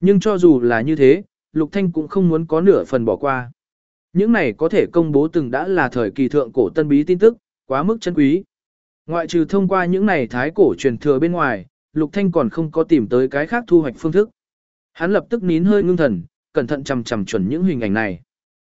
Nhưng cho dù là như thế, Lục Thanh cũng không muốn có nửa phần bỏ qua. Những này có thể công bố từng đã là thời kỳ thượng cổ tân bí tin tức, quá mức chân quý. Ngoại trừ thông qua những này thái cổ truyền thừa bên ngoài, Lục Thanh còn không có tìm tới cái khác thu hoạch phương thức. Hắn lập tức nín hơi ngưng thần, cẩn thận chằm chằm chuẩn những hình ảnh này.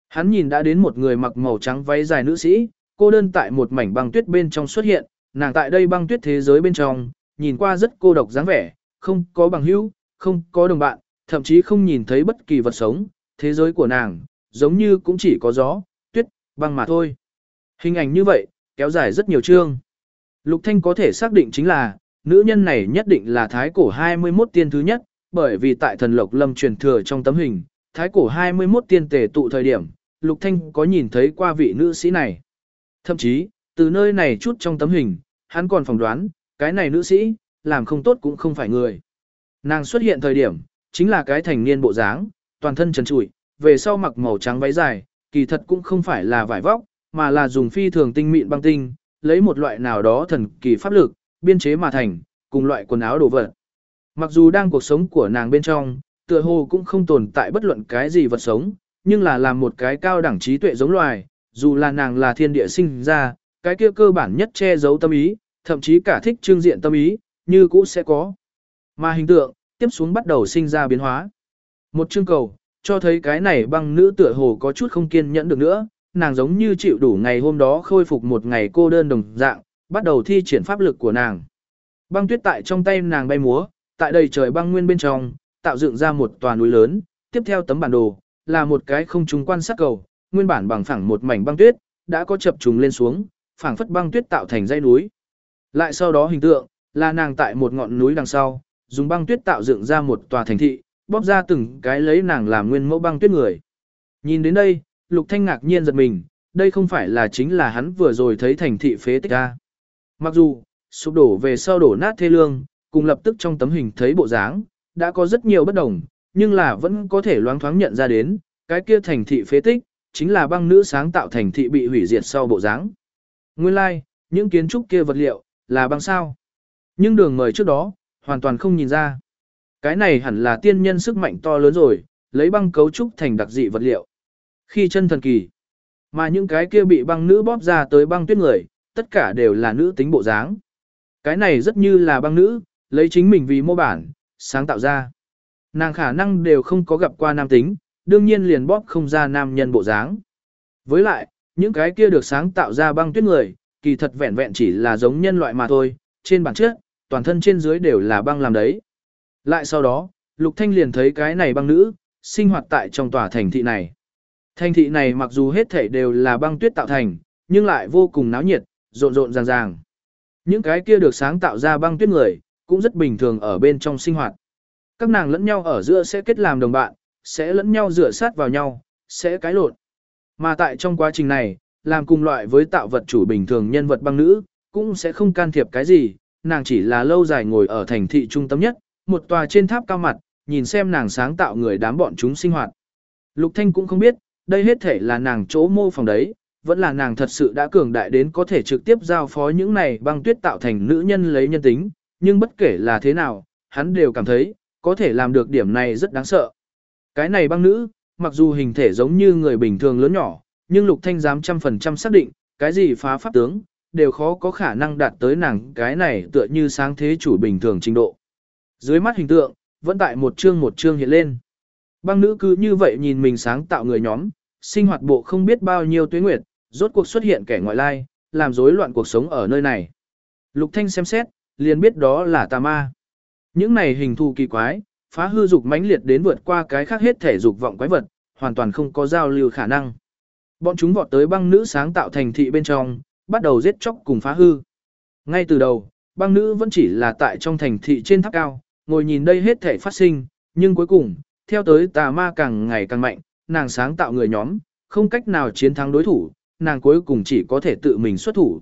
Hắn nhìn đã đến một người mặc màu trắng váy dài nữ sĩ, cô đơn tại một mảnh băng tuyết bên trong xuất hiện, nàng tại đây băng tuyết thế giới bên trong, nhìn qua rất cô độc dáng vẻ, không có bằng hữu, không có đồng bạn, thậm chí không nhìn thấy bất kỳ vật sống, thế giới của nàng, giống như cũng chỉ có gió, tuyết, băng mà thôi. Hình ảnh như vậy, kéo dài rất nhiều chương. Lục Thanh có thể xác định chính là, nữ nhân này nhất định là thái cổ 21 tiên thứ nhất, bởi vì tại thần lộc lâm truyền thừa trong tấm hình, thái cổ 21 tiên tề tụ thời điểm, Lục Thanh có nhìn thấy qua vị nữ sĩ này. Thậm chí, từ nơi này chút trong tấm hình, hắn còn phỏng đoán, cái này nữ sĩ, làm không tốt cũng không phải người. Nàng xuất hiện thời điểm, chính là cái thành niên bộ dáng, toàn thân trần trụi, về sau mặc màu trắng váy dài, kỳ thật cũng không phải là vải vóc, mà là dùng phi thường tinh mịn băng tinh, lấy một loại nào đó thần kỳ pháp lực, biên chế mà thành, cùng loại quần áo đồ vật. Mặc dù đang cuộc sống của nàng bên trong, tựa hồ cũng không tồn tại bất luận cái gì vật sống, nhưng là làm một cái cao đẳng trí tuệ giống loài, dù là nàng là thiên địa sinh ra, cái kia cơ bản nhất che giấu tâm ý, thậm chí cả thích trương diện tâm ý, như cũ sẽ có. Mà hình tượng, tiếp xuống bắt đầu sinh ra biến hóa. Một chương cầu, cho thấy cái này băng nữ tựa hồ có chút không kiên nhẫn được nữa, nàng giống như chịu đủ ngày hôm đó khôi phục một ngày cô đơn đồng dạng, bắt đầu thi triển pháp lực của nàng. Băng tuyết tại trong tay nàng bay múa, tại đầy trời băng nguyên bên trong, tạo dựng ra một tòa núi lớn, tiếp theo tấm bản đồ, là một cái không trung quan sát cầu, nguyên bản bằng phẳng một mảnh băng tuyết, đã có chập trùng lên xuống, phẳng phất băng tuyết tạo thành dãy núi. Lại sau đó hình tượng, là nàng tại một ngọn núi đằng sau, dùng băng tuyết tạo dựng ra một tòa thành thị, bóp ra từng cái lấy nàng làm nguyên mẫu băng tuyết người. Nhìn đến đây, Lục Thanh ngạc nhiên giật mình, đây không phải là chính là hắn vừa rồi thấy thành thị phế tích a. Mặc dù, sụp đổ về sau đổ nát thê lương, cùng lập tức trong tấm hình thấy bộ dáng, đã có rất nhiều bất đồng, nhưng là vẫn có thể loáng thoáng nhận ra đến, cái kia thành thị phế tích, chính là băng nữ sáng tạo thành thị bị hủy diệt sau bộ dáng. Nguyên lai, like, những kiến trúc kia vật liệu, là băng sao. Nhưng đường mời trước đó, hoàn toàn không nhìn ra. Cái này hẳn là tiên nhân sức mạnh to lớn rồi, lấy băng cấu trúc thành đặc dị vật liệu. Khi chân thần kỳ, mà những cái kia bị băng nữ bóp ra tới băng tuyết người, tất cả đều là nữ tính bộ dáng. Cái này rất như là băng nữ, lấy chính mình vì mô bản, sáng tạo ra. Nàng khả năng đều không có gặp qua nam tính, đương nhiên liền bóp không ra nam nhân bộ dáng. Với lại, những cái kia được sáng tạo ra băng tuyết người, kỳ thật vẹn vẹn chỉ là giống nhân loại mà thôi, trên bản chất, toàn thân trên dưới đều là băng làm đấy. Lại sau đó, Lục Thanh liền thấy cái này băng nữ, sinh hoạt tại trong tòa thành thị này. Thành thị này mặc dù hết thảy đều là băng tuyết tạo thành, nhưng lại vô cùng náo nhiệt, rộn rộn ràng ràng. Những cái kia được sáng tạo ra băng tuyết người, cũng rất bình thường ở bên trong sinh hoạt. Các nàng lẫn nhau ở giữa sẽ kết làm đồng bạn, sẽ lẫn nhau dựa sát vào nhau, sẽ cái lộn. Mà tại trong quá trình này, làm cùng loại với tạo vật chủ bình thường nhân vật băng nữ, cũng sẽ không can thiệp cái gì, nàng chỉ là lâu dài ngồi ở thành thị trung tâm nhất, một tòa trên tháp cao mặt, nhìn xem nàng sáng tạo người đám bọn chúng sinh hoạt. Lục Thanh cũng không biết, đây hết thể là nàng chỗ mô phỏng đấy, vẫn là nàng thật sự đã cường đại đến có thể trực tiếp giao phó những này băng tuyết tạo thành nữ nhân lấy nhân tính, nhưng bất kể là thế nào, hắn đều cảm thấy, có thể làm được điểm này rất đáng sợ. Cái này băng nữ, mặc dù hình thể giống như người bình thường lớn nhỏ, nhưng Lục Thanh dám trăm phần trăm xác định, cái gì phá pháp tướng, đều khó có khả năng đạt tới nàng cái này tựa như sáng thế chủ bình thường trình độ. Dưới mắt hình tượng, vẫn tại một chương một chương hiện lên. Băng nữ cứ như vậy nhìn mình sáng tạo người nhóm, sinh hoạt bộ không biết bao nhiêu tuyến nguyệt, rốt cuộc xuất hiện kẻ ngoại lai, làm rối loạn cuộc sống ở nơi này. Lục Thanh xem xét, liền biết đó là tà ma. Những này hình thù kỳ quái, phá hư dục mãnh liệt đến vượt qua cái khác hết thể dục vọng quái vật, hoàn toàn không có giao lưu khả năng. Bọn chúng vọt tới băng nữ sáng tạo thành thị bên trong, bắt đầu giết chóc cùng phá hư. Ngay từ đầu, băng nữ vẫn chỉ là tại trong thành thị trên tháp cao, ngồi nhìn đây hết thể phát sinh, nhưng cuối cùng, theo tới tà ma càng ngày càng mạnh, nàng sáng tạo người nhóm, không cách nào chiến thắng đối thủ, nàng cuối cùng chỉ có thể tự mình xuất thủ.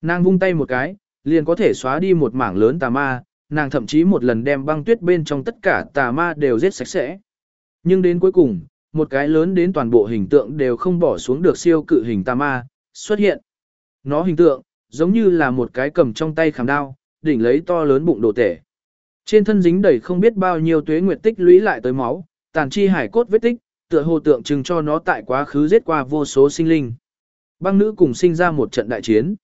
Nàng vung tay một cái, liền có thể xóa đi một mảng lớn tà ma, nàng thậm chí một lần đem băng tuyết bên trong tất cả tà ma đều giết sạch sẽ. Nhưng đến cuối cùng, một cái lớn đến toàn bộ hình tượng đều không bỏ xuống được siêu cự hình tà ma, xuất hiện. Nó hình tượng, giống như là một cái cầm trong tay khảm đao, đỉnh lấy to lớn bụng đồ tể. Trên thân dính đầy không biết bao nhiêu tuế nguyệt tích lũy lại tới máu, tàn chi hải cốt vết tích, tựa hồ tượng trưng cho nó tại quá khứ giết qua vô số sinh linh. Băng nữ cùng sinh ra một trận đại chiến.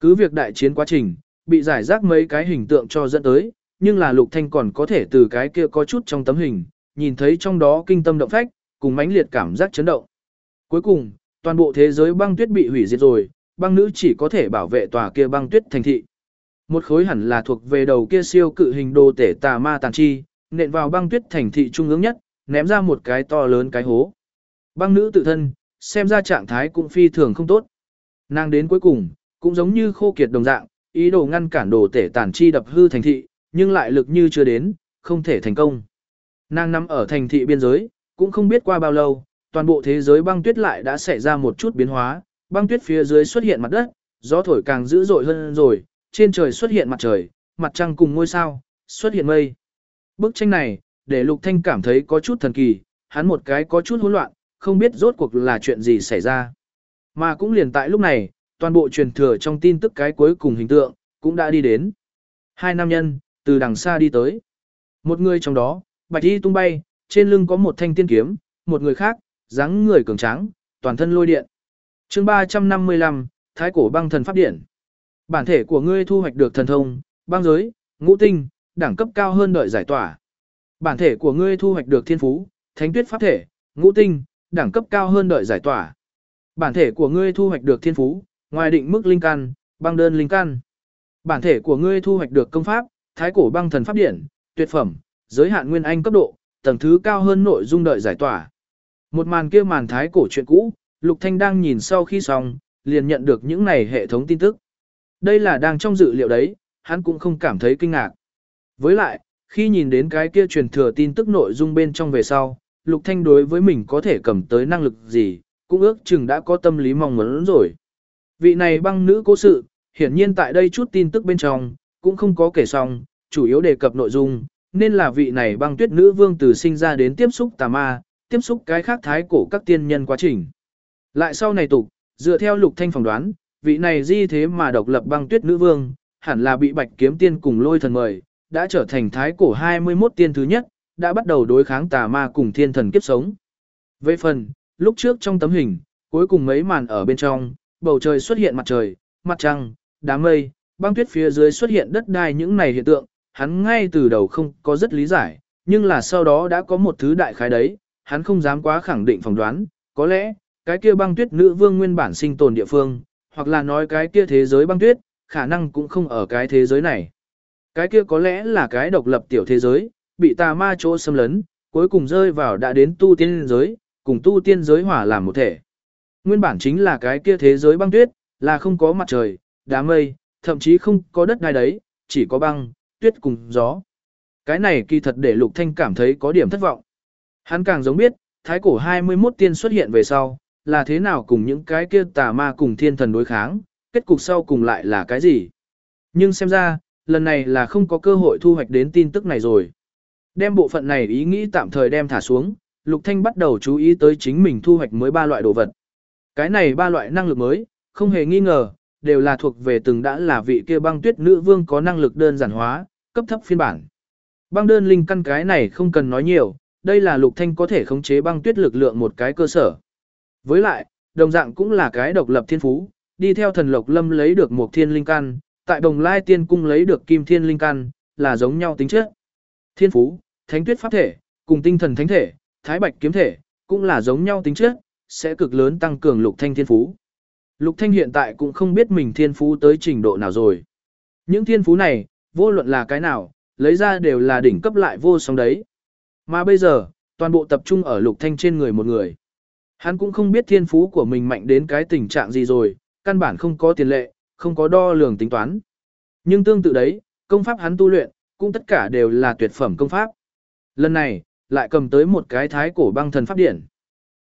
Cứ việc đại chiến quá trình, bị giải rác mấy cái hình tượng cho dẫn tới, nhưng là Lục Thanh còn có thể từ cái kia có chút trong tấm hình, nhìn thấy trong đó kinh tâm động phách, cùng mãnh liệt cảm giác chấn động. Cuối cùng, toàn bộ thế giới băng tuyết bị hủy diệt rồi, băng nữ chỉ có thể bảo vệ tòa kia băng tuyết thành thị. Một khối hẳn là thuộc về đầu kia siêu cự hình đồ tể tà ma tàn chi, nện vào băng tuyết thành thị trung ương nhất, ném ra một cái to lớn cái hố. Băng nữ tự thân, xem ra trạng thái cũng phi thường không tốt. Nàng đến cuối cùng, cũng giống như khô kiệt đồng dạng, ý đồ ngăn cản đồ tể tàn chi đập hư thành thị, nhưng lại lực như chưa đến, không thể thành công. Nàng nằm ở thành thị biên giới, cũng không biết qua bao lâu, toàn bộ thế giới băng tuyết lại đã xảy ra một chút biến hóa, băng tuyết phía dưới xuất hiện mặt đất, gió thổi càng dữ dội hơn rồi, trên trời xuất hiện mặt trời, mặt trăng cùng ngôi sao, xuất hiện mây. Bức tranh này, để Lục Thanh cảm thấy có chút thần kỳ, hắn một cái có chút hỗn loạn, không biết rốt cuộc là chuyện gì xảy ra. Mà cũng liền tại lúc này, toàn bộ truyền thừa trong tin tức cái cuối cùng hình tượng, cũng đã đi đến. Hai nam nhân, từ đằng xa đi tới. Một người trong đó, bạch y tung bay, trên lưng có một thanh tiên kiếm, một người khác, dáng người cường tráng, toàn thân lôi điện chương 355, Thái cổ băng thần pháp điện. Bản thể của ngươi thu hoạch được thần thông, băng giới, ngũ tinh, đẳng cấp cao hơn đợi giải tỏa. Bản thể của ngươi thu hoạch được thiên phú, thánh tuyết pháp thể, ngũ tinh, đẳng cấp cao hơn đợi giải tỏa. Bản thể của ngươi thu hoạch được thiên phú, ngoài định mức linh căn, băng đơn linh căn. Bản thể của ngươi thu hoạch được công pháp, thái cổ băng thần pháp điển, tuyệt phẩm, giới hạn nguyên anh cấp độ, tầng thứ cao hơn nội dung đợi giải tỏa. Một màn kia màn thái cổ chuyện cũ, Lục Thanh đang nhìn sau khi xong, liền nhận được những này hệ thống tin tức. Đây là đang trong dự liệu đấy, hắn cũng không cảm thấy kinh ngạc. Với lại, khi nhìn đến cái kia truyền thừa tin tức nội dung bên trong về sau, Lục Thanh đối với mình có thể cầm tới năng lực gì, cũng ước chừng đã có tâm lý mong muốn rồi. Vị này băng nữ cố sự, hiển nhiên tại đây chút tin tức bên trong, cũng không có kể xong, chủ yếu đề cập nội dung, nên là vị này băng tuyết nữ vương từ sinh ra đến tiếp xúc tà ma, tiếp xúc cái khác thái cổ các tiên nhân quá trình. Lại sau này tục, dựa theo lục thanh phỏng đoán, vị này di thế mà độc lập băng tuyết nữ vương, hẳn là bị bạch kiếm tiên cùng lôi thần mời, đã trở thành thái cổ 21 tiên thứ nhất, đã bắt đầu đối kháng tà ma cùng thiên thần kiếp sống. Về phần, lúc trước trong tấm hình, cuối cùng mấy màn ở bên trong, bầu trời xuất hiện mặt trời, mặt trăng, đám mây, băng tuyết phía dưới xuất hiện đất đai những này hiện tượng, hắn ngay từ đầu không có rất lý giải, nhưng là sau đó đã có một thứ đại khái đấy, hắn không dám quá khẳng định phỏng đoán, có lẽ, cái kia băng tuyết nữ vương nguyên bản sinh tồn địa phương, hoặc là nói cái kia thế giới băng tuyết, khả năng cũng không ở cái thế giới này. Cái kia có lẽ là cái độc lập tiểu thế giới, bị tà ma chỗ xâm lấn, cuối cùng rơi vào đã đến tu tiên giới, cùng tu tiên giới hòa làm một thể. Nguyên bản chính là cái kia thế giới băng tuyết, là không có mặt trời, đám mây, thậm chí không có đất đai đấy, chỉ có băng, tuyết cùng gió. Cái này kỳ thật để Lục Thanh cảm thấy có điểm thất vọng. Hắn càng giống biết, thái cổ 21 tiên xuất hiện về sau, là thế nào cùng những cái kia tà ma cùng thiên thần đối kháng, kết cục sau cùng lại là cái gì. Nhưng xem ra, lần này là không có cơ hội thu hoạch đến tin tức này rồi. Đem bộ phận này ý nghĩ tạm thời đem thả xuống, Lục Thanh bắt đầu chú ý tới chính mình thu hoạch mới ba loại đồ vật. Cái này ba loại năng lực mới, không hề nghi ngờ, đều là thuộc về từng đã là vị kia băng tuyết nữ vương có năng lực đơn giản hóa, cấp thấp phiên bản. Băng đơn linh căn cái này không cần nói nhiều, đây là lục thanh có thể khống chế băng tuyết lực lượng một cái cơ sở. Với lại, đồng dạng cũng là cái độc lập thiên phú, đi theo thần lộc lâm lấy được một thiên linh căn, tại đồng lai tiên cung lấy được kim thiên linh căn, là giống nhau tính chất. Thiên phú, thánh tuyết pháp thể, cùng tinh thần thánh thể, thái bạch kiếm thể, cũng là giống nhau tính chất, sẽ cực lớn tăng cường lục thanh thiên phú. Lục thanh hiện tại cũng không biết mình thiên phú tới trình độ nào rồi. Những thiên phú này, vô luận là cái nào, lấy ra đều là đỉnh cấp lại vô song đấy. Mà bây giờ, toàn bộ tập trung ở lục thanh trên người một người. Hắn cũng không biết thiên phú của mình mạnh đến cái tình trạng gì rồi, căn bản không có tiền lệ, không có đo lường tính toán. Nhưng tương tự đấy, công pháp hắn tu luyện, cũng tất cả đều là tuyệt phẩm công pháp. Lần này, lại cầm tới một cái thái cổ băng thần pháp điển.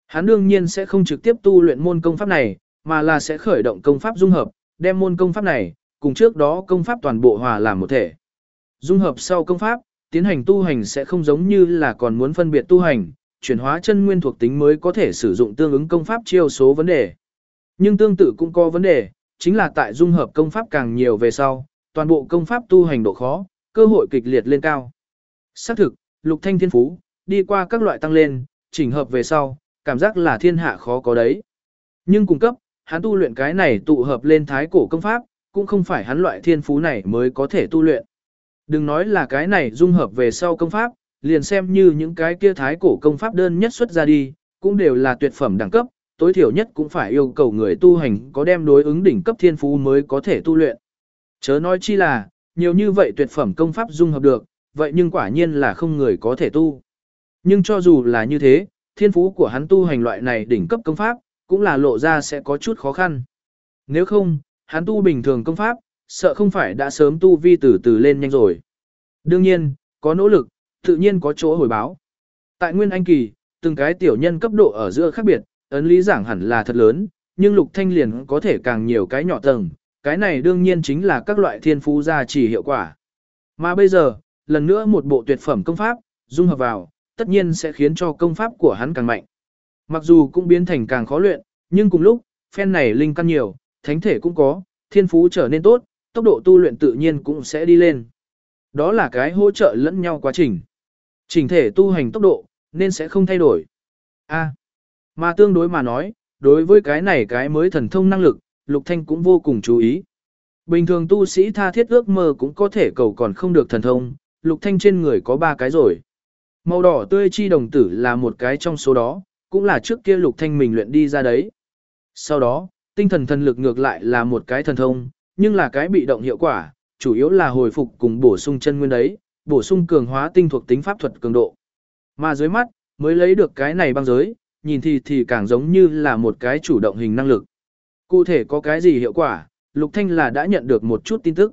Hắn đương nhiên sẽ không trực tiếp tu luyện môn công pháp này, mà là sẽ khởi động công pháp dung hợp, đem môn công pháp này, cùng trước đó công pháp toàn bộ hòa làm một thể. Dung hợp sau công pháp, tiến hành tu hành sẽ không giống như là còn muốn phân biệt tu hành, chuyển hóa chân nguyên thuộc tính mới có thể sử dụng tương ứng công pháp chiêu số vấn đề. Nhưng tương tự cũng có vấn đề, chính là tại dung hợp công pháp càng nhiều về sau, toàn bộ công pháp tu hành độ khó, cơ hội kịch liệt lên cao. Xác thực, lục thanh thiên phú, đi qua các loại tăng lên, chỉnh hợp về sau, cảm giác là thiên hạ khó có đấy. Nhưng cung cấp, hắn tu luyện cái này tụ hợp lên thái cổ công pháp, cũng không phải hắn loại thiên phú này mới có thể tu luyện. Đừng nói là cái này dung hợp về sau công pháp, liền xem như những cái kia thái cổ công pháp đơn nhất xuất ra đi, cũng đều là tuyệt phẩm đẳng cấp, tối thiểu nhất cũng phải yêu cầu người tu hành có đem đối ứng đỉnh cấp thiên phú mới có thể tu luyện. Chớ nói chi là, nhiều như vậy tuyệt phẩm công pháp dung hợp được, vậy nhưng quả nhiên là không người có thể tu. Nhưng cho dù là như thế, thiên phú của hắn tu hành loại này đỉnh cấp công pháp, cũng là lộ ra sẽ có chút khó khăn. Nếu không, hắn tu bình thường công pháp, sợ không phải đã sớm tu vi từ từ lên nhanh rồi. Đương nhiên, có nỗ lực, tự nhiên có chỗ hồi báo. Tại Nguyên Anh Kỳ, từng cái tiểu nhân cấp độ ở giữa khác biệt, ấn lý giảng hẳn là thật lớn, nhưng Lục Thanh liền có thể càng nhiều cái nhỏ tầng, cái này đương nhiên chính là các loại thiên phú gia trì hiệu quả. Mà bây giờ, lần nữa một bộ tuyệt phẩm công pháp, dung hợp vào, tất nhiên sẽ khiến cho công pháp của hắn càng mạnh. Mặc dù cũng biến thành càng khó luyện, nhưng cùng lúc, phen này linh căn nhiều, thánh thể cũng có, thiên phú trở nên tốt, tốc độ tu luyện tự nhiên cũng sẽ đi lên. Đó là cái hỗ trợ lẫn nhau quá trình. Trình thể tu hành tốc độ, nên sẽ không thay đổi. A. mà tương đối mà nói, đối với cái này cái mới thần thông năng lực, Lục Thanh cũng vô cùng chú ý. Bình thường tu sĩ tha thiết ước mơ cũng có thể cầu còn không được thần thông, Lục Thanh trên người có ba cái rồi. Màu đỏ tươi chi đồng tử là một cái trong số đó, cũng là trước kia Lục Thanh mình luyện đi ra đấy. Sau đó, tinh thần thần lực ngược lại là một cái thần thông, nhưng là cái bị động hiệu quả, chủ yếu là hồi phục cùng bổ sung chân nguyên đấy, bổ sung cường hóa tinh thuộc tính pháp thuật cường độ. Mà dưới mắt, mới lấy được cái này băng giới, nhìn thì thì càng giống như là một cái chủ động hình năng lực. Cụ thể có cái gì hiệu quả, Lục Thanh là đã nhận được một chút tin tức.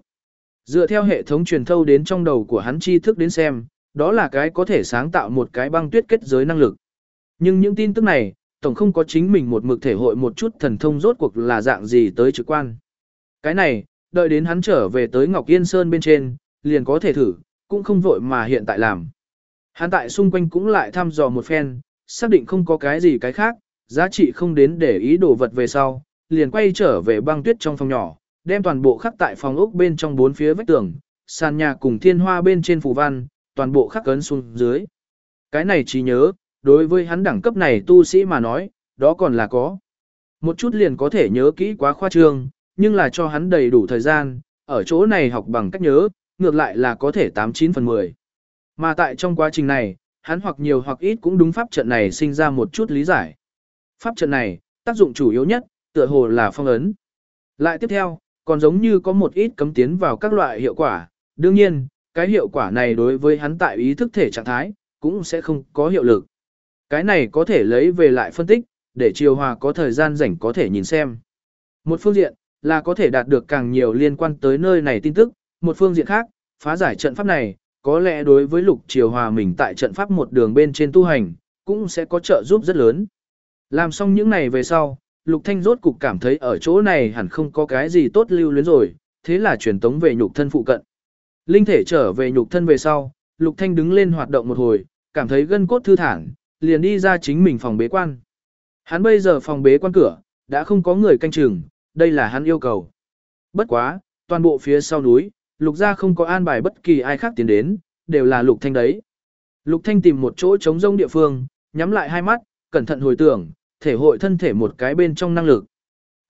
Dựa theo hệ thống truyền thâu đến trong đầu của hắn tri thức đến xem, đó là cái có thể sáng tạo một cái băng tuyết kết giới năng lực. Nhưng những tin tức này, tổng không có chính mình một mực thể hội một chút thần thông rốt cuộc là dạng gì tới trực quan. Cái này, đợi đến hắn trở về tới Ngọc Yên Sơn bên trên, liền có thể thử, cũng không vội mà hiện tại làm. Hắn tại xung quanh cũng lại thăm dò một phen, xác định không có cái gì cái khác, giá trị không đến để ý đồ vật về sau, liền quay trở về băng tuyết trong phòng nhỏ, đem toàn bộ khắc tại phòng ốc bên trong bốn phía vách tường, sàn nhà cùng thiên hoa bên trên phù văn, toàn bộ khắc cấn xuống dưới. Cái này chỉ nhớ, đối với hắn đẳng cấp này tu sĩ mà nói, đó còn là có. Một chút liền có thể nhớ kỹ quá khoa trương, nhưng là cho hắn đầy đủ thời gian, ở chỗ này học bằng cách nhớ, ngược lại là có thể 89 phần 10. Mà tại trong quá trình này, hắn hoặc nhiều hoặc ít cũng đúng pháp trận này sinh ra một chút lý giải. Pháp trận này, tác dụng chủ yếu nhất, tựa hồ là phong ấn. Lại tiếp theo, còn giống như có một ít cấm tiến vào các loại hiệu quả, đương nhiên, cái hiệu quả này đối với hắn tại ý thức thể trạng thái, cũng sẽ không có hiệu lực. Cái này có thể lấy về lại phân tích, để Triều Hòa có thời gian rảnh có thể nhìn xem. Một phương diện, là có thể đạt được càng nhiều liên quan tới nơi này tin tức, một phương diện khác, phá giải trận pháp này, có lẽ đối với Lục Triều Hòa mình tại trận pháp một đường bên trên tu hành, cũng sẽ có trợ giúp rất lớn. Làm xong những này về sau, Lục Thanh rốt cục cảm thấy ở chỗ này hẳn không có cái gì tốt lưu luyến rồi, thế là truyền tống về nhục thân phụ cận. Linh thể trở về nhục thân về sau, Lục Thanh đứng lên hoạt động một hồi, cảm thấy gân cốt thư thản, liền đi ra chính mình phòng bế quan. Hắn bây giờ phòng bế quan cửa, đã không có người canh chừng, đây là hắn yêu cầu. Bất quá, toàn bộ phía sau núi, Lục gia không có an bài bất kỳ ai khác tiến đến, đều là Lục Thanh đấy. Lục Thanh tìm một chỗ trống rông địa phương, nhắm lại hai mắt, cẩn thận hồi tưởng, thể hội thân thể một cái bên trong năng lực.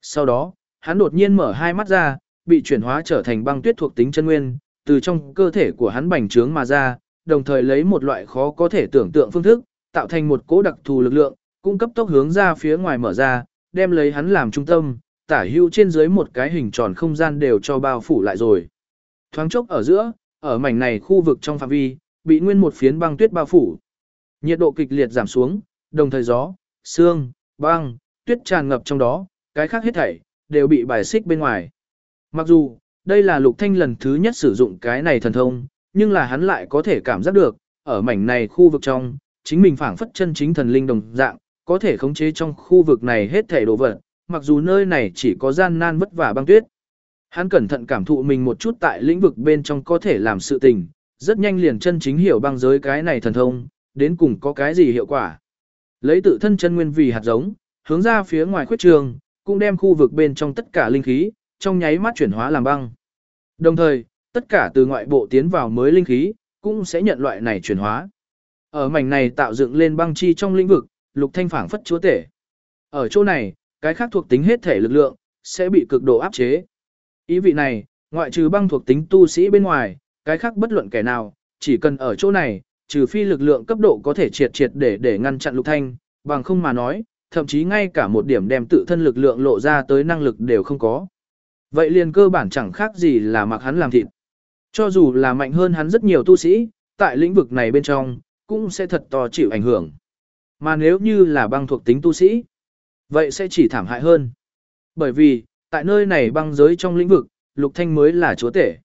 Sau đó, hắn đột nhiên mở hai mắt ra, bị chuyển hóa trở thành băng tuyết thuộc tính chân nguyên, từ trong cơ thể của hắn bành trướng mà ra, đồng thời lấy một loại khó có thể tưởng tượng phương thức, tạo thành một cỗ đặc thù lực lượng, cung cấp tốc hướng ra phía ngoài mở ra, đem lấy hắn làm trung tâm, tả hưu trên dưới một cái hình tròn không gian đều cho bao phủ lại rồi. Thoáng chốc ở giữa, ở mảnh này khu vực trong phạm vi, bị nguyên một phiến băng tuyết bao phủ. Nhiệt độ kịch liệt giảm xuống, đồng thời gió, sương, băng, tuyết tràn ngập trong đó, cái khác hết thảy, đều bị bài xích bên ngoài. Mặc dù, đây là lục thanh lần thứ nhất sử dụng cái này thần thông, nhưng là hắn lại có thể cảm giác được, ở mảnh này khu vực trong, chính mình phảng phất chân chính thần linh đồng dạng, có thể khống chế trong khu vực này hết thảy đồ vật, mặc dù nơi này chỉ có gian nan vất vả băng tuyết. Hắn cẩn thận cảm thụ mình một chút tại lĩnh vực bên trong có thể làm sự tình, rất nhanh liền chân chính hiểu băng giới cái này thần thông, đến cùng có cái gì hiệu quả. Lấy tự thân chân nguyên vì hạt giống, hướng ra phía ngoài khuyết trường, cũng đem khu vực bên trong tất cả linh khí, trong nháy mắt chuyển hóa làm băng. Đồng thời, tất cả từ ngoại bộ tiến vào mới linh khí, cũng sẽ nhận loại này chuyển hóa. Ở mảnh này tạo dựng lên băng chi trong lĩnh vực, Lục Thanh phảng phất chúa tể. Ở chỗ này, cái khác thuộc tính hết thể lực lượng sẽ bị cực độ áp chế. Ý vị này, ngoại trừ băng thuộc tính tu sĩ bên ngoài, cái khác bất luận kẻ nào, chỉ cần ở chỗ này, trừ phi lực lượng cấp độ có thể triệt triệt để để ngăn chặn Lục Thanh, bằng không mà nói, thậm chí ngay cả một điểm đem tự thân lực lượng lộ ra tới năng lực đều không có. Vậy liền cơ bản chẳng khác gì là mặc hắn làm thịt. Cho dù là mạnh hơn hắn rất nhiều tu sĩ, tại lĩnh vực này bên trong, cũng sẽ thật to chịu ảnh hưởng. Mà nếu như là băng thuộc tính tu sĩ, vậy sẽ chỉ thảm hại hơn. Bởi vì, tại nơi này băng giới trong lĩnh vực, Lục Thanh mới là chúa tể.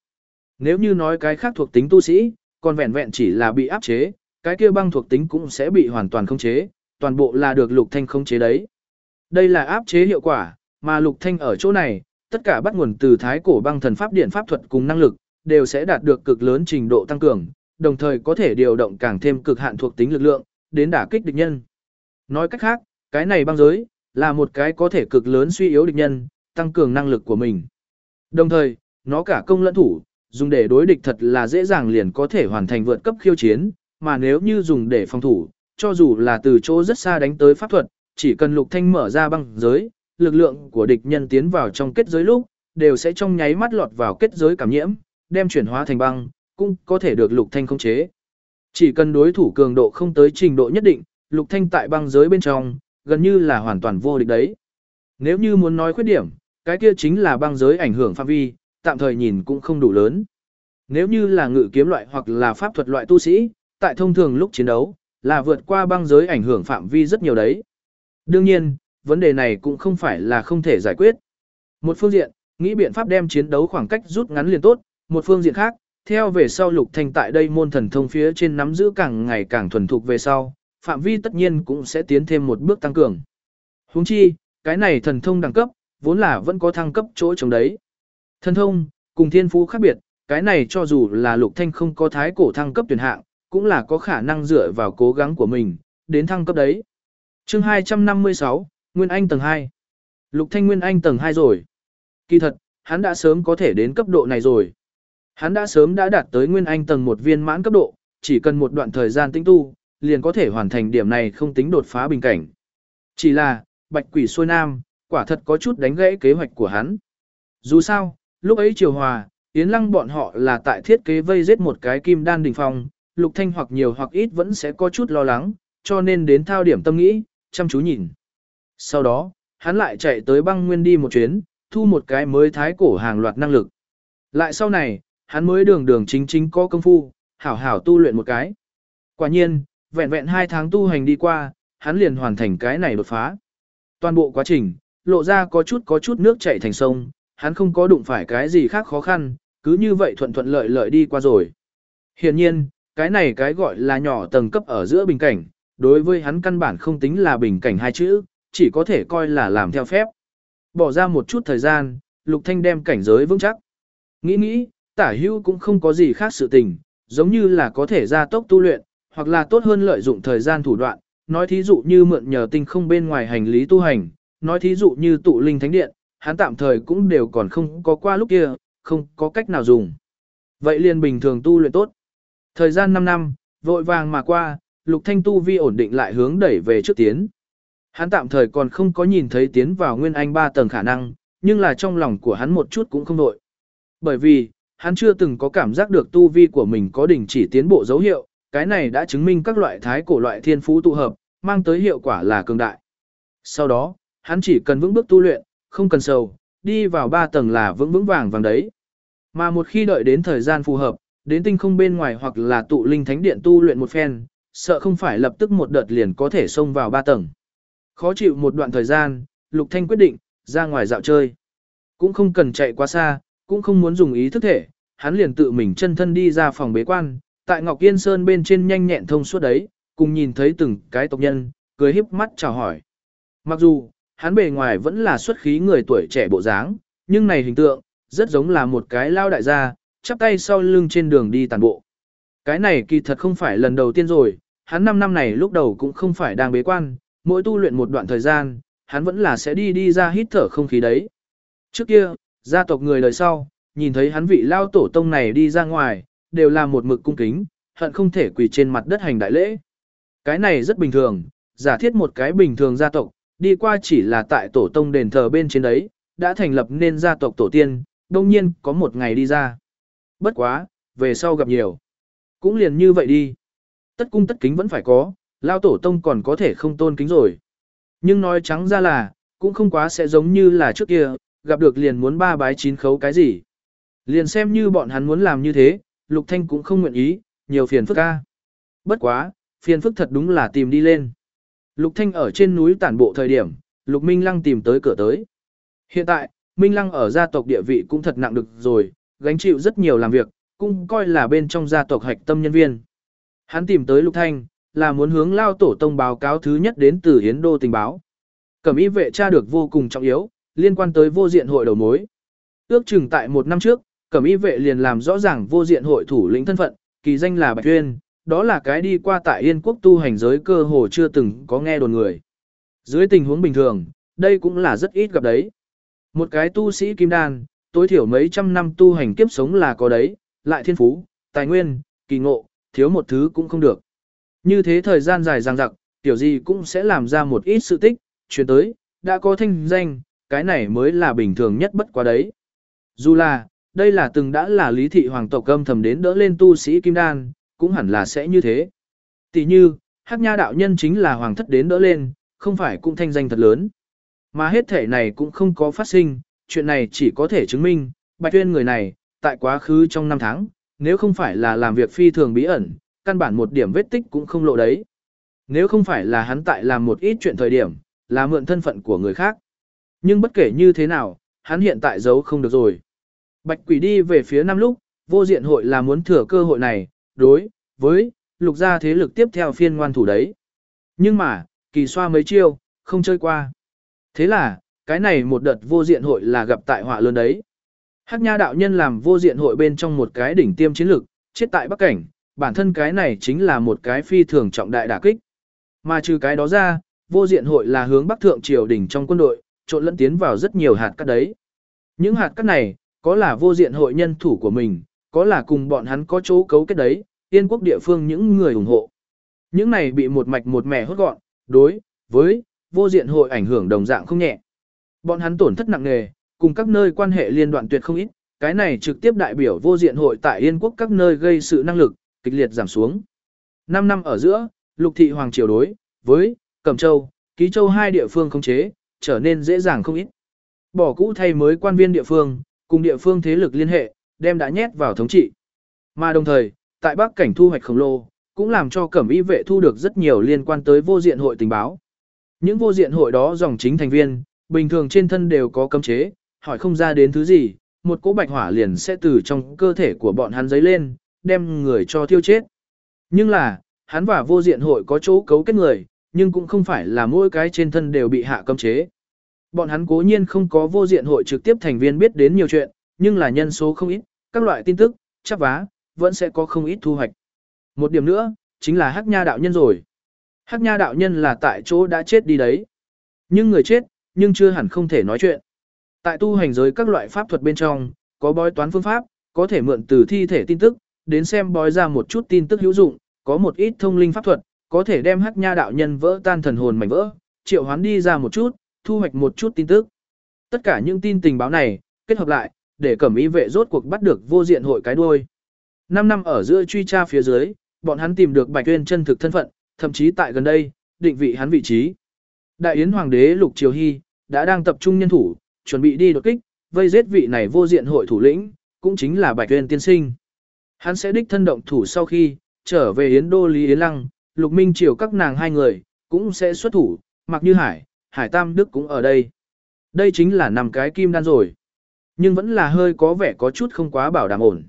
Nếu như nói cái khác thuộc tính tu sĩ, còn vẹn vẹn chỉ là bị áp chế, cái kia băng thuộc tính cũng sẽ bị hoàn toàn khống chế, toàn bộ là được Lục Thanh khống chế đấy. Đây là áp chế hiệu quả, mà Lục Thanh ở chỗ này, tất cả bắt nguồn từ thái cổ băng thần pháp điện pháp thuật cùng năng lực, đều sẽ đạt được cực lớn trình độ tăng cường, đồng thời có thể điều động càng thêm cực hạn thuộc tính lực lượng, đến đả kích địch nhân. Nói cách khác, cái này băng giới, là một cái có thể cực lớn suy yếu địch nhân, tăng cường năng lực của mình. Đồng thời, nó cả công lẫn thủ, dùng để đối địch thật là dễ dàng liền có thể hoàn thành vượt cấp khiêu chiến, mà nếu như dùng để phòng thủ, cho dù là từ chỗ rất xa đánh tới pháp thuật, chỉ cần lục thanh mở ra băng giới, lực lượng của địch nhân tiến vào trong kết giới lúc, đều sẽ trong nháy mắt lọt vào kết giới cảm nhiễm, đem chuyển hóa thành băng, cũng có thể được lục thanh khống chế. Chỉ cần đối thủ cường độ không tới trình độ nhất định, lục thanh tại băng giới bên trong, gần như là hoàn toàn vô địch đấy. Nếu như muốn nói khuyết điểm, cái kia chính là băng giới ảnh hưởng phạm vi, tạm thời nhìn cũng không đủ lớn. Nếu như là ngự kiếm loại hoặc là pháp thuật loại tu sĩ, tại thông thường lúc chiến đấu, là vượt qua băng giới ảnh hưởng phạm vi rất nhiều đấy. Đương nhiên, vấn đề này cũng không phải là không thể giải quyết. Một phương diện, nghĩ biện pháp đem chiến đấu khoảng cách rút ngắn liền tốt, một phương diện khác, theo về sau lục thanh tại đây môn thần thông phía trên nắm giữ càng ngày càng thuần thục về sau, phạm vi tất nhiên cũng sẽ tiến thêm một bước tăng cường. Huống chi, cái này thần thông đẳng cấp, vốn là vẫn có thăng cấp chỗ chống đấy. Thần thông, cùng thiên phú khác biệt, cái này cho dù là lục thanh không có thái cổ thăng cấp tuyển hạng, cũng là có khả năng dựa vào cố gắng của mình, đến thăng cấp đấy. Chương 256, Nguyên Anh tầng 2. Lục Thanh Nguyên Anh tầng 2 rồi. Kỳ thật, hắn đã sớm có thể đến cấp độ này rồi. Hắn đã sớm đã đạt tới Nguyên Anh tầng 1 viên mãn cấp độ, chỉ cần một đoạn thời gian tinh tu, liền có thể hoàn thành điểm này không tính đột phá bình cảnh. Chỉ là, Bạch Quỷ Xuôi Nam, quả thật có chút đánh gãy kế hoạch của hắn. Dù sao, lúc ấy Triều Hòa, Yến Lăng bọn họ là tại thiết kế vây giết một cái kim đan đỉnh phong, Lục Thanh hoặc nhiều hoặc ít vẫn sẽ có chút lo lắng, cho nên đến thao điểm tâm nghĩ, chăm chú nhìn. Sau đó, hắn lại chạy tới băng nguyên đi một chuyến, thu một cái mới thái cổ hàng loạt năng lực. Lại sau này, hắn mới đường đường chính chính có công phu, hảo hảo tu luyện một cái. Quả nhiên, vẹn vẹn hai tháng tu hành đi qua, hắn liền hoàn thành cái này đột phá. Toàn bộ quá trình, lộ ra có chút có chút nước chảy thành sông, hắn không có đụng phải cái gì khác khó khăn, cứ như vậy thuận thuận lợi lợi đi qua rồi. Hiển nhiên, cái này cái gọi là nhỏ tầng cấp ở giữa bình cảnh, đối với hắn căn bản không tính là bình cảnh hai chữ, chỉ có thể coi là làm theo phép. Bỏ ra một chút thời gian, Lục Thanh đem cảnh giới vững chắc. Nghĩ nghĩ, tả hưu cũng không có gì khác sự tình, giống như là có thể gia tốc tu luyện, hoặc là tốt hơn lợi dụng thời gian thủ đoạn, nói thí dụ như mượn nhờ tinh không bên ngoài hành lý tu hành, nói thí dụ như tụ linh thánh điện, hắn tạm thời cũng đều còn không có qua lúc kia, không có cách nào dùng. Vậy liền bình thường tu luyện tốt. Thời gian 5 năm, vội vàng mà qua, lục thanh tu vi ổn định lại hướng đẩy về trước tiến. Hắn tạm thời còn không có nhìn thấy tiến vào nguyên anh 3 tầng khả năng, nhưng là trong lòng của hắn một chút cũng không đội. Bởi vì, hắn chưa từng có cảm giác được tu vi của mình có đỉnh chỉ tiến bộ dấu hiệu, cái này đã chứng minh các loại thái cổ loại thiên phú tụ hợp, mang tới hiệu quả là cường đại. Sau đó, hắn chỉ cần vững bước tu luyện, không cần sầu, đi vào ba tầng là vững vững vàng vàng đấy. Mà một khi đợi đến thời gian phù hợp, đến tinh không bên ngoài hoặc là tụ linh thánh điện tu luyện một phen, sợ không phải lập tức một đợt liền có thể xông vào ba tầng. Khó chịu một đoạn thời gian, Lục Thanh quyết định, ra ngoài dạo chơi. Cũng không cần chạy quá xa, cũng không muốn dùng ý thức thể, hắn liền tự mình chân thân đi ra phòng bế quan, tại Ngọc Yên Sơn bên trên nhanh nhẹn thông suốt đấy, cùng nhìn thấy từng cái tộc nhân, cười híp mắt chào hỏi. Mặc dù, hắn bề ngoài vẫn là xuất khí người tuổi trẻ bộ dáng, nhưng này hình tượng, rất giống là một cái lao đại gia, chắp tay sau lưng trên đường đi tàn bộ. Cái này kỳ thật không phải lần đầu tiên rồi, hắn 5 năm này lúc đầu cũng không phải đang bế quan, mỗi tu luyện một đoạn thời gian, hắn vẫn là sẽ đi đi ra hít thở không khí đấy. Trước kia, gia tộc người lời sau, nhìn thấy hắn vị lao tổ tông này đi ra ngoài, đều là một mực cung kính, hận không thể quỳ trên mặt đất hành đại lễ. Cái này rất bình thường, giả thiết một cái bình thường gia tộc, đi qua chỉ là tại tổ tông đền thờ bên trên đấy, đã thành lập nên gia tộc tổ tiên, đông nhiên có một ngày đi ra. Bất quá, về sau gặp nhiều. Cũng liền như vậy đi. Tất cung tất kính vẫn phải có, lao tổ tông còn có thể không tôn kính rồi. Nhưng nói trắng ra là, cũng không quá sẽ giống như là trước kia, gặp được liền muốn ba bái chín khấu cái gì. Liền xem như bọn hắn muốn làm như thế, Lục Thanh cũng không nguyện ý, nhiều phiền phức ca. Bất quá, phiền phức thật đúng là tìm đi lên. Lục Thanh ở trên núi tản bộ thời điểm, Lục Minh Lăng tìm tới cửa tới. Hiện tại, Minh Lăng ở gia tộc địa vị cũng thật nặng được rồi, gánh chịu rất nhiều làm việc, cũng coi là bên trong gia tộc hạch tâm nhân viên. Hắn tìm tới Lục Thanh, là muốn hướng lao tổ tông báo cáo thứ nhất đến từ Hiến Đô tình báo. Cẩm y vệ tra được vô cùng trọng yếu, liên quan tới vô diện hội đầu mối. Ước chừng tại một năm trước, Cẩm y vệ liền làm rõ ràng vô diện hội thủ lĩnh thân phận, kỳ danh là Bạch Uyên, đó là cái đi qua tại Yên quốc tu hành giới cơ hồ chưa từng có nghe đồn người. Dưới tình huống bình thường, đây cũng là rất ít gặp đấy. Một cái tu sĩ kim đan, tối thiểu mấy trăm năm tu hành kiếp sống là có đấy, lại thiên phú, tài nguyên, kỳ ngộ, thiếu một thứ cũng không được. Như thế thời gian dài dằng dặc, tiểu gì cũng sẽ làm ra một ít sự tích, chuyển tới, đã có thanh danh, cái này mới là bình thường nhất bất quá đấy. Dù là, đây là từng đã là lý thị hoàng tộc âm thầm đến đỡ lên tu sĩ kim đan, cũng hẳn là sẽ như thế. Tỷ như, hắc nha đạo nhân chính là hoàng thất đến đỡ lên, không phải cũng thanh danh thật lớn. Mà hết thể này cũng không có phát sinh, chuyện này chỉ có thể chứng minh, bạch tuyên người này, tại quá khứ trong năm tháng, nếu không phải là làm việc phi thường bí ẩn, căn bản một điểm vết tích cũng không lộ đấy. Nếu không phải là hắn tại làm một ít chuyện thời điểm, là mượn thân phận của người khác. Nhưng bất kể như thế nào, hắn hiện tại giấu không được rồi. Bạch quỷ đi về phía năm lúc, vô diện hội là muốn thừa cơ hội này, đối, với, lục gia thế lực tiếp theo phiên ngoan thủ đấy. Nhưng mà, kỳ xoa mấy chiêu, không chơi qua. Thế là, cái này một đợt vô diện hội là gặp tại họa lớn đấy. Hắc nha đạo nhân làm vô diện hội bên trong một cái đỉnh tiêm chiến lực, chết tại Bắc Cảnh, bản thân cái này chính là một cái phi thường trọng đại đả kích. Mà trừ cái đó ra, vô diện hội là hướng Bắc Thượng Triều đỉnh trong quân đội, trộn lẫn tiến vào rất nhiều hạt cát đấy. Những hạt cát này, có là vô diện hội nhân thủ của mình, có là cùng bọn hắn có chỗ cấu kết đấy, yên quốc địa phương những người ủng hộ. Những này bị một mạch một mẻ hốt gọn, đối với vô diện hội ảnh hưởng đồng dạng không nhẹ. Bọn hắn tổn thất nặng nề, cùng các nơi quan hệ liên đoạn tuyệt không ít, cái này trực tiếp đại biểu vô diện hội tại Yên quốc các nơi gây sự năng lực, kịch liệt giảm xuống. 5 năm ở giữa, Lục thị hoàng triều đối với Cẩm Châu, Ký Châu hai địa phương khống chế, trở nên dễ dàng không ít. Bỏ cũ thay mới quan viên địa phương, cùng địa phương thế lực liên hệ, đem đã nhét vào thống trị. Mà đồng thời, tại Bắc cảnh thu hoạch khổng lồ, cũng làm cho Cẩm Y vệ thu được rất nhiều liên quan tới vô diện hội tình báo. Những vô diện hội đó dòng chính thành viên, bình thường trên thân đều có cấm chế, hỏi không ra đến thứ gì, một cỗ bạch hỏa liền sẽ từ trong cơ thể của bọn hắn giấy lên, đem người cho thiêu chết. Nhưng là, hắn và vô diện hội có chỗ cấu kết người, nhưng cũng không phải là mỗi cái trên thân đều bị hạ cấm chế. Bọn hắn cố nhiên không có vô diện hội trực tiếp thành viên biết đến nhiều chuyện, nhưng là nhân số không ít, các loại tin tức, chắc vá, vẫn sẽ có không ít thu hoạch. Một điểm nữa, chính là hắc nha đạo nhân rồi. Hắc nha đạo nhân là tại chỗ đã chết đi đấy. Nhưng người chết, nhưng chưa hẳn không thể nói chuyện. Tại tu hành giới các loại pháp thuật bên trong, có bói toán phương pháp, có thể mượn từ thi thể tin tức, đến xem bói ra một chút tin tức hữu dụng, có một ít thông linh pháp thuật, có thể đem hắc nha đạo nhân vỡ tan thần hồn mảnh vỡ, triệu hoán đi ra một chút, thu hoạch một chút tin tức. Tất cả những tin tình báo này, kết hợp lại, để cẩm y vệ rốt cuộc bắt được vô diện hội cái đuôi. Năm năm ở giữa truy tra phía dưới, bọn hắn tìm được Bạch uyên chân thực thân phận, thậm chí tại gần đây, định vị hắn vị trí. Đại yến hoàng đế Lục Triều Hy đã đang tập trung nhân thủ, chuẩn bị đi đột kích, vây giết vị này vô diện hội thủ lĩnh, cũng chính là Bạch uyên tiên sinh. Hắn sẽ đích thân động thủ sau khi trở về Yến Đô Lý Yến Lăng, Lục Minh Triều các nàng hai người cũng sẽ xuất thủ, mặc như Hải, Hải Tam Đức cũng ở đây. Đây chính là năm cái kim đan rồi. Nhưng vẫn là hơi có vẻ có chút không quá bảo đảm ổn.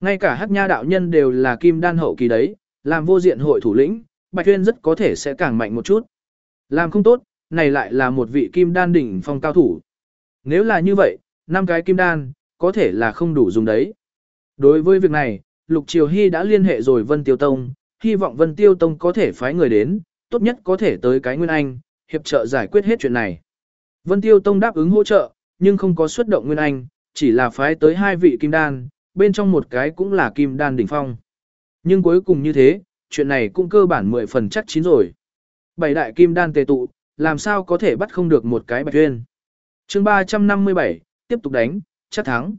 Ngay cả hắc nha đạo nhân đều là kim đan hậu kỳ đấy, làm vô diện hội thủ lĩnh, Bạch Tuyên rất có thể sẽ càng mạnh một chút. Làm không tốt, này lại là một vị kim đan đỉnh phong cao thủ. Nếu là như vậy, năm cái kim đan, có thể là không đủ dùng đấy. Đối với việc này, Lục Triều Hy đã liên hệ rồi Vân Tiêu Tông, hy vọng Vân Tiêu Tông có thể phái người đến, tốt nhất có thể tới cái Nguyên Anh, hiệp trợ giải quyết hết chuyện này. Vân Tiêu Tông đáp ứng hỗ trợ, nhưng không có xuất động Nguyên Anh, chỉ là phái tới hai vị kim đan, bên trong một cái cũng là kim đan đỉnh phong. Nhưng cuối cùng như thế, chuyện này cũng cơ bản 10 phần chắc chín rồi. Bảy đại kim đan tề tụ, làm sao có thể bắt không được một cái bạch duyên. chương 357, tiếp tục đánh, chắc thắng.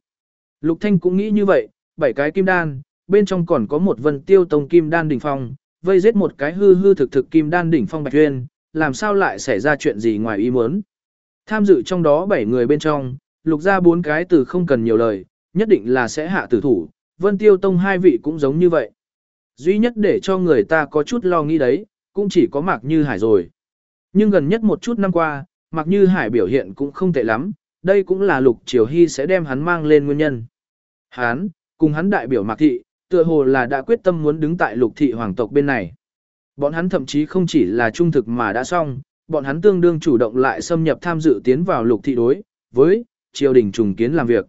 Lục Thanh cũng nghĩ như vậy, bảy cái kim đan, bên trong còn có một vân tiêu tông kim đan đỉnh phong, vây giết một cái hư hư thực thực kim đan đỉnh phong bạch duyên, làm sao lại xảy ra chuyện gì ngoài ý muốn. Tham dự trong đó bảy người bên trong, lục ra bốn cái từ không cần nhiều lời, nhất định là sẽ hạ tử thủ, vân tiêu tông hai vị cũng giống như vậy. Duy nhất để cho người ta có chút lo nghĩ đấy, cũng chỉ có Mạc Như Hải rồi. Nhưng gần nhất một chút năm qua, Mạc Như Hải biểu hiện cũng không tệ lắm, đây cũng là Lục Triều Hy sẽ đem hắn mang lên nguyên nhân. Hắn, cùng hắn đại biểu Mạc Thị, tựa hồ là đã quyết tâm muốn đứng tại Lục Thị hoàng tộc bên này. Bọn hắn thậm chí không chỉ là trung thực mà đã xong, bọn hắn tương đương chủ động lại xâm nhập tham dự tiến vào Lục Thị đối với triều đình trùng kiến làm việc.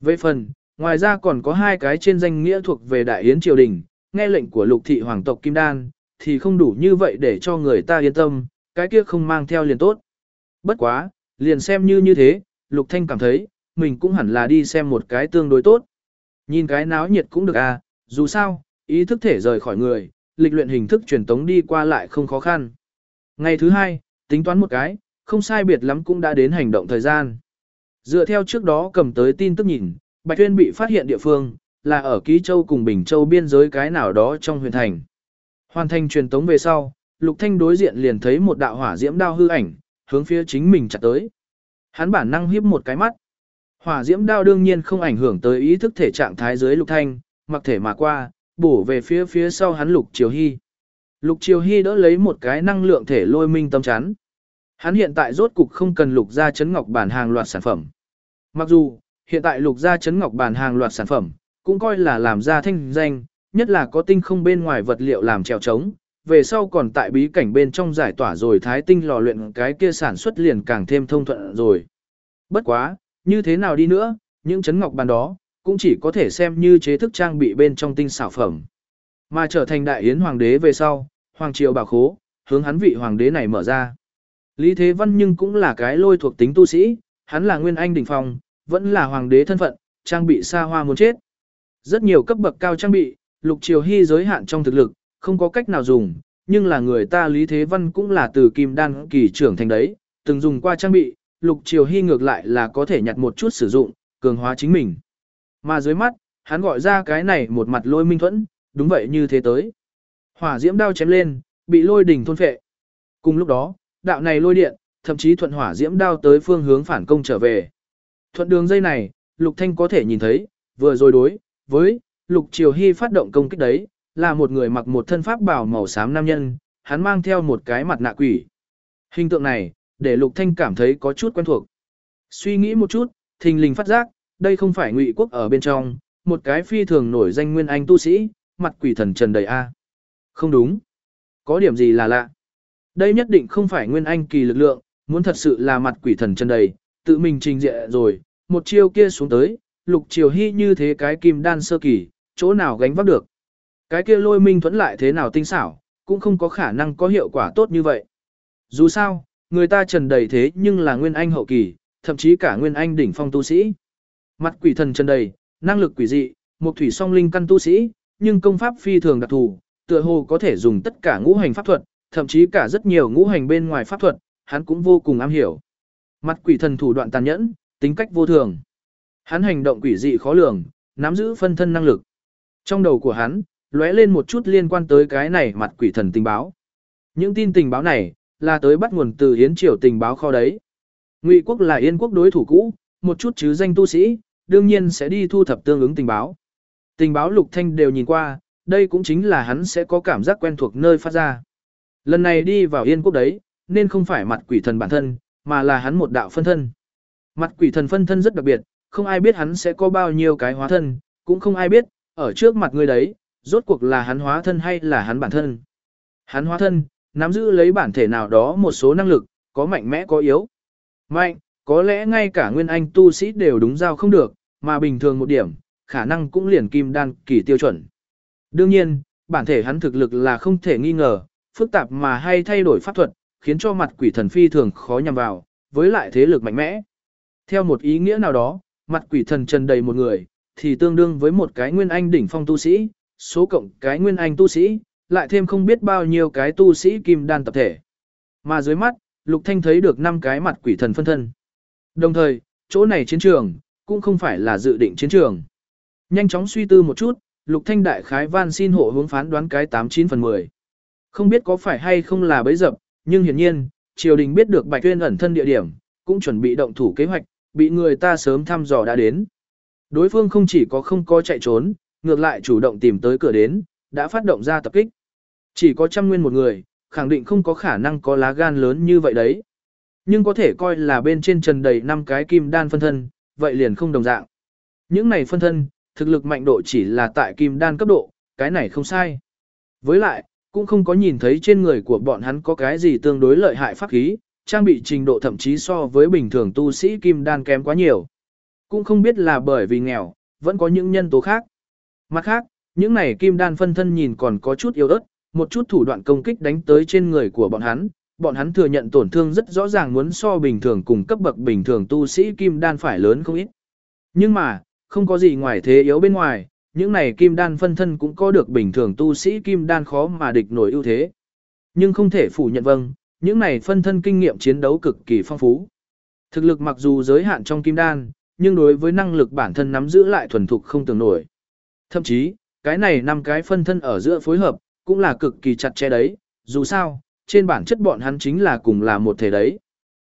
Về phần, ngoài ra còn có hai cái trên danh nghĩa thuộc về Đại Yến triều đình, nghe lệnh của Lục Thị hoàng tộc Kim Đan, thì không đủ như vậy để cho người ta yên tâm, cái kia không mang theo liền tốt. Bất quá, liền xem như như thế, Lục Thanh cảm thấy, mình cũng hẳn là đi xem một cái tương đối tốt. Nhìn cái náo nhiệt cũng được à, dù sao, ý thức thể rời khỏi người, lịch luyện hình thức truyền tống đi qua lại không khó khăn. Ngày thứ hai, tính toán một cái, không sai biệt lắm cũng đã đến hành động thời gian. Dựa theo trước đó cầm tới tin tức nhìn, Bạch Tuyên bị phát hiện địa phương, là ở Ký Châu cùng Bình Châu biên giới cái nào đó trong huyền thành. Hoàn thành truyền tống về sau, Lục Thanh đối diện liền thấy một đạo hỏa diễm đao hư ảnh, hướng phía chính mình chặt tới. Hắn bản năng hiếp một cái mắt. Hỏa diễm đao đương nhiên không ảnh hưởng tới ý thức thể trạng thái dưới Lục Thanh, mặc thể mà qua, bổ về phía phía sau hắn Lục Triều Hy. Lục Triều Hy đỡ lấy một cái năng lượng thể lôi minh tâm chắn. Hắn hiện tại rốt cục không cần lục gia chấn ngọc bản hàng loạt sản phẩm. Mặc dù, hiện tại lục gia chấn ngọc bản hàng loạt sản phẩm, cũng coi là làm ra thanh danh, nhất là có tinh không bên ngoài vật liệu làm trèo trống, về sau còn tại bí cảnh bên trong giải tỏa rồi thái tinh lò luyện cái kia sản xuất liền càng thêm thông thuận rồi. Bất quá, như thế nào đi nữa, những chấn ngọc bàn đó, cũng chỉ có thể xem như chế thức trang bị bên trong tinh xảo phẩm. Mà trở thành đại yến hoàng đế về sau, hoàng triều bảo khố, hướng hắn vị hoàng đế này mở ra. Lý Thế Văn nhưng cũng là cái lôi thuộc tính tu sĩ, hắn là nguyên anh đỉnh phong, vẫn là hoàng đế thân phận, trang bị xa hoa muốn chết. Rất nhiều cấp bậc cao trang bị, Lục Triều Hy giới hạn trong thực lực, không có cách nào dùng, nhưng là người ta Lý Thế Văn cũng là từ kim đan kỳ trưởng thành đấy, từng dùng qua trang bị, Lục Triều Hy ngược lại là có thể nhặt một chút sử dụng, cường hóa chính mình. Mà dưới mắt, hắn gọi ra cái này một mặt lôi minh thuẫn, đúng vậy như thế tới. Hỏa diễm đao chém lên, bị lôi đỉnh thôn phệ. Cùng lúc đó, đạo này lôi điện, thậm chí thuận hỏa diễm đao tới phương hướng phản công trở về. Thuận đường dây này, Lục Thanh có thể nhìn thấy, vừa rồi đối với Lục Triều Hy phát động công kích đấy, là một người mặc một thân pháp bào màu xám nam nhân, hắn mang theo một cái mặt nạ quỷ. Hình tượng này, để Lục Thanh cảm thấy có chút quen thuộc. Suy nghĩ một chút, thình lình phát giác, đây không phải ngụy quốc ở bên trong, một cái phi thường nổi danh nguyên anh tu sĩ, mặt quỷ thần trần đầy A. Không đúng. Có điểm gì là lạ. Đây nhất định không phải nguyên anh kỳ lực lượng, muốn thật sự là mặt quỷ thần trần đầy, tự mình trình diện rồi, một chiêu kia xuống tới, lục triều hy như thế cái kim đan sơ kỳ, chỗ nào gánh vác được. Cái kia lôi minh thuẫn lại thế nào tinh xảo, cũng không có khả năng có hiệu quả tốt như vậy. Dù sao, người ta trần đầy thế nhưng là nguyên anh hậu kỳ, thậm chí cả nguyên anh đỉnh phong tu sĩ. Mặt quỷ thần chân đầy, năng lực quỷ dị, một thủy song linh căn tu sĩ, nhưng công pháp phi thường đặc thù, tựa hồ có thể dùng tất cả ngũ hành pháp thuật, thậm chí cả rất nhiều ngũ hành bên ngoài pháp thuật, hắn cũng vô cùng am hiểu. Mặt quỷ thần thủ đoạn tàn nhẫn, tính cách vô thường. Hắn hành động quỷ dị khó lường, nắm giữ phân thân năng lực. Trong đầu của hắn, lóe lên một chút liên quan tới cái này mặt quỷ thần tình báo. Những tin tình báo này, là tới bắt nguồn từ Yến Triều tình báo kho đấy. Ngụy quốc là Yên quốc đối thủ cũ, một chút chứ danh tu sĩ, đương nhiên sẽ đi thu thập tương ứng tình báo. Tình báo Lục Thanh đều nhìn qua, đây cũng chính là hắn sẽ có cảm giác quen thuộc nơi phát ra. Lần này đi vào Yên quốc đấy, nên không phải mặt quỷ thần bản thân, mà là hắn một đạo phân thân. Mặt quỷ thần phân thân rất đặc biệt, không ai biết hắn sẽ có bao nhiêu cái hóa thân, cũng không ai biết, ở trước mặt người đấy, rốt cuộc là hắn hóa thân hay là hắn bản thân. Hắn hóa thân, nắm giữ lấy bản thể nào đó một số năng lực, có mạnh mẽ có yếu. Mạnh, có lẽ ngay cả nguyên anh tu sĩ đều đúng giao không được, mà bình thường một điểm, khả năng cũng liền kim đan kỳ tiêu chuẩn. Đương nhiên, bản thể hắn thực lực là không thể nghi ngờ, phức tạp mà hay thay đổi pháp thuật, khiến cho mặt quỷ thần phi thường khó nhằm vào, với lại thế lực mạnh mẽ. Theo một ý nghĩa nào đó, mặt quỷ thần trần đầy một người, thì tương đương với một cái nguyên anh đỉnh phong tu sĩ, số cộng cái nguyên anh tu sĩ, lại thêm không biết bao nhiêu cái tu sĩ kim đan tập thể. Mà dưới mắt, Lục Thanh thấy được 5 cái mặt quỷ thần phân thân. Đồng thời, chỗ này chiến trường, cũng không phải là dự định chiến trường. Nhanh chóng suy tư một chút, Lục Thanh đại khái van xin hộ hướng phán đoán cái 89 phần 10. Không biết có phải hay không là bấy dập, nhưng hiển nhiên, triều đình biết được Bạch Tuyên ẩn thân địa điểm, cũng chuẩn bị động thủ kế hoạch, bị người ta sớm thăm dò đã đến. Đối phương không chỉ có không có chạy trốn, ngược lại chủ động tìm tới cửa đến, đã phát động ra tập kích. Chỉ có trăm nguyên một người, khẳng định không có khả năng có lá gan lớn như vậy đấy. Nhưng có thể coi là bên trên trần đầy năm cái kim đan phân thân, vậy liền không đồng dạng. Những này phân thân, thực lực mạnh độ chỉ là tại kim đan cấp độ, cái này không sai. Với lại, cũng không có nhìn thấy trên người của bọn hắn có cái gì tương đối lợi hại pháp khí, trang bị trình độ thậm chí so với bình thường tu sĩ kim đan kém quá nhiều. Cũng không biết là bởi vì nghèo, vẫn có những nhân tố khác. Mặt khác, những này kim đan phân thân nhìn còn có chút yếu ớt, một chút thủ đoạn công kích đánh tới trên người của bọn hắn, bọn hắn thừa nhận tổn thương rất rõ ràng muốn so bình thường cùng cấp bậc bình thường tu sĩ kim đan phải lớn không ít. Nhưng mà, không có gì ngoài thế yếu bên ngoài, những này kim đan phân thân cũng có được bình thường tu sĩ kim đan khó mà địch nổi ưu thế. Nhưng không thể phủ nhận vâng, những này phân thân kinh nghiệm chiến đấu cực kỳ phong phú. Thực lực mặc dù giới hạn trong kim đan, nhưng đối với năng lực bản thân nắm giữ lại thuần thục không tưởng nổi. Thậm chí, cái này năm cái phân thân ở giữa phối hợp, cũng là cực kỳ chặt chẽ đấy, dù sao, trên bản chất bọn hắn chính là cùng là một thể đấy.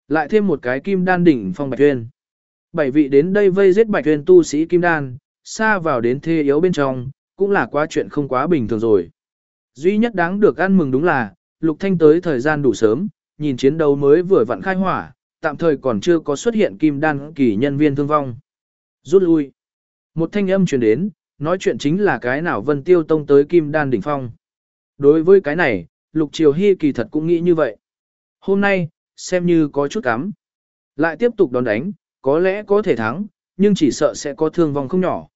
Lại thêm một cái kim đan đỉnh phong Bạch Tuyên. Bảy vị đến đây vây giết Bạch Tuyên tu sĩ kim đan, xa vào đến thê yếu bên trong, cũng là quá chuyện không quá bình thường rồi. Duy nhất đáng được ăn mừng đúng là, Lục Thanh tới thời gian đủ sớm, nhìn chiến đấu mới vừa vặn khai hỏa, tạm thời còn chưa có xuất hiện kim đan kỳ nhân viên thương vong. Rút lui. Một thanh âm truyền đến, nói chuyện chính là cái nào Vân Tiêu Tông tới kim đan đỉnh phong. Đối với cái này, Lục Triều Hy kỳ thật cũng nghĩ như vậy. Hôm nay, xem như có chút cắm. Lại tiếp tục đón đánh, có lẽ có thể thắng, nhưng chỉ sợ sẽ có thương vong không nhỏ.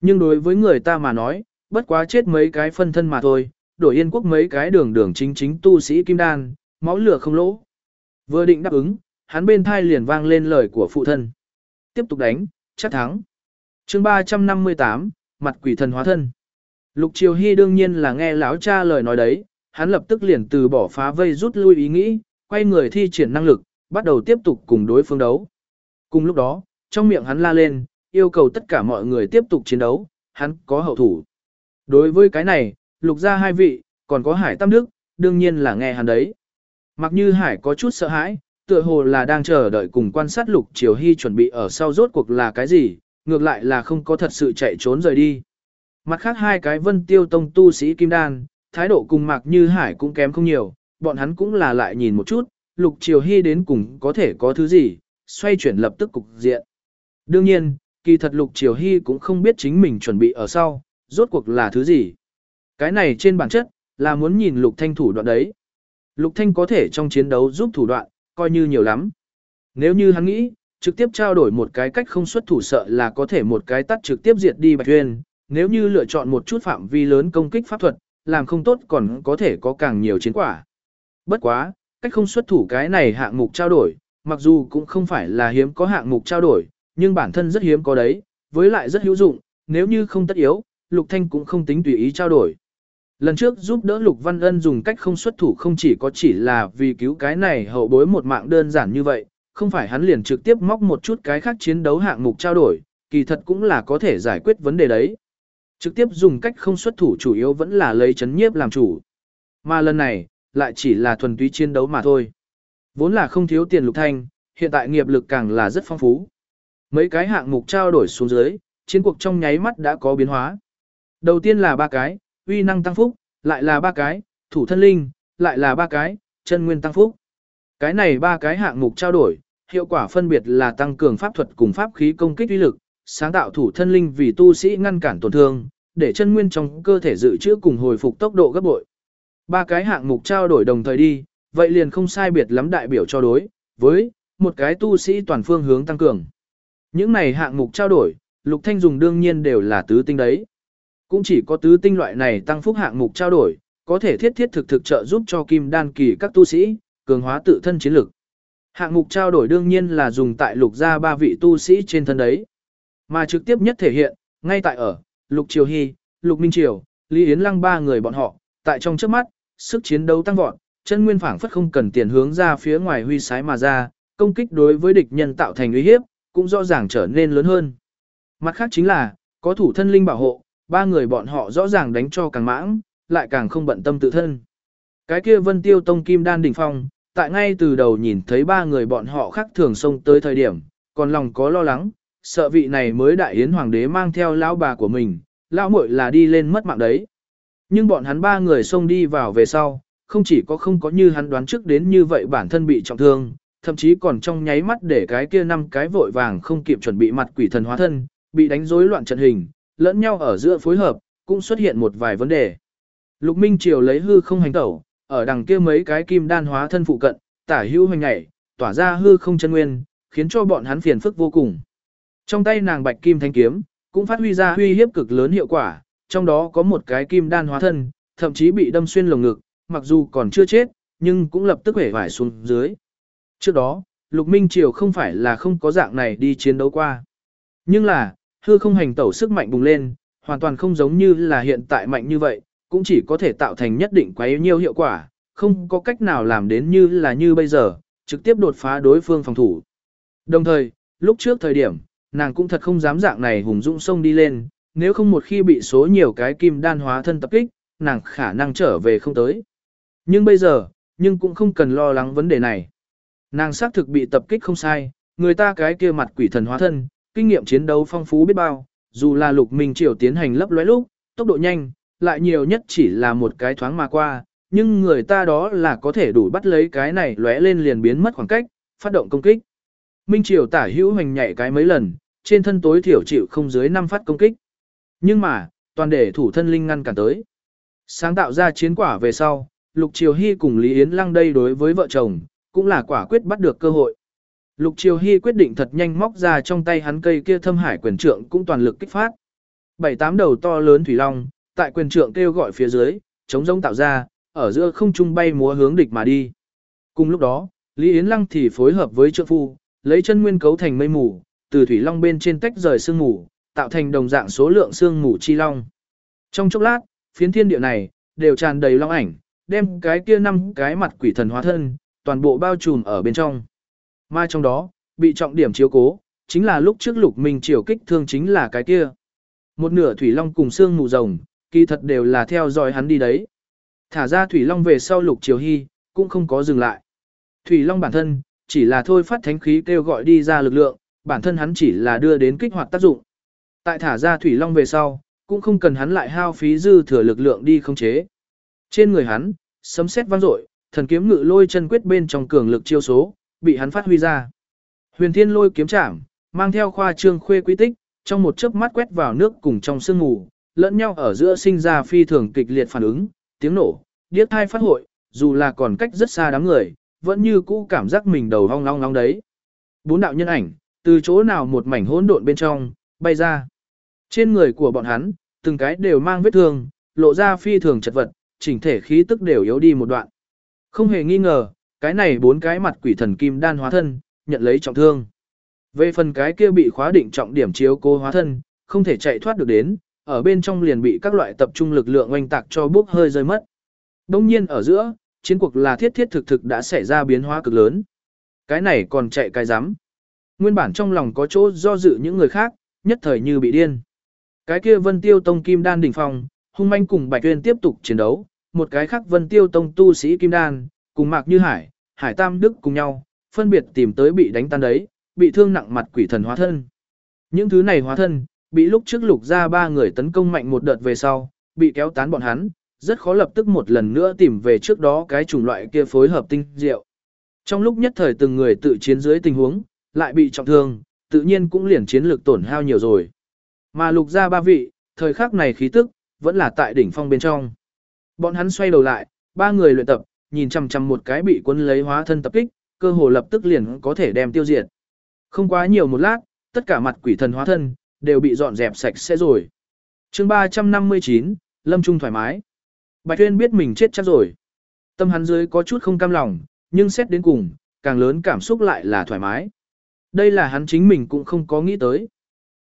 Nhưng đối với người ta mà nói, bất quá chết mấy cái phân thân mà thôi, đổi yên quốc mấy cái đường đường chính chính tu sĩ kim đan, máu lửa không lỗ. Vừa định đáp ứng, hắn bên thai liền vang lên lời của phụ thân. Tiếp tục đánh, chắc thắng. chương 358, mặt quỷ thần hóa thân. Lục Triều Hy đương nhiên là nghe lão cha lời nói đấy, hắn lập tức liền từ bỏ phá vây rút lui ý nghĩ, quay người thi triển năng lực, bắt đầu tiếp tục cùng đối phương đấu. Cùng lúc đó, trong miệng hắn la lên, yêu cầu tất cả mọi người tiếp tục chiến đấu, hắn có hậu thủ. Đối với cái này, lục ra hai vị, còn có Hải Tam Đức, đương nhiên là nghe hắn đấy. Mặc như Hải có chút sợ hãi, tựa hồ là đang chờ đợi cùng quan sát lục triều hy chuẩn bị ở sau rốt cuộc là cái gì, ngược lại là không có thật sự chạy trốn rời đi. Mặt khác hai cái vân tiêu tông tu sĩ kim đan, thái độ cùng Mạc Như Hải cũng kém không nhiều, bọn hắn cũng là lại nhìn một chút, lục triều hy đến cùng có thể có thứ gì, xoay chuyển lập tức cục diện. Đương nhiên, kỳ thật lục triều hy cũng không biết chính mình chuẩn bị ở sau, rốt cuộc là thứ gì. Cái này trên bản chất, là muốn nhìn lục thanh thủ đoạn đấy. Lục thanh có thể trong chiến đấu giúp thủ đoạn, coi như nhiều lắm. Nếu như hắn nghĩ, trực tiếp trao đổi một cái cách không xuất thủ sợ là có thể một cái tắt trực tiếp diệt đi Bạch Tuyên, nếu như lựa chọn một chút phạm vi lớn công kích pháp thuật, làm không tốt còn có thể có càng nhiều chiến quả. Bất quá, cách không xuất thủ cái này hạng mục trao đổi, mặc dù cũng không phải là hiếm có hạng mục trao đổi, nhưng bản thân rất hiếm có đấy, với lại rất hữu dụng, nếu như không tất yếu, Lục Thanh cũng không tính tùy ý trao đổi. Lần trước giúp đỡ Lục Văn Ân dùng cách không xuất thủ không chỉ có chỉ là vì cứu cái này hậu bối một mạng đơn giản như vậy, không phải hắn liền trực tiếp móc một chút cái khác chiến đấu hạng mục trao đổi, kỳ thật cũng là có thể giải quyết vấn đề đấy. Trực tiếp dùng cách không xuất thủ chủ yếu vẫn là lấy chấn nhiếp làm chủ. Mà lần này, lại chỉ là thuần túy chiến đấu mà thôi. Vốn là không thiếu tiền lục thanh, hiện tại nghiệp lực càng là rất phong phú. Mấy cái hạng mục trao đổi xuống dưới, chiến cuộc trong nháy mắt đã có biến hóa. Đầu tiên là ba cái, uy năng tăng phúc, lại là ba cái, thủ thân linh, lại là ba cái, chân nguyên tăng phúc. Cái này ba cái hạng mục trao đổi, hiệu quả phân biệt là tăng cường pháp thuật cùng pháp khí công kích uy lực, sáng tạo thủ thân linh vì tu sĩ ngăn cản tổn thương, để chân nguyên trong cơ thể dự trữ cùng hồi phục tốc độ gấp bội. Ba cái hạng mục trao đổi đồng thời đi, vậy liền không sai biệt lắm đại biểu cho đối, với một cái tu sĩ toàn phương hướng tăng cường. Những này hạng mục trao đổi, Lục Thanh dùng đương nhiên đều là tứ tinh đấy. Cũng chỉ có tứ tinh loại này tăng phúc hạng mục trao đổi, có thể thiết thiết thực thực trợ giúp cho kim đan kỳ các tu sĩ, cường hóa tự thân chiến lực. Hạng mục trao đổi đương nhiên là dùng tại lục gia ba vị tu sĩ trên thân đấy. Mà trực tiếp nhất thể hiện, ngay tại ở, lục triều hy, lục minh triều, Lý Yến Lăng ba người bọn họ, tại trong trước mắt, sức chiến đấu tăng vọt, chân nguyên phảng phất không cần tiền hướng ra phía ngoài huy sái mà ra, công kích đối với địch nhân tạo thành uy hiếp, cũng rõ ràng trở nên lớn hơn. Mặt khác chính là, có thủ thân linh bảo hộ, ba người bọn họ rõ ràng đánh cho càng mãng, lại càng không bận tâm tự thân. Cái kia Vân Tiêu Tông Kim Đan đỉnh phong, tại ngay từ đầu nhìn thấy ba người bọn họ khác thường xông tới thời điểm, còn lòng có lo lắng, sợ vị này mới đại yến hoàng đế mang theo lão bà của mình, lão muội là đi lên mất mạng đấy. Nhưng bọn hắn ba người xông đi vào về sau, không chỉ có không có như hắn đoán trước đến như vậy bản thân bị trọng thương, thậm chí còn trong nháy mắt để cái kia năm cái vội vàng không kịp chuẩn bị mặt quỷ thần hóa thân, bị đánh rối loạn trận hình, lẫn nhau ở giữa phối hợp, cũng xuất hiện một vài vấn đề. Lục Minh Triều lấy hư không hành tẩu, ở đằng kia mấy cái kim đan hóa thân phụ cận, tả hữu hoành nhảy, tỏa ra hư không chân nguyên, khiến cho bọn hắn phiền phức vô cùng. Trong tay nàng bạch kim thanh kiếm, cũng phát huy ra huy hiếp cực lớn hiệu quả, trong đó có một cái kim đan hóa thân, thậm chí bị đâm xuyên lồng ngực, mặc dù còn chưa chết, nhưng cũng lập tức hể vải xuống dưới. Trước đó, Lục Minh Triều không phải là không có dạng này đi chiến đấu qua. Nhưng là, hư không hành tẩu sức mạnh bùng lên, hoàn toàn không giống như là hiện tại mạnh như vậy, cũng chỉ có thể tạo thành nhất định quá nhiều hiệu quả, không có cách nào làm đến như là như bây giờ, trực tiếp đột phá đối phương phòng thủ. Đồng thời, lúc trước thời điểm, nàng cũng thật không dám dạng này hùng dũng sông đi lên, nếu không một khi bị số nhiều cái kim đan hóa thân tập kích, nàng khả năng trở về không tới. Nhưng bây giờ, nhưng cũng không cần lo lắng vấn đề này. Nàng xác thực bị tập kích không sai, người ta cái kia mặt quỷ thần hóa thân, kinh nghiệm chiến đấu phong phú biết bao, dù là lục minh triều tiến hành lấp lóe lúc, tốc độ nhanh, lại nhiều nhất chỉ là một cái thoáng mà qua, nhưng người ta đó là có thể đủ bắt lấy cái này lóe lên liền biến mất khoảng cách, phát động công kích. Minh triều tả hữu hành nhảy cái mấy lần, trên thân tối thiểu chịu không dưới 5 phát công kích. Nhưng mà, toàn để thủ thân linh ngăn cản tới. Sáng tạo ra chiến quả về sau, Lục Triều Hy cùng Lý Yến Lăng đây đối với vợ chồng, cũng là quả quyết bắt được cơ hội. Lục Triều Hy quyết định thật nhanh móc ra trong tay hắn cây kia thâm hải quyền trượng cũng toàn lực kích phát. Bảy tám đầu to lớn thủy long, tại quyền trượng kêu gọi phía dưới, chống rông tạo ra, ở giữa không trung bay múa hướng địch mà đi. Cùng lúc đó, Lý Yến Lăng thì phối hợp với trượng phu, lấy chân nguyên cấu thành mây mù, từ thủy long bên trên tách rời sương mù, tạo thành đồng dạng số lượng sương mù chi long. Trong chốc lát, phiến thiên địa này đều tràn đầy long ảnh, đem cái kia năm cái mặt quỷ thần hóa thân, toàn bộ bao trùm ở bên trong. Mà trong đó, bị trọng điểm chiếu cố, chính là lúc trước lục minh triều kích thương chính là cái kia. Một nửa thủy long cùng xương mù rồng, kỳ thật đều là theo dõi hắn đi đấy. Thả ra thủy long về sau lục triều hy, cũng không có dừng lại. Thủy long bản thân, chỉ là thôi phát thánh khí kêu gọi đi ra lực lượng, bản thân hắn chỉ là đưa đến kích hoạt tác dụng. Tại thả ra thủy long về sau, cũng không cần hắn lại hao phí dư thừa lực lượng đi khống chế. Trên người hắn, sấm sét vang dội, thần kiếm ngự lôi chân quyết bên trong cường lực chiêu số, bị hắn phát huy ra. Huyền Thiên lôi kiếm chạm, mang theo khoa trương khuê quý tích, trong một chớp mắt quét vào nước cùng trong sương mù, lẫn nhau ở giữa sinh ra phi thường kịch liệt phản ứng, tiếng nổ, điếc thai phát hội, dù là còn cách rất xa đám người, vẫn như cũ cảm giác mình đầu hong long long đấy. Bốn đạo nhân ảnh, từ chỗ nào một mảnh hỗn độn bên trong, bay ra. Trên người của bọn hắn, từng cái đều mang vết thương, lộ ra phi thường chật vật, chỉnh thể khí tức đều yếu đi một đoạn. Không hề nghi ngờ, cái này bốn cái mặt quỷ thần kim đan hóa thân, nhận lấy trọng thương. Về phần cái kia bị khóa định trọng điểm chiếu cố hóa thân, không thể chạy thoát được đến, ở bên trong liền bị các loại tập trung lực lượng oanh tạc cho bốc hơi rơi mất. Đông nhiên ở giữa, chiến cuộc là thiết thiết thực thực đã xảy ra biến hóa cực lớn. Cái này còn chạy cái rắm Nguyên bản trong lòng có chỗ do dự những người khác, nhất thời như bị điên. Cái kia Vân Tiêu Tông Kim Đan đỉnh phong, hung manh cùng Bạch Uyên tiếp tục chiến đấu, một cái khác Vân Tiêu Tông tu sĩ Kim Đan, cùng Mạc Như Hải, Hải Tam Đức cùng nhau, phân biệt tìm tới bị đánh tan đấy, bị thương nặng mặt quỷ thần hóa thân. Những thứ này hóa thân, bị lúc trước lục ra ba người tấn công mạnh một đợt về sau, bị kéo tán bọn hắn, rất khó lập tức một lần nữa tìm về trước đó cái chủng loại kia phối hợp tinh diệu. Trong lúc nhất thời từng người tự chiến dưới tình huống, lại bị trọng thương, tự nhiên cũng liền chiến lực tổn hao nhiều rồi. Mà lục ra ba vị, thời khắc này khí tức, vẫn là tại đỉnh phong bên trong. Bọn hắn xoay đầu lại, ba người luyện tập, nhìn chằm chằm một cái bị quân lấy hóa thân tập kích, cơ hồ lập tức liền có thể đem tiêu diệt. Không quá nhiều một lát, tất cả mặt quỷ thần hóa thân đều bị dọn dẹp sạch sẽ rồi. Chương 359, Lâm Trung thoải mái. Bạch Tuyên biết mình chết chắc rồi. Tâm hắn dưới có chút không cam lòng, nhưng xét đến cùng, càng lớn cảm xúc lại là thoải mái. Đây là hắn chính mình cũng không có nghĩ tới.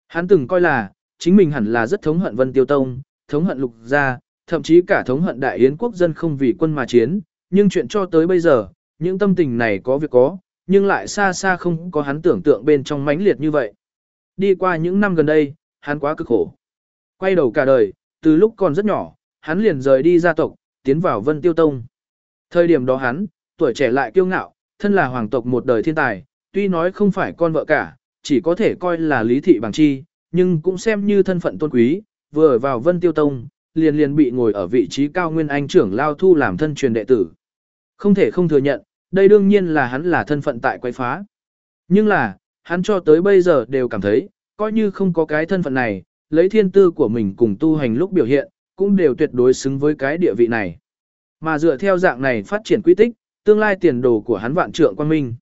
Hắn từng coi là, chính mình hẳn là rất thống hận Vân Tiêu Tông, thống hận Lục Gia, thậm chí cả thống hận đại yến quốc dân không vì quân mà chiến, nhưng chuyện cho tới bây giờ, những tâm tình này có việc có, nhưng lại xa xa không có hắn tưởng tượng bên trong mãnh liệt như vậy. Đi qua những năm gần đây, hắn quá cực khổ. Quay đầu cả đời, từ lúc còn rất nhỏ, hắn liền rời đi gia tộc, tiến vào Vân Tiêu Tông. Thời điểm đó hắn, tuổi trẻ lại kiêu ngạo, thân là hoàng tộc một đời thiên tài, tuy nói không phải con vợ cả, chỉ có thể coi là lý thị bằng chi, nhưng cũng xem như thân phận tôn quý, vừa vào Vân Tiêu Tông, liền liền bị ngồi ở vị trí cao nguyên anh trưởng lao thu làm thân truyền đệ tử. Không thể không thừa nhận, đây đương nhiên là hắn là thân phận tại quay phá. Nhưng là, hắn cho tới bây giờ đều cảm thấy, coi như không có cái thân phận này, lấy thiên tư của mình cùng tu hành lúc biểu hiện, cũng đều tuyệt đối xứng với cái địa vị này. Mà dựa theo dạng này phát triển quy tích, tương lai tiền đồ của hắn vạn trượng quan minh.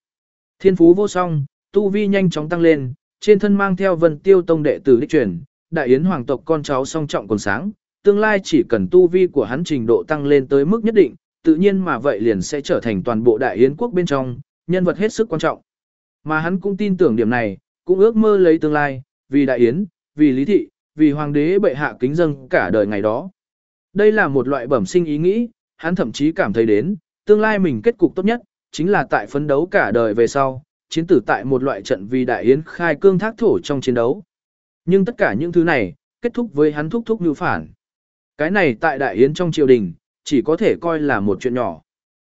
Thiên phú vô song, tu vi nhanh chóng tăng lên, trên thân mang theo vân tiêu tông đệ tử đích truyền, đại yến hoàng tộc con cháu song trọng còn sáng, tương lai chỉ cần tu vi của hắn trình độ tăng lên tới mức nhất định, tự nhiên mà vậy liền sẽ trở thành toàn bộ đại yến quốc bên trong, nhân vật hết sức quan trọng. Mà hắn cũng tin tưởng điểm này, cũng ước mơ lấy tương lai, vì đại yến, vì lý thị, vì hoàng đế bệ hạ kính dâng cả đời ngày đó. Đây là một loại bẩm sinh ý nghĩ, hắn thậm chí cảm thấy đến, tương lai mình kết cục tốt nhất, chính là tại phấn đấu cả đời về sau, chiến tử tại một loại trận vì đại yến khai cương thác thổ trong chiến đấu. Nhưng tất cả những thứ này, kết thúc với hắn thúc thúc như phản. Cái này tại đại yến trong triều đình, chỉ có thể coi là một chuyện nhỏ.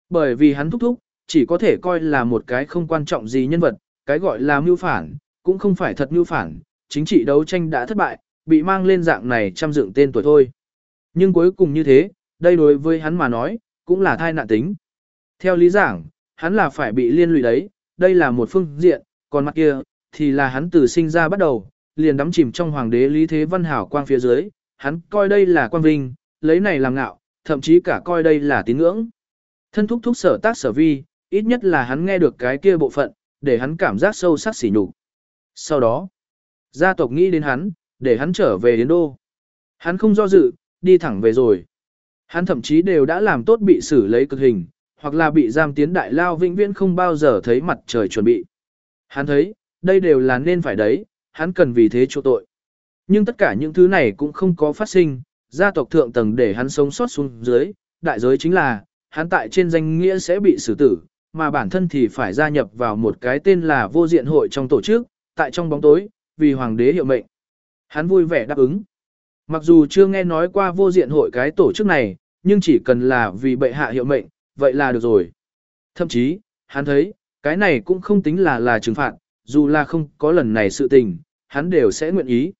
Bởi vì hắn thúc thúc, chỉ có thể coi là một cái không quan trọng gì nhân vật, cái gọi là mưu phản, cũng không phải thật mưu phản, chính trị đấu tranh đã thất bại, bị mang lên dạng này trăm dựng tên tuổi thôi. Nhưng cuối cùng như thế, đây đối với hắn mà nói, cũng là thai nạn tính. Theo lý giảng, hắn là phải bị liên lụy đấy, đây là một phương diện, còn mặt kia, thì là hắn từ sinh ra bắt đầu, liền đắm chìm trong hoàng đế lý thế văn hảo quang phía dưới, hắn coi đây là quang vinh, lấy này làm ngạo, thậm chí cả coi đây là tín ngưỡng. Thân thúc thúc sở tác sở vi, ít nhất là hắn nghe được cái kia bộ phận, để hắn cảm giác sâu sắc sỉ nhục. Sau đó, gia tộc nghĩ đến hắn, để hắn trở về Yến Đô. Hắn không do dự, đi thẳng về rồi. Hắn thậm chí đều đã làm tốt bị xử lấy cực hình, hoặc là bị giam tiến đại lao vĩnh viễn không bao giờ thấy mặt trời chuẩn bị. Hắn thấy, đây đều là nên phải đấy, hắn cần vì thế chỗ tội. Nhưng tất cả những thứ này cũng không có phát sinh, gia tộc thượng tầng để hắn sống sót xuống dưới, đại giới chính là, hắn tại trên danh nghĩa sẽ bị xử tử, mà bản thân thì phải gia nhập vào một cái tên là vô diện hội trong tổ chức, tại trong bóng tối, vì hoàng đế hiệu mệnh. Hắn vui vẻ đáp ứng. Mặc dù chưa nghe nói qua vô diện hội cái tổ chức này, nhưng chỉ cần là vì bệ hạ hiệu mệnh, vậy là được rồi. Thậm chí, hắn thấy, cái này cũng không tính là là trừng phạt, dù là không có lần này sự tình, hắn đều sẽ nguyện ý.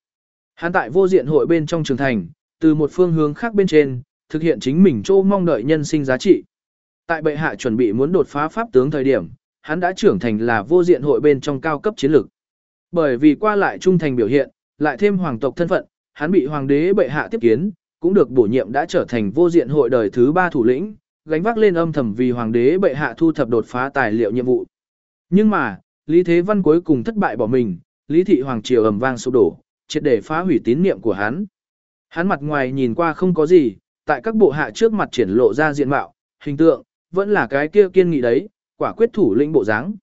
Hắn tại vô diện hội bên trong trường thành, từ một phương hướng khác bên trên, thực hiện chính mình chỗ mong đợi nhân sinh giá trị. Tại bệ hạ chuẩn bị muốn đột phá pháp tướng thời điểm, hắn đã trưởng thành là vô diện hội bên trong cao cấp chiến lược. Bởi vì qua lại trung thành biểu hiện, lại thêm hoàng tộc thân phận, hắn bị hoàng đế bệ hạ tiếp kiến, cũng được bổ nhiệm đã trở thành vô diện hội đời thứ ba thủ lĩnh, gánh vác lên âm thầm vì hoàng đế bệ hạ thu thập đột phá tài liệu nhiệm vụ. Nhưng mà, Lý Thế Văn cuối cùng thất bại bỏ mình, Lý thị hoàng triều ầm vang sụp đổ, triệt để phá hủy tín niệm của hắn. Hắn mặt ngoài nhìn qua không có gì, tại các bộ hạ trước mặt triển lộ ra diện mạo, hình tượng, vẫn là cái kia kiên nghị đấy, quả quyết thủ lĩnh bộ dáng.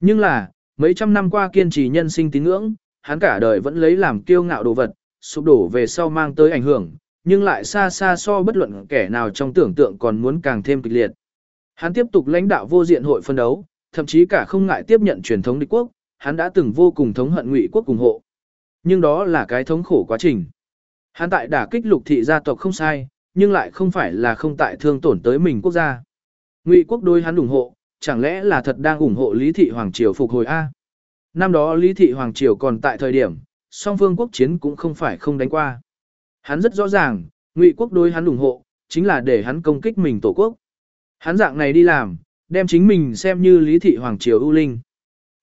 Nhưng là, mấy trăm năm qua kiên trì nhân sinh tín ngưỡng, hắn cả đời vẫn lấy làm kiêu ngạo đồ vật, sụp đổ về sau mang tới ảnh hưởng, nhưng lại xa xa so bất luận kẻ nào trong tưởng tượng còn muốn càng thêm kịch liệt. Hắn tiếp tục lãnh đạo vô diện hội phân đấu, thậm chí cả không ngại tiếp nhận truyền thống địch quốc, hắn đã từng vô cùng thống hận ngụy quốc cùng hộ. Nhưng đó là cái thống khổ quá trình. Hắn tại đả kích lục thị gia tộc không sai, nhưng lại không phải là không tại thương tổn tới mình quốc gia. Ngụy quốc đối hắn ủng hộ, chẳng lẽ là thật đang ủng hộ Lý thị hoàng triều phục hồi a? Năm đó Lý thị hoàng triều còn tại thời điểm, song phương quốc chiến cũng không phải không đánh qua. Hắn rất rõ ràng, Ngụy quốc đối hắn ủng hộ, chính là để hắn công kích mình tổ quốc. Hắn dạng này đi làm, đem chính mình xem như Lý thị hoàng triều ưu linh.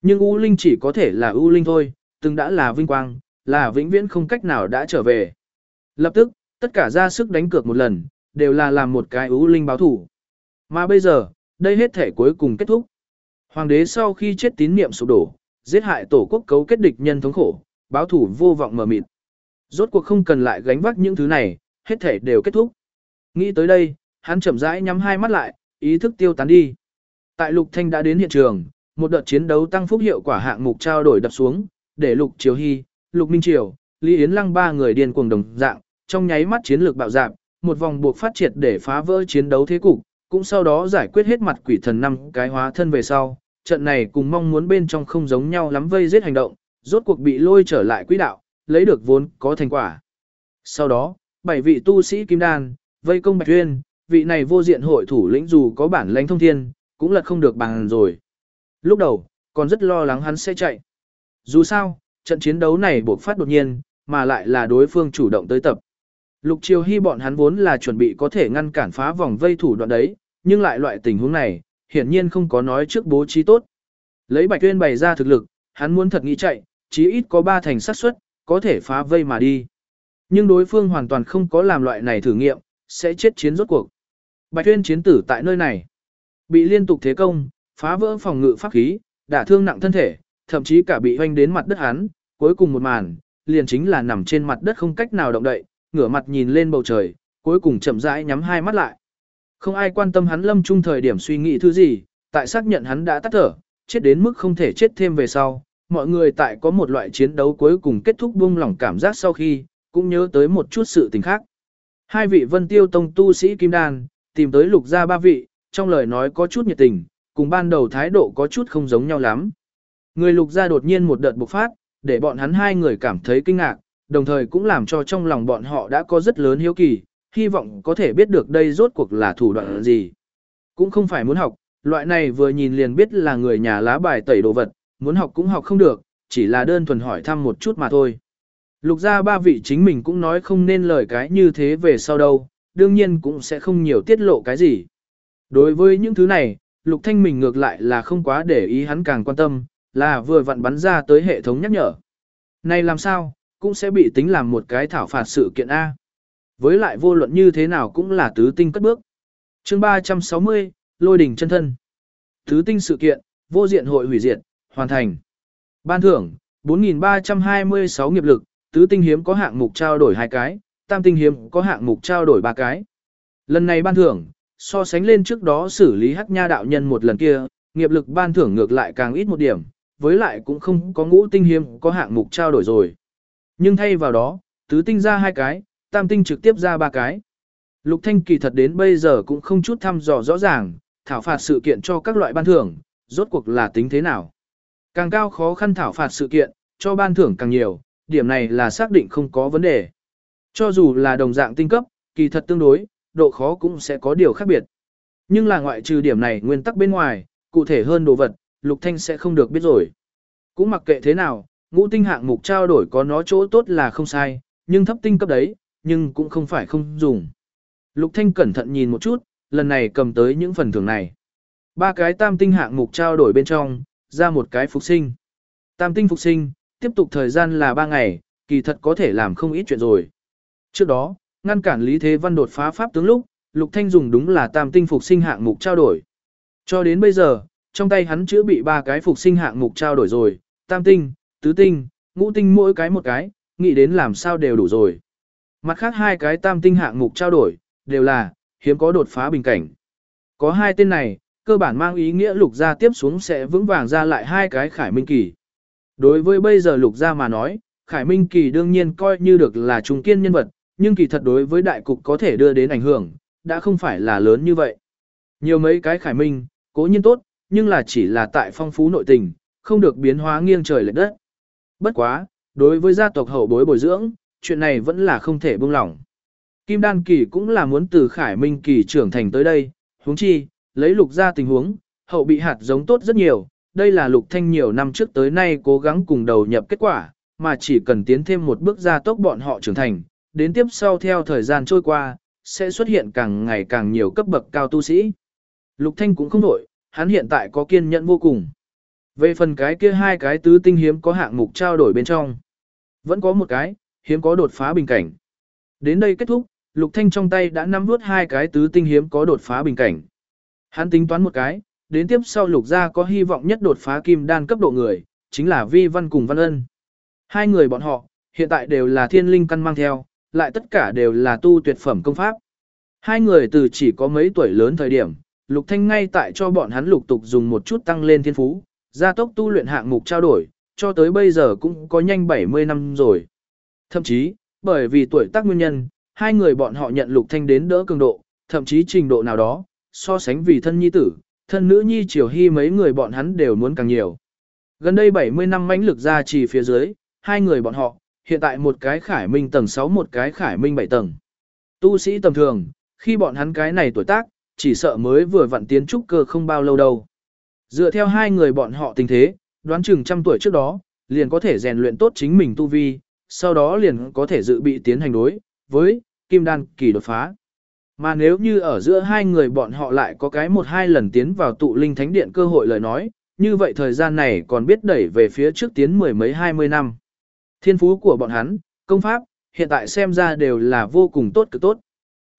Nhưng ưu linh chỉ có thể là ưu linh thôi, từng đã là vinh quang, là vĩnh viễn không cách nào đã trở về. Lập tức, tất cả ra sức đánh cược một lần, đều là làm một cái ưu linh báo thủ. Mà bây giờ, đây hết thể cuối cùng kết thúc. Hoàng đế sau khi chết tín niệm sụp đổ, giết hại tổ quốc cấu kết địch nhân thống khổ, báo thủ vô vọng mờ mịt. Rốt cuộc không cần lại gánh vác những thứ này, hết thể đều kết thúc. Nghĩ tới đây, hắn chậm rãi nhắm hai mắt lại, ý thức tiêu tán đi. Tại Lục Thanh đã đến hiện trường, một đợt chiến đấu tăng phúc hiệu quả hạng mục trao đổi đập xuống, để Lục Triều Hy, Lục Minh Triều, Lý Yến Lăng ba người điên cuồng đồng dạng, trong nháy mắt chiến lược bạo dạn, một vòng buộc phát triệt để phá vỡ chiến đấu thế cục, cũng sau đó giải quyết hết mặt quỷ thần năm cái hóa thân về sau, trận này cùng mong muốn bên trong không giống nhau lắm vây giết hành động, rốt cuộc bị lôi trở lại quỹ đạo, lấy được vốn có thành quả. Sau đó, bảy vị tu sĩ kim đan, vây công Bạch Uyên, vị này vô diện hội thủ lĩnh dù có bản lãnh thông thiên, cũng lật không được bằng rồi. Lúc đầu, còn rất lo lắng hắn sẽ chạy. Dù sao, trận chiến đấu này buộc phát đột nhiên, mà lại là đối phương chủ động tới tập. Lục Triều Hy bọn hắn vốn là chuẩn bị có thể ngăn cản phá vòng vây thủ đoạn đấy, nhưng lại loại tình huống này, hiển nhiên không có nói trước bố trí tốt. Lấy Bạch Tuyên bày ra thực lực, hắn muốn thật nghĩ chạy, chí ít có ba thành xác suất có thể phá vây mà đi. Nhưng đối phương hoàn toàn không có làm loại này thử nghiệm, sẽ chết chiến rốt cuộc. Bạch Tuyên chiến tử tại nơi này, bị liên tục thế công, phá vỡ phòng ngự pháp khí, đả thương nặng thân thể, thậm chí cả bị hoanh đến mặt đất hắn, cuối cùng một màn, liền chính là nằm trên mặt đất không cách nào động đậy, ngửa mặt nhìn lên bầu trời, cuối cùng chậm rãi nhắm hai mắt lại. Không ai quan tâm hắn lâm trung thời điểm suy nghĩ thứ gì, tại xác nhận hắn đã tắt thở, chết đến mức không thể chết thêm về sau. Mọi người tại có một loại chiến đấu cuối cùng kết thúc buông lỏng cảm giác sau khi, cũng nhớ tới một chút sự tình khác. Hai vị vân tiêu tông tu sĩ kim đan, tìm tới lục gia ba vị, trong lời nói có chút nhiệt tình, cùng ban đầu thái độ có chút không giống nhau lắm. Người lục gia đột nhiên một đợt bộc phát, để bọn hắn hai người cảm thấy kinh ngạc, đồng thời cũng làm cho trong lòng bọn họ đã có rất lớn hiếu kỳ, hy vọng có thể biết được đây rốt cuộc là thủ đoạn gì. Cũng không phải muốn học, loại này vừa nhìn liền biết là người nhà lá bài tẩy đồ vật, muốn học cũng học không được, chỉ là đơn thuần hỏi thăm một chút mà thôi. Lục gia ba vị chính mình cũng nói không nên lời cái như thế về sau đâu, đương nhiên cũng sẽ không nhiều tiết lộ cái gì. Đối với những thứ này, Lục Thanh mình ngược lại là không quá để ý hắn càng quan tâm, là vừa vặn bắn ra tới hệ thống nhắc nhở. Này làm sao, cũng sẽ bị tính làm một cái thảo phạt sự kiện A. Với lại vô luận như thế nào cũng là tứ tinh cất bước. chương 360, lôi đỉnh chân thân. Tứ tinh sự kiện, vô diện hội hủy diệt, hoàn thành. Ban thưởng, 4.326 nghiệp lực, tứ tinh hiếm có hạng mục trao đổi hai cái, tam tinh hiếm có hạng mục trao đổi ba cái. Lần này ban thưởng, so sánh lên trước đó xử lý hắc nha đạo nhân một lần kia, nghiệp lực ban thưởng ngược lại càng ít một điểm, với lại cũng không có ngũ tinh hiếm có hạng mục trao đổi rồi. Nhưng thay vào đó, tứ tinh ra hai cái, tam tinh trực tiếp ra ba cái. Lục Thanh kỳ thật đến bây giờ cũng không chút thăm dò rõ ràng, thảo phạt sự kiện cho các loại ban thưởng, rốt cuộc là tính thế nào. Càng cao khó khăn thảo phạt sự kiện, cho ban thưởng càng nhiều, điểm này là xác định không có vấn đề. Cho dù là đồng dạng tinh cấp, kỳ thật tương đối, độ khó cũng sẽ có điều khác biệt. Nhưng là ngoại trừ điểm này nguyên tắc bên ngoài, cụ thể hơn đồ vật, Lục Thanh sẽ không được biết rồi. Cũng mặc kệ thế nào, ngũ tinh hạng mục trao đổi có nó chỗ tốt là không sai, nhưng thấp tinh cấp đấy, nhưng cũng không phải không dùng. Lục Thanh cẩn thận nhìn một chút, lần này cầm tới những phần thưởng này. Ba cái tam tinh hạng mục trao đổi bên trong, ra một cái phục sinh. Tam tinh phục sinh, tiếp tục thời gian là ba ngày, kỳ thật có thể làm không ít chuyện rồi. Trước đó, ngăn cản Lý Thế Văn đột phá pháp tướng lúc, Lục Thanh dùng đúng là tam tinh phục sinh hạng mục trao đổi. Cho đến bây giờ, trong tay hắn chữa bị ba cái phục sinh hạng mục trao đổi rồi, tam tinh, tứ tinh, ngũ tinh mỗi cái một cái, nghĩ đến làm sao đều đủ rồi. Mặt khác hai cái tam tinh hạng mục trao đổi, đều là, hiếm có đột phá bình cảnh. Có hai tên này, cơ bản mang ý nghĩa lục gia tiếp xuống sẽ vững vàng ra lại hai cái khải minh kỳ. Đối với bây giờ lục gia mà nói, khải minh kỳ đương nhiên coi như được là trung kiên nhân vật, nhưng kỳ thật đối với đại cục có thể đưa đến ảnh hưởng, đã không phải là lớn như vậy. Nhiều mấy cái khải minh, cố nhiên tốt, nhưng là chỉ là tại phong phú nội tình, không được biến hóa nghiêng trời lệch đất. Bất quá, đối với gia tộc hậu bối bồi dưỡng, chuyện này vẫn là không thể buông lỏng. Kim Đan Kỳ cũng là muốn từ Khải Minh Kỳ trưởng thành tới đây, huống chi, lấy lục ra tình huống, hậu bị hạt giống tốt rất nhiều, đây là lục thanh nhiều năm trước tới nay cố gắng cùng đầu nhập kết quả, mà chỉ cần tiến thêm một bước ra tốc bọn họ trưởng thành, đến tiếp sau theo thời gian trôi qua, sẽ xuất hiện càng ngày càng nhiều cấp bậc cao tu sĩ. Lục thanh cũng không đổi, hắn hiện tại có kiên nhẫn vô cùng. Về phần cái kia hai cái tứ tinh hiếm có hạng mục trao đổi bên trong. Vẫn có một cái, hiếm có đột phá bình cảnh. Đến đây kết thúc, Lục Thanh trong tay đã nắm vút hai cái tứ tinh hiếm có đột phá bình cảnh. Hắn tính toán một cái, đến tiếp sau Lục gia có hy vọng nhất đột phá kim đan cấp độ người, chính là Vi Văn cùng Văn Ân. Hai người bọn họ, hiện tại đều là thiên linh căn mang theo, lại tất cả đều là tu tuyệt phẩm công pháp. Hai người từ chỉ có mấy tuổi lớn thời điểm, Lục Thanh ngay tại cho bọn hắn lục tục dùng một chút tăng lên thiên phú, gia tốc tu luyện hạng mục trao đổi, cho tới bây giờ cũng có nhanh 70 năm rồi. Thậm chí, bởi vì tuổi tác nguyên nhân, hai người bọn họ nhận Lục Thanh đến đỡ cường độ, thậm chí trình độ nào đó, so sánh vì thân nhi tử, thân nữ nhi triều hy mấy người bọn hắn đều muốn càng nhiều. Gần đây 70 năm mãnh lực ra chỉ phía dưới, hai người bọn họ, hiện tại một cái khải minh tầng 6 một cái khải minh 7 tầng. Tu sĩ tầm thường, khi bọn hắn cái này tuổi tác, chỉ sợ mới vừa vặn tiến trúc cơ không bao lâu đâu. Dựa theo hai người bọn họ tình thế, đoán chừng trăm tuổi trước đó, liền có thể rèn luyện tốt chính mình tu vi, sau đó liền có thể dự bị tiến hành đối với kim đan kỳ đột phá. Mà nếu như ở giữa hai người bọn họ lại có cái một hai lần tiến vào tụ linh thánh điện cơ hội lời nói, như vậy thời gian này còn biết đẩy về phía trước tiến mười mấy hai mươi năm. Thiên phú của bọn hắn, công pháp, hiện tại xem ra đều là vô cùng tốt cực tốt.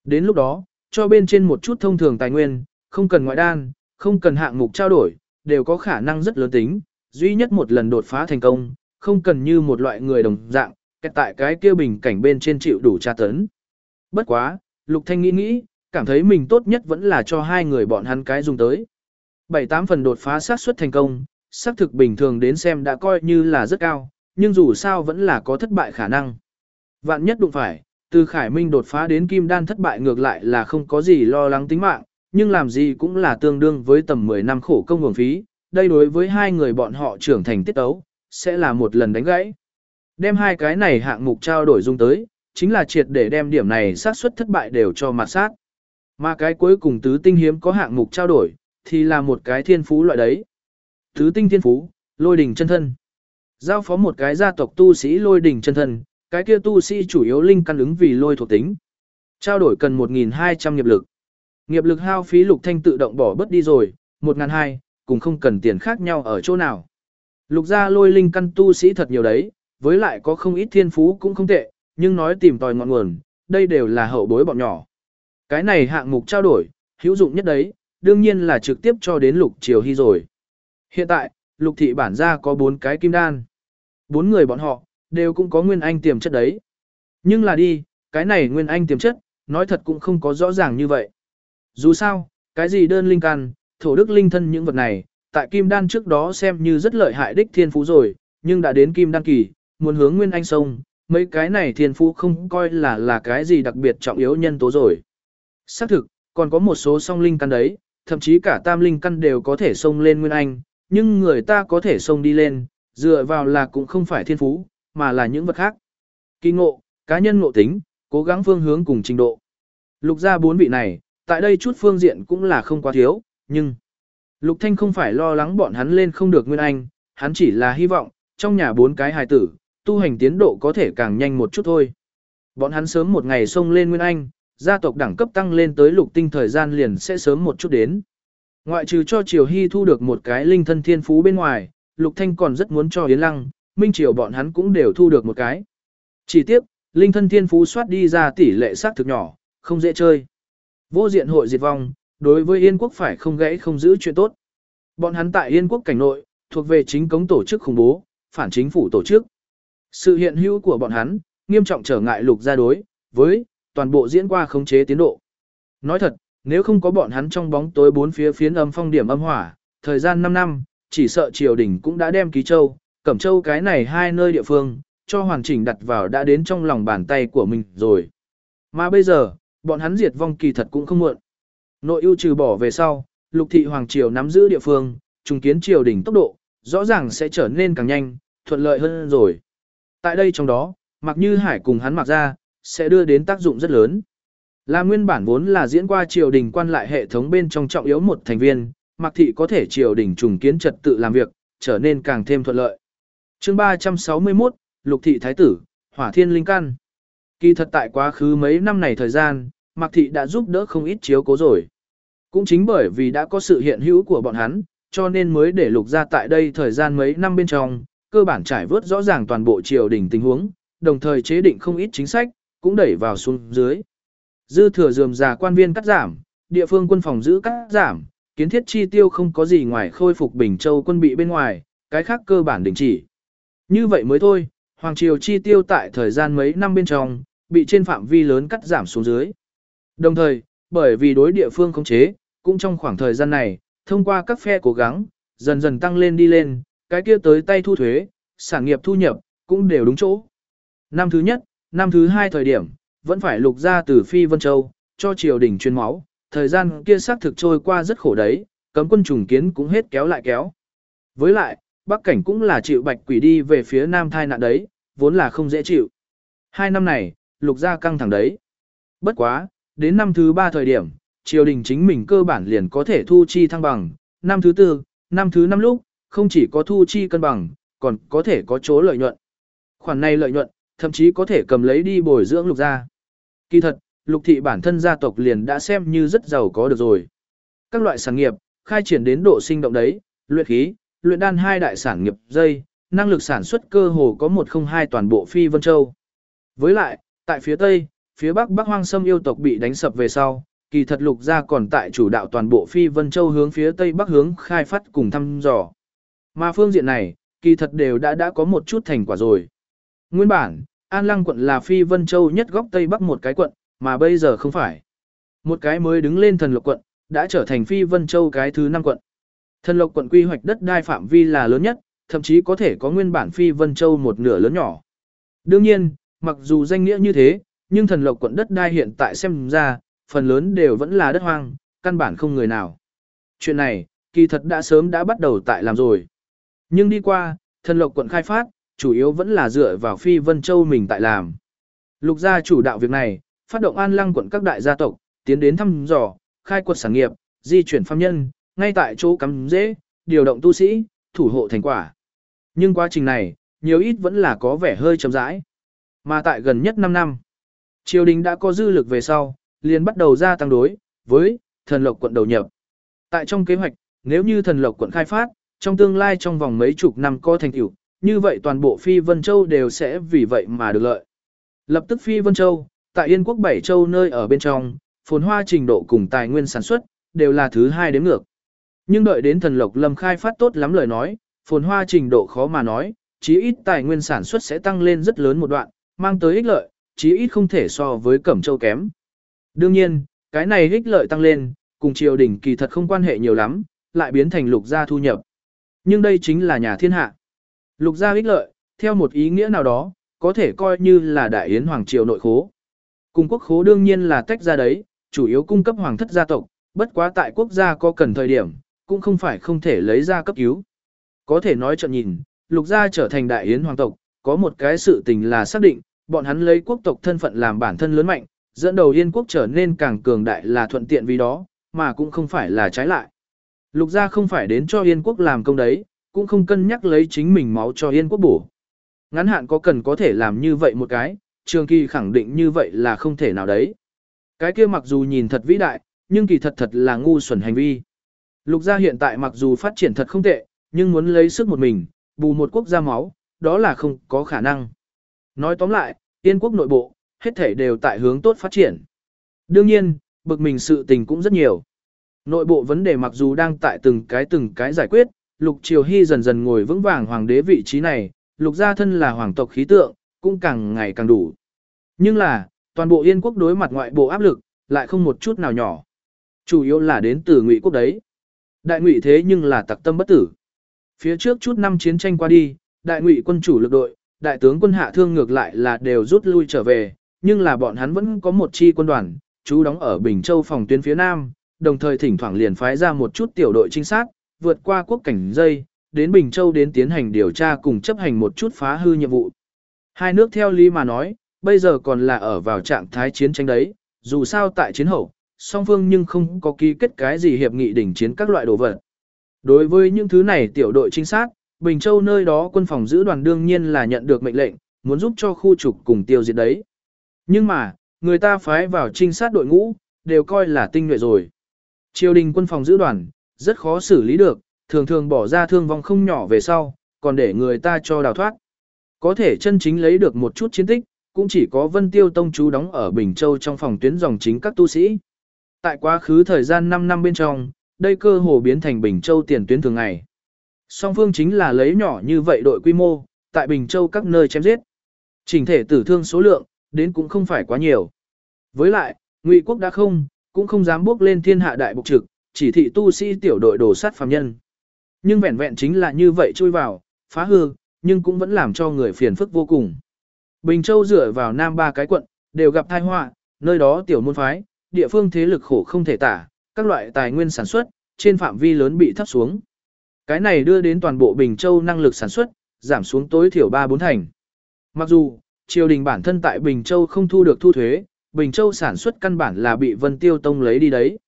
Đến lúc đó, cho bên trên một chút thông thường tài nguyên, không cần ngoại đan, không cần hạng mục trao đổi, đều có khả năng rất lớn tính, duy nhất một lần đột phá thành công, không cần như một loại người đồng dạng, kẹt tại cái kia bình cảnh bên trên chịu đủ tra tấn. Bất quá, Lục Thanh nghĩ nghĩ, cảm thấy mình tốt nhất vẫn là cho hai người bọn hắn cái dùng tới. Bảy tám phần đột phá xác suất thành công, xác thực bình thường đến xem đã coi như là rất cao, nhưng dù sao vẫn là có thất bại khả năng. Vạn nhất đụng phải, từ Khải Minh đột phá đến Kim Đan thất bại ngược lại là không có gì lo lắng tính mạng, nhưng làm gì cũng là tương đương với tầm 10 năm khổ công nguồn phí, đây đối với hai người bọn họ trưởng thành tiết tấu, sẽ là một lần đánh gãy. Đem hai cái này hạng mục trao đổi dung tới, chính là triệt để đem điểm này xác suất thất bại đều cho mặt sát. Mà cái cuối cùng tứ tinh hiếm có hạng mục trao đổi, thì là một cái thiên phú loại đấy. Tứ tinh thiên phú, lôi đỉnh chân thân. Giao phó một cái gia tộc tu sĩ lôi đỉnh chân thân, cái kia tu sĩ chủ yếu linh căn ứng vì lôi thuộc tính. Trao đổi cần 1.200 nghiệp lực. Nghiệp lực hao phí lục thanh tự động bỏ bớt đi rồi, 1.200, cùng không cần tiền khác nhau ở chỗ nào. Lục gia lôi linh căn tu sĩ thật nhiều đấy, với lại có không ít thiên phú cũng không tệ, nhưng nói tìm tòi ngọn nguồn, đây đều là hậu bối bọn nhỏ. Cái này hạng mục trao đổi, hữu dụng nhất đấy, đương nhiên là trực tiếp cho đến lục triều hy rồi. Hiện tại, lục thị bản gia có bốn cái kim đan. Bốn người bọn họ, đều cũng có nguyên anh tiềm chất đấy. Nhưng là đi, cái này nguyên anh tiềm chất, nói thật cũng không có rõ ràng như vậy. Dù sao, cái gì đơn linh căn, thổ đức linh thân những vật này, tại kim đan trước đó xem như rất lợi hại đích thiên phú rồi, nhưng đã đến kim đan kỳ, muốn hướng nguyên anh sông, mấy cái này thiên phú không coi là là cái gì đặc biệt trọng yếu nhân tố rồi. Xác thực, còn có một số song linh căn đấy, thậm chí cả tam linh căn đều có thể sông lên nguyên anh, nhưng người ta có thể sông đi lên, dựa vào là cũng không phải thiên phú, mà là những vật khác. Kỳ ngộ, cá nhân ngộ tính, cố gắng phương hướng cùng trình độ. Lục ra bốn vị này, tại đây chút phương diện cũng là không quá thiếu, nhưng Lục Thanh không phải lo lắng bọn hắn lên không được nguyên anh, hắn chỉ là hy vọng, trong nhà bốn cái hài tử, tu hành tiến độ có thể càng nhanh một chút thôi. Bọn hắn sớm một ngày xông lên nguyên anh, gia tộc đẳng cấp tăng lên tới lục tinh thời gian liền sẽ sớm một chút đến. Ngoại trừ cho Triều Hy thu được một cái linh thân thiên phú bên ngoài, Lục Thanh còn rất muốn cho Yến Lăng, Minh Triều bọn hắn cũng đều thu được một cái. Chỉ tiếc, linh thân thiên phú soát đi ra tỷ lệ xác thực nhỏ, không dễ chơi. Vô diện hội diệt vong, đối với Yên quốc phải không gãy không giữ chuyện tốt. Bọn hắn tại Yên quốc cảnh nội, thuộc về chính cống tổ chức khủng bố, phản chính phủ tổ chức. Sự hiện hữu của bọn hắn, nghiêm trọng trở ngại lục gia đối, với, toàn bộ diễn qua khống chế tiến độ. Nói thật, nếu không có bọn hắn trong bóng tối bốn phía phiến âm phong điểm âm hỏa, thời gian 5 năm, chỉ sợ triều đình cũng đã đem ký châu, cẩm châu cái này hai nơi địa phương, cho hoàn chỉnh đặt vào đã đến trong lòng bàn tay của mình rồi. Mà bây giờ, bọn hắn diệt vong kỳ thật cũng không muộn. Nội ưu trừ bỏ về sau, lục thị hoàng triều nắm giữ địa phương, trùng kiến triều đình tốc độ, rõ ràng sẽ trở nên càng nhanh, thuận lợi hơn rồi. Tại đây trong đó, mặc như hải cùng hắn mặc ra, sẽ đưa đến tác dụng rất lớn. Là nguyên bản vốn là diễn qua triều đình quan lại hệ thống bên trong trọng yếu một thành viên, mặc thị có thể triều đình trùng kiến trật tự làm việc, trở nên càng thêm thuận lợi. chương 361, Lục thị thái tử, hỏa thiên linh căn. Kỳ thật tại quá khứ mấy năm này thời gian, Mạc Thị đã giúp đỡ không ít chiếu cố rồi. Cũng chính bởi vì đã có sự hiện hữu của bọn hắn, cho nên mới để lục ra tại đây thời gian mấy năm bên trong, cơ bản trải vớt rõ ràng toàn bộ triều đình tình huống, đồng thời chế định không ít chính sách, cũng đẩy vào xuống dưới. Dư thừa dườm già quan viên cắt giảm, địa phương quân phòng giữ cắt giảm, kiến thiết chi tiêu không có gì ngoài khôi phục Bình Châu quân bị bên ngoài, cái khác cơ bản đình chỉ. Như vậy mới thôi, Hoàng Triều chi tiêu tại thời gian mấy năm bên trong, bị trên phạm vi lớn cắt giảm xuống dưới. Đồng thời, bởi vì đối địa phương khống chế, cũng trong khoảng thời gian này, thông qua các phe cố gắng, dần dần tăng lên đi lên, cái kia tới tay thu thuế, sản nghiệp thu nhập, cũng đều đúng chỗ. Năm thứ nhất, năm thứ hai thời điểm, vẫn phải lục ra từ Phi Vân Châu, cho triều đình chuyên máu, thời gian kia xác thực trôi qua rất khổ đấy, cấm quân trùng kiến cũng hết kéo lại kéo. Với lại, Bắc Cảnh cũng là chịu bạch quỷ đi về phía Nam thai nạn đấy, vốn là không dễ chịu. Hai năm này, lục gia căng thẳng đấy. Bất quá, đến năm thứ ba thời điểm, triều đình chính mình cơ bản liền có thể thu chi thăng bằng. Năm thứ tư, năm thứ năm lúc, không chỉ có thu chi cân bằng, còn có thể có chỗ lợi nhuận. Khoản này lợi nhuận, thậm chí có thể cầm lấy đi bồi dưỡng lục gia. Kỳ thật, lục thị bản thân gia tộc liền đã xem như rất giàu có được rồi. Các loại sản nghiệp, khai triển đến độ sinh động đấy, luyện khí, luyện đan hai đại sản nghiệp dây, năng lực sản xuất cơ hồ có 102 toàn bộ phi vân châu. Với lại, tại phía Tây, phía Bắc Bắc Hoang Sâm yêu tộc bị đánh sập về sau, kỳ thật lục gia còn tại chủ đạo toàn bộ phi vân châu hướng phía Tây Bắc hướng khai phát cùng thăm dò. Mà phương diện này, kỳ thật đều đã đã có một chút thành quả rồi. Nguyên bản, An Lăng quận là phi vân châu nhất góc Tây Bắc một cái quận, mà bây giờ không phải. Một cái mới đứng lên thần lộc quận, đã trở thành phi vân châu cái thứ năm quận. Thần lộc quận quy hoạch đất đai phạm vi là lớn nhất, thậm chí có thể có nguyên bản phi vân châu một nửa lớn nhỏ. Đương nhiên, mặc dù danh nghĩa như thế, nhưng thần lộc quận đất đai hiện tại xem ra, phần lớn đều vẫn là đất hoang, căn bản không người nào. Chuyện này, kỳ thật đã sớm đã bắt đầu tại làm rồi. Nhưng đi qua, thần lộc quận khai phát, chủ yếu vẫn là dựa vào phi vân châu mình tại làm. Lục gia chủ đạo việc này, phát động an lăng quận các đại gia tộc, tiến đến thăm dò, khai quật sản nghiệp, di chuyển phạm nhân, ngay tại chỗ cắm dễ, điều động tu sĩ, thủ hộ thành quả. Nhưng quá trình này, nhiều ít vẫn là có vẻ hơi chậm rãi. Mà tại gần nhất 5 năm, triều đình đã có dư lực về sau, liền bắt đầu ra tăng đối với thần lộc quận đầu nhập. Tại trong kế hoạch, nếu như thần lộc quận khai phát, trong tương lai trong vòng mấy chục năm có thành tựu, như vậy toàn bộ Phi Vân Châu đều sẽ vì vậy mà được lợi. Lập tức Phi Vân Châu, tại Yên quốc bảy châu nơi ở bên trong, phồn hoa trình độ cùng tài nguyên sản xuất, đều là thứ hai đến ngược. Nhưng đợi đến thần lộc lâm khai phát tốt lắm lời nói, phồn hoa trình độ khó mà nói, chí ít tài nguyên sản xuất sẽ tăng lên rất lớn một đoạn, mang tới ích lợi, chí ít không thể so với Cẩm Châu kém. Đương nhiên, cái này ích lợi tăng lên, cùng triều đình kỳ thật không quan hệ nhiều lắm, lại biến thành lục gia thu nhập. Nhưng đây chính là nhà thiên hạ. Lục gia ích lợi, theo một ý nghĩa nào đó, có thể coi như là đại yến hoàng triều nội khố. Cùng quốc khố đương nhiên là tách ra đấy, chủ yếu cung cấp hoàng thất gia tộc, bất quá tại quốc gia có cần thời điểm, cũng không phải không thể lấy ra cấp cứu. Có thể nói trận nhìn, lục gia trở thành đại yến hoàng tộc, có một cái sự tình là xác định, bọn hắn lấy quốc tộc thân phận làm bản thân lớn mạnh, dẫn đầu yên quốc trở nên càng cường đại là thuận tiện vì đó, mà cũng không phải là trái lại. Lục gia không phải đến cho yên quốc làm công đấy, cũng không cân nhắc lấy chính mình máu cho yên quốc bổ. Ngắn hạn có cần có thể làm như vậy một cái, trường kỳ khẳng định như vậy là không thể nào đấy. Cái kia mặc dù nhìn thật vĩ đại, nhưng kỳ thật thật là ngu xuẩn hành vi. Lục gia hiện tại mặc dù phát triển thật không tệ, nhưng muốn lấy sức một mình, bù một quốc gia máu, đó là không có khả năng. Nói tóm lại, Yên quốc nội bộ, hết thể đều tại hướng tốt phát triển. Đương nhiên, bực mình sự tình cũng rất nhiều. Nội bộ vấn đề mặc dù đang tại từng cái từng cái giải quyết, Lục Triều Hy dần dần ngồi vững vàng hoàng đế vị trí này, Lục gia thân là hoàng tộc khí tượng, cũng càng ngày càng đủ. Nhưng là, toàn bộ Yên quốc đối mặt ngoại bộ áp lực, lại không một chút nào nhỏ. Chủ yếu là đến từ Ngụy quốc đấy. Đại Ngụy thế nhưng là tặc tâm bất tử. Phía trước chút năm chiến tranh qua đi, đại ngụy quân chủ lực đội, đại tướng quân hạ thương ngược lại là đều rút lui trở về, nhưng là bọn hắn vẫn có một chi quân đoàn, chú đóng ở Bình Châu phòng tuyến phía Nam, đồng thời thỉnh thoảng liền phái ra một chút tiểu đội trinh sát, vượt qua quốc cảnh dây, đến Bình Châu đến tiến hành điều tra cùng chấp hành một chút phá hư nhiệm vụ. Hai nước theo lý mà nói, bây giờ còn là ở vào trạng thái chiến tranh đấy, dù sao tại chiến hậu, song phương nhưng không có ký kết cái gì hiệp nghị đỉnh chiến các loại đồ vật. Đối với những thứ này tiểu đội trinh sát, Bình Châu nơi đó quân phòng giữ đoàn đương nhiên là nhận được mệnh lệnh, muốn giúp cho khu trục cùng tiêu diệt đấy. Nhưng mà, người ta phái vào trinh sát đội ngũ, đều coi là tinh nhuệ rồi. Triều đình quân phòng giữ đoàn, rất khó xử lý được, thường thường bỏ ra thương vong không nhỏ về sau, còn để người ta cho đào thoát. Có thể chân chính lấy được một chút chiến tích, cũng chỉ có Vân Tiêu Tông chú đóng ở Bình Châu trong phòng tuyến dòng chính các tu sĩ. Tại quá khứ thời gian 5 năm bên trong, đây cơ hồ biến thành Bình Châu tiền tuyến thường ngày. Song phương chính là lấy nhỏ như vậy đội quy mô, tại Bình Châu các nơi chém giết. Trình thể tử thương số lượng, đến cũng không phải quá nhiều. Với lại, Ngụy quốc đã không, cũng không dám bước lên thiên hạ đại bục trực, chỉ thị tu sĩ tiểu đội đổ sát phàm nhân. Nhưng vẹn vẹn chính là như vậy chui vào, phá hư, nhưng cũng vẫn làm cho người phiền phức vô cùng. Bình Châu dựa vào Nam ba cái quận, đều gặp tai họa, nơi đó tiểu môn phái, địa phương thế lực khổ không thể tả, các loại tài nguyên sản xuất trên phạm vi lớn bị thấp xuống. Cái này đưa đến toàn bộ Bình Châu năng lực sản xuất giảm xuống tối thiểu 3-4 thành. Mặc dù triều đình bản thân tại Bình Châu không thu được thu thuế, Bình Châu sản xuất căn bản là bị Vân Tiêu Tông lấy đi đấy.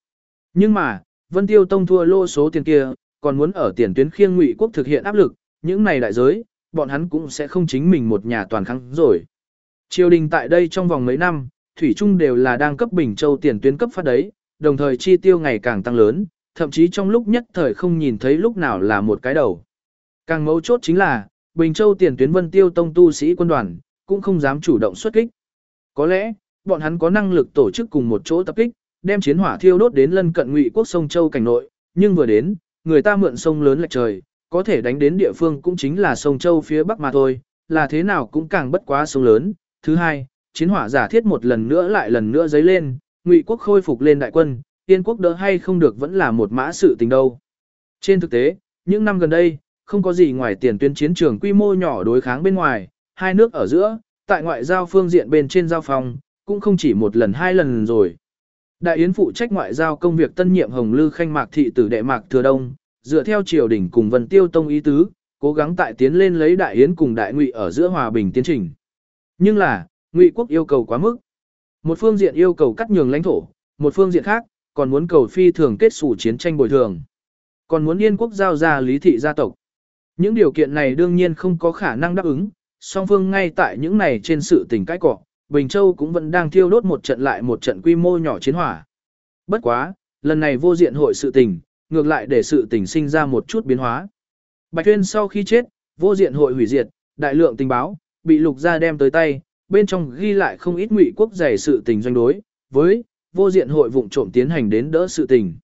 Nhưng mà, Vân Tiêu Tông thua lô số tiền kia, còn muốn ở tiền tuyến khiêng ngụy quốc thực hiện áp lực, những này đại giới, bọn hắn cũng sẽ không chính mình một nhà toàn kháng rồi. Triều đình tại đây trong vòng mấy năm, Thủy Trung đều là đang cấp Bình Châu tiền tuyến cấp phát đấy, đồng thời chi tiêu ngày càng tăng lớn, thậm chí trong lúc nhất thời không nhìn thấy lúc nào là một cái đầu. Càng mấu chốt chính là, Bình Châu tiền tuyến Vân Tiêu Tông tu sĩ quân đoàn, cũng không dám chủ động xuất kích. Có lẽ, bọn hắn có năng lực tổ chức cùng một chỗ tập kích, đem chiến hỏa thiêu đốt đến lân cận ngụy quốc sông Châu cảnh nội, nhưng vừa đến, người ta mượn sông lớn lệch trời, có thể đánh đến địa phương cũng chính là sông Châu phía bắc mà thôi, là thế nào cũng càng bất quá sông lớn. Thứ hai, chiến hỏa giả thiết một lần nữa lại lần nữa dấy lên, ngụy quốc khôi phục lên đại quân, tiên quốc đỡ hay không được vẫn là một mã sự tình đâu. Trên thực tế, những năm gần đây, không có gì ngoài tiền tuyến chiến trường quy mô nhỏ đối kháng bên ngoài, hai nước ở giữa, tại ngoại giao phương diện bên trên giao phòng, cũng không chỉ một lần hai lần rồi. Đại Yến phụ trách ngoại giao công việc tân nhiệm Hồng Lư Khanh Mạc thị tử đệ Mạc Thừa Đông, dựa theo triều đình cùng Vân Tiêu Tông ý tứ, cố gắng tại tiến lên lấy Đại Yến cùng Đại Ngụy ở giữa hòa bình tiến trình. Nhưng là, Ngụy quốc yêu cầu quá mức. Một phương diện yêu cầu cắt nhường lãnh thổ, một phương diện khác, còn muốn cầu phi thường kết sủ chiến tranh bồi thường. Còn muốn Yên quốc giao ra lý thị gia tộc. Những điều kiện này đương nhiên không có khả năng đáp ứng, song phương ngay tại những này trên sự tình cãi cọ, Bình Châu cũng vẫn đang thiêu đốt một trận lại một trận quy mô nhỏ chiến hỏa. Bất quá, lần này vô diện hội sự tình, ngược lại để sự tình sinh ra một chút biến hóa. Bạch Tuyên sau khi chết, vô diện hội hủy diệt, đại lượng tình báo, bị lục gia đem tới tay, bên trong ghi lại không ít ngụy quốc giày sự tình doanh đối, với vô diện hội vụng trộm tiến hành đến đỡ sự tình.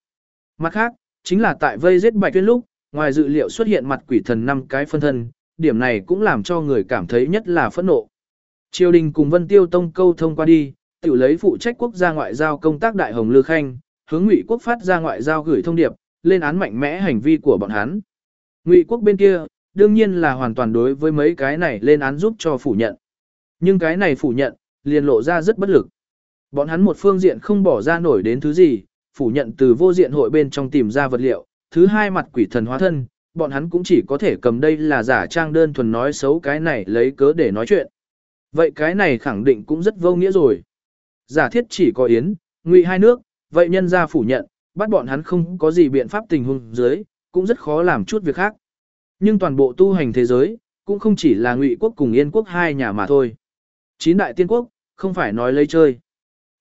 Mặt khác, chính là tại vây giết Bạch Tuyên lúc, ngoài dự liệu xuất hiện mặt quỷ thần năm cái phân thân, điểm này cũng làm cho người cảm thấy nhất là phẫn nộ. Triều đình cùng Vân Tiêu Tông câu thông qua đi, tự lấy phụ trách quốc gia ngoại giao công tác đại hồng lư khanh, hướng Ngụy quốc phát ra ngoại giao gửi thông điệp, lên án mạnh mẽ hành vi của bọn hắn. Ngụy quốc bên kia, đương nhiên là hoàn toàn đối với mấy cái này lên án giúp cho phủ nhận. Nhưng cái này phủ nhận, liền lộ ra rất bất lực. Bọn hắn một phương diện không bỏ ra nổi đến thứ gì, phủ nhận từ vô diện hội bên trong tìm ra vật liệu, thứ hai mặt quỷ thần hóa thân, bọn hắn cũng chỉ có thể cầm đây là giả trang đơn thuần nói xấu cái này lấy cớ để nói chuyện. Vậy cái này khẳng định cũng rất vô nghĩa rồi. Giả thiết chỉ có Yến, Ngụy hai nước, vậy nhân gia phủ nhận, bắt bọn hắn không có gì biện pháp tình huống dưới, cũng rất khó làm chút việc khác. Nhưng toàn bộ tu hành thế giới, cũng không chỉ là Ngụy quốc cùng Yên quốc hai nhà mà thôi. Chín đại tiên quốc, không phải nói lấy chơi.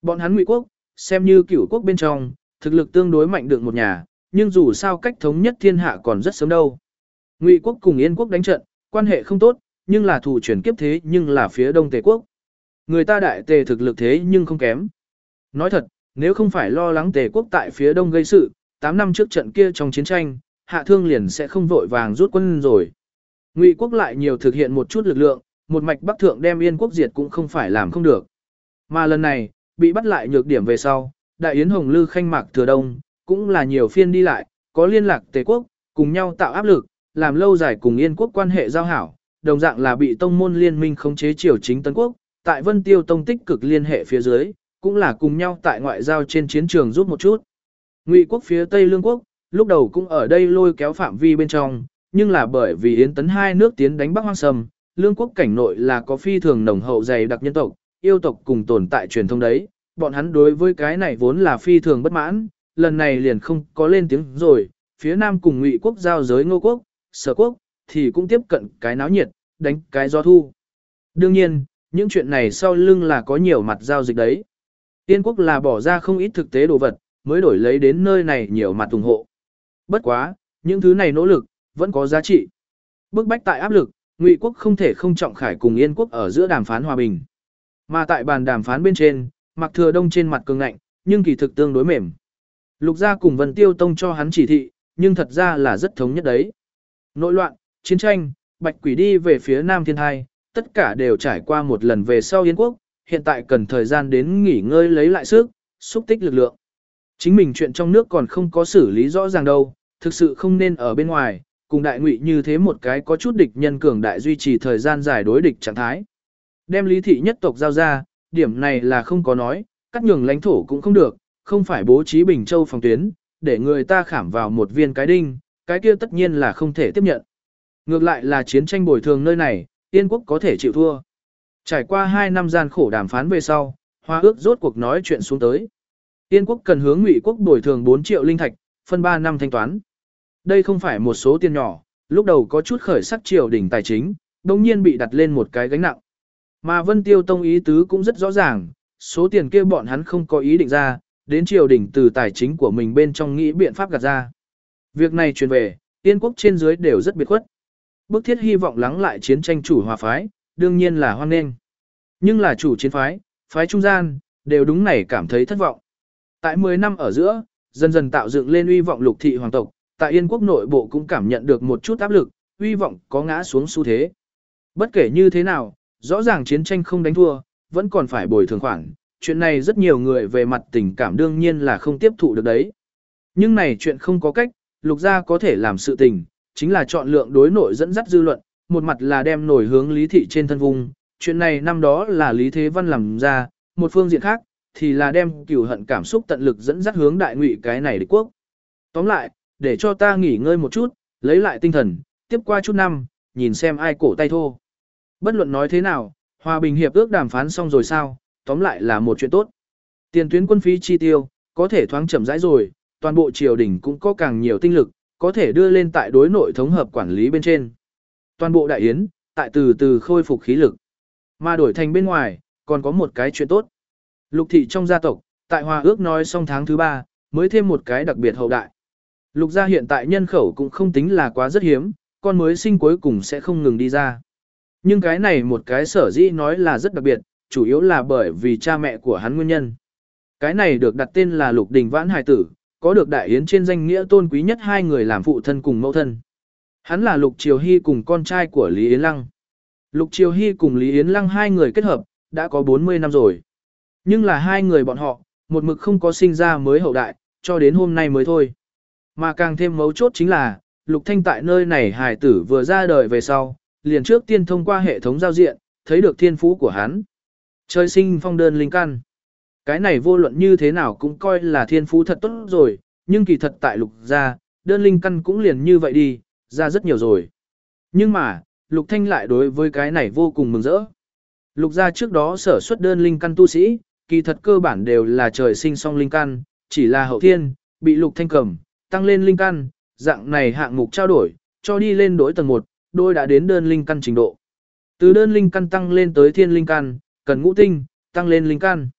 Bọn hắn Ngụy quốc, xem như cửu quốc bên trong, thực lực tương đối mạnh được một nhà, nhưng dù sao cách thống nhất thiên hạ còn rất sớm đâu. Ngụy quốc cùng Yên quốc đánh trận, quan hệ không tốt, nhưng là thủ chuyển kiếp thế nhưng là phía đông tề quốc. Người ta đại tề thực lực thế nhưng không kém. Nói thật, nếu không phải lo lắng tề quốc tại phía đông gây sự, 8 năm trước trận kia trong chiến tranh, hạ thương liền sẽ không vội vàng rút quân rồi. Ngụy quốc lại nhiều thực hiện một chút lực lượng, một mạch bắc thượng đem yên quốc diệt cũng không phải làm không được. Mà lần này, bị bắt lại nhược điểm về sau, đại yến hồng lư khanh mạc thừa đông, cũng là nhiều phiên đi lại, có liên lạc tề quốc, cùng nhau tạo áp lực, làm lâu dài cùng yên quốc quan hệ giao hảo, đồng dạng là bị tông môn liên minh khống chế triều chính Tân Quốc, tại Vân Tiêu Tông tích cực liên hệ phía dưới, cũng là cùng nhau tại ngoại giao trên chiến trường giúp một chút. Ngụy quốc phía Tây Lương quốc, lúc đầu cũng ở đây lôi kéo phạm vi bên trong, nhưng là bởi vì yến tấn hai nước tiến đánh Bắc Hoang Sâm, Lương quốc cảnh nội là có phi thường nồng hậu dày đặc nhân tộc, yêu tộc cùng tồn tại truyền thông đấy, bọn hắn đối với cái này vốn là phi thường bất mãn, lần này liền không có lên tiếng rồi, phía Nam cùng Ngụy quốc giao giới Ngô quốc, Sở quốc, thì cũng tiếp cận cái náo nhiệt, đánh cái gió thu. Đương nhiên, những chuyện này sau lưng là có nhiều mặt giao dịch đấy. Tiên quốc là bỏ ra không ít thực tế đồ vật, mới đổi lấy đến nơi này nhiều mặt ủng hộ. Bất quá, những thứ này nỗ lực, vẫn có giá trị. Bức bách tại áp lực, Ngụy quốc không thể không trọng khải cùng Yên quốc ở giữa đàm phán hòa bình. Mà tại bàn đàm phán bên trên, Mặc Thừa Đông trên mặt cường ngạnh, nhưng kỳ thực tương đối mềm. Lục gia cùng Vân Tiêu Tông cho hắn chỉ thị, nhưng thật ra là rất thống nhất đấy. Nội loạn, chiến tranh, bạch quỷ đi về phía Nam Thiên Thai, tất cả đều trải qua một lần về sau Yên Quốc, hiện tại cần thời gian đến nghỉ ngơi lấy lại sức, xúc tích lực lượng. Chính mình chuyện trong nước còn không có xử lý rõ ràng đâu, thực sự không nên ở bên ngoài, cùng đại ngụy như thế một cái có chút địch nhân cường đại duy trì thời gian dài đối địch trạng thái. Đem lý thị nhất tộc giao ra, điểm này là không có nói, cắt nhường lãnh thổ cũng không được, không phải bố trí Bình Châu phòng tuyến, để người ta khảm vào một viên cái đinh, cái kia tất nhiên là không thể tiếp nhận. Ngược lại là chiến tranh bồi thường nơi này, Yên quốc có thể chịu thua. Trải qua 2 năm gian khổ đàm phán về sau, Hoa ước rốt cuộc nói chuyện xuống tới. Yên quốc cần hướng Ngụy quốc bồi thường 4 triệu linh thạch, phân 3 năm thanh toán. Đây không phải một số tiền nhỏ, lúc đầu có chút khởi sắc triều đỉnh tài chính, đồng nhiên bị đặt lên một cái gánh nặng. Mà Vân Tiêu Tông ý tứ cũng rất rõ ràng, số tiền kia bọn hắn không có ý định ra, đến triều đỉnh từ tài chính của mình bên trong nghĩ biện pháp gạt ra. Việc này truyền về, Yên quốc trên dưới đều rất biệt khuất. Bức thiết hy vọng lắng lại chiến tranh chủ hòa phái, đương nhiên là hoan nghênh. Nhưng là chủ chiến phái, phái trung gian, đều đúng này cảm thấy thất vọng. Tại 10 năm ở giữa, dần dần tạo dựng lên uy vọng lục thị hoàng tộc, tại Yên quốc nội bộ cũng cảm nhận được một chút áp lực, uy vọng có ngã xuống xu thế. Bất kể như thế nào, rõ ràng chiến tranh không đánh thua, vẫn còn phải bồi thường khoản, chuyện này rất nhiều người về mặt tình cảm đương nhiên là không tiếp thụ được đấy. Nhưng này chuyện không có cách, lục gia có thể làm sự tình, chính là chọn lượng đối nội dẫn dắt dư luận, một mặt là đem nổi hướng lý thị trên thân vùng, chuyện này năm đó là Lý Thế Văn làm ra, một phương diện khác, thì là đem cửu hận cảm xúc tận lực dẫn dắt hướng đại ngụy cái này địch quốc. Tóm lại, để cho ta nghỉ ngơi một chút, lấy lại tinh thần, tiếp qua chút năm, nhìn xem ai cổ tay thô. Bất luận nói thế nào, hòa bình hiệp ước đàm phán xong rồi sao, tóm lại là một chuyện tốt. Tiền tuyến quân phí chi tiêu, có thể thoáng chậm rãi rồi, toàn bộ triều đình cũng có càng nhiều tinh lực, có thể đưa lên tại đối nội thống hợp quản lý bên trên. Toàn bộ đại yến, tại từ từ khôi phục khí lực. Mà đổi thành bên ngoài, còn có một cái chuyện tốt. Lục thị trong gia tộc, tại hòa ước nói xong tháng thứ ba, mới thêm một cái đặc biệt hậu đại. Lục gia hiện tại nhân khẩu cũng không tính là quá rất hiếm, con mới sinh cuối cùng sẽ không ngừng đi ra. Nhưng cái này một cái sở dĩ nói là rất đặc biệt, chủ yếu là bởi vì cha mẹ của hắn nguyên nhân. Cái này được đặt tên là Lục Đình Vãn Hải Tử, có được đại yến trên danh nghĩa tôn quý nhất hai người làm phụ thân cùng mẫu thân. Hắn là Lục Triều Hy cùng con trai của Lý Yến Lăng. Lục Triều Hy cùng Lý Yến Lăng hai người kết hợp, đã có 40 năm rồi. Nhưng là hai người bọn họ, một mực không có sinh ra mới hậu đại, cho đến hôm nay mới thôi. Mà càng thêm mấu chốt chính là, Lục Thanh tại nơi này hài tử vừa ra đời về sau, liền trước tiên thông qua hệ thống giao diện, thấy được thiên phú của hắn. Trời sinh phong đơn linh căn. Cái này vô luận như thế nào cũng coi là thiên phú thật tốt rồi, nhưng kỳ thật tại lục gia, đơn linh căn cũng liền như vậy đi, ra rất nhiều rồi. Nhưng mà, lục thanh lại đối với cái này vô cùng mừng rỡ. Lục gia trước đó sở xuất đơn linh căn tu sĩ, kỳ thật cơ bản đều là trời sinh song linh căn, chỉ là hậu thiên, bị lục thanh cầm, tăng lên linh căn, dạng này hạng mục trao đổi, cho đi lên đối tầng 1, đôi đã đến đơn linh căn trình độ. Từ đơn linh căn tăng lên tới thiên linh căn, cần ngũ tinh, tăng lên linh căn.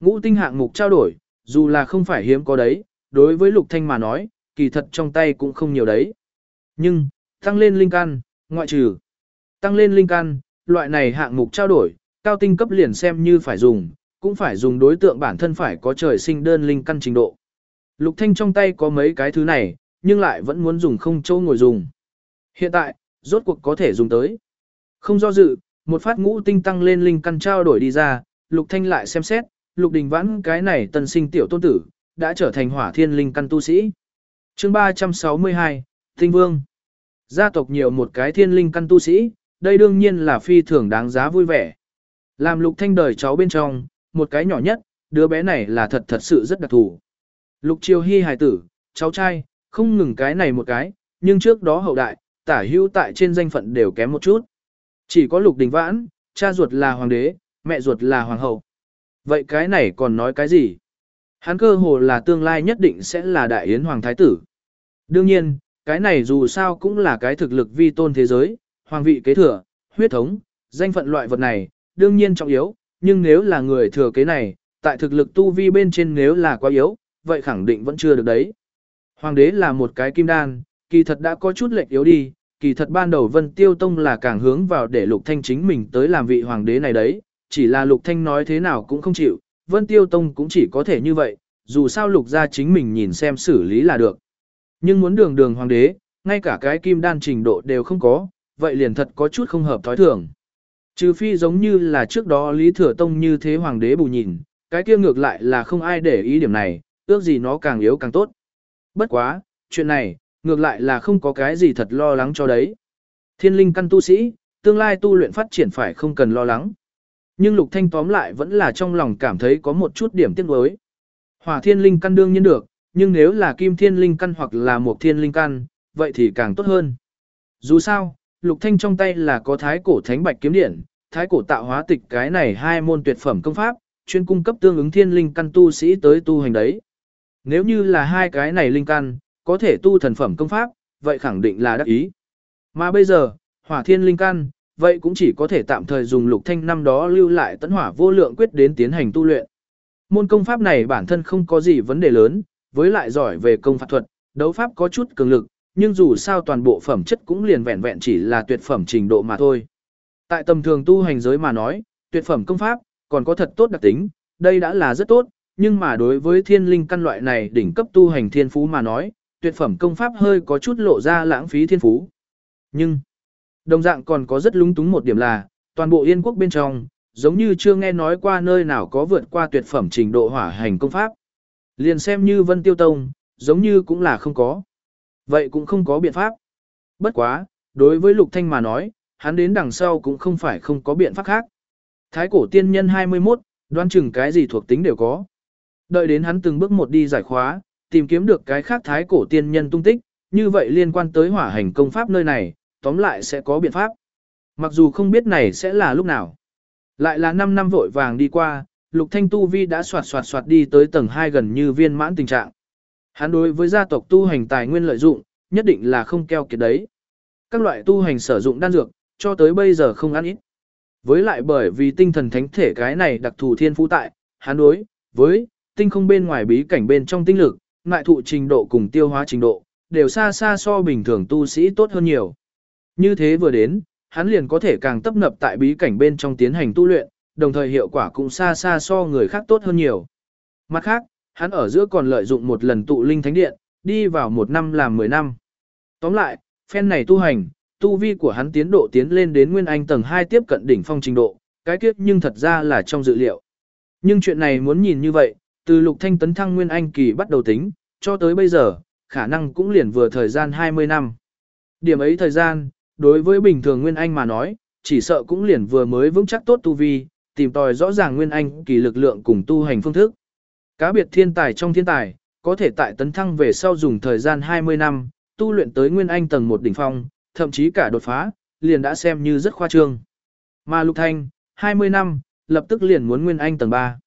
Ngũ tinh hạng mục trao đổi, dù là không phải hiếm có đấy, đối với lục thanh mà nói, kỳ thật trong tay cũng không nhiều đấy. Nhưng, tăng lên linh căn, ngoại trừ tăng lên linh căn, loại này hạng mục trao đổi, cao tinh cấp liền xem như phải dùng, cũng phải dùng đối tượng bản thân phải có trời sinh đơn linh căn trình độ. Lục Thanh trong tay có mấy cái thứ này, nhưng lại vẫn muốn dùng không châu ngồi dùng. Hiện tại, rốt cuộc có thể dùng tới. Không do dự, một phát ngũ tinh tăng lên linh căn trao đổi đi ra, Lục Thanh lại xem xét, Lục Đình Vãn cái này tân sinh tiểu tôn tử, đã trở thành hỏa thiên linh căn tu sĩ. Chương 362, Tinh Vương. Gia tộc nhiều một cái thiên linh căn tu sĩ, đây đương nhiên là phi thường đáng giá vui vẻ. Làm Lục Thanh đời cháu bên trong, một cái nhỏ nhất, đứa bé này là thật thật sự rất đặc thù. Lục Triều Hy hài tử, cháu trai, không ngừng cái này một cái, nhưng trước đó hậu đại, tả hữu tại trên danh phận đều kém một chút. Chỉ có Lục Đình Vãn, cha ruột là hoàng đế, mẹ ruột là hoàng hậu. Vậy cái này còn nói cái gì? Hắn cơ hồ là tương lai nhất định sẽ là đại yến hoàng thái tử. Đương nhiên, cái này dù sao cũng là cái thực lực vi tôn thế giới, hoàng vị kế thừa, huyết thống, danh phận loại vật này, đương nhiên trọng yếu, nhưng nếu là người thừa kế này, tại thực lực tu vi bên trên nếu là quá yếu, vậy khẳng định vẫn chưa được đấy. Hoàng đế là một cái kim đan, kỳ thật đã có chút lệch yếu đi, kỳ thật ban đầu Vân Tiêu Tông là càng hướng vào để Lục Thanh chính mình tới làm vị hoàng đế này đấy, chỉ là Lục Thanh nói thế nào cũng không chịu, Vân Tiêu Tông cũng chỉ có thể như vậy, dù sao Lục gia chính mình nhìn xem xử lý là được. Nhưng muốn đường đường hoàng đế, ngay cả cái kim đan trình độ đều không có, vậy liền thật có chút không hợp thói thường. Trừ phi giống như là trước đó Lý Thừa Tông như thế hoàng đế bù nhìn, cái kia ngược lại là không ai để ý điểm này, ước gì nó càng yếu càng tốt. Bất quá, chuyện này, ngược lại là không có cái gì thật lo lắng cho đấy. Thiên linh căn tu sĩ, tương lai tu luyện phát triển phải không cần lo lắng. Nhưng Lục Thanh tóm lại vẫn là trong lòng cảm thấy có một chút điểm tiếc nuối. Hỏa thiên linh căn đương nhiên được, nhưng nếu là kim thiên linh căn hoặc là một thiên linh căn, vậy thì càng tốt hơn. Dù sao, Lục Thanh trong tay là có thái cổ thánh bạch kiếm điện, thái cổ tạo hóa tịch cái này hai môn tuyệt phẩm công pháp, chuyên cung cấp tương ứng thiên linh căn tu sĩ tới tu hành đấy. Nếu như là hai cái này linh căn, có thể tu thần phẩm công pháp, vậy khẳng định là đắc ý. Mà bây giờ, hỏa thiên linh căn, vậy cũng chỉ có thể tạm thời dùng lục thanh năm đó lưu lại tấn hỏa vô lượng quyết đến tiến hành tu luyện. Môn công pháp này bản thân không có gì vấn đề lớn, với lại giỏi về công pháp thuật, đấu pháp có chút cường lực, nhưng dù sao toàn bộ phẩm chất cũng liền vẹn vẹn chỉ là tuyệt phẩm trình độ mà thôi. Tại tầm thường tu hành giới mà nói, tuyệt phẩm công pháp, còn có thật tốt đặc tính, đây đã là rất tốt, nhưng mà đối với thiên linh căn loại này đỉnh cấp tu hành thiên phú mà nói, tuyệt phẩm công pháp hơi có chút lộ ra lãng phí thiên phú. Nhưng, đồng dạng còn có rất lúng túng một điểm là, toàn bộ yên quốc bên trong, giống như chưa nghe nói qua nơi nào có vượt qua tuyệt phẩm trình độ hỏa hành công pháp. Liền xem như Vân Tiêu Tông, giống như cũng là không có. Vậy cũng không có biện pháp. Bất quá, đối với Lục Thanh mà nói, hắn đến đằng sau cũng không phải không có biện pháp khác. Thái cổ tiên nhân 21, đoán chừng cái gì thuộc tính đều có. Đợi đến hắn từng bước một đi giải khóa, tìm kiếm được cái khác thái cổ tiên nhân tung tích, như vậy liên quan tới hỏa hành công pháp nơi này, tóm lại sẽ có biện pháp. Mặc dù không biết này sẽ là lúc nào. Lại là 5 năm vội vàng đi qua, Lục Thanh Tu Vi đã soạt soạt soạt đi tới tầng 2 gần như viên mãn tình trạng. Hắn đối với gia tộc tu hành tài nguyên lợi dụng, nhất định là không keo kiệt đấy. Các loại tu hành sử dụng đan dược, cho tới bây giờ không ăn ít. Với lại bởi vì tinh thần thánh thể cái này đặc thù thiên phú tại, hắn đối với tinh không bên ngoài bí cảnh bên trong tinh lực, ngại thụ trình độ cùng tiêu hóa trình độ, đều xa xa so bình thường tu sĩ tốt hơn nhiều. Như thế vừa đến, hắn liền có thể càng tấp nập tại bí cảnh bên trong tiến hành tu luyện, đồng thời hiệu quả cũng xa xa so người khác tốt hơn nhiều. Mặt khác, hắn ở giữa còn lợi dụng một lần tụ linh thánh điện, đi vào một năm làm 10 năm. Tóm lại, phen này tu hành, tu vi của hắn tiến độ tiến lên đến nguyên anh tầng 2 tiếp cận đỉnh phong trình độ, cái kiếp nhưng thật ra là trong dự liệu. Nhưng chuyện này muốn nhìn như vậy, từ lục thanh tấn thăng nguyên anh kỳ bắt đầu tính, cho tới bây giờ, khả năng cũng liền vừa thời gian 20 năm. Điểm ấy thời gian, đối với bình thường nguyên anh mà nói, chỉ sợ cũng liền vừa mới vững chắc tốt tu vi, tìm tòi rõ ràng nguyên anh kỳ lực lượng cùng tu hành phương thức. Cá biệt thiên tài trong thiên tài, có thể tại tấn thăng về sau dùng thời gian 20 năm, tu luyện tới nguyên anh tầng 1 đỉnh phong, thậm chí cả đột phá, liền đã xem như rất khoa trương. Mà Lục Thanh, 20 năm, lập tức liền muốn nguyên anh tầng 3.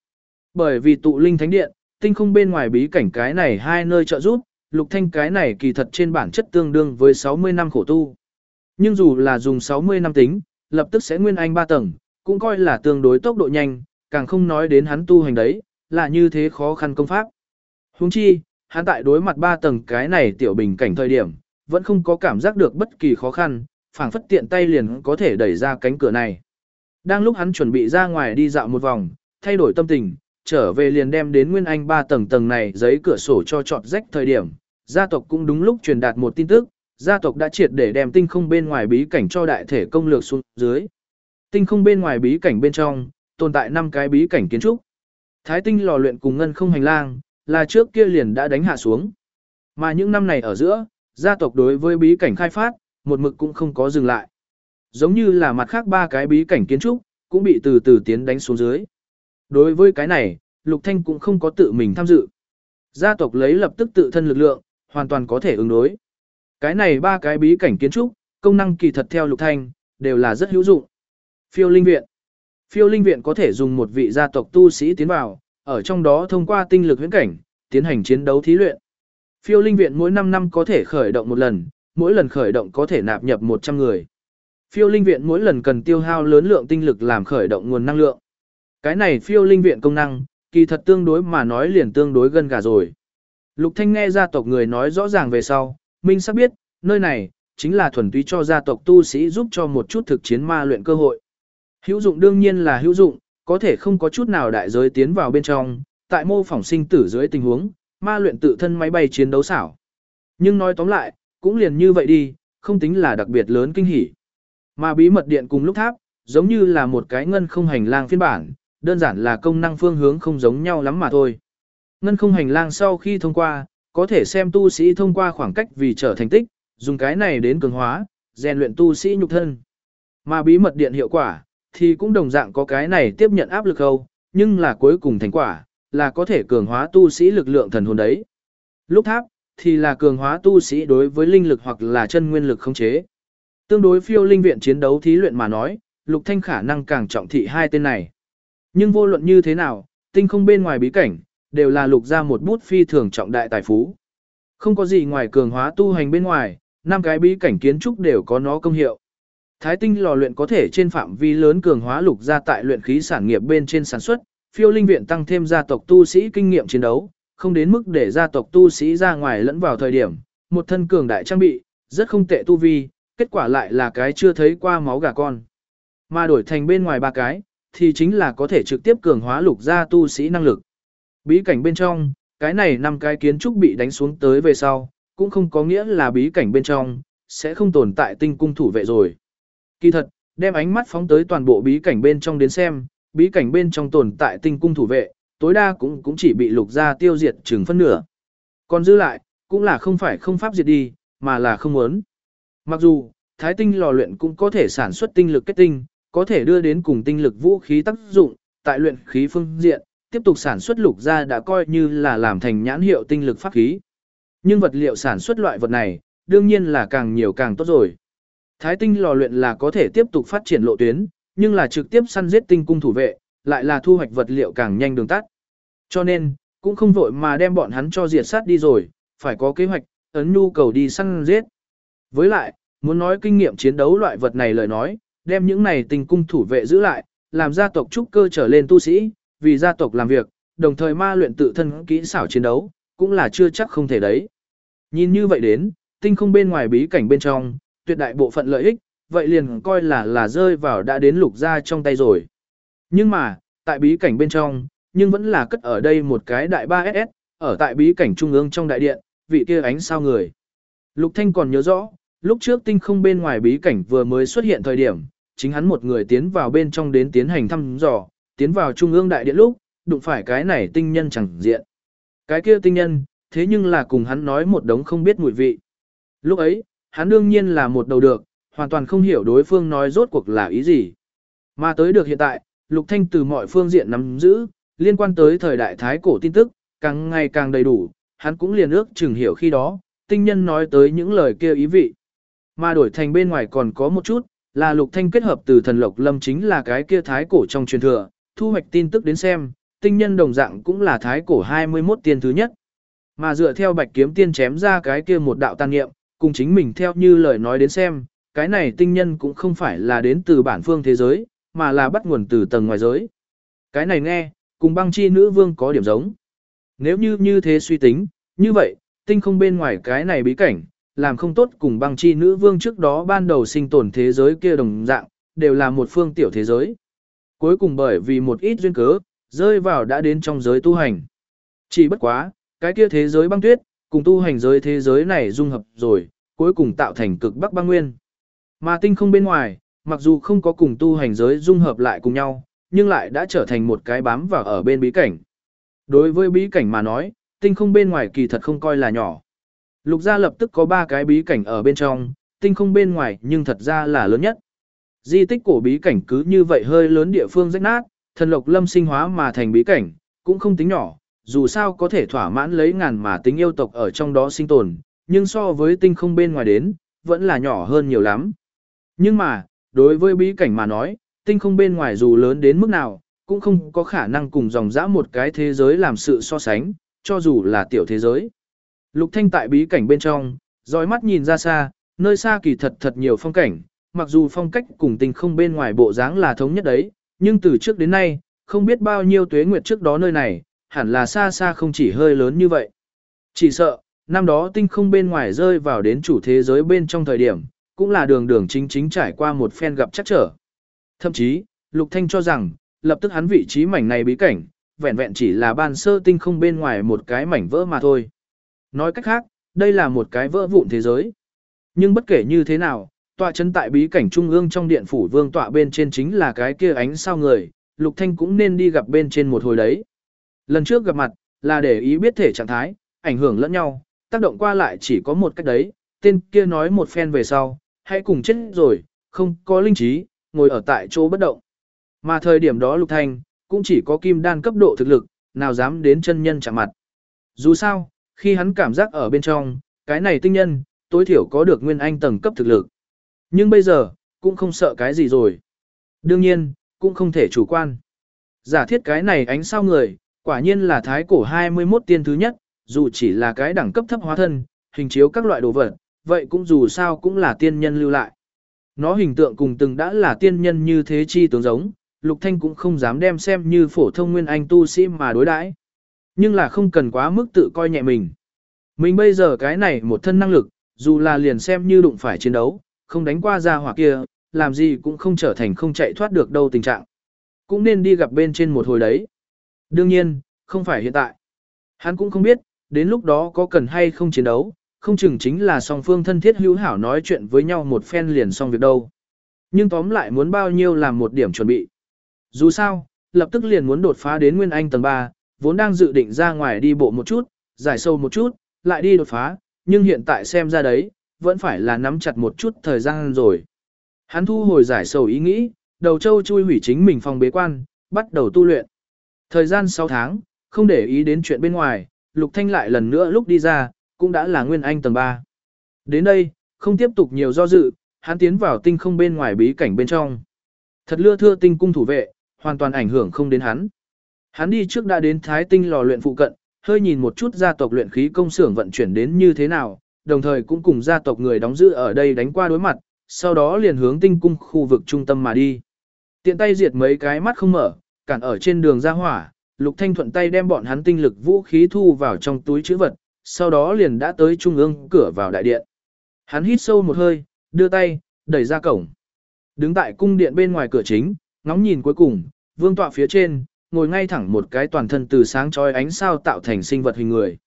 Bởi vì tụ linh thánh điện, tinh không bên ngoài bí cảnh cái này hai nơi trợ giúp, Lục Thanh cái này kỳ thật trên bản chất tương đương với 60 năm khổ tu. Nhưng dù là dùng 60 năm tính, lập tức sẽ nguyên anh 3 tầng, cũng coi là tương đối tốc độ nhanh, càng không nói đến hắn tu hành đấy, là như thế khó khăn công pháp. Huống chi, hắn tại đối mặt 3 tầng cái này tiểu bình cảnh thời điểm, vẫn không có cảm giác được bất kỳ khó khăn, phảng phất tiện tay liền có thể đẩy ra cánh cửa này. Đang lúc hắn chuẩn bị ra ngoài đi dạo một vòng, thay đổi tâm tình, trở về liền đem đến Nguyên Anh 3 tầng tầng này giấy cửa sổ cho chọn rách thời điểm, gia tộc cũng đúng lúc truyền đạt một tin tức, gia tộc đã triệt để đem tinh không bên ngoài bí cảnh cho đại thể công lược xuống dưới. Tinh không bên ngoài bí cảnh bên trong, tồn tại 5 cái bí cảnh kiến trúc. Thái tinh lò luyện cùng ngân không hành lang, là trước kia liền đã đánh hạ xuống. Mà những năm này ở giữa, gia tộc đối với bí cảnh khai phát, một mực cũng không có dừng lại. Giống như là mặt khác ba cái bí cảnh kiến trúc, cũng bị từ từ tiến đánh xuống dưới. Đối với cái này, Lục Thanh cũng không có tự mình tham dự. Gia tộc lấy lập tức tự thân lực lượng, hoàn toàn có thể ứng đối. Cái này ba cái bí cảnh kiến trúc, công năng kỳ thật theo Lục Thanh, đều là rất hữu dụng. Phiêu linh viện. Phiêu linh viện có thể dùng một vị gia tộc tu sĩ tiến vào, ở trong đó thông qua tinh lực huyễn cảnh, tiến hành chiến đấu thí luyện. Phiêu linh viện mỗi 5 năm có thể khởi động một lần, mỗi lần khởi động có thể nạp nhập 100 người. Phiêu linh viện mỗi lần cần tiêu hao lớn lượng tinh lực làm khởi động nguồn năng lượng. Cái này phiêu linh viện công năng, kỳ thật tương đối mà nói liền tương đối gần gà rồi. Lục Thanh nghe gia tộc người nói rõ ràng về sau, Minh sắp biết, nơi này, chính là thuần túy cho gia tộc tu sĩ giúp cho một chút thực chiến ma luyện cơ hội. Hữu dụng đương nhiên là hữu dụng, có thể không có chút nào đại giới tiến vào bên trong, tại mô phỏng sinh tử dưới tình huống, ma luyện tự thân máy bay chiến đấu xảo. Nhưng nói tóm lại, cũng liền như vậy đi, không tính là đặc biệt lớn kinh hỉ. Mà bí mật điện cùng lúc tháp, giống như là một cái ngân không hành lang phiên bản, đơn giản là công năng phương hướng không giống nhau lắm mà thôi. Ngân không hành lang sau khi thông qua, có thể xem tu sĩ thông qua khoảng cách vì trở thành tích, dùng cái này đến cường hóa, rèn luyện tu sĩ nhục thân. Mà bí mật điện hiệu quả, thì cũng đồng dạng có cái này tiếp nhận áp lực hầu nhưng là cuối cùng thành quả, là có thể cường hóa tu sĩ lực lượng thần hồn đấy. Lúc tháp, thì là cường hóa tu sĩ đối với linh lực hoặc là chân nguyên lực khống chế. Tương đối phiêu linh viện chiến đấu thí luyện mà nói, Lục Thanh khả năng càng trọng thị hai tên này. Nhưng vô luận như thế nào, tinh không bên ngoài bí cảnh, đều là lục ra một bút phi thường trọng đại tài phú. Không có gì ngoài cường hóa tu hành bên ngoài, năm cái bí cảnh kiến trúc đều có nó công hiệu. Thái tinh lò luyện có thể trên phạm vi lớn cường hóa lục ra tại luyện khí sản nghiệp bên trên sản xuất, phiêu linh viện tăng thêm gia tộc tu sĩ kinh nghiệm chiến đấu, không đến mức để gia tộc tu sĩ ra ngoài lẫn vào thời điểm, một thân cường đại trang bị, rất không tệ tu vi, kết quả lại là cái chưa thấy qua máu gà con. Mà đổi thành bên ngoài ba cái, thì chính là có thể trực tiếp cường hóa lục gia tu sĩ năng lực. Bí cảnh bên trong, cái này năm cái kiến trúc bị đánh xuống tới về sau, cũng không có nghĩa là bí cảnh bên trong, sẽ không tồn tại tinh cung thủ vệ rồi. Kỳ thật, đem ánh mắt phóng tới toàn bộ bí cảnh bên trong đến xem, bí cảnh bên trong tồn tại tinh cung thủ vệ, tối đa cũng cũng chỉ bị lục gia tiêu diệt chừng phân nửa. Còn giữ lại, cũng là không phải không pháp diệt đi, mà là không muốn. Mặc dù, thái tinh lò luyện cũng có thể sản xuất tinh lực kết tinh, có thể đưa đến cùng tinh lực vũ khí tác dụng, tại luyện khí phương diện, tiếp tục sản xuất lục gia đã coi như là làm thành nhãn hiệu tinh lực pháp khí. Nhưng vật liệu sản xuất loại vật này, đương nhiên là càng nhiều càng tốt rồi. Thái tinh lò luyện là có thể tiếp tục phát triển lộ tuyến, nhưng là trực tiếp săn giết tinh cung thủ vệ, lại là thu hoạch vật liệu càng nhanh đường tắt. Cho nên, cũng không vội mà đem bọn hắn cho diệt sát đi rồi, phải có kế hoạch, ấn nhu cầu đi săn giết. Với lại, muốn nói kinh nghiệm chiến đấu loại vật này lời nói, đem những này tinh cung thủ vệ giữ lại, làm gia tộc trúc cơ trở lên tu sĩ, vì gia tộc làm việc, đồng thời ma luyện tự thân kỹ xảo chiến đấu, cũng là chưa chắc không thể đấy. Nhìn như vậy đến, tinh không bên ngoài bí cảnh bên trong, tuyệt đại bộ phận lợi ích, vậy liền coi là là rơi vào đã đến lục gia trong tay rồi. Nhưng mà, tại bí cảnh bên trong, nhưng vẫn là cất ở đây một cái đại 3SS, ở tại bí cảnh trung ương trong đại điện, vị kia ánh sao người. Lục Thanh còn nhớ rõ, lúc trước tinh không bên ngoài bí cảnh vừa mới xuất hiện thời điểm, chính hắn một người tiến vào bên trong đến tiến hành thăm dò, tiến vào trung ương đại điện lúc, đụng phải cái này tinh nhân chẳng diện. Cái kia tinh nhân, thế nhưng là cùng hắn nói một đống không biết mùi vị. Lúc ấy, hắn đương nhiên là một đầu được, hoàn toàn không hiểu đối phương nói rốt cuộc là ý gì. Mà tới được hiện tại, Lục Thanh từ mọi phương diện nắm giữ, liên quan tới thời đại thái cổ tin tức, càng ngày càng đầy đủ, hắn cũng liền ước chừng hiểu khi đó, tinh nhân nói tới những lời kia ý vị. Mà đổi thành bên ngoài còn có một chút, là Lục Thanh kết hợp từ thần lộc lâm chính là cái kia thái cổ trong truyền thừa, thu hoạch tin tức đến xem, tinh nhân đồng dạng cũng là thái cổ 21 tiên thứ nhất. Mà dựa theo bạch kiếm tiên chém ra cái kia một đạo tan nghiệm, cùng chính mình theo như lời nói đến xem, cái này tinh nhân cũng không phải là đến từ bản phương thế giới, mà là bắt nguồn từ tầng ngoài giới. Cái này nghe, cùng băng chi nữ vương có điểm giống. Nếu như như thế suy tính, như vậy, tinh không bên ngoài cái này bí cảnh, làm không tốt cùng băng chi nữ vương trước đó ban đầu sinh tồn thế giới kia đồng dạng, đều là một phương tiểu thế giới. Cuối cùng bởi vì một ít duyên cớ, rơi vào đã đến trong giới tu hành. Chỉ bất quá, cái kia thế giới băng tuyết, cùng tu hành giới thế giới này dung hợp rồi, cuối cùng tạo thành cực bắc băng nguyên. Mà tinh không bên ngoài, mặc dù không có cùng tu hành giới dung hợp lại cùng nhau, nhưng lại đã trở thành một cái bám vào ở bên bí cảnh. Đối với bí cảnh mà nói, tinh không bên ngoài kỳ thật không coi là nhỏ. Lục gia lập tức có ba cái bí cảnh ở bên trong, tinh không bên ngoài nhưng thật ra là lớn nhất. Di tích cổ bí cảnh cứ như vậy hơi lớn địa phương rách nát, thần lộc lâm sinh hóa mà thành bí cảnh, cũng không tính nhỏ, dù sao có thể thỏa mãn lấy ngàn mà tính yêu tộc ở trong đó sinh tồn, nhưng so với tinh không bên ngoài đến, vẫn là nhỏ hơn nhiều lắm. Nhưng mà, đối với bí cảnh mà nói, tinh không bên ngoài dù lớn đến mức nào, cũng không có khả năng cùng dòng dã một cái thế giới làm sự so sánh, cho dù là tiểu thế giới. Lục Thanh tại bí cảnh bên trong, dõi mắt nhìn ra xa, nơi xa kỳ thật thật nhiều phong cảnh, mặc dù phong cách cùng tình không bên ngoài bộ dáng là thống nhất đấy, nhưng từ trước đến nay, không biết bao nhiêu tuế nguyệt trước đó nơi này, hẳn là xa xa không chỉ hơi lớn như vậy. Chỉ sợ, năm đó tinh không bên ngoài rơi vào đến chủ thế giới bên trong thời điểm, cũng là đường đường chính chính trải qua một phen gặp chắc trở. Thậm chí, Lục Thanh cho rằng, lập tức hắn vị trí mảnh này bí cảnh, vẹn vẹn chỉ là ban sơ tinh không bên ngoài một cái mảnh vỡ mà thôi. Nói cách khác, đây là một cái vỡ vụn thế giới. Nhưng bất kể như thế nào, tọa chân tại bí cảnh trung ương trong điện phủ vương tọa bên trên chính là cái kia ánh sao người, Lục Thanh cũng nên đi gặp bên trên một hồi đấy. Lần trước gặp mặt, là để ý biết thể trạng thái, ảnh hưởng lẫn nhau, tác động qua lại chỉ có một cách đấy, tên kia nói một phen về sau, hãy cùng chết rồi, không có linh trí, ngồi ở tại chỗ bất động. Mà thời điểm đó Lục Thanh, cũng chỉ có kim đan cấp độ thực lực, nào dám đến chân nhân chạm mặt. Dù sao, khi hắn cảm giác ở bên trong, cái này tinh nhân, tối thiểu có được nguyên anh tầng cấp thực lực. Nhưng bây giờ, cũng không sợ cái gì rồi. Đương nhiên, cũng không thể chủ quan. Giả thiết cái này ánh sao người, quả nhiên là thái cổ 21 tiên thứ nhất, dù chỉ là cái đẳng cấp thấp hóa thân, hình chiếu các loại đồ vật, vậy cũng dù sao cũng là tiên nhân lưu lại. Nó hình tượng cùng từng đã là tiên nhân như thế chi tướng giống, Lục Thanh cũng không dám đem xem như phổ thông nguyên anh tu sĩ mà đối đãi. Nhưng là không cần quá mức tự coi nhẹ mình. Mình bây giờ cái này một thân năng lực, dù là liền xem như đụng phải chiến đấu, không đánh qua ra hỏa kia, làm gì cũng không trở thành không chạy thoát được đâu tình trạng. Cũng nên đi gặp bên trên một hồi đấy. Đương nhiên, không phải hiện tại. Hắn cũng không biết, đến lúc đó có cần hay không chiến đấu, không chừng chính là song phương thân thiết hữu hảo nói chuyện với nhau một phen liền xong việc đâu. Nhưng tóm lại muốn bao nhiêu làm một điểm chuẩn bị. Dù sao, lập tức liền muốn đột phá đến Nguyên Anh tầng 3, vốn đang dự định ra ngoài đi bộ một chút, giải sâu một chút, lại đi đột phá, nhưng hiện tại xem ra đấy, vẫn phải là nắm chặt một chút thời gian rồi. Hắn thu hồi giải sầu ý nghĩ, đầu châu chui hủy chính mình phòng bế quan, bắt đầu tu luyện. Thời gian 6 tháng, không để ý đến chuyện bên ngoài, Lục Thanh lại lần nữa lúc đi ra, cũng đã là Nguyên Anh tầng 3. Đến đây, không tiếp tục nhiều do dự, hắn tiến vào tinh không bên ngoài bí cảnh bên trong. Thật lưa thưa tinh cung thủ vệ, hoàn toàn ảnh hưởng không đến hắn. Hắn đi trước đã đến Thái Tinh lò luyện phụ cận, hơi nhìn một chút gia tộc luyện khí công xưởng vận chuyển đến như thế nào, đồng thời cũng cùng gia tộc người đóng giữ ở đây đánh qua đối mặt, sau đó liền hướng tinh cung khu vực trung tâm mà đi. Tiện tay diệt mấy cái mắt không mở, cản ở trên đường ra hỏa, Lục Thanh thuận tay đem bọn hắn tinh lực vũ khí thu vào trong túi trữ vật, sau đó liền đã tới trung ương cửa vào đại điện. Hắn hít sâu một hơi, đưa tay, đẩy ra cổng. Đứng tại cung điện bên ngoài cửa chính, ngóng nhìn cuối cùng, vương tọa phía trên, ngồi ngay thẳng một cái toàn thân từ sáng chói ánh sao tạo thành sinh vật hình người.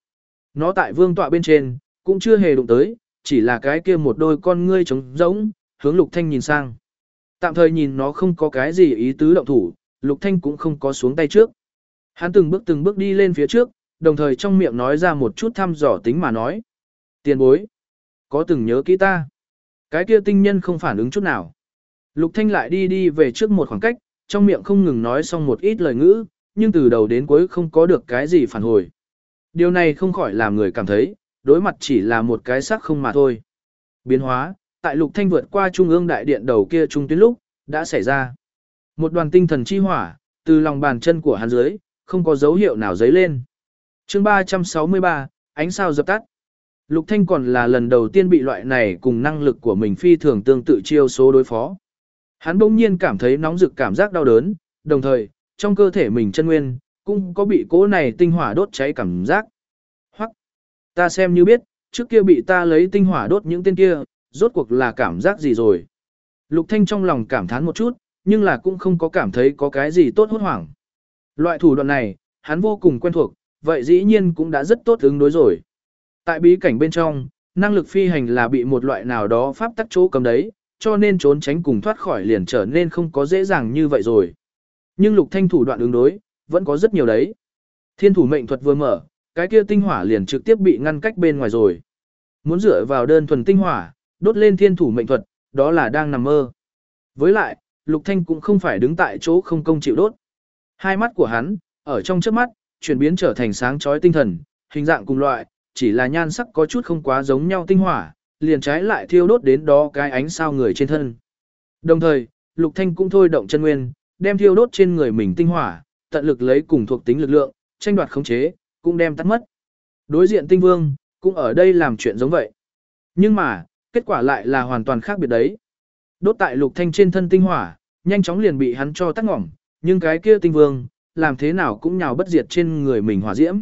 Nó tại vương tọa bên trên, cũng chưa hề đụng tới, chỉ là cái kia một đôi con ngươi trống rỗng, hướng Lục Thanh nhìn sang. Tạm thời nhìn nó không có cái gì ý tứ động thủ, Lục Thanh cũng không có xuống tay trước. Hắn từng bước từng bước đi lên phía trước, đồng thời trong miệng nói ra một chút thăm dò tính mà nói. Tiền bối, có từng nhớ kỹ ta? Cái kia tinh nhân không phản ứng chút nào. Lục Thanh lại đi đi về trước một khoảng cách, trong miệng không ngừng nói xong một ít lời ngữ, nhưng từ đầu đến cuối không có được cái gì phản hồi. Điều này không khỏi làm người cảm thấy, đối mặt chỉ là một cái sắc không mà thôi. Biến hóa, tại Lục Thanh vượt qua trung ương đại điện đầu kia trung tuyến lúc, đã xảy ra. Một đoàn tinh thần chi hỏa, từ lòng bàn chân của hắn dưới, không có dấu hiệu nào dấy lên. Chương 363, ánh sao dập tắt. Lục Thanh còn là lần đầu tiên bị loại này cùng năng lực của mình phi thường tương tự chiêu số đối phó. Hắn bỗng nhiên cảm thấy nóng rực cảm giác đau đớn, đồng thời, trong cơ thể mình chân nguyên, cũng có bị cỗ này tinh hỏa đốt cháy cảm giác. Ta xem như biết, trước kia bị ta lấy tinh hỏa đốt những tên kia, rốt cuộc là cảm giác gì rồi. Lục Thanh trong lòng cảm thán một chút, nhưng là cũng không có cảm thấy có cái gì tốt hốt hoảng. Loại thủ đoạn này, hắn vô cùng quen thuộc, vậy dĩ nhiên cũng đã rất tốt ứng đối rồi. Tại bí cảnh bên trong, năng lực phi hành là bị một loại nào đó pháp tắc chỗ cầm đấy, cho nên trốn tránh cùng thoát khỏi liền trở nên không có dễ dàng như vậy rồi. Nhưng lục thanh thủ đoạn ứng đối, vẫn có rất nhiều đấy. Thiên thủ mệnh thuật vừa mở, cái kia tinh hỏa liền trực tiếp bị ngăn cách bên ngoài rồi. Muốn dựa vào đơn thuần tinh hỏa, đốt lên thiên thủ mệnh thuật, đó là đang nằm mơ. Với lại, lục thanh cũng không phải đứng tại chỗ không công chịu đốt. Hai mắt của hắn, ở trong trước mắt, chuyển biến trở thành sáng chói tinh thần, hình dạng cùng loại, chỉ là nhan sắc có chút không quá giống nhau tinh hỏa, liền trái lại thiêu đốt đến đó cái ánh sao người trên thân. Đồng thời, Lục Thanh cũng thôi động chân nguyên, đem thiêu đốt trên người mình tinh hỏa, tận lực lấy cùng thuộc tính lực lượng, tranh đoạt khống chế, cũng đem tắt mất. Đối diện tinh vương, cũng ở đây làm chuyện giống vậy. Nhưng mà, kết quả lại là hoàn toàn khác biệt đấy. Đốt tại Lục Thanh trên thân tinh hỏa, nhanh chóng liền bị hắn cho tắt ngỏng nhưng cái kia tinh vương, làm thế nào cũng nhào bất diệt trên người mình hỏa diễm.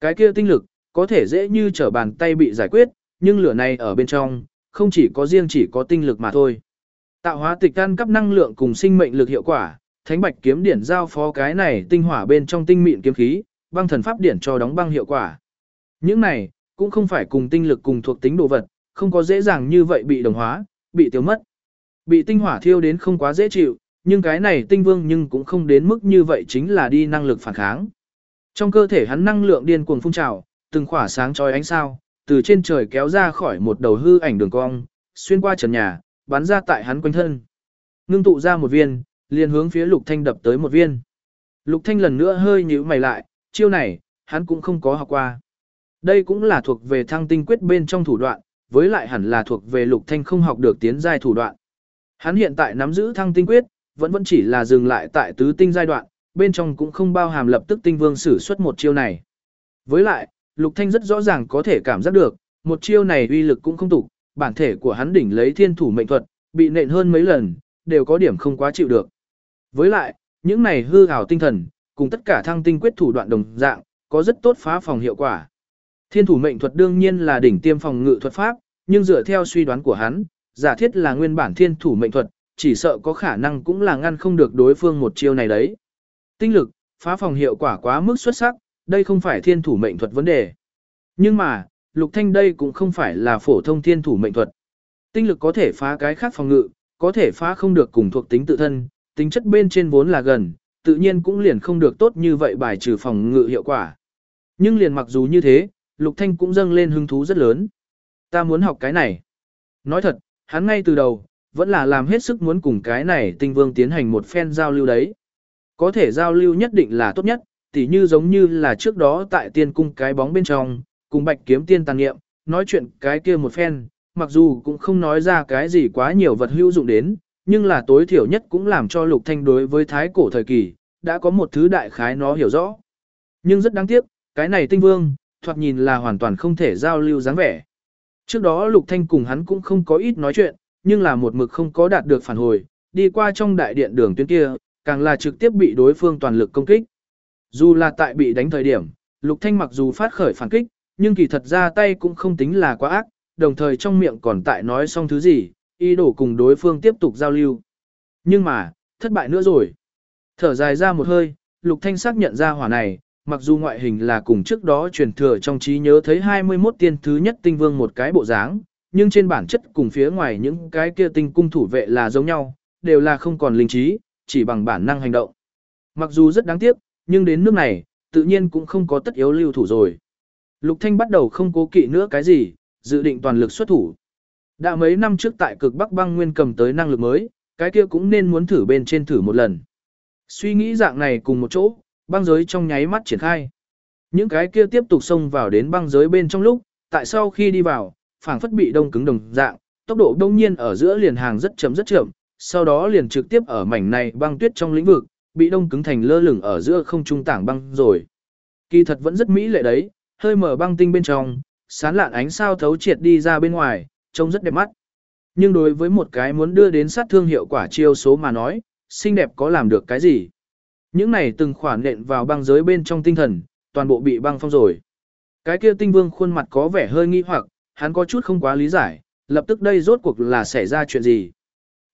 Cái kia tinh lực, có thể dễ như trở bàn tay bị giải quyết, nhưng lửa này ở bên trong, không chỉ có riêng chỉ có tinh lực mà thôi. Tạo hóa tịch căn cấp năng lượng cùng sinh mệnh lực hiệu quả, thánh bạch kiếm điển giao phó cái này tinh hỏa bên trong tinh mịn kiếm khí, băng thần pháp điển cho đóng băng hiệu quả. Những này, cũng không phải cùng tinh lực cùng thuộc tính đồ vật, không có dễ dàng như vậy bị đồng hóa, bị tiêu mất. Bị tinh hỏa thiêu đến không quá dễ chịu, nhưng cái này tinh vương nhưng cũng không đến mức như vậy chính là đi năng lực phản kháng. Trong cơ thể hắn năng lượng điên cuồng phun trào, từng khỏa sáng chói ánh sao, từ trên trời kéo ra khỏi một đầu hư ảnh đường cong, xuyên qua trần nhà, bắn ra tại hắn quanh thân. Ngưng tụ ra một viên, liền hướng phía Lục Thanh đập tới một viên. Lục Thanh lần nữa hơi nhíu mày lại, chiêu này, hắn cũng không có học qua. Đây cũng là thuộc về thăng tinh quyết bên trong thủ đoạn, với lại hẳn là thuộc về Lục Thanh không học được tiến giai thủ đoạn. Hắn hiện tại nắm giữ thăng tinh quyết, vẫn vẫn chỉ là dừng lại tại tứ tinh giai đoạn, bên trong cũng không bao hàm lập tức tinh vương sử xuất một chiêu này. Với lại, Lục Thanh rất rõ ràng có thể cảm giác được, một chiêu này uy lực cũng không tục, bản thể của hắn đỉnh lấy thiên thủ mệnh thuật, bị nện hơn mấy lần, đều có điểm không quá chịu được. Với lại, những này hư ảo tinh thần, cùng tất cả thăng tinh quyết thủ đoạn đồng dạng, có rất tốt phá phòng hiệu quả. Thiên thủ mệnh thuật đương nhiên là đỉnh tiêm phòng ngự thuật pháp, nhưng dựa theo suy đoán của hắn, giả thiết là nguyên bản thiên thủ mệnh thuật, chỉ sợ có khả năng cũng là ngăn không được đối phương một chiêu này đấy. Tinh lực, phá phòng hiệu quả quá mức xuất sắc, đây không phải thiên thủ mệnh thuật vấn đề. Nhưng mà, Lục Thanh đây cũng không phải là phổ thông thiên thủ mệnh thuật. Tinh lực có thể phá cái khác phòng ngự, có thể phá không được cùng thuộc tính tự thân, tính chất bên trên vốn là gần, tự nhiên cũng liền không được tốt như vậy bài trừ phòng ngự hiệu quả. Nhưng liền mặc dù như thế, Lục Thanh cũng dâng lên hứng thú rất lớn. Ta muốn học cái này. Nói thật, hắn ngay từ đầu, vẫn là làm hết sức muốn cùng cái này tinh vương tiến hành một phen giao lưu đấy. Có thể giao lưu nhất định là tốt nhất, tỉ như giống như là trước đó tại tiên cung cái bóng bên trong, cùng bạch kiếm tiên tàn nghiệm, nói chuyện cái kia một phen, mặc dù cũng không nói ra cái gì quá nhiều vật hữu dụng đến, nhưng là tối thiểu nhất cũng làm cho lục thanh đối với thái cổ thời kỳ, đã có một thứ đại khái nó hiểu rõ. Nhưng rất đáng tiếc, cái này tinh vương, thoạt nhìn là hoàn toàn không thể giao lưu dáng vẻ. Trước đó lục thanh cùng hắn cũng không có ít nói chuyện, nhưng là một mực không có đạt được phản hồi, đi qua trong đại điện đường tuyến kia, càng là trực tiếp bị đối phương toàn lực công kích. Dù là tại bị đánh thời điểm, Lục Thanh mặc dù phát khởi phản kích, nhưng kỳ thật ra tay cũng không tính là quá ác, đồng thời trong miệng còn tại nói xong thứ gì, ý đồ cùng đối phương tiếp tục giao lưu. Nhưng mà, thất bại nữa rồi. Thở dài ra một hơi, Lục Thanh xác nhận ra hỏa này, mặc dù ngoại hình là cùng trước đó truyền thừa trong trí nhớ thấy 21 tiên thứ nhất tinh vương một cái bộ dáng, nhưng trên bản chất cùng phía ngoài những cái kia tinh cung thủ vệ là giống nhau, đều là không còn linh trí, chỉ bằng bản năng hành động. Mặc dù rất đáng tiếc, nhưng đến nước này, tự nhiên cũng không có tất yếu lưu thủ rồi. Lục Thanh bắt đầu không cố kỵ nữa cái gì, dự định toàn lực xuất thủ. Đã mấy năm trước tại cực Bắc băng nguyên cầm tới năng lực mới, cái kia cũng nên muốn thử bên trên thử một lần. Suy nghĩ dạng này cùng một chỗ, băng giới trong nháy mắt triển khai. Những cái kia tiếp tục xông vào đến băng giới bên trong lúc, tại sau khi đi vào, phảng phất bị đông cứng đồng dạng, tốc độ đông nhiên ở giữa liền hàng rất chậm rất chậm, sau đó liền trực tiếp ở mảnh này băng tuyết trong lĩnh vực, bị đông cứng thành lơ lửng ở giữa không trung tảng băng rồi. Kỳ thật vẫn rất mỹ lệ đấy, hơi mở băng tinh bên trong, sán lạn ánh sao thấu triệt đi ra bên ngoài, trông rất đẹp mắt. Nhưng đối với một cái muốn đưa đến sát thương hiệu quả chiêu số mà nói, xinh đẹp có làm được cái gì? Những này từng khoản nện vào băng giới bên trong tinh thần, toàn bộ bị băng phong rồi. Cái kia tinh vương khuôn mặt có vẻ hơi nghi hoặc, hắn có chút không quá lý giải, lập tức đây rốt cuộc là xảy ra chuyện gì.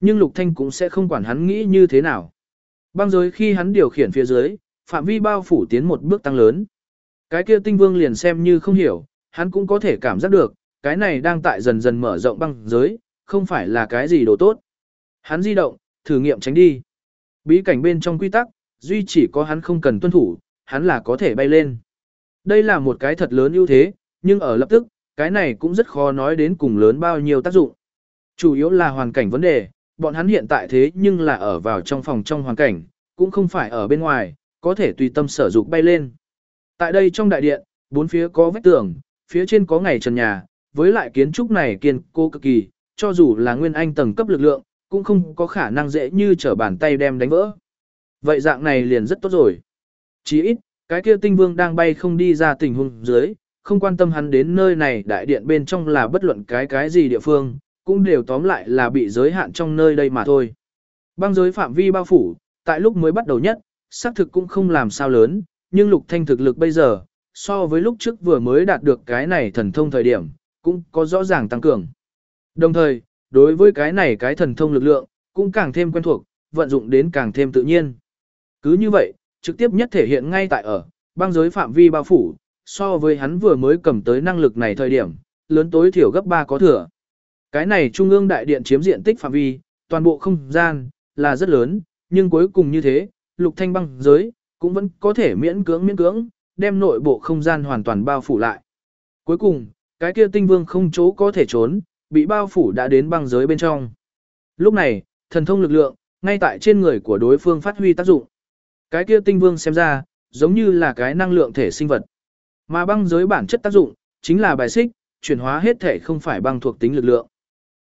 Nhưng Lục Thanh cũng sẽ không quản hắn nghĩ như thế nào. Băng giới khi hắn điều khiển phía dưới, phạm vi bao phủ tiến một bước tăng lớn. Cái kia tinh vương liền xem như không hiểu, hắn cũng có thể cảm giác được, cái này đang tại dần dần mở rộng băng giới, không phải là cái gì đồ tốt. Hắn di động, thử nghiệm tránh đi. Bí cảnh bên trong quy tắc, duy chỉ có hắn không cần tuân thủ, hắn là có thể bay lên. Đây là một cái thật lớn ưu thế, nhưng ở lập tức, cái này cũng rất khó nói đến cùng lớn bao nhiêu tác dụng. Chủ yếu là hoàn cảnh vấn đề, bọn hắn hiện tại thế nhưng là ở vào trong phòng trong hoàn cảnh, cũng không phải ở bên ngoài, có thể tùy tâm sở dục bay lên. Tại đây trong đại điện, bốn phía có vách tường, phía trên có ngày trần nhà, với lại kiến trúc này kiên cố cực kỳ, cho dù là nguyên anh tầng cấp lực lượng, cũng không có khả năng dễ như trở bàn tay đem đánh vỡ. Vậy dạng này liền rất tốt rồi. Chỉ ít, cái kia tinh vương đang bay không đi ra tình huống dưới, không quan tâm hắn đến nơi này đại điện bên trong là bất luận cái cái gì địa phương, cũng đều tóm lại là bị giới hạn trong nơi đây mà thôi. Băng giới phạm vi bao phủ, tại lúc mới bắt đầu nhất, xác thực cũng không làm sao lớn, nhưng lục thanh thực lực bây giờ, so với lúc trước vừa mới đạt được cái này thần thông thời điểm, cũng có rõ ràng tăng cường. Đồng thời, đối với cái này cái thần thông lực lượng, cũng càng thêm quen thuộc, vận dụng đến càng thêm tự nhiên. Cứ như vậy, trực tiếp nhất thể hiện ngay tại ở, băng giới phạm vi bao phủ, so với hắn vừa mới cầm tới năng lực này thời điểm, lớn tối thiểu gấp 3 có thừa. Cái này trung ương đại điện chiếm diện tích phạm vi, toàn bộ không gian, là rất lớn, nhưng cuối cùng như thế, lục thanh băng giới, cũng vẫn có thể miễn cưỡng miễn cưỡng, đem nội bộ không gian hoàn toàn bao phủ lại. Cuối cùng, cái kia tinh vương không chỗ có thể trốn, bị bao phủ đã đến băng giới bên trong. Lúc này, thần thông lực lượng, ngay tại trên người của đối phương phát huy tác dụng. Cái kia tinh vương xem ra, giống như là cái năng lượng thể sinh vật. Mà băng giới bản chất tác dụng, chính là bài xích, chuyển hóa hết thể không phải băng thuộc tính lực lượng.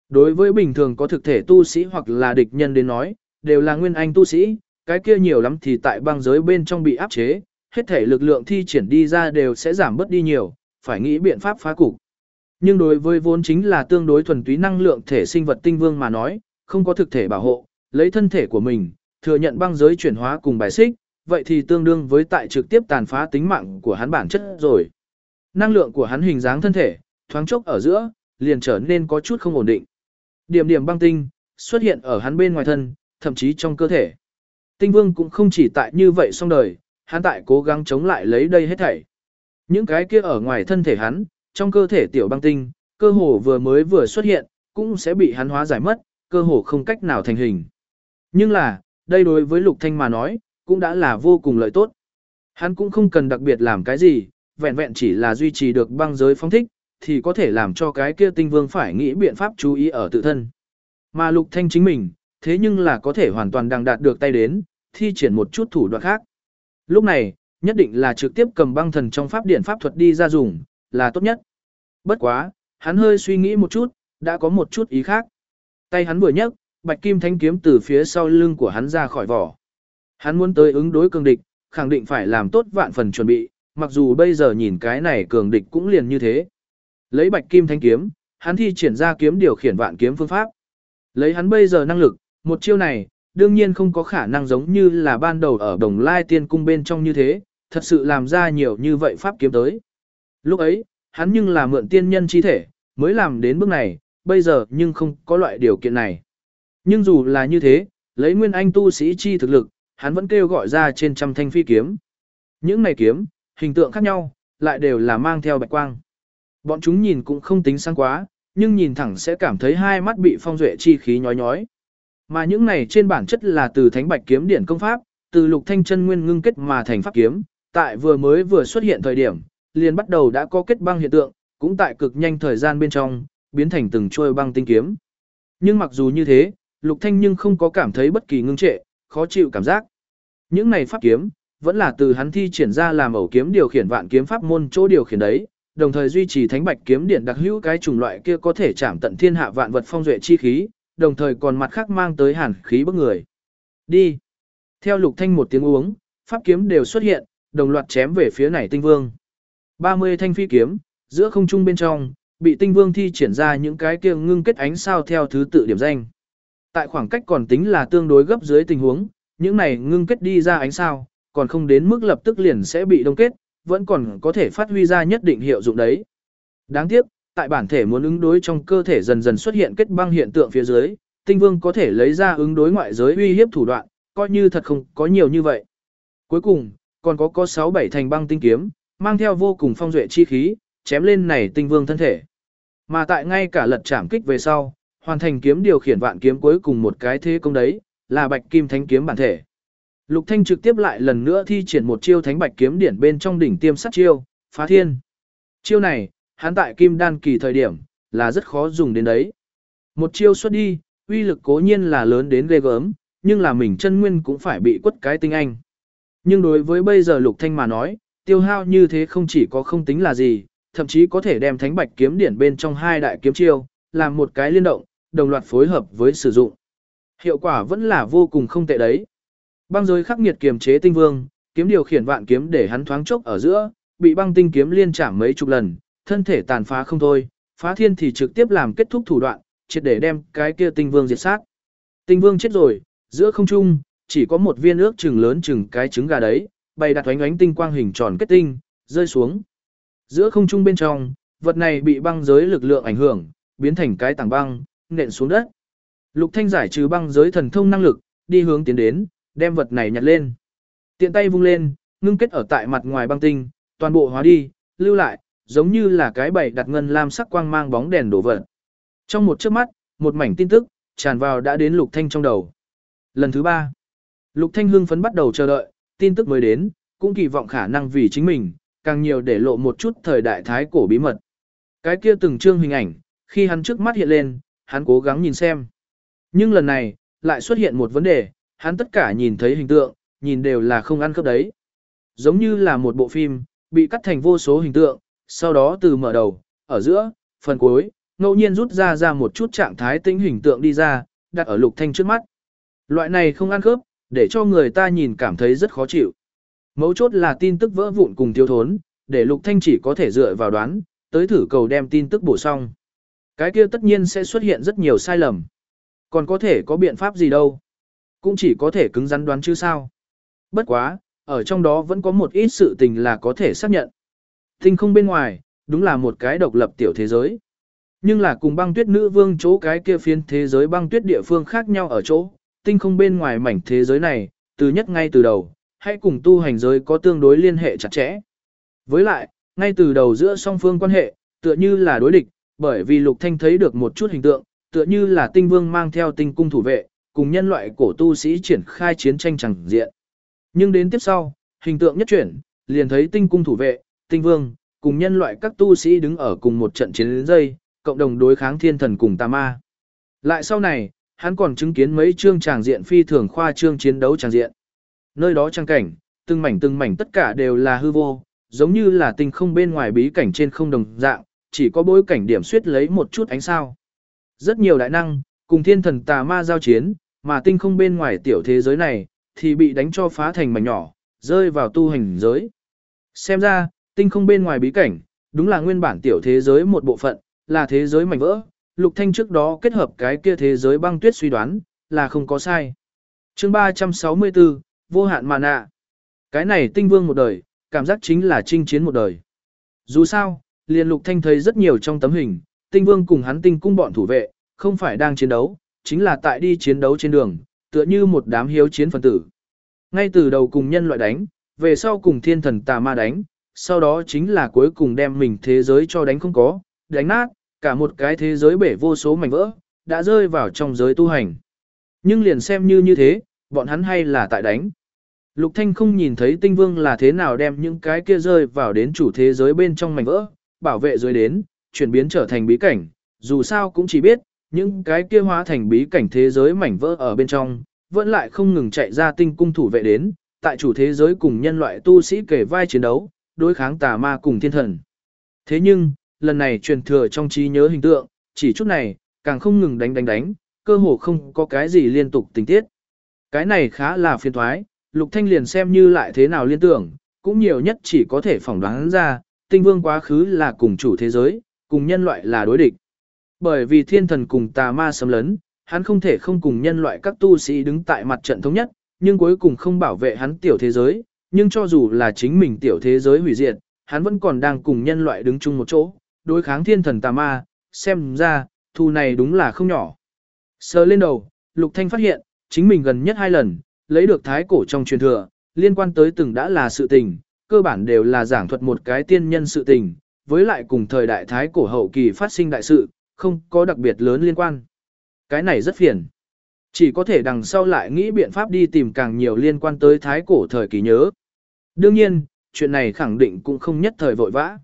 Đối với bình thường có thực thể tu sĩ hoặc là địch nhân đến nói, đều là nguyên anh tu sĩ, cái kia nhiều lắm thì tại băng giới bên trong bị áp chế, hết thể lực lượng thi triển đi ra đều sẽ giảm bớt đi nhiều, phải nghĩ biện pháp phá cục. Nhưng đối với vốn chính là tương đối thuần túy năng lượng thể sinh vật tinh vương mà nói, không có thực thể bảo hộ, lấy thân thể của mình, thừa nhận băng giới chuyển hóa cùng bài xích, vậy thì tương đương với tại trực tiếp tàn phá tính mạng của hắn bản chất rồi. Năng lượng của hắn hình dáng thân thể, thoáng chốc ở giữa, liền trở nên có chút không ổn định. Điểm điểm băng tinh xuất hiện ở hắn bên ngoài thân, thậm chí trong cơ thể. Tinh Vương cũng không chỉ tại như vậy xong đời, hắn tại cố gắng chống lại lấy đây hết thảy. Những cái kia ở ngoài thân thể hắn, trong cơ thể tiểu băng tinh, cơ hồ vừa mới vừa xuất hiện, cũng sẽ bị hắn hóa giải mất, cơ hồ không cách nào thành hình. Nhưng là, đây đối với Lục Thanh mà nói, cũng đã là vô cùng lợi tốt. Hắn cũng không cần đặc biệt làm cái gì, vẹn vẹn chỉ là duy trì được băng giới phong thích, thì có thể làm cho cái kia tinh vương phải nghĩ biện pháp chú ý ở tự thân. Mà Lục Thanh chính mình, thế nhưng là có thể hoàn toàn đang đạt được tay đến, thi triển một chút thủ đoạn khác. Lúc này, nhất định là trực tiếp cầm băng thần trong pháp điển pháp thuật đi ra dùng, là tốt nhất. Bất quá, hắn hơi suy nghĩ một chút, đã có một chút ý khác. Tay hắn vừa nhấc, bạch kim thanh kiếm từ phía sau lưng của hắn ra khỏi vỏ. Hắn muốn tới ứng đối cường địch, khẳng định phải làm tốt vạn phần chuẩn bị, mặc dù bây giờ nhìn cái này cường địch cũng liền như thế. Lấy bạch kim thanh kiếm, hắn thi triển ra kiếm điều khiển vạn kiếm phương pháp. Lấy hắn bây giờ năng lực, một chiêu này, đương nhiên không có khả năng giống như là ban đầu ở đồng lai tiên cung bên trong như thế, thật sự làm ra nhiều như vậy pháp kiếm tới. Lúc ấy, hắn nhưng là mượn tiên nhân chi thể, mới làm đến bước này, bây giờ nhưng không có loại điều kiện này. Nhưng dù là như thế, lấy nguyên anh tu sĩ chi thực lực, hắn vẫn kêu gọi ra trên trăm thanh phi kiếm. Những này kiếm, hình tượng khác nhau, lại đều là mang theo bạch quang. Bọn chúng nhìn cũng không tính sáng quá, nhưng nhìn thẳng sẽ cảm thấy hai mắt bị phong duệ chi khí nhói nhói. Mà những này trên bản chất là từ thánh bạch kiếm điển công pháp, từ lục thanh chân nguyên ngưng kết mà thành pháp kiếm, tại vừa mới vừa xuất hiện thời điểm, liền bắt đầu đã có kết băng hiện tượng, cũng tại cực nhanh thời gian bên trong, biến thành từng trôi băng tinh kiếm. Nhưng mặc dù như thế, lục thanh nhưng không có cảm thấy bất kỳ ngưng trệ, khó chịu cảm giác. Những này pháp kiếm, vẫn là từ hắn thi triển ra làm ẩu kiếm điều khiển vạn kiếm pháp môn chỗ điều khiển đấy, đồng thời duy trì thánh bạch kiếm điện đặc hữu cái chủng loại kia có thể chạm tận thiên hạ vạn vật phong duệ chi khí, đồng thời còn mặt khác mang tới hàn khí bức người. Đi. Theo lục thanh một tiếng uống, pháp kiếm đều xuất hiện, đồng loạt chém về phía này tinh vương. 30 thanh phi kiếm, giữa không trung bên trong, bị tinh vương thi triển ra những cái kia ngưng kết ánh sao theo thứ tự điểm danh. Tại khoảng cách còn tính là tương đối gấp dưới tình huống, những này ngưng kết đi ra ánh sao, còn không đến mức lập tức liền sẽ bị đông kết, vẫn còn có thể phát huy ra nhất định hiệu dụng đấy. Đáng tiếc, tại bản thể muốn ứng đối trong cơ thể dần dần xuất hiện kết băng hiện tượng phía dưới, tinh vương có thể lấy ra ứng đối ngoại giới uy hiếp thủ đoạn, coi như thật không có nhiều như vậy. Cuối cùng, còn có có 6-7 thành băng tinh kiếm, mang theo vô cùng phong duệ chi khí, chém lên này tinh vương thân thể. Mà tại ngay cả lật chạm kích về sau, hoàn thành kiếm điều khiển vạn kiếm cuối cùng một cái thế công đấy, là bạch kim thánh kiếm bản thể. Lục Thanh trực tiếp lại lần nữa thi triển một chiêu thánh bạch kiếm điển bên trong đỉnh tiêm sát chiêu, phá thiên. Chiêu này, hắn tại kim đan kỳ thời điểm, là rất khó dùng đến đấy. Một chiêu xuất đi, uy lực cố nhiên là lớn đến ghê gớm, nhưng là mình chân nguyên cũng phải bị quất cái tinh anh. Nhưng đối với bây giờ Lục Thanh mà nói, tiêu hao như thế không chỉ có không tính là gì, thậm chí có thể đem thánh bạch kiếm điển bên trong hai đại kiếm chiêu, làm một cái liên động, đồng loạt phối hợp với sử dụng. Hiệu quả vẫn là vô cùng không tệ đấy. Băng giới khắc nghiệt kiềm chế tinh vương, kiếm điều khiển vạn kiếm để hắn thoáng chốc ở giữa, bị băng tinh kiếm liên chạm mấy chục lần, thân thể tàn phá không thôi, phá thiên thì trực tiếp làm kết thúc thủ đoạn, triệt để đem cái kia tinh vương diệt sát. Tinh vương chết rồi, giữa không trung, chỉ có một viên ước chừng lớn chừng cái trứng gà đấy, bày đặt oánh ánh tinh quang hình tròn kết tinh, rơi xuống. Giữa không trung bên trong, vật này bị băng giới lực lượng ảnh hưởng, biến thành cái tảng băng, nện xuống đất. Lục Thanh giải trừ băng giới thần thông năng lực, đi hướng tiến đến, đem vật này nhặt lên. Tiện tay vung lên, ngưng kết ở tại mặt ngoài băng tinh, toàn bộ hóa đi, lưu lại, giống như là cái bày đặt ngân lam sắc quang mang bóng đèn đổ vật. Trong một chớp mắt, một mảnh tin tức tràn vào đã đến Lục Thanh trong đầu. Lần thứ ba, Lục Thanh hưng phấn bắt đầu chờ đợi, tin tức mới đến, cũng kỳ vọng khả năng vì chính mình, càng nhiều để lộ một chút thời đại thái cổ bí mật. Cái kia từng trương hình ảnh, khi hắn trước mắt hiện lên, hắn cố gắng nhìn xem. Nhưng lần này, lại xuất hiện một vấn đề, hắn tất cả nhìn thấy hình tượng, nhìn đều là không ăn khớp đấy. Giống như là một bộ phim, bị cắt thành vô số hình tượng, sau đó từ mở đầu, ở giữa, phần cuối, ngẫu nhiên rút ra ra một chút trạng thái tinh hình tượng đi ra, đặt ở lục thanh trước mắt. Loại này không ăn khớp, để cho người ta nhìn cảm thấy rất khó chịu. Mấu chốt là tin tức vỡ vụn cùng thiếu thốn, để lục thanh chỉ có thể dựa vào đoán, tới thử cầu đem tin tức bổ xong. Cái kia tất nhiên sẽ xuất hiện rất nhiều sai lầm. Còn có thể có biện pháp gì đâu. Cũng chỉ có thể cứng rắn đoán chứ sao. Bất quá, ở trong đó vẫn có một ít sự tình là có thể xác nhận. Tinh không bên ngoài, đúng là một cái độc lập tiểu thế giới. Nhưng là cùng băng tuyết nữ vương chỗ cái kia phiến thế giới băng tuyết địa phương khác nhau ở chỗ, tinh không bên ngoài mảnh thế giới này, từ nhất ngay từ đầu, hãy cùng tu hành giới có tương đối liên hệ chặt chẽ. Với lại, ngay từ đầu giữa song phương quan hệ, tựa như là đối địch, bởi vì Lục Thanh thấy được một chút hình tượng, tựa như là tinh vương mang theo tinh cung thủ vệ, cùng nhân loại cổ tu sĩ triển khai chiến tranh chẳng diện. Nhưng đến tiếp sau, hình tượng nhất chuyển, liền thấy tinh cung thủ vệ, tinh vương, cùng nhân loại các tu sĩ đứng ở cùng một trận chiến dây, cộng đồng đối kháng thiên thần cùng tà ma. Lại sau này, hắn còn chứng kiến mấy chương tràng diện phi thường khoa trương chiến đấu tràng diện. Nơi đó trang cảnh, từng mảnh từng mảnh tất cả đều là hư vô, giống như là tinh không bên ngoài bí cảnh trên không đồng dạng, chỉ có bối cảnh điểm suyết lấy một chút ánh sao. Rất nhiều đại năng, cùng thiên thần tà ma giao chiến, mà tinh không bên ngoài tiểu thế giới này, thì bị đánh cho phá thành mảnh nhỏ, rơi vào tu hành giới. Xem ra, tinh không bên ngoài bí cảnh, đúng là nguyên bản tiểu thế giới một bộ phận, là thế giới mảnh vỡ. Lục Thanh trước đó kết hợp cái kia thế giới băng tuyết suy đoán, là không có sai. Chương 364, vô hạn mà nạ. Cái này tinh vương một đời, cảm giác chính là chinh chiến một đời. Dù sao, liền Lục Thanh thấy rất nhiều trong tấm hình, tinh vương cùng hắn tinh cung bọn thủ vệ, không phải đang chiến đấu, chính là tại đi chiến đấu trên đường, tựa như một đám hiếu chiến phần tử. Ngay từ đầu cùng nhân loại đánh, về sau cùng thiên thần tà ma đánh, sau đó chính là cuối cùng đem mình thế giới cho đánh không có, đánh nát, cả một cái thế giới bể vô số mảnh vỡ, đã rơi vào trong giới tu hành. Nhưng liền xem như như thế, bọn hắn hay là tại đánh. Lục Thanh không nhìn thấy tinh vương là thế nào đem những cái kia rơi vào đến chủ thế giới bên trong mảnh vỡ, bảo vệ dưới đến, chuyển biến trở thành bí cảnh, dù sao cũng chỉ biết, những cái kia hóa thành bí cảnh thế giới mảnh vỡ ở bên trong, vẫn lại không ngừng chạy ra tinh cung thủ vệ đến, tại chủ thế giới cùng nhân loại tu sĩ kể vai chiến đấu, đối kháng tà ma cùng thiên thần. Thế nhưng, lần này truyền thừa trong trí nhớ hình tượng, chỉ chút này, càng không ngừng đánh đánh đánh, cơ hồ không có cái gì liên tục tình tiết. Cái này khá là phiền thoái, Lục Thanh liền xem như lại thế nào liên tưởng, cũng nhiều nhất chỉ có thể phỏng đoán ra, tinh vương quá khứ là cùng chủ thế giới, cùng nhân loại là đối địch. Bởi vì thiên thần cùng tà ma xâm lấn, hắn không thể không cùng nhân loại các tu sĩ đứng tại mặt trận thống nhất, nhưng cuối cùng không bảo vệ hắn tiểu thế giới, nhưng cho dù là chính mình tiểu thế giới hủy diệt, hắn vẫn còn đang cùng nhân loại đứng chung một chỗ, đối kháng thiên thần tà ma, xem ra, thù này đúng là không nhỏ. Sờ lên đầu, Lục Thanh phát hiện, chính mình gần nhất hai lần, lấy được thái cổ trong truyền thừa, liên quan tới từng đã là sự tình, cơ bản đều là giảng thuật một cái tiên nhân sự tình, với lại cùng thời đại thái cổ hậu kỳ phát sinh đại sự, không có đặc biệt lớn liên quan. Cái này rất phiền. Chỉ có thể đằng sau lại nghĩ biện pháp đi tìm càng nhiều liên quan tới thái cổ thời kỳ nhớ. Đương nhiên, chuyện này khẳng định cũng không nhất thời vội vã.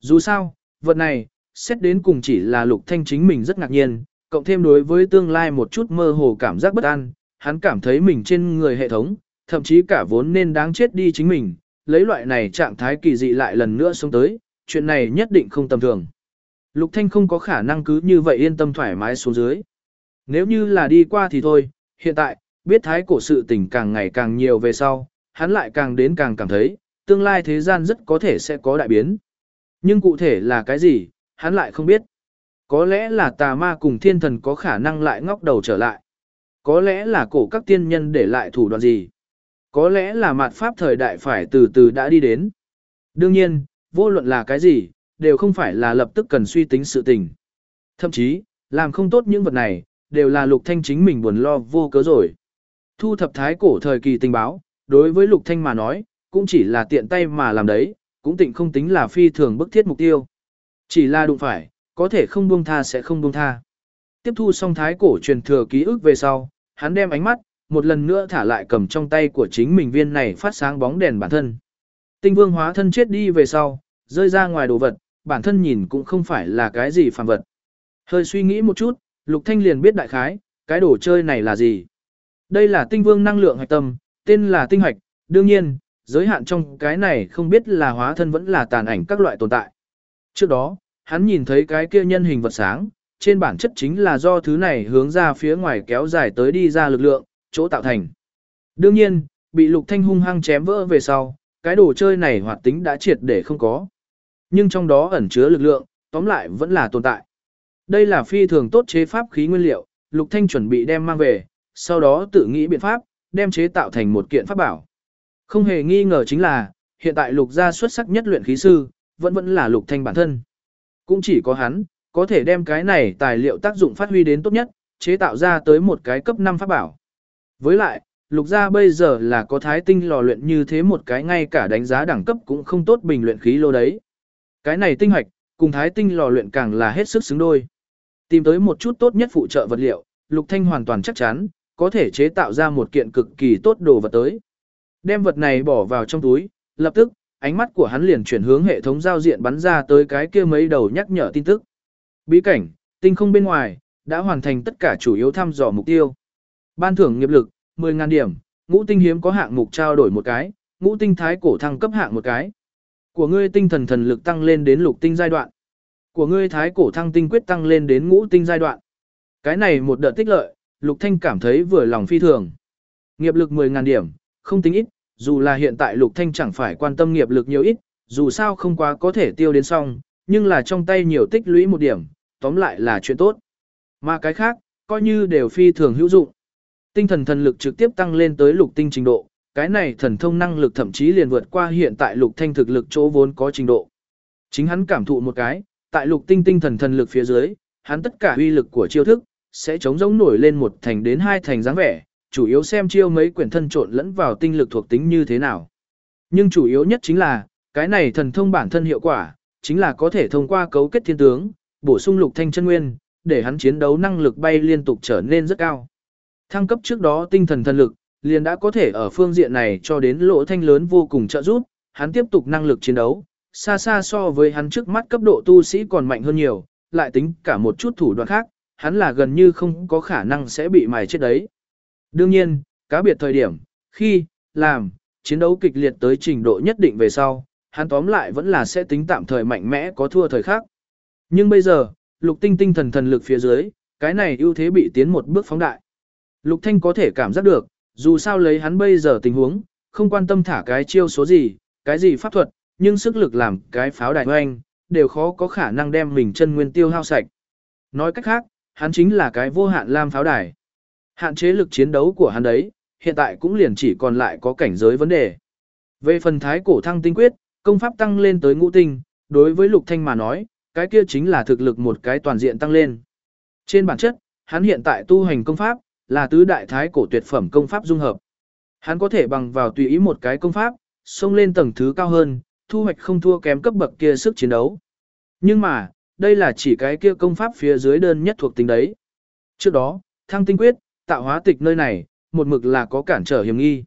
Dù sao, vật này, xét đến cùng chỉ là lục thanh chính mình rất ngạc nhiên, cộng thêm đối với tương lai một chút mơ hồ cảm giác bất an, hắn cảm thấy mình trên người hệ thống, thậm chí cả vốn nên đáng chết đi chính mình, lấy loại này trạng thái kỳ dị lại lần nữa sống tới, chuyện này nhất định không tầm thường. Lục Thanh không có khả năng cứ như vậy yên tâm thoải mái xuống dưới. Nếu như là đi qua thì thôi, hiện tại, biết thái cổ sự tình càng ngày càng nhiều về sau, hắn lại càng đến càng cảm thấy, tương lai thế gian rất có thể sẽ có đại biến. Nhưng cụ thể là cái gì, hắn lại không biết. Có lẽ là tà ma cùng thiên thần có khả năng lại ngóc đầu trở lại. Có lẽ là cổ các tiên nhân để lại thủ đoạn gì. Có lẽ là mạt pháp thời đại phải từ từ đã đi đến. Đương nhiên, vô luận là cái gì, đều không phải là lập tức cần suy tính sự tình. Thậm chí, làm không tốt những vật này, đều là lục thanh chính mình buồn lo vô cớ rồi. Thu thập thái cổ thời kỳ tình báo, đối với lục thanh mà nói, cũng chỉ là tiện tay mà làm đấy, cũng tịnh không tính là phi thường bức thiết mục tiêu. Chỉ là đụng phải, có thể không buông tha sẽ không buông tha. Tiếp thu xong thái cổ truyền thừa ký ức về sau, hắn đem ánh mắt, một lần nữa thả lại cầm trong tay của chính mình viên này phát sáng bóng đèn bản thân. Tinh vương hóa thân chết đi về sau, rơi ra ngoài đồ vật, bản thân nhìn cũng không phải là cái gì phàm vật. Hơi suy nghĩ một chút, Lục Thanh liền biết đại khái, cái đồ chơi này là gì. Đây là tinh vương năng lượng hạch tâm, tên là tinh hạch, đương nhiên, giới hạn trong cái này không biết là hóa thân vẫn là tàn ảnh các loại tồn tại. Trước đó, hắn nhìn thấy cái kia nhân hình vật sáng, trên bản chất chính là do thứ này hướng ra phía ngoài kéo dài tới đi ra lực lượng, chỗ tạo thành. Đương nhiên, bị lục thanh hung hăng chém vỡ về sau, cái đồ chơi này hoạt tính đã triệt để không có. Nhưng trong đó ẩn chứa lực lượng, tóm lại vẫn là tồn tại. Đây là phi thường tốt chế pháp khí nguyên liệu, lục thanh chuẩn bị đem mang về, sau đó tự nghĩ biện pháp, đem chế tạo thành một kiện pháp bảo. Không hề nghi ngờ chính là, hiện tại lục gia xuất sắc nhất luyện khí sư, vẫn vẫn là lục thanh bản thân. Cũng chỉ có hắn, có thể đem cái này tài liệu tác dụng phát huy đến tốt nhất, chế tạo ra tới một cái cấp 5 pháp bảo. Với lại, lục gia bây giờ là có thái tinh lò luyện như thế một cái ngay cả đánh giá đẳng cấp cũng không tốt bình luyện khí lô đấy. Cái này tinh hoạch, cùng thái tinh lò luyện càng là hết sức xứng đôi. Tìm tới một chút tốt nhất phụ trợ vật liệu, lục thanh hoàn toàn chắc chắn, có thể chế tạo ra một kiện cực kỳ tốt đồ vật tới. Đem vật này bỏ vào trong túi, lập tức, ánh mắt của hắn liền chuyển hướng hệ thống giao diện bắn ra tới cái kia mấy đầu nhắc nhở tin tức. Bí cảnh, tinh không bên ngoài, đã hoàn thành tất cả chủ yếu thăm dò mục tiêu. Ban thưởng nghiệp lực, 10.000 điểm, ngũ tinh hiếm có hạng mục trao đổi một cái, ngũ tinh thái cổ thăng cấp hạng một cái. Của ngươi tinh thần thần lực tăng lên đến lục tinh giai đoạn. Của ngươi thái cổ thăng tinh quyết tăng lên đến ngũ tinh giai đoạn. Cái này một đợt tích lợi, lục thanh cảm thấy vừa lòng phi thường. Nghiệp lực 10.000 điểm, không tính ít, dù là hiện tại lục thanh chẳng phải quan tâm nghiệp lực nhiều ít, dù sao không quá có thể tiêu đến xong, nhưng là trong tay nhiều tích lũy một điểm, tóm lại là chuyện tốt. Mà cái khác, coi như đều phi thường hữu dụng. Tinh thần thần lực trực tiếp tăng lên tới lục tinh trình độ, cái này thần thông năng lực thậm chí liền vượt qua hiện tại lục thanh thực lực chỗ vốn có trình độ. Chính hắn cảm thụ một cái, tại lục tinh tinh thần thần lực phía dưới, hắn tất cả uy lực của chiêu thức, sẽ chống giống nổi lên một thành đến hai thành dáng vẻ, chủ yếu xem chiêu mấy quyển thân trộn lẫn vào tinh lực thuộc tính như thế nào. Nhưng chủ yếu nhất chính là, cái này thần thông bản thân hiệu quả, chính là có thể thông qua cấu kết thiên tướng, bổ sung lục thanh chân nguyên, để hắn chiến đấu năng lực bay liên tục trở nên rất cao. Thăng cấp trước đó tinh thần thần lực, liền đã có thể ở phương diện này cho đến lỗ thanh lớn vô cùng trợ giúp, hắn tiếp tục năng lực chiến đấu, xa xa so với hắn trước mắt cấp độ tu sĩ còn mạnh hơn nhiều, lại tính cả một chút thủ đoạn khác, hắn là gần như không có khả năng sẽ bị mài chết đấy. Đương nhiên, cá biệt thời điểm, khi, làm, chiến đấu kịch liệt tới trình độ nhất định về sau, hắn tóm lại vẫn là sẽ tính tạm thời mạnh mẽ có thua thời khác. Nhưng bây giờ, lục tinh tinh thần thần lực phía dưới, cái này ưu thế bị tiến một bước phóng đại. Lục thanh có thể cảm giác được, dù sao lấy hắn bây giờ tình huống, không quan tâm thả cái chiêu số gì, cái gì pháp thuật, nhưng sức lực làm cái pháo đài hoanh, đều khó có khả năng đem mình chân nguyên tiêu hao sạch. Nói cách khác, hắn chính là cái vô hạn lam pháo đài. Hạn chế lực chiến đấu của hắn đấy, hiện tại cũng liền chỉ còn lại có cảnh giới vấn đề. Về phần thái cổ thăng tinh quyết, công pháp tăng lên tới ngũ tinh, đối với lục thanh mà nói, cái kia chính là thực lực một cái toàn diện tăng lên. Trên bản chất, hắn hiện tại tu hành công pháp, là tứ đại thái cổ tuyệt phẩm công pháp dung hợp. Hắn có thể bằng vào tùy ý một cái công pháp, xông lên tầng thứ cao hơn, thu hoạch không thua kém cấp bậc kia sức chiến đấu. Nhưng mà, đây là chỉ cái kia công pháp phía dưới đơn nhất thuộc tính đấy. Trước đó, thăng tinh quyết, tạo hóa tịch nơi này, một mực là có cản trở hiểm nghi.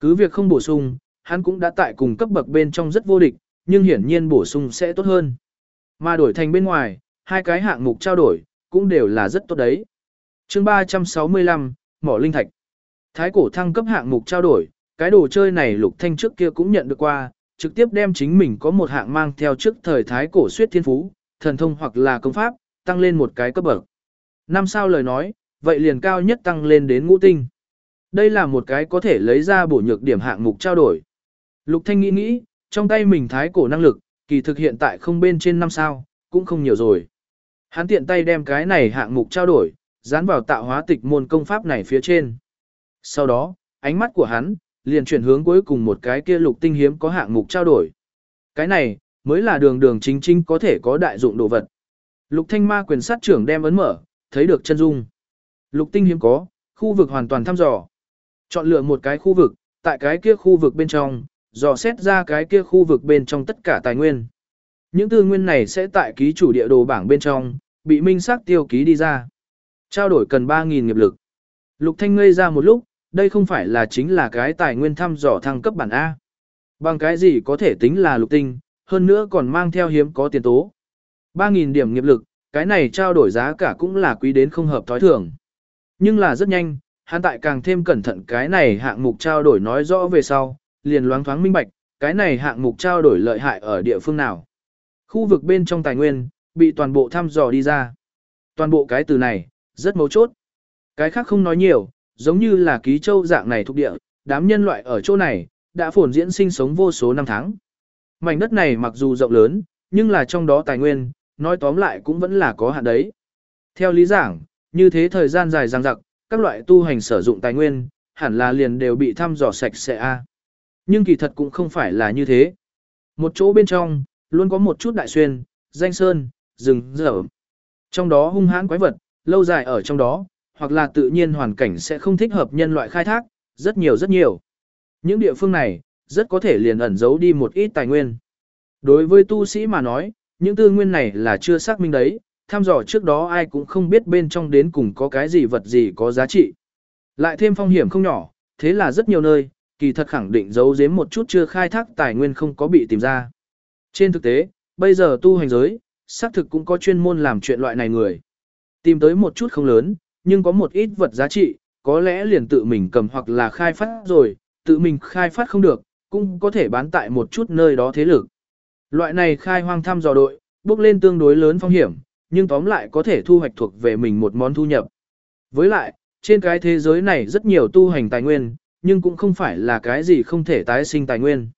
Cứ việc không bổ sung, hắn cũng đã tại cùng cấp bậc bên trong rất vô địch, nhưng hiển nhiên bổ sung sẽ tốt hơn. Mà đổi thành bên ngoài, hai cái hạng mục trao đổi, cũng đều là rất tốt đấy. chương 365, Mỏ Linh Thạch. Thái cổ thăng cấp hạng mục trao đổi, cái đồ chơi này lục thanh trước kia cũng nhận được qua, trực tiếp đem chính mình có một hạng mang theo trước thời thái cổ suyết thiên phú, thần thông hoặc là công pháp, tăng lên một cái cấp bậc. Năm sao lời nói, vậy liền cao nhất tăng lên đến ngũ tinh. Đây là một cái có thể lấy ra bổ nhược điểm hạng mục trao đổi. Lục Thanh nghĩ nghĩ, trong tay mình thái cổ năng lực, kỳ thực hiện tại không bên trên năm sao, cũng không nhiều rồi. Hắn tiện tay đem cái này hạng mục trao đổi, dán vào tạo hóa tịch môn công pháp này phía trên. Sau đó, ánh mắt của hắn, liền chuyển hướng cuối cùng một cái kia lục tinh hiếm có hạng mục trao đổi. Cái này, mới là đường đường chính chính có thể có đại dụng đồ vật. Lục thanh ma quyền sát trưởng đem ấn mở, thấy được chân dung. Lục tinh hiếm có, khu vực hoàn toàn thăm dò. Chọn lựa một cái khu vực, tại cái kia khu vực bên trong, dò xét ra cái kia khu vực bên trong tất cả tài nguyên. Những tư nguyên này sẽ tại ký chủ địa đồ bảng bên trong, bị minh xác tiêu ký đi ra. Trao đổi cần 3.000 nghiệp lực. Lục Thanh ngây ra một lúc, đây không phải là chính là cái tài nguyên thăm dò thăng cấp bản A. Bằng cái gì có thể tính là lục tinh, hơn nữa còn mang theo hiếm có tiền tố. 3.000 điểm nghiệp lực, cái này trao đổi giá cả cũng là quý đến không hợp thói thường. Nhưng là rất nhanh, hắn tại càng thêm cẩn thận cái này hạng mục trao đổi nói rõ về sau, liền loáng thoáng minh bạch, cái này hạng mục trao đổi lợi hại ở địa phương nào. Khu vực bên trong tài nguyên, bị toàn bộ thăm dò đi ra. Toàn bộ cái từ này, rất mấu chốt. Cái khác không nói nhiều, giống như là ký châu dạng này thuộc địa, đám nhân loại ở chỗ này, đã phồn diễn sinh sống vô số năm tháng. Mảnh đất này mặc dù rộng lớn, nhưng là trong đó tài nguyên, nói tóm lại cũng vẫn là có hạn đấy. Theo lý giảng, như thế thời gian dài dằng dặc, các loại tu hành sử dụng tài nguyên, hẳn là liền đều bị thăm dò sạch sẽ a. Nhưng kỳ thật cũng không phải là như thế. Một chỗ bên trong, luôn có một chút đại xuyên, danh sơn, rừng, dở. Trong đó hung hãn quái vật, lâu dài ở trong đó, hoặc là tự nhiên hoàn cảnh sẽ không thích hợp nhân loại khai thác, rất nhiều rất nhiều. Những địa phương này, rất có thể liền ẩn giấu đi một ít tài nguyên. Đối với tu sĩ mà nói, những tư nguyên này là chưa xác minh đấy, thăm dò trước đó ai cũng không biết bên trong đến cùng có cái gì vật gì có giá trị. Lại thêm phong hiểm không nhỏ, thế là rất nhiều nơi, kỳ thật khẳng định giấu giếm một chút chưa khai thác tài nguyên không có bị tìm ra. Trên thực tế, bây giờ tu hành giới, xác thực cũng có chuyên môn làm chuyện loại này người. Tìm tới một chút không lớn, nhưng có một ít vật giá trị, có lẽ liền tự mình cầm hoặc là khai phát rồi, tự mình khai phát không được, cũng có thể bán tại một chút nơi đó thế lực. Loại này khai hoang thăm dò đội, bước lên tương đối lớn phong hiểm, nhưng tóm lại có thể thu hoạch thuộc về mình một món thu nhập. Với lại, trên cái thế giới này rất nhiều tu hành tài nguyên, nhưng cũng không phải là cái gì không thể tái sinh tài nguyên.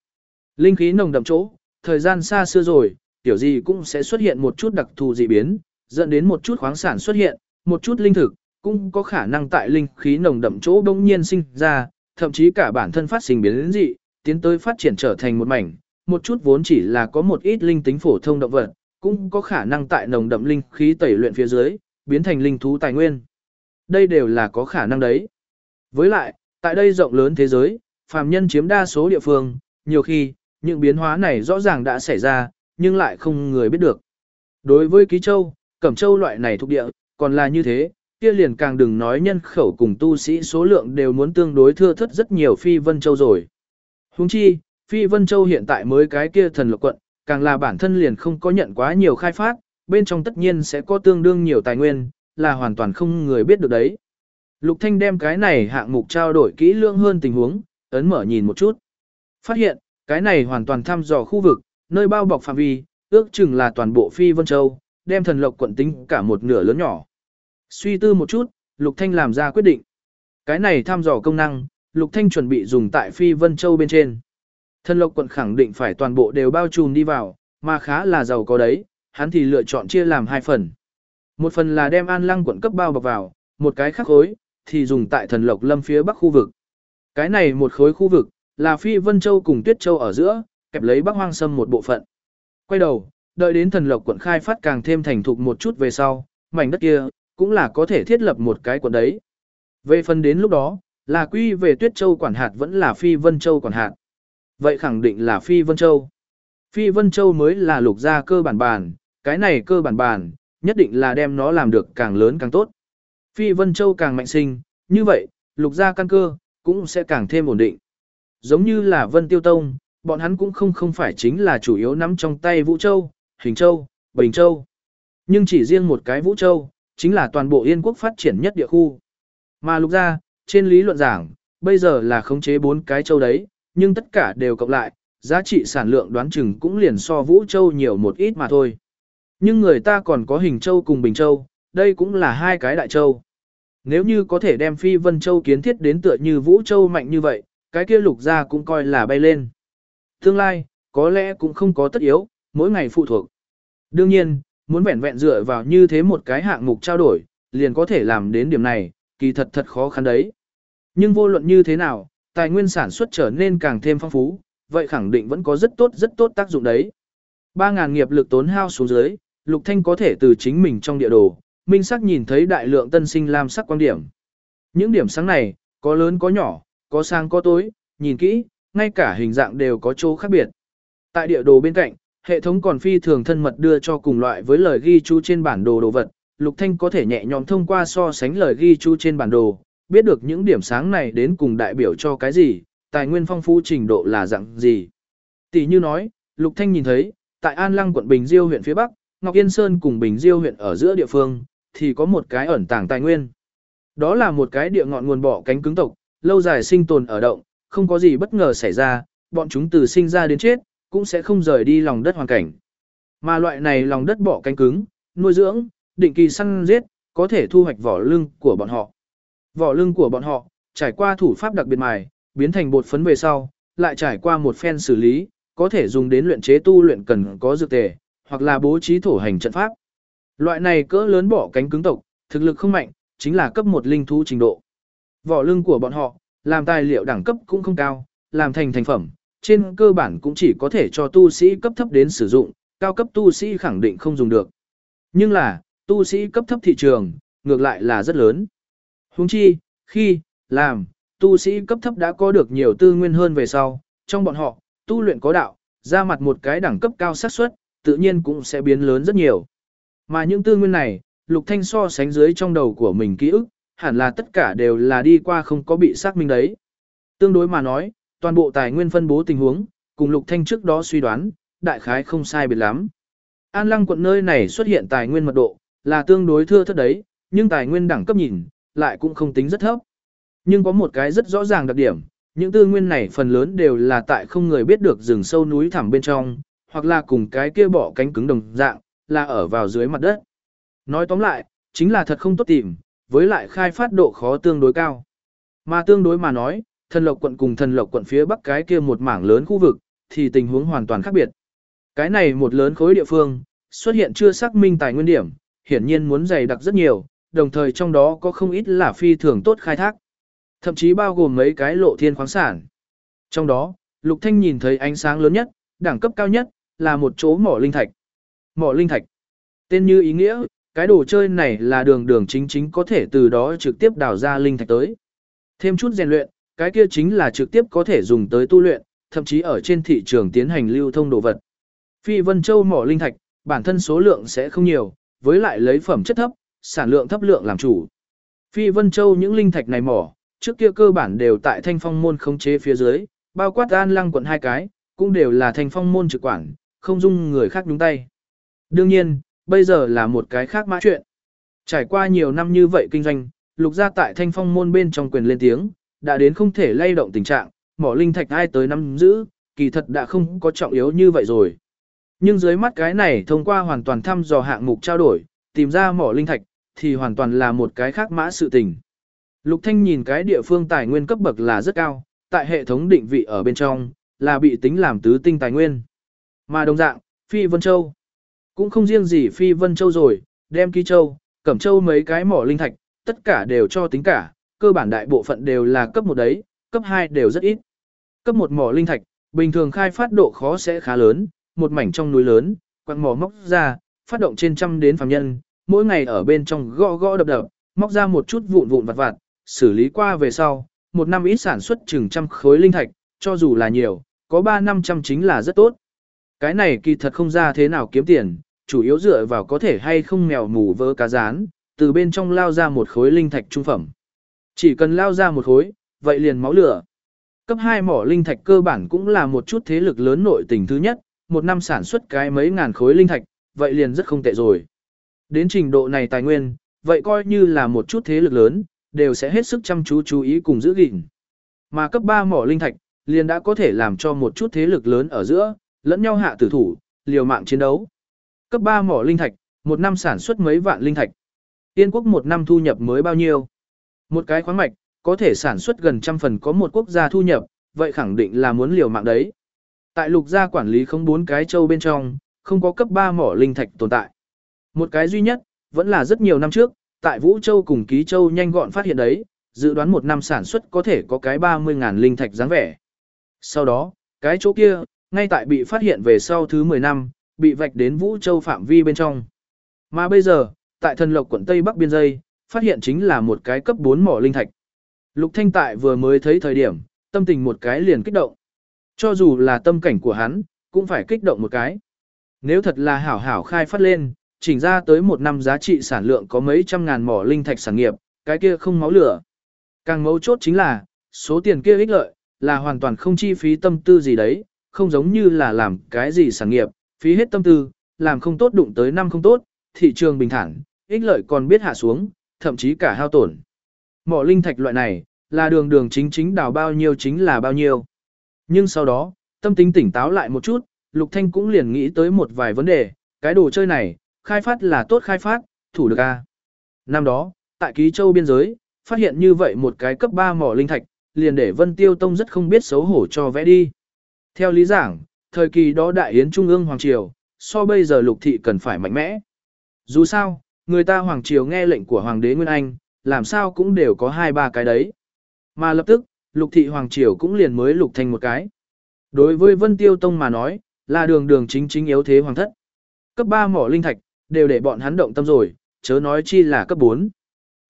Linh khí nồng đậm chỗ, thời gian xa xưa rồi, tiểu gì cũng sẽ xuất hiện một chút đặc thù dị biến, dẫn đến một chút khoáng sản xuất hiện, một chút linh thực, cũng có khả năng tại linh khí nồng đậm chỗ đông nhiên sinh ra, thậm chí cả bản thân phát sinh biến dị, tiến tới phát triển trở thành một mảnh, một chút vốn chỉ là có một ít linh tính phổ thông động vật, cũng có khả năng tại nồng đậm linh khí tẩy luyện phía dưới, biến thành linh thú tài nguyên. Đây đều là có khả năng đấy. Với lại, tại đây rộng lớn thế giới, phàm nhân chiếm đa số địa phương, nhiều khi, những biến hóa này rõ ràng đã xảy ra, nhưng lại không người biết được. Đối với Ký Châu, Cẩm Châu loại này thuộc địa, còn là như thế, kia liền càng đừng nói nhân khẩu cùng tu sĩ số lượng đều muốn tương đối thưa thất rất nhiều Phi Vân Châu rồi. Huống chi, Phi Vân Châu hiện tại mới cái kia thần lộc quận, càng là bản thân liền không có nhận quá nhiều khai phát, bên trong tất nhiên sẽ có tương đương nhiều tài nguyên, là hoàn toàn không người biết được đấy. Lục Thanh đem cái này hạng mục trao đổi kỹ lưỡng hơn tình huống, ấn mở nhìn một chút. Phát hiện, cái này hoàn toàn thăm dò khu vực, nơi bao bọc phạm vi, ước chừng là toàn bộ Phi Vân Châu, đem thần lộc quận tính cả một nửa lớn nhỏ. Suy tư một chút, Lục Thanh làm ra quyết định. Cái này thăm dò công năng, Lục Thanh chuẩn bị dùng tại Phi Vân Châu bên trên. Thần lộc quận khẳng định phải toàn bộ đều bao trùm đi vào, mà khá là giàu có đấy, hắn thì lựa chọn chia làm hai phần. Một phần là đem an lăng quận cấp bao bọc vào, một cái khác khối, thì dùng tại thần lộc lâm phía bắc khu vực. Cái này một khối khu vực, là Phi Vân Châu cùng Tuyết Châu ở giữa, kẹp lấy bắc hoang sâm một bộ phận. Quay đầu, đợi đến thần lộc quận khai phát càng thêm thành thục một chút về sau, mảnh đất kia, cũng là có thể thiết lập một cái quận đấy. Về phần đến lúc đó, là quy về Tuyết Châu quản hạt vẫn là Phi Vân Châu quản hạt. Vậy khẳng định là Phi Vân Châu. Phi Vân Châu mới là lục gia cơ bản bản, cái này cơ bản bản nhất định là đem nó làm được càng lớn càng tốt. Phi Vân Châu càng mạnh sinh, như vậy, lục gia căn cơ, cũng sẽ càng thêm ổn định. Giống như là Vân Tiêu Tông, bọn hắn cũng không không phải chính là chủ yếu nắm trong tay Vũ Châu, Hình Châu, Bình Châu. Nhưng chỉ riêng một cái Vũ Châu, chính là toàn bộ Yên quốc phát triển nhất địa khu. Mà lục gia, trên lý luận giảng, bây giờ là khống chế bốn cái châu đấy, nhưng tất cả đều cộng lại, giá trị sản lượng đoán chừng cũng liền so Vũ Châu nhiều một ít mà thôi. Nhưng người ta còn có Hình Châu cùng Bình Châu, đây cũng là hai cái đại châu. Nếu như có thể đem Phi Vân Châu kiến thiết đến tựa như Vũ Châu mạnh như vậy, cái kia lục gia cũng coi là bay lên. Tương lai, có lẽ cũng không có tất yếu, mỗi ngày phụ thuộc. Đương nhiên, muốn vẹn vẹn dựa vào như thế một cái hạng mục trao đổi, liền có thể làm đến điểm này, kỳ thật thật khó khăn đấy. Nhưng vô luận như thế nào, tài nguyên sản xuất trở nên càng thêm phong phú, vậy khẳng định vẫn có rất tốt rất tốt tác dụng đấy. 3.000 nghiệp lực tốn hao xuống dưới, Lục Thanh có thể từ chính mình trong địa đồ, minh sắc nhìn thấy đại lượng tân sinh lam sắc quan điểm. Những điểm sáng này, có lớn có nhỏ, có sáng có tối, nhìn kỹ, ngay cả hình dạng đều có chỗ khác biệt. Tại địa đồ bên cạnh, hệ thống còn phi thường thân mật đưa cho cùng loại với lời ghi chú trên bản đồ đồ vật, Lục Thanh có thể nhẹ nhõm thông qua so sánh lời ghi chú trên bản đồ, biết được những điểm sáng này đến cùng đại biểu cho cái gì, tài nguyên phong phú trình độ là dạng gì. Tỷ như nói, Lục Thanh nhìn thấy, tại An Lăng quận Bình Diêu huyện phía Bắc, Ngọc Yên Sơn cùng Bình Diêu huyện ở giữa địa phương, thì có một cái ẩn tàng tài nguyên. Đó là một cái địa ngọn nguồn bỏ cánh cứng tộc, lâu dài sinh tồn ở động, không có gì bất ngờ xảy ra, bọn chúng từ sinh ra đến chết, cũng sẽ không rời đi lòng đất hoàn cảnh. Mà loại này lòng đất bỏ cánh cứng, nuôi dưỡng, định kỳ săn giết, có thể thu hoạch vỏ lưng của bọn họ. Vỏ lưng của bọn họ, trải qua thủ pháp đặc biệt mài, biến thành bột phấn về sau, lại trải qua một phen xử lý, có thể dùng đến luyện chế tu luyện cần có dược tề, hoặc là bố trí thổ hành trận pháp. Loại này cỡ lớn bỏ cánh cứng tộc, thực lực không mạnh, chính là cấp một linh thú trình độ. Vỏ lưng của bọn họ, làm tài liệu đẳng cấp cũng không cao, làm thành thành phẩm, trên cơ bản cũng chỉ có thể cho tu sĩ cấp thấp đến sử dụng, cao cấp tu sĩ khẳng định không dùng được. Nhưng là, tu sĩ cấp thấp thị trường, ngược lại là rất lớn. Huống chi, khi, làm, tu sĩ cấp thấp đã có được nhiều tư nguyên hơn về sau, trong bọn họ, tu luyện có đạo, ra mặt một cái đẳng cấp cao xác suất, tự nhiên cũng sẽ biến lớn rất nhiều. Mà những tư nguyên này, Lục Thanh so sánh dưới trong đầu của mình ký ức, hẳn là tất cả đều là đi qua không có bị xác minh đấy. Tương đối mà nói, toàn bộ tài nguyên phân bố tình huống, cùng Lục Thanh trước đó suy đoán, đại khái không sai biệt lắm. An Lăng quận nơi này xuất hiện tài nguyên mật độ, là tương đối thưa thớt đấy, nhưng tài nguyên đẳng cấp nhìn, lại cũng không tính rất thấp. Nhưng có một cái rất rõ ràng đặc điểm, những tư nguyên này phần lớn đều là tại không người biết được rừng sâu núi thẳm bên trong, hoặc là cùng cái kia bỏ cánh cứng đồng dạng, là ở vào dưới mặt đất. Nói tóm lại, chính là thật không tốt tìm, với lại khai phát độ khó tương đối cao. Mà tương đối mà nói, thần lộc quận cùng thần lộc quận phía bắc cái kia một mảng lớn khu vực, thì tình huống hoàn toàn khác biệt. Cái này một lớn khối địa phương, xuất hiện chưa xác minh tài nguyên điểm, hiển nhiên muốn dày đặc rất nhiều, đồng thời trong đó có không ít là phi thường tốt khai thác. Thậm chí bao gồm mấy cái lộ thiên khoáng sản. Trong đó, Lục Thanh nhìn thấy ánh sáng lớn nhất, đẳng cấp cao nhất, là một chỗ mỏ linh thạch. Mỏ linh thạch. Tên như ý nghĩa, cái đồ chơi này là đường đường chính chính có thể từ đó trực tiếp đào ra linh thạch tới. Thêm chút rèn luyện, cái kia chính là trực tiếp có thể dùng tới tu luyện, thậm chí ở trên thị trường tiến hành lưu thông đồ vật. Phi Vân Châu mỏ linh thạch, bản thân số lượng sẽ không nhiều, với lại lấy phẩm chất thấp, sản lượng thấp lượng làm chủ. Phi Vân Châu những linh thạch này mỏ, trước kia cơ bản đều tại thanh phong môn khống chế phía dưới, bao quát an lăng quận hai cái, cũng đều là thanh phong môn trực quản, không dung người khác nhúng tay. Đương nhiên, bây giờ là một cái khác mã chuyện. Trải qua nhiều năm như vậy kinh doanh, lục gia tại thanh phong môn bên trong quyền lên tiếng, đã đến không thể lay động tình trạng, mỏ linh thạch ai tới năm giữ, kỳ thật đã không có trọng yếu như vậy rồi. Nhưng dưới mắt cái này thông qua hoàn toàn thăm dò hạng mục trao đổi, tìm ra mỏ linh thạch, thì hoàn toàn là một cái khác mã sự tình. Lục Thanh nhìn cái địa phương tài nguyên cấp bậc là rất cao, tại hệ thống định vị ở bên trong, là bị tính làm tứ tinh tài nguyên. Mà đồng dạng, Phi Vân Châu, cũng không riêng gì Phi Vân Châu rồi, đem Ký Châu, Cẩm Châu mấy cái mỏ linh thạch, tất cả đều cho tính cả, cơ bản đại bộ phận đều là cấp một đấy, cấp 2 đều rất ít. Cấp một mỏ linh thạch, bình thường khai phát độ khó sẽ khá lớn, một mảnh trong núi lớn, quặng mỏ móc ra, phát động trên trăm đến phàm nhân, mỗi ngày ở bên trong gõ gõ đập đập, móc ra một chút vụn vụn vặt vặt, xử lý qua về sau, một năm ít sản xuất chừng trăm khối linh thạch, cho dù là nhiều, có 3 năm trăm chính là rất tốt. Cái này kỳ thật không ra thế nào kiếm tiền, chủ yếu dựa vào có thể hay không mèo mù vỡ cá rán, từ bên trong lao ra một khối linh thạch trung phẩm. Chỉ cần lao ra một khối, vậy liền máu lửa. Cấp 2 mỏ linh thạch cơ bản cũng là một chút thế lực lớn nội tình thứ nhất, một năm sản xuất cái mấy ngàn khối linh thạch, vậy liền rất không tệ rồi. Đến trình độ này tài nguyên, vậy coi như là một chút thế lực lớn, đều sẽ hết sức chăm chú chú ý cùng giữ gìn. Mà cấp 3 mỏ linh thạch, liền đã có thể làm cho một chút thế lực lớn ở giữa, lẫn nhau hạ tử thủ, liều mạng chiến đấu. Cấp 3 mỏ linh thạch, một năm sản xuất mấy vạn linh thạch. Tiên quốc một năm thu nhập mới bao nhiêu? Một cái khoáng mạch, có thể sản xuất gần trăm phần có một quốc gia thu nhập, vậy khẳng định là muốn liều mạng đấy. Tại lục gia quản lý không bốn cái châu bên trong, không có cấp 3 mỏ linh thạch tồn tại. Một cái duy nhất, vẫn là rất nhiều năm trước, tại Vũ Châu cùng Ký Châu nhanh gọn phát hiện đấy, dự đoán một năm sản xuất có thể có cái 30.000 linh thạch dáng vẻ. Sau đó, cái chỗ kia, ngay tại bị phát hiện về sau thứ 10 năm, bị vạch đến Vũ Châu phạm vi bên trong. Mà bây giờ, tại thần lộc quận Tây Bắc biên dây, phát hiện chính là một cái cấp 4 mỏ linh thạch. Lục Thanh tại vừa mới thấy thời điểm, tâm tình một cái liền kích động. Cho dù là tâm cảnh của hắn, cũng phải kích động một cái. Nếu thật là hảo hảo khai phát lên, chỉnh ra tới một năm giá trị sản lượng có mấy trăm ngàn mỏ linh thạch sản nghiệp, cái kia không máu lửa. Càng mấu chốt chính là, số tiền kia ích lợi, là hoàn toàn không chi phí tâm tư gì đấy, không giống như là làm cái gì sản nghiệp, phí hết tâm tư, làm không tốt đụng tới năm không tốt, thị trường bình thản, ích lợi còn biết hạ xuống, thậm chí cả hao tổn. mỏ linh thạch loại này, là đường đường chính chính đào bao nhiêu chính là bao nhiêu. Nhưng sau đó, tâm tính tỉnh táo lại một chút, Lục Thanh cũng liền nghĩ tới một vài vấn đề, cái đồ chơi này, khai phát là tốt khai phát, thủ được a. Năm đó, tại Ký Châu biên giới, phát hiện như vậy một cái cấp 3 mỏ linh thạch, liền để Vân Tiêu Tông rất không biết xấu hổ cho vẽ đi. Theo lý giảng, thời kỳ đó đại yến trung ương hoàng triều, so bây giờ lục thị cần phải mạnh mẽ. Dù sao, người ta hoàng triều nghe lệnh của hoàng đế Nguyên Anh, làm sao cũng đều có hai ba cái đấy. Mà lập tức, lục thị hoàng triều cũng liền mới lục thành một cái. Đối với Vân Tiêu Tông mà nói, là đường đường chính chính yếu thế hoàng thất. Cấp 3 mỏ linh thạch, đều để bọn hắn động tâm rồi, chớ nói chi là cấp 4.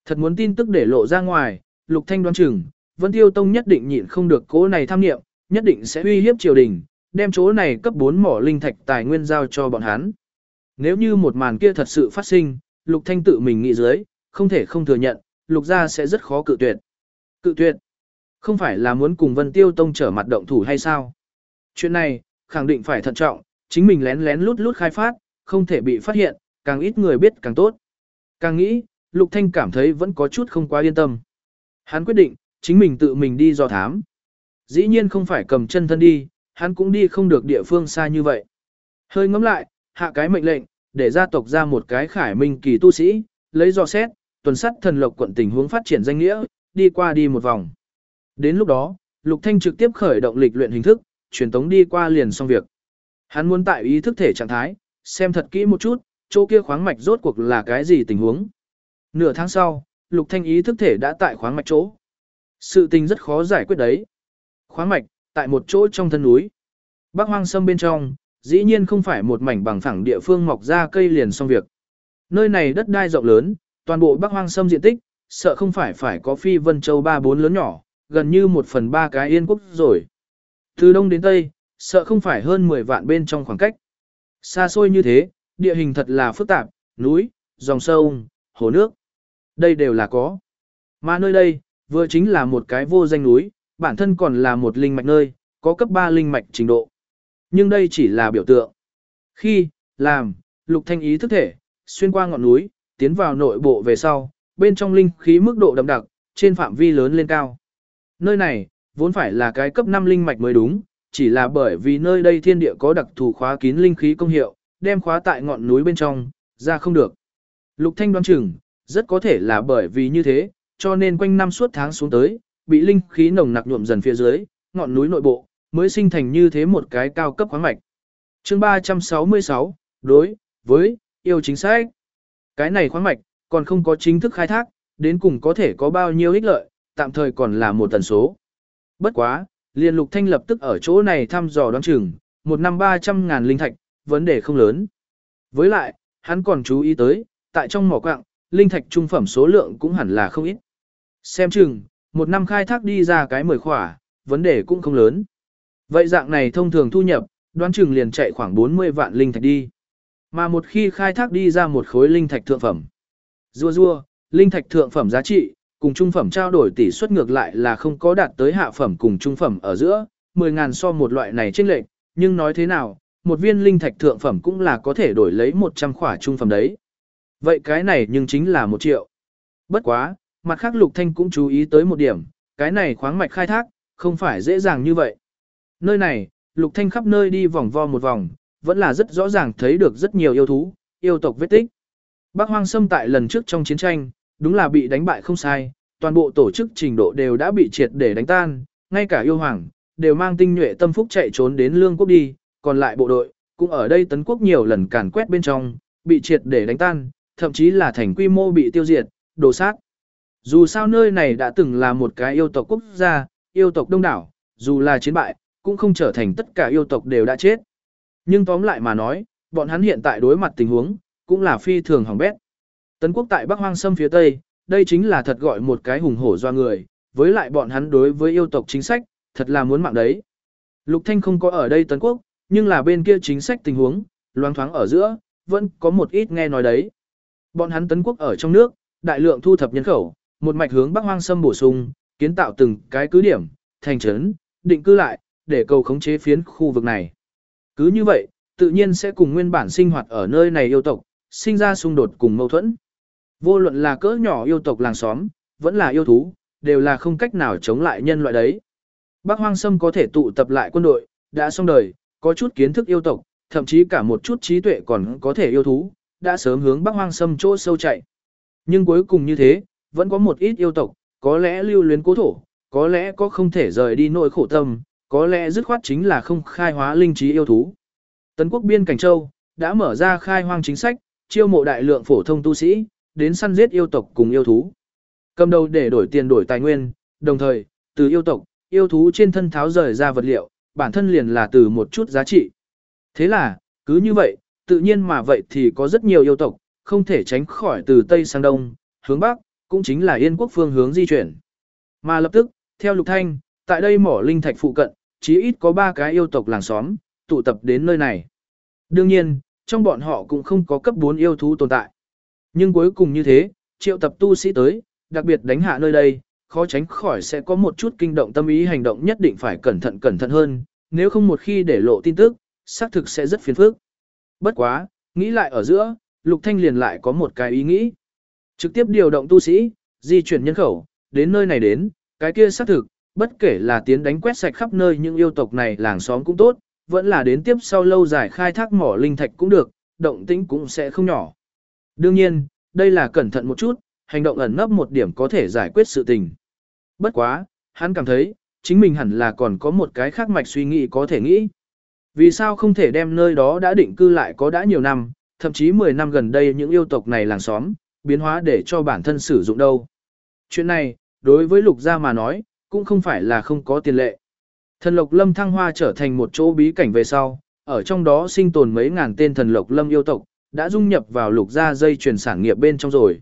Thật muốn tin tức để lộ ra ngoài, Lục Thanh đoán chừng, Vân Tiêu Tông nhất định nhịn không được cố này tham nghiệm, nhất định sẽ uy hiếp triều đình, đem chỗ này cấp 4 mỏ linh thạch tài nguyên giao cho bọn hắn. Nếu như một màn kia thật sự phát sinh, Lục Thanh tự mình nghĩ dưới, không thể không thừa nhận, Lục gia sẽ rất khó cự tuyệt. Cự tuyệt? Không phải là muốn cùng Vân Tiêu Tông trở mặt động thủ hay sao? Chuyện này, khẳng định phải thận trọng, chính mình lén lén lút lút khai phát, không thể bị phát hiện, càng ít người biết càng tốt. Càng nghĩ, Lục Thanh cảm thấy vẫn có chút không quá yên tâm. Hắn quyết định, chính mình tự mình đi do thám. Dĩ nhiên không phải cầm chân thân đi, hắn cũng đi không được địa phương xa như vậy. Hơi ngẫm lại, hạ cái mệnh lệnh, để gia tộc ra một cái khải minh kỳ tu sĩ, lấy do xét, tuần sắt thần lộc quận tình huống phát triển danh nghĩa, đi qua đi một vòng. Đến lúc đó, Lục Thanh trực tiếp khởi động lịch luyện hình thức, truyền tống đi qua liền xong việc. Hắn muốn tại ý thức thể trạng thái, xem thật kỹ một chút, chỗ kia khoáng mạch rốt cuộc là cái gì tình huống. Nửa tháng sau, Lục Thanh ý thức thể đã tại khoáng mạch chỗ. Sự tình rất khó giải quyết đấy. Khoáng mạch, tại một chỗ trong thân núi. Bắc hoang sâm bên trong, dĩ nhiên không phải một mảnh bằng phẳng địa phương mọc ra cây liền xong việc. Nơi này đất đai rộng lớn, toàn bộ Bắc hoang sâm diện tích, sợ không phải phải có phi vân châu ba bốn lớn nhỏ, gần như một phần ba cái yên quốc rồi. Từ đông đến tây, sợ không phải hơn 10 vạn bên trong khoảng cách. Xa xôi như thế, địa hình thật là phức tạp, núi, dòng sông, hồ nước. Đây đều là có. Mà nơi đây, vừa chính là một cái vô danh núi, bản thân còn là một linh mạch nơi, có cấp 3 linh mạch trình độ. Nhưng đây chỉ là biểu tượng. Khi, làm, lục thanh ý thức thể, xuyên qua ngọn núi, tiến vào nội bộ về sau, bên trong linh khí mức độ đậm đặc, trên phạm vi lớn lên cao. Nơi này, vốn phải là cái cấp 5 linh mạch mới đúng, chỉ là bởi vì nơi đây thiên địa có đặc thù khóa kín linh khí công hiệu, đem khóa tại ngọn núi bên trong, ra không được. Lục Thanh đoán chừng, rất có thể là bởi vì như thế, cho nên quanh năm suốt tháng xuống tới, bị linh khí nồng nặc nhuộm dần phía dưới, ngọn núi nội bộ, mới sinh thành như thế một cái cao cấp khoáng mạch. Chương 366, đối với yêu chính sách. Cái này khoáng mạch còn không có chính thức khai thác, đến cùng có thể có bao nhiêu ích lợi, tạm thời còn là một tần số. Bất quá, liền Lục Thanh lập tức ở chỗ này thăm dò đoán chừng, một năm 300 ngàn linh thạch, vấn đề không lớn. Với lại, hắn còn chú ý tới, tại trong mỏ quạng, linh thạch trung phẩm số lượng cũng hẳn là không ít. Xem chừng, một năm khai thác đi ra cái mười khỏa, vấn đề cũng không lớn. Vậy dạng này thông thường thu nhập, đoán chừng liền chạy khoảng 40 vạn linh thạch đi. Mà một khi khai thác đi ra một khối linh thạch thượng phẩm. Rua rua, linh thạch thượng phẩm giá trị, cùng trung phẩm trao đổi tỷ suất ngược lại là không có đạt tới hạ phẩm cùng trung phẩm ở giữa, 10.000 so một loại này trên lệnh, nhưng nói thế nào, một viên linh thạch thượng phẩm cũng là có thể đổi lấy 100 khỏa trung phẩm đấy. Vậy cái này nhưng chính là một triệu. Bất quá, mặt khác Lục Thanh cũng chú ý tới một điểm, cái này khoáng mạch khai thác, không phải dễ dàng như vậy. Nơi này, Lục Thanh khắp nơi đi vòng vo một vòng, vẫn là rất rõ ràng thấy được rất nhiều yêu thú, yêu tộc vết tích. Bác Hoang Sâm tại lần trước trong chiến tranh, đúng là bị đánh bại không sai, toàn bộ tổ chức trình độ đều đã bị triệt để đánh tan, ngay cả yêu hoàng, đều mang tinh nhuệ tâm phúc chạy trốn đến lương quốc đi, còn lại bộ đội, cũng ở đây tấn quốc nhiều lần càn quét bên trong, bị triệt để đánh tan, thậm chí là thành quy mô bị tiêu diệt, đổ sát. Dù sao nơi này đã từng là một cái yêu tộc quốc gia, yêu tộc đông đảo, dù là chiến bại, cũng không trở thành tất cả yêu tộc đều đã chết. Nhưng tóm lại mà nói, bọn hắn hiện tại đối mặt tình huống, cũng là phi thường hỏng bét. Tấn quốc tại Bắc Hoang Sâm phía Tây, đây chính là thật gọi một cái hùng hổ do người, với lại bọn hắn đối với yêu tộc chính sách, thật là muốn mạng đấy. Lục Thanh không có ở đây Tấn quốc, nhưng là bên kia chính sách tình huống, loang thoáng ở giữa, vẫn có một ít nghe nói đấy. Bọn hắn Tấn quốc ở trong nước, đại lượng thu thập nhân khẩu, một mạch hướng Bắc Hoang Sâm bổ sung, kiến tạo từng cái cứ điểm, thành trấn, định cư lại, để cầu khống chế phiến khu vực này. Cứ như vậy, tự nhiên sẽ cùng nguyên bản sinh hoạt ở nơi này yêu tộc, sinh ra xung đột cùng mâu thuẫn. Vô luận là cỡ nhỏ yêu tộc làng xóm, vẫn là yêu thú, đều là không cách nào chống lại nhân loại đấy. Bắc Hoang Sâm có thể tụ tập lại quân đội, đã xong đời, có chút kiến thức yêu tộc, thậm chí cả một chút trí tuệ còn có thể yêu thú, đã sớm hướng Bắc Hoang Sâm chỗ sâu chạy. Nhưng cuối cùng như thế, vẫn có một ít yêu tộc, có lẽ lưu luyến cố thổ, có lẽ có không thể rời đi nỗi khổ tâm, có lẽ dứt khoát chính là không khai hóa linh trí yêu thú. Tấn quốc biên Cảnh Châu đã mở ra khai hoang chính sách, chiêu mộ đại lượng phổ thông tu sĩ, đến săn giết yêu tộc cùng yêu thú. Cầm đầu để đổi tiền đổi tài nguyên, đồng thời, từ yêu tộc, yêu thú trên thân tháo rời ra vật liệu, bản thân liền là từ một chút giá trị. Thế là, cứ như vậy, tự nhiên mà vậy thì có rất nhiều yêu tộc, không thể tránh khỏi từ Tây sang Đông, hướng Bắc, cũng chính là Yên quốc phương hướng di chuyển. Mà lập tức, theo Lục Thanh, tại đây mỏ linh thạch phụ cận, chí ít có 3 cái yêu tộc làng xóm, tụ tập đến nơi này. Đương nhiên, trong bọn họ cũng không có cấp 4 yêu thú tồn tại. Nhưng cuối cùng như thế, triệu tập tu sĩ tới, đặc biệt đánh hạ nơi đây, khó tránh khỏi sẽ có một chút kinh động tâm ý hành động nhất định phải cẩn thận cẩn thận hơn, nếu không một khi để lộ tin tức, xác thực sẽ rất phiền phức. Bất quá, nghĩ lại ở giữa, Lục Thanh liền lại có một cái ý nghĩ. Trực tiếp điều động tu sĩ, di chuyển nhân khẩu, đến nơi này đến, cái kia xác thực, bất kể là tiến đánh quét sạch khắp nơi những yêu tộc này làng xóm cũng tốt, vẫn là đến tiếp sau lâu dài khai thác mỏ linh thạch cũng được, động tĩnh cũng sẽ không nhỏ. Đương nhiên, đây là cẩn thận một chút, hành động ẩn nấp một điểm có thể giải quyết sự tình. Bất quá, hắn cảm thấy, chính mình hẳn là còn có một cái khác mạch suy nghĩ có thể nghĩ. Vì sao không thể đem nơi đó đã định cư lại có đã nhiều năm, thậm chí 10 năm gần đây những yêu tộc này làng xóm, biến hóa để cho bản thân sử dụng đâu. Chuyện này, đối với lục gia mà nói, cũng không phải là không có tiền lệ. Thần lộc lâm thăng hoa trở thành một chỗ bí cảnh về sau, ở trong đó sinh tồn mấy ngàn tên thần lộc lâm yêu tộc, đã dung nhập vào lục gia dây chuyển sản nghiệp bên trong rồi.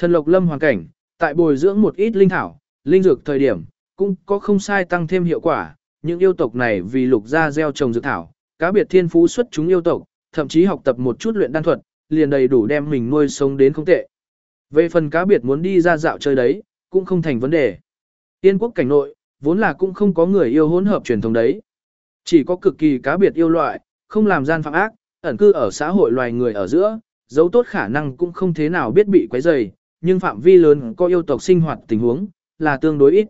Thần lộc lâm hoàn cảnh, tại bồi dưỡng một ít linh thảo, linh dược thời điểm, cũng có không sai tăng thêm hiệu quả, những yêu tộc này vì lục gia gieo trồng dược thảo, cá biệt thiên phú xuất chúng yêu tộc, thậm chí học tập một chút luyện đan thuật, liền đầy đủ đem mình nuôi sống đến không tệ. Về phần cá biệt muốn đi ra dạo chơi đấy, cũng không thành vấn đề. Tiên quốc cảnh nội, vốn là cũng không có người yêu hỗn hợp truyền thống đấy. Chỉ có cực kỳ cá biệt yêu loại, không làm gian phạm ác, ẩn cư ở xã hội loài người ở giữa, dấu tốt khả năng cũng không thế nào biết bị quấy rầy, nhưng phạm vi lớn có yêu tộc sinh hoạt tình huống, là tương đối ít.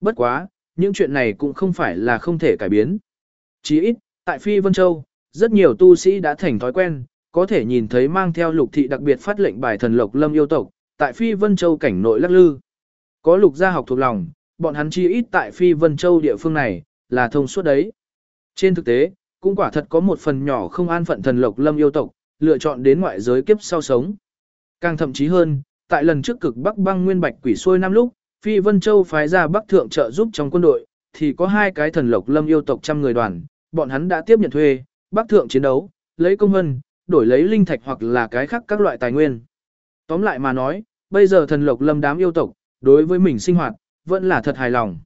Bất quá, những chuyện này cũng không phải là không thể cải biến. Chỉ ít, tại Phi Vân Châu, rất nhiều tu sĩ đã thành thói quen, có thể nhìn thấy mang theo lục thị đặc biệt phát lệnh bài thần lộc lâm yêu tộc, tại Phi Vân Châu cảnh nội lắc lư. Có lục gia học thuộc lòng, bọn hắn chi ít tại Phi Vân Châu địa phương này, là thông suốt đấy. Trên thực tế, cũng quả thật có một phần nhỏ không an phận thần lộc lâm yêu tộc, lựa chọn đến ngoại giới kiếp sau sống. Càng thậm chí hơn, tại lần trước cực Bắc băng nguyên bạch quỷ xuôi năm lúc, Phi Vân Châu phái ra Bắc Thượng trợ giúp trong quân đội, thì có hai cái thần lộc lâm yêu tộc trăm người đoàn, bọn hắn đã tiếp nhận thuê, Bắc Thượng chiến đấu, lấy công vân, đổi lấy linh thạch hoặc là cái khác các loại tài nguyên. Tóm lại mà nói, bây giờ thần lộc lâm đám yêu tộc, đối với mình sinh hoạt, vẫn là thật hài lòng.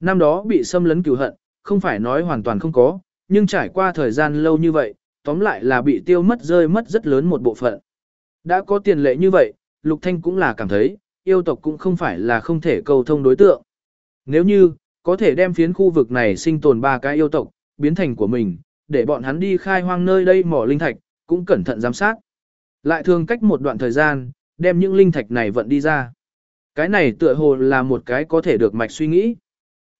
Năm đó bị xâm lấn cửu hận, không phải nói hoàn toàn không có, nhưng trải qua thời gian lâu như vậy, tóm lại là bị tiêu mất rơi mất rất lớn một bộ phận. Đã có tiền lệ như vậy, Lục Thanh cũng là cảm thấy, yêu tộc cũng không phải là không thể cầu thông đối tượng. Nếu như, có thể đem phiến khu vực này sinh tồn ba cái yêu tộc, biến thành của mình, để bọn hắn đi khai hoang nơi đây mỏ linh thạch, cũng cẩn thận giám sát. Lại thường cách một đoạn thời gian, đem những linh thạch này vận đi ra. Cái này tựa hồ là một cái có thể được mạch suy nghĩ.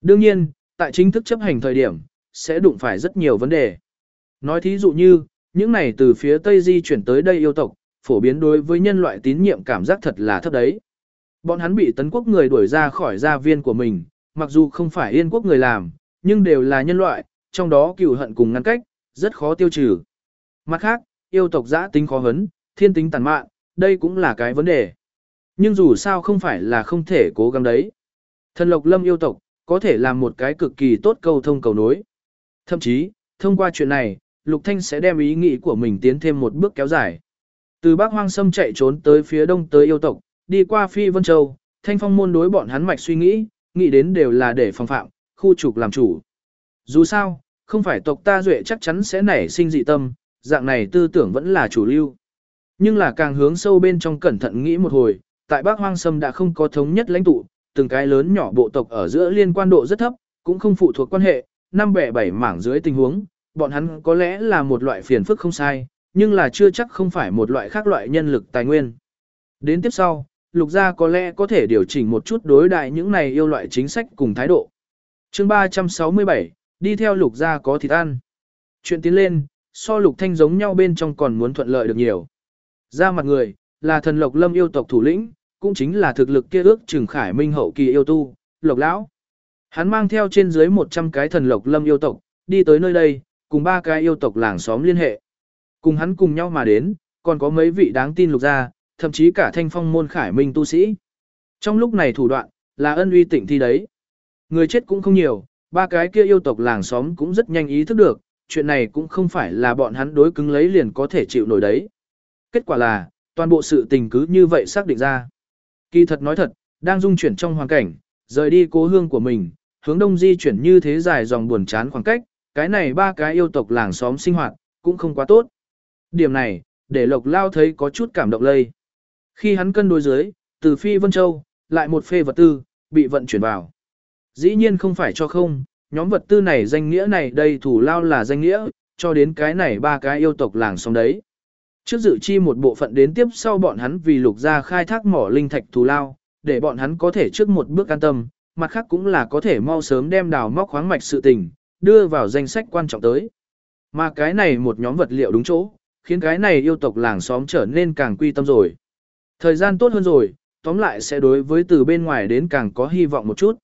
Đương nhiên, tại chính thức chấp hành thời điểm, sẽ đụng phải rất nhiều vấn đề. Nói thí dụ như, những này từ phía Tây di chuyển tới đây yêu tộc, phổ biến đối với nhân loại tín nhiệm cảm giác thật là thấp đấy. Bọn hắn bị tấn quốc người đuổi ra khỏi gia viên của mình, mặc dù không phải yên quốc người làm, nhưng đều là nhân loại, trong đó cựu hận cùng ngăn cách, rất khó tiêu trừ. Mặt khác, yêu tộc giã tính khó hấn, thiên tính tàn mạn, đây cũng là cái vấn đề. Nhưng dù sao không phải là không thể cố gắng đấy. Thần lộc lâm yêu tộc, có thể làm một cái cực kỳ tốt cầu thông cầu nối. Thậm chí, thông qua chuyện này, Lục Thanh sẽ đem ý nghĩ của mình tiến thêm một bước kéo dài. Từ Bắc Hoang Sâm chạy trốn tới phía đông tới yêu tộc, đi qua Phi Vân Châu, Thanh Phong môn đối bọn hắn mạch suy nghĩ, nghĩ đến đều là để phòng phạm, khu trục làm chủ. Dù sao, không phải tộc ta duệ chắc chắn sẽ nảy sinh dị tâm, dạng này tư tưởng vẫn là chủ lưu. Nhưng là càng hướng sâu bên trong cẩn thận nghĩ một hồi, tại Bắc Hoang Sâm đã không có thống nhất lãnh tụ, từng cái lớn nhỏ bộ tộc ở giữa liên quan độ rất thấp, cũng không phụ thuộc quan hệ, năm bẻ bảy mảng dưới tình huống, bọn hắn có lẽ là một loại phiền phức không sai, nhưng là chưa chắc không phải một loại khác loại nhân lực tài nguyên. Đến tiếp sau, lục gia có lẽ có thể điều chỉnh một chút đối đại những này yêu loại chính sách cùng thái độ. chương 367, đi theo lục gia có thịt ăn. Chuyện tiến lên, so lục thanh giống nhau bên trong còn muốn thuận lợi được nhiều. Ra mặt người, là thần lộc lâm yêu tộc thủ lĩnh, cũng chính là thực lực kia ước trừng khải minh hậu kỳ yêu tu, lộc lão. Hắn mang theo trên dưới 100 cái thần lộc lâm yêu tộc, đi tới nơi đây, cùng ba cái yêu tộc làng xóm liên hệ. Cùng hắn cùng nhau mà đến, còn có mấy vị đáng tin lục gia, thậm chí cả thanh phong môn khải minh tu sĩ. Trong lúc này thủ đoạn, là ân uy tịnh thi đấy. Người chết cũng không nhiều, ba cái kia yêu tộc làng xóm cũng rất nhanh ý thức được, chuyện này cũng không phải là bọn hắn đối cứng lấy liền có thể chịu nổi đấy. Kết quả là, toàn bộ sự tình cứ như vậy xác định ra. Kỳ thật nói thật, đang dung chuyển trong hoàn cảnh, rời đi cố hương của mình, hướng đông di chuyển như thế dài dòng buồn chán khoảng cách, cái này ba cái yêu tộc làng xóm sinh hoạt, cũng không quá tốt. Điểm này, để Lộc Lao thấy có chút cảm động lây. Khi hắn cân đối dưới, từ Phi Vân Châu, lại một phê vật tư, bị vận chuyển vào. Dĩ nhiên không phải cho không, nhóm vật tư này danh nghĩa này đây thủ lao là danh nghĩa, cho đến cái này ba cái yêu tộc làng xong đấy. Trước dự chi một bộ phận đến tiếp sau bọn hắn vì lục ra khai thác mỏ linh thạch thù lao, để bọn hắn có thể trước một bước an tâm, mặt khác cũng là có thể mau sớm đem đào móc khoáng mạch sự tình, đưa vào danh sách quan trọng tới. Mà cái này một nhóm vật liệu đúng chỗ, khiến cái này yêu tộc làng xóm trở nên càng quy tâm rồi. Thời gian tốt hơn rồi, tóm lại sẽ đối với từ bên ngoài đến càng có hy vọng một chút.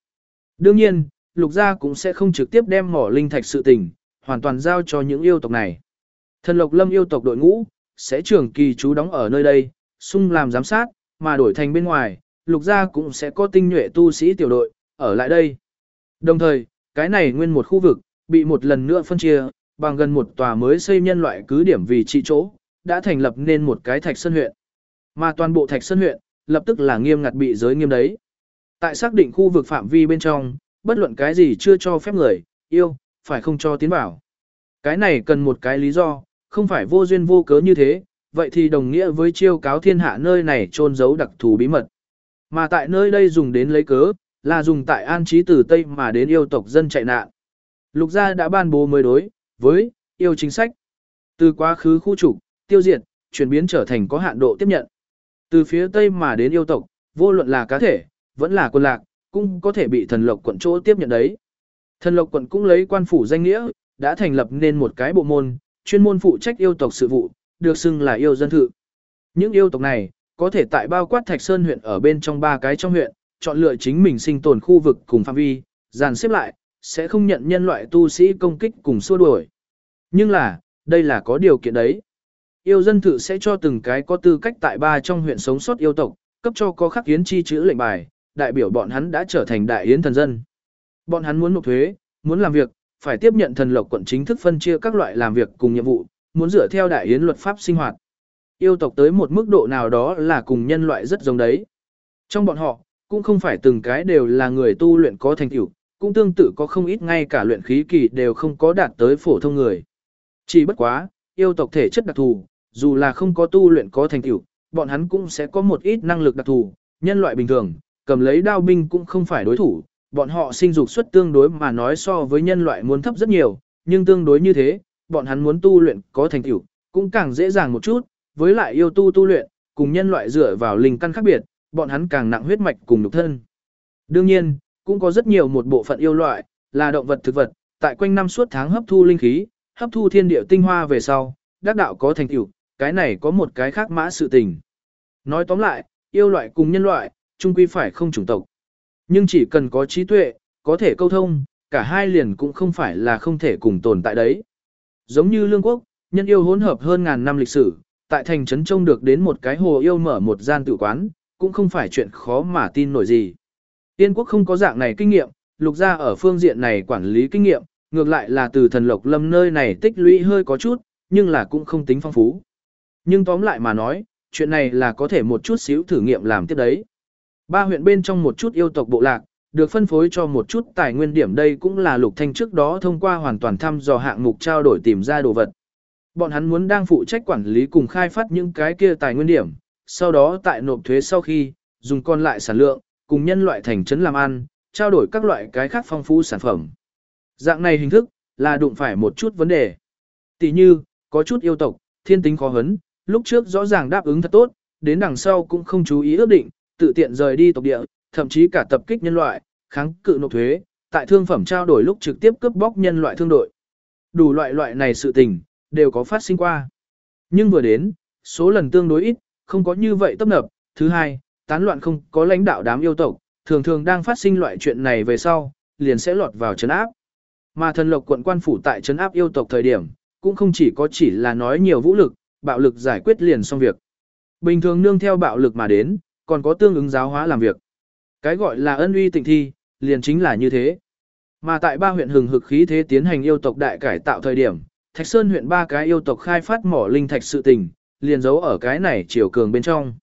Đương nhiên, lục gia cũng sẽ không trực tiếp đem mỏ linh thạch sự tình, hoàn toàn giao cho những yêu tộc này. Thần lộc lâm yêu tộc đội ngũ, sẽ trưởng kỳ trú đóng ở nơi đây, sung làm giám sát, mà đổi thành bên ngoài, lục gia cũng sẽ có tinh nhuệ tu sĩ tiểu đội, ở lại đây. Đồng thời, cái này nguyên một khu vực, bị một lần nữa phân chia, bằng gần một tòa mới xây nhân loại cứ điểm vì trị chỗ, đã thành lập nên một cái thạch sơn huyện. Mà toàn bộ thạch sơn huyện, lập tức là nghiêm ngặt bị giới nghiêm đấy. Tại xác định khu vực phạm vi bên trong, bất luận cái gì chưa cho phép người, yêu, phải không cho tiến vào. Cái này cần một cái lý do, không phải vô duyên vô cớ như thế, vậy thì đồng nghĩa với chiêu cáo thiên hạ nơi này trôn giấu đặc thù bí mật. Mà tại nơi đây dùng đến lấy cớ, là dùng tại an trí từ Tây mà đến yêu tộc dân chạy nạn. Lục gia đã ban bố mới đối, với, yêu chính sách. Từ quá khứ khu trục, tiêu diệt, chuyển biến trở thành có hạn độ tiếp nhận. Từ phía Tây mà đến yêu tộc, vô luận là cá thể, vẫn là quân lạc, cũng có thể bị thần lộc quận chỗ tiếp nhận đấy. Thần lộc quận cũng lấy quan phủ danh nghĩa, đã thành lập nên một cái bộ môn, chuyên môn phụ trách yêu tộc sự vụ, được xưng là yêu dân thự. Những yêu tộc này, có thể tại bao quát Thạch Sơn huyện ở bên trong ba cái trong huyện, chọn lựa chính mình sinh tồn khu vực cùng phạm vi, dàn xếp lại, sẽ không nhận nhân loại tu sĩ công kích cùng xua đuổi. Nhưng là, đây là có điều kiện đấy. Yêu dân thự sẽ cho từng cái có tư cách tại ba trong huyện sống sót yêu tộc, cấp cho có khắc yến chi chữ lệnh bài, đại biểu bọn hắn đã trở thành đại yến thần dân. Bọn hắn muốn nộp thuế, muốn làm việc, phải tiếp nhận thần lộc quận chính thức phân chia các loại làm việc cùng nhiệm vụ, muốn dựa theo đại yến luật pháp sinh hoạt. Yêu tộc tới một mức độ nào đó là cùng nhân loại rất giống đấy. Trong bọn họ, cũng không phải từng cái đều là người tu luyện có thành tựu, cũng tương tự có không ít ngay cả luyện khí kỳ đều không có đạt tới phổ thông người. Chỉ bất quá, yêu tộc thể chất đặc thù, dù là không có tu luyện có thành tựu, bọn hắn cũng sẽ có một ít năng lực đặc thù, nhân loại bình thường, cầm lấy đao binh cũng không phải đối thủ, bọn họ sinh dục xuất tương đối mà nói so với nhân loại muốn thấp rất nhiều, nhưng tương đối như thế, bọn hắn muốn tu luyện có thành tựu, cũng càng dễ dàng một chút, với lại yêu tu tu luyện, cùng nhân loại dựa vào linh căn khác biệt, bọn hắn càng nặng huyết mạch cùng nhục thân. Đương nhiên, cũng có rất nhiều một bộ phận yêu loại, là động vật thực vật, tại quanh năm suốt tháng hấp thu linh khí, hấp thu thiên địa tinh hoa về sau, đắc đạo có thành tựu, cái này có một cái khác mã sự tình. Nói tóm lại, yêu loại cùng nhân loại, chung quy phải không chủng tộc. Nhưng chỉ cần có trí tuệ, có thể câu thông, cả hai liền cũng không phải là không thể cùng tồn tại đấy. Giống như lương quốc, nhân yêu hỗn hợp hơn ngàn năm lịch sử, tại thành trấn trông được đến một cái hồ yêu mở một gian tự quán, cũng không phải chuyện khó mà tin nổi gì. Tiên quốc không có dạng này kinh nghiệm, lục gia ở phương diện này quản lý kinh nghiệm, ngược lại là từ thần lộc lâm nơi này tích lũy hơi có chút, nhưng là cũng không tính phong phú. Nhưng tóm lại mà nói, chuyện này là có thể một chút xíu thử nghiệm làm tiếp đấy. Ba huyện bên trong một chút yêu tộc bộ lạc, được phân phối cho một chút tài nguyên điểm đây cũng là lục thanh trước đó thông qua hoàn toàn thăm dò hạng mục trao đổi tìm ra đồ vật. Bọn hắn muốn đang phụ trách quản lý cùng khai phát những cái kia tài nguyên điểm, sau đó tại nộp thuế sau khi, dùng còn lại sản lượng, cùng nhân loại thành trấn làm ăn, trao đổi các loại cái khác phong phú sản phẩm. Dạng này hình thức, là đụng phải một chút vấn đề. Tỷ như, có chút yêu tộc, thiên tính khó hấn, lúc trước rõ ràng đáp ứng thật tốt, đến đằng sau cũng không chú ý ước định, tự tiện rời đi tộc địa, thậm chí cả tập kích nhân loại, kháng cự nộp thuế, tại thương phẩm trao đổi lúc trực tiếp cướp bóc nhân loại thương đội. Đủ loại loại này sự tình, đều có phát sinh qua. Nhưng vừa đến, số lần tương đối ít, không có như vậy tấp nập. Thứ hai, tán loạn không có lãnh đạo đám yêu tộc, thường thường đang phát sinh loại chuyện này về sau, liền sẽ lọt vào trấn áp. Mà thần lộc quận quan phủ tại trấn áp yêu tộc thời điểm, cũng không chỉ có chỉ là nói nhiều vũ lực, bạo lực giải quyết liền xong việc. Bình thường nương theo bạo lực mà đến, còn có tương ứng giáo hóa làm việc. Cái gọi là ân uy tịnh thi, liền chính là như thế. Mà tại ba huyện hừng hực khí thế tiến hành yêu tộc đại cải tạo thời điểm, Thạch Sơn huyện ba cái yêu tộc khai phát mỏ linh thạch sự tình, liền giấu ở cái này chiều cường bên trong.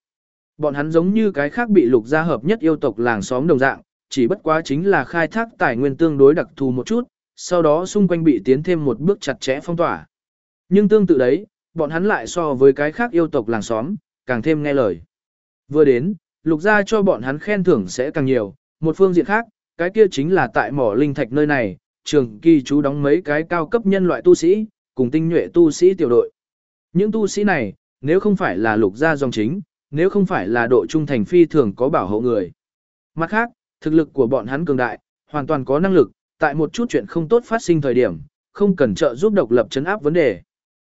Bọn hắn giống như cái khác bị lục gia hợp nhất yêu tộc làng xóm đồng dạng, chỉ bất quá chính là khai thác tài nguyên tương đối đặc thù một chút, sau đó xung quanh bị tiến thêm một bước chặt chẽ phong tỏa. Nhưng tương tự đấy, bọn hắn lại so với cái khác yêu tộc làng xóm, càng thêm nghe lời. Vừa đến, lục gia cho bọn hắn khen thưởng sẽ càng nhiều, một phương diện khác, cái kia chính là tại mỏ linh thạch nơi này, trường kỳ chú đóng mấy cái cao cấp nhân loại tu sĩ, cùng tinh nhuệ tu sĩ tiểu đội. Những tu sĩ này, nếu không phải là lục gia dòng chính, nếu không phải là độ trung thành phi thường có bảo hộ người. Mặt khác, thực lực của bọn hắn cường đại, hoàn toàn có năng lực, tại một chút chuyện không tốt phát sinh thời điểm, không cần trợ giúp độc lập chấn áp vấn đề.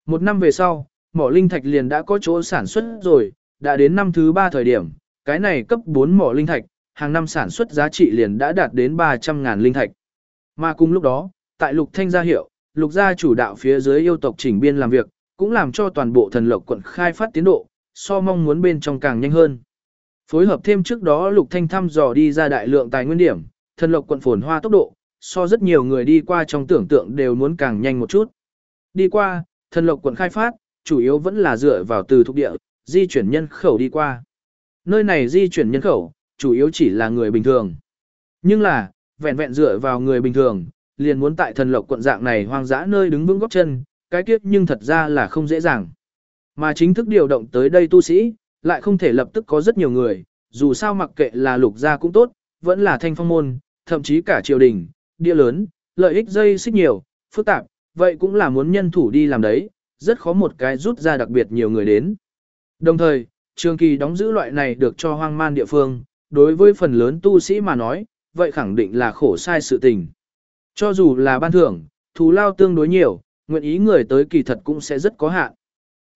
Một năm về sau, mỏ linh thạch liền đã có chỗ sản xuất rồi, đã đến năm thứ ba thời điểm, cái này cấp 4 mỏ linh thạch, hàng năm sản xuất giá trị liền đã đạt đến 300.000 linh thạch. Mà cùng lúc đó, tại lục thanh gia hiệu, lục gia chủ đạo phía dưới yêu tộc chỉnh biên làm việc, cũng làm cho toàn bộ thần lộc quận khai phát tiến độ, so mong muốn bên trong càng nhanh hơn. Phối hợp thêm trước đó lục thanh thăm dò đi ra đại lượng tài nguyên điểm, thần lộc quận phồn hoa tốc độ, so rất nhiều người đi qua trong tưởng tượng đều muốn càng nhanh một chút. Đi qua, thần lộc quận khai phát, chủ yếu vẫn là dựa vào từ thuộc địa, di chuyển nhân khẩu đi qua. Nơi này di chuyển nhân khẩu, chủ yếu chỉ là người bình thường. Nhưng là, vẹn vẹn dựa vào người bình thường, liền muốn tại thần lộc quận dạng này hoang dã nơi đứng vững góc chân, cái kiếp nhưng thật ra là không dễ dàng. Mà chính thức điều động tới đây tu sĩ, lại không thể lập tức có rất nhiều người, dù sao mặc kệ là lục gia cũng tốt, vẫn là thanh phong môn, thậm chí cả triều đình, địa lớn, lợi ích dây xích nhiều, phức tạp, vậy cũng là muốn nhân thủ đi làm đấy, rất khó một cái rút ra đặc biệt nhiều người đến. Đồng thời, trường kỳ đóng giữ loại này được cho hoang man địa phương, đối với phần lớn tu sĩ mà nói, vậy khẳng định là khổ sai sự tình. Cho dù là ban thưởng, thù lao tương đối nhiều, nguyện ý người tới kỳ thật cũng sẽ rất có hạn.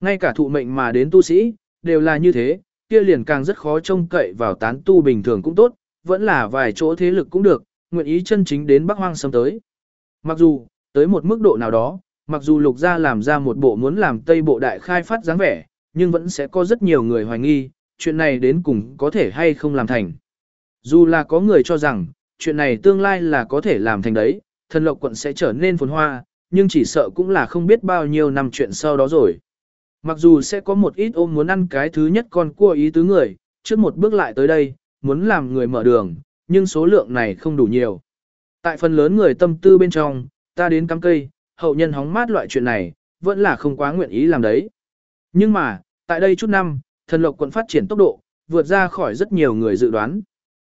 Ngay cả thụ mệnh mà đến tu sĩ, đều là như thế, kia liền càng rất khó trông cậy vào tán tu bình thường cũng tốt, vẫn là vài chỗ thế lực cũng được, nguyện ý chân chính đến Bắc Hoang sớm tới. Mặc dù, tới một mức độ nào đó, mặc dù lục gia làm ra một bộ muốn làm Tây Bộ đại khai phát dáng vẻ, nhưng vẫn sẽ có rất nhiều người hoài nghi, chuyện này đến cùng có thể hay không làm thành. Dù là có người cho rằng, chuyện này tương lai là có thể làm thành đấy, thần lộc quận sẽ trở nên phồn hoa, nhưng chỉ sợ cũng là không biết bao nhiêu năm chuyện sau đó rồi. Mặc dù sẽ có một ít ôm muốn ăn cái thứ nhất con cua ý tứ người, trước một bước lại tới đây, muốn làm người mở đường, nhưng số lượng này không đủ nhiều. Tại phần lớn người tâm tư bên trong, ta đến cắm cây, hậu nhân hóng mát loại chuyện này, vẫn là không quá nguyện ý làm đấy. Nhưng mà, tại đây chút năm, thần lộc quận phát triển tốc độ, vượt ra khỏi rất nhiều người dự đoán.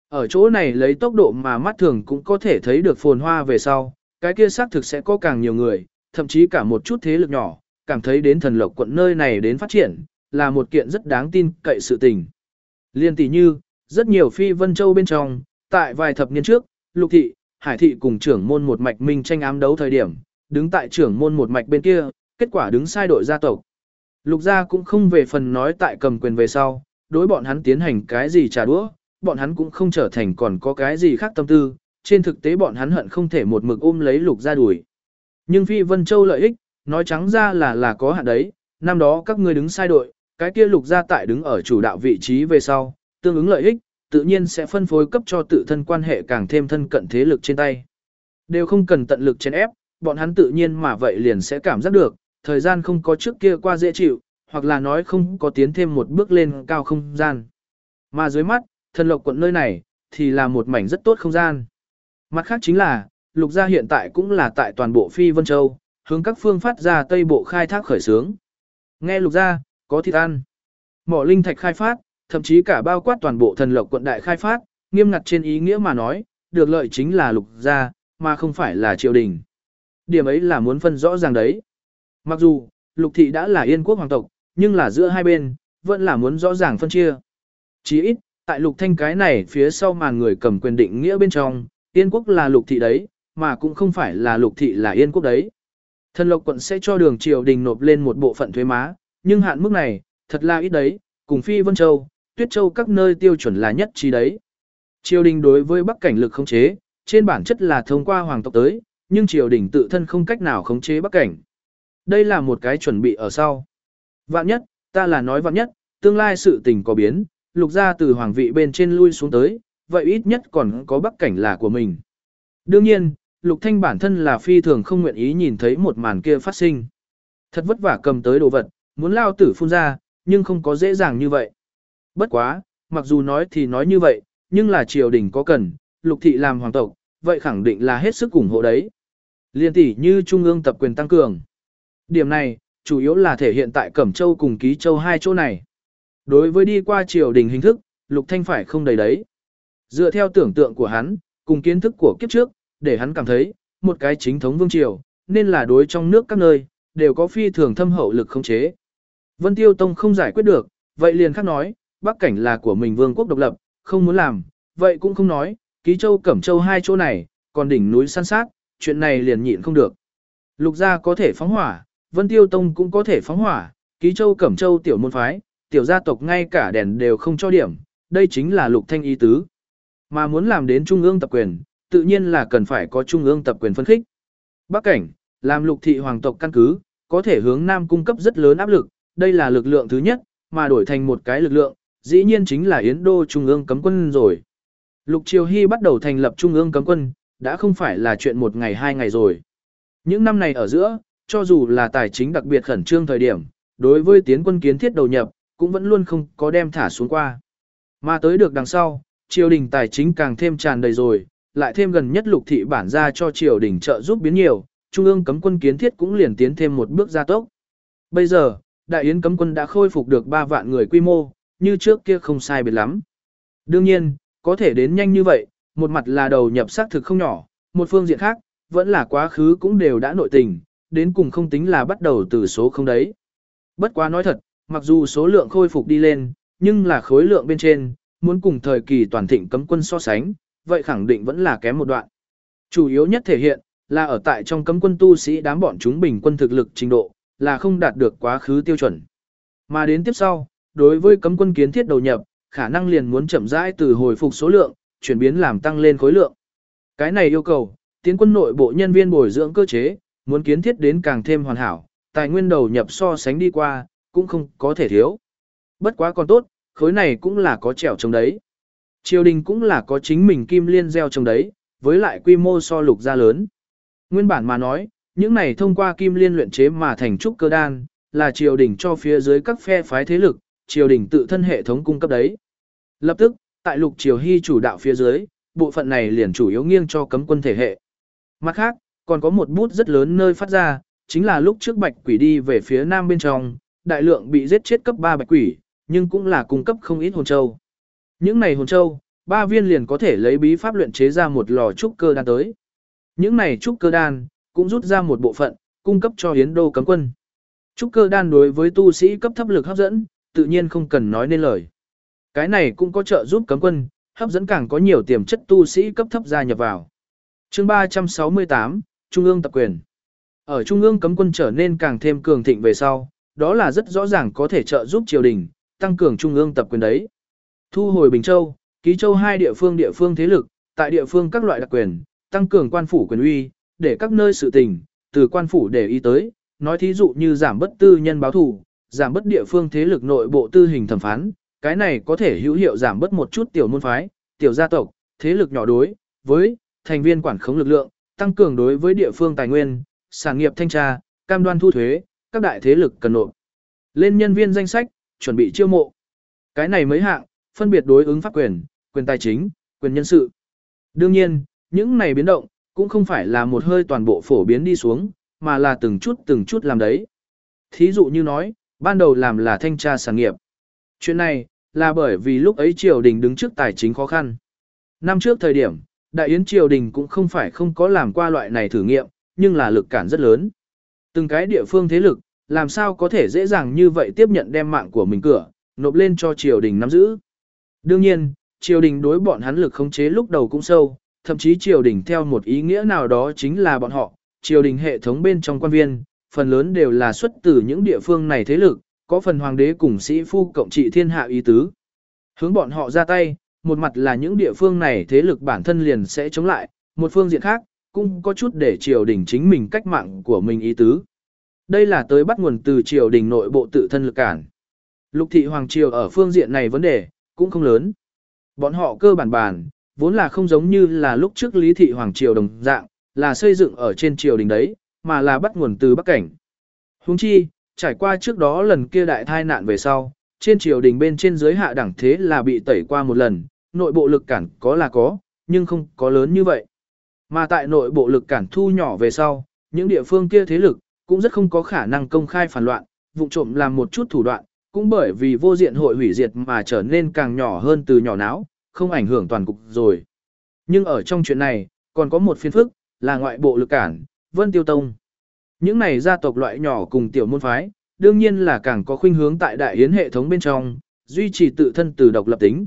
Ở chỗ này lấy tốc độ mà mắt thường cũng có thể thấy được phồn hoa về sau, cái kia xác thực sẽ có càng nhiều người, thậm chí cả một chút thế lực nhỏ, cảm thấy đến thần lộc quận nơi này đến phát triển, là một kiện rất đáng tin cậy sự tình. Liên tỷ như, rất nhiều phi vân châu bên trong, tại vài thập niên trước, lục thị, hải thị cùng trưởng môn một mạch minh tranh ám đấu thời điểm, đứng tại trưởng môn một mạch bên kia, kết quả đứng sai đội gia tộc. Lục gia cũng không về phần nói tại cầm quyền về sau, đối bọn hắn tiến hành cái gì trả đũa, bọn hắn cũng không trở thành còn có cái gì khác tâm tư, trên thực tế bọn hắn hận không thể một mực ôm lấy lục gia đuổi. Nhưng Phi Vân Châu lợi ích, nói trắng ra là là có hạn đấy, năm đó các ngươi đứng sai đội, cái kia lục gia tại đứng ở chủ đạo vị trí về sau, tương ứng lợi ích, tự nhiên sẽ phân phối cấp cho tự thân quan hệ càng thêm thân cận thế lực trên tay. Đều không cần tận lực chèn ép, bọn hắn tự nhiên mà vậy liền sẽ cảm giác được, thời gian không có trước kia qua dễ chịu, hoặc là nói không có tiến thêm một bước lên cao không gian. Mà dưới mắt, thần lộc quận nơi này, thì là một mảnh rất tốt không gian. Mặt khác chính là, lục gia hiện tại cũng là tại toàn bộ Phi Vân Châu, hướng các phương phát ra tây bộ khai thác khởi sướng. Nghe lục gia, có thịt ăn. Mỏ linh thạch khai phát, thậm chí cả bao quát toàn bộ thần lộc quận đại khai phát, nghiêm ngặt trên ý nghĩa mà nói, được lợi chính là lục gia, mà không phải là triều đình. Điểm ấy là muốn phân rõ ràng đấy. Mặc dù, lục thị đã là yên quốc hoàng tộc, nhưng là giữa hai bên, vẫn là muốn rõ ràng phân chia. Chỉ ít, tại lục thanh cái này phía sau màn người cầm quyền định nghĩa bên trong, Yên quốc là lục thị đấy, mà cũng không phải là lục thị là Yên quốc đấy. Thần Lộc quận sẽ cho đường triều đình nộp lên một bộ phận thuế má, nhưng hạn mức này, thật là ít đấy, cùng Phi Vân Châu, Tuyết Châu các nơi tiêu chuẩn là nhất trí đấy. Triều đình đối với Bắc cảnh lực khống chế, trên bản chất là thông qua hoàng tộc tới, nhưng triều đình tự thân không cách nào khống chế Bắc cảnh. Đây là một cái chuẩn bị ở sau. Vạn nhất, ta là nói vạn nhất, tương lai sự tình có biến, lục ra từ hoàng vị bên trên lui xuống tới, vậy ít nhất còn có Bắc cảnh là của mình. Đương nhiên, Lục Thanh bản thân là phi thường không nguyện ý nhìn thấy một màn kia phát sinh. Thật vất vả cầm tới đồ vật, muốn lao tử phun ra, nhưng không có dễ dàng như vậy. Bất quá, mặc dù nói thì nói như vậy, nhưng là triều đình có cần, lục thị làm hoàng tộc, vậy khẳng định là hết sức ủng hộ đấy. Liên tỷ như trung ương tập quyền tăng cường. Điểm này, chủ yếu là thể hiện tại Cẩm Châu cùng Ký Châu hai chỗ này. Đối với đi qua triều đình hình thức, lục thanh phải không đầy đấy. Dựa theo tưởng tượng của hắn, cùng kiến thức của kiếp trước, để hắn cảm thấy, một cái chính thống vương triều, nên là đối trong nước các nơi, đều có phi thường thâm hậu lực không chế. Vân Tiêu Tông không giải quyết được, vậy liền khác nói, Bắc cảnh là của mình vương quốc độc lập, không muốn làm, vậy cũng không nói, ký châu cẩm châu hai chỗ này, còn đỉnh núi san sát, chuyện này liền nhịn không được. Lục gia có thể phóng hỏa, Vân Tiêu Tông cũng có thể phóng hỏa, ký châu cẩm châu tiểu môn phái, tiểu gia tộc ngay cả đèn đều không cho điểm, đây chính là lục thanh ý tứ. Mà muốn làm đến trung ương tập quyền, tự nhiên là cần phải có trung ương tập quyền phân khích. Bắc cảnh, làm lục thị hoàng tộc căn cứ, có thể hướng Nam cung cấp rất lớn áp lực, đây là lực lượng thứ nhất, mà đổi thành một cái lực lượng, dĩ nhiên chính là Yến Đô Trung ương cấm quân rồi. Lục Triều Hy bắt đầu thành lập Trung ương cấm quân, đã không phải là chuyện một ngày hai ngày rồi. Những năm này ở giữa, cho dù là tài chính đặc biệt khẩn trương thời điểm, đối với tiến quân kiến thiết đầu nhập, cũng vẫn luôn không có đem thả xuống qua. Mà tới được đằng sau, triều đình tài chính càng thêm tràn đầy rồi, lại thêm gần nhất lục thị bản ra cho triều đình trợ giúp biến nhiều, trung ương cấm quân kiến thiết cũng liền tiến thêm một bước gia tốc. Bây giờ, đại yến cấm quân đã khôi phục được 3 vạn người quy mô, như trước kia không sai biệt lắm. Đương nhiên, có thể đến nhanh như vậy, một mặt là đầu nhập xác thực không nhỏ, một phương diện khác, vẫn là quá khứ cũng đều đã nội tình, đến cùng không tính là bắt đầu từ số không đấy. Bất quá nói thật, mặc dù số lượng khôi phục đi lên, nhưng là khối lượng bên trên, muốn cùng thời kỳ toàn thịnh cấm quân so sánh, vậy khẳng định vẫn là kém một đoạn. Chủ yếu nhất thể hiện, là ở tại trong cấm quân tu sĩ đám bọn chúng bình quân thực lực trình độ, là không đạt được quá khứ tiêu chuẩn. Mà đến tiếp sau, đối với cấm quân kiến thiết đầu nhập, khả năng liền muốn chậm rãi từ hồi phục số lượng, chuyển biến làm tăng lên khối lượng. Cái này yêu cầu, tiến quân nội bộ nhân viên bồi dưỡng cơ chế, muốn kiến thiết đến càng thêm hoàn hảo, tài nguyên đầu nhập so sánh đi qua, cũng không có thể thiếu. Bất quá còn tốt, khối này cũng là có trèo trong đấy. Triều đình cũng là có chính mình kim liên gieo trồng đấy, với lại quy mô so lục gia lớn. Nguyên bản mà nói, những này thông qua kim liên luyện chế mà thành trúc cơ đan, là triều đình cho phía dưới các phe phái thế lực, triều đình tự thân hệ thống cung cấp đấy. Lập tức, tại lục triều hy chủ đạo phía dưới, bộ phận này liền chủ yếu nghiêng cho cấm quân thể hệ. Mặt khác, còn có một bút rất lớn nơi phát ra, chính là lúc trước bạch quỷ đi về phía nam bên trong, đại lượng bị giết chết cấp 3 bạch quỷ, nhưng cũng là cung cấp không ít hồn châu. Những này hồn châu, ba viên liền có thể lấy bí pháp luyện chế ra một lò trúc cơ đan tới. Những này trúc cơ đan, cũng rút ra một bộ phận, cung cấp cho hiến đô cấm quân. Trúc cơ đan đối với tu sĩ cấp thấp lực hấp dẫn, tự nhiên không cần nói nên lời. Cái này cũng có trợ giúp cấm quân, hấp dẫn càng có nhiều tiềm chất tu sĩ cấp thấp gia nhập vào. chương 368, Trung ương tập quyền. Ở Trung ương cấm quân trở nên càng thêm cường thịnh về sau, đó là rất rõ ràng có thể trợ giúp triều đình, tăng cường Trung ương tập quyền đấy. Thu hồi Bình Châu, Ký Châu hai địa phương địa phương thế lực, tại địa phương các loại đặc quyền, tăng cường quan phủ quyền uy, để các nơi sự tình, từ quan phủ để ý tới, nói thí dụ như giảm bất tư nhân báo thủ, giảm bất địa phương thế lực nội bộ tư hình thẩm phán, cái này có thể hữu hiệu giảm bất một chút tiểu môn phái, tiểu gia tộc, thế lực nhỏ đối với thành viên quản khống lực lượng, tăng cường đối với địa phương tài nguyên, sản nghiệp thanh tra, cam đoan thu thuế, các đại thế lực cần nộp. Lên nhân viên danh sách, chuẩn bị chiêu mộ. Cái này mới hạng, phân biệt đối ứng pháp quyền, quyền tài chính, quyền nhân sự. Đương nhiên, những này biến động, cũng không phải là một hơi toàn bộ phổ biến đi xuống, mà là từng chút từng chút làm đấy. Thí dụ như nói, ban đầu làm là thanh tra sản nghiệp. Chuyện này, là bởi vì lúc ấy triều đình đứng trước tài chính khó khăn. Năm trước thời điểm, đại yến triều đình cũng không phải không có làm qua loại này thử nghiệm, nhưng là lực cản rất lớn. Từng cái địa phương thế lực, làm sao có thể dễ dàng như vậy tiếp nhận đem mạng của mình cửa, nộp lên cho triều đình nắm giữ. Đương nhiên, triều đình đối bọn hắn lực khống chế lúc đầu cũng sâu, thậm chí triều đình theo một ý nghĩa nào đó chính là bọn họ, triều đình hệ thống bên trong quan viên, phần lớn đều là xuất từ những địa phương này thế lực, có phần hoàng đế cùng sĩ phu cộng trị thiên hạ ý tứ. Hướng bọn họ ra tay, một mặt là những địa phương này thế lực bản thân liền sẽ chống lại, một phương diện khác, cũng có chút để triều đình chính mình cách mạng của mình ý tứ. Đây là tới bắt nguồn từ triều đình nội bộ tự thân lực cản. Lục thị hoàng triều ở phương diện này vấn đề, cũng không lớn. Bọn họ cơ bản bản, vốn là không giống như là lúc trước lý thị hoàng triều đồng dạng, là xây dựng ở trên triều đình đấy, mà là bắt nguồn từ bắc cảnh. Huống chi, trải qua trước đó lần kia đại thai nạn về sau, trên triều đình bên trên dưới hạ đẳng thế là bị tẩy qua một lần, nội bộ lực cản có là có, nhưng không có lớn như vậy. Mà tại nội bộ lực cản thu nhỏ về sau, những địa phương kia thế lực, cũng rất không có khả năng công khai phản loạn, vụ trộm làm một chút thủ đoạn, cũng bởi vì vô diện hội hủy diệt mà trở nên càng nhỏ hơn từ nhỏ não, không ảnh hưởng toàn cục rồi. Nhưng ở trong chuyện này, còn có một phiên phức, là ngoại bộ lực cản, Vân Tiêu Tông. Những này gia tộc loại nhỏ cùng tiểu môn phái, đương nhiên là càng có khuynh hướng tại đại yến hệ thống bên trong, duy trì tự thân từ độc lập tính.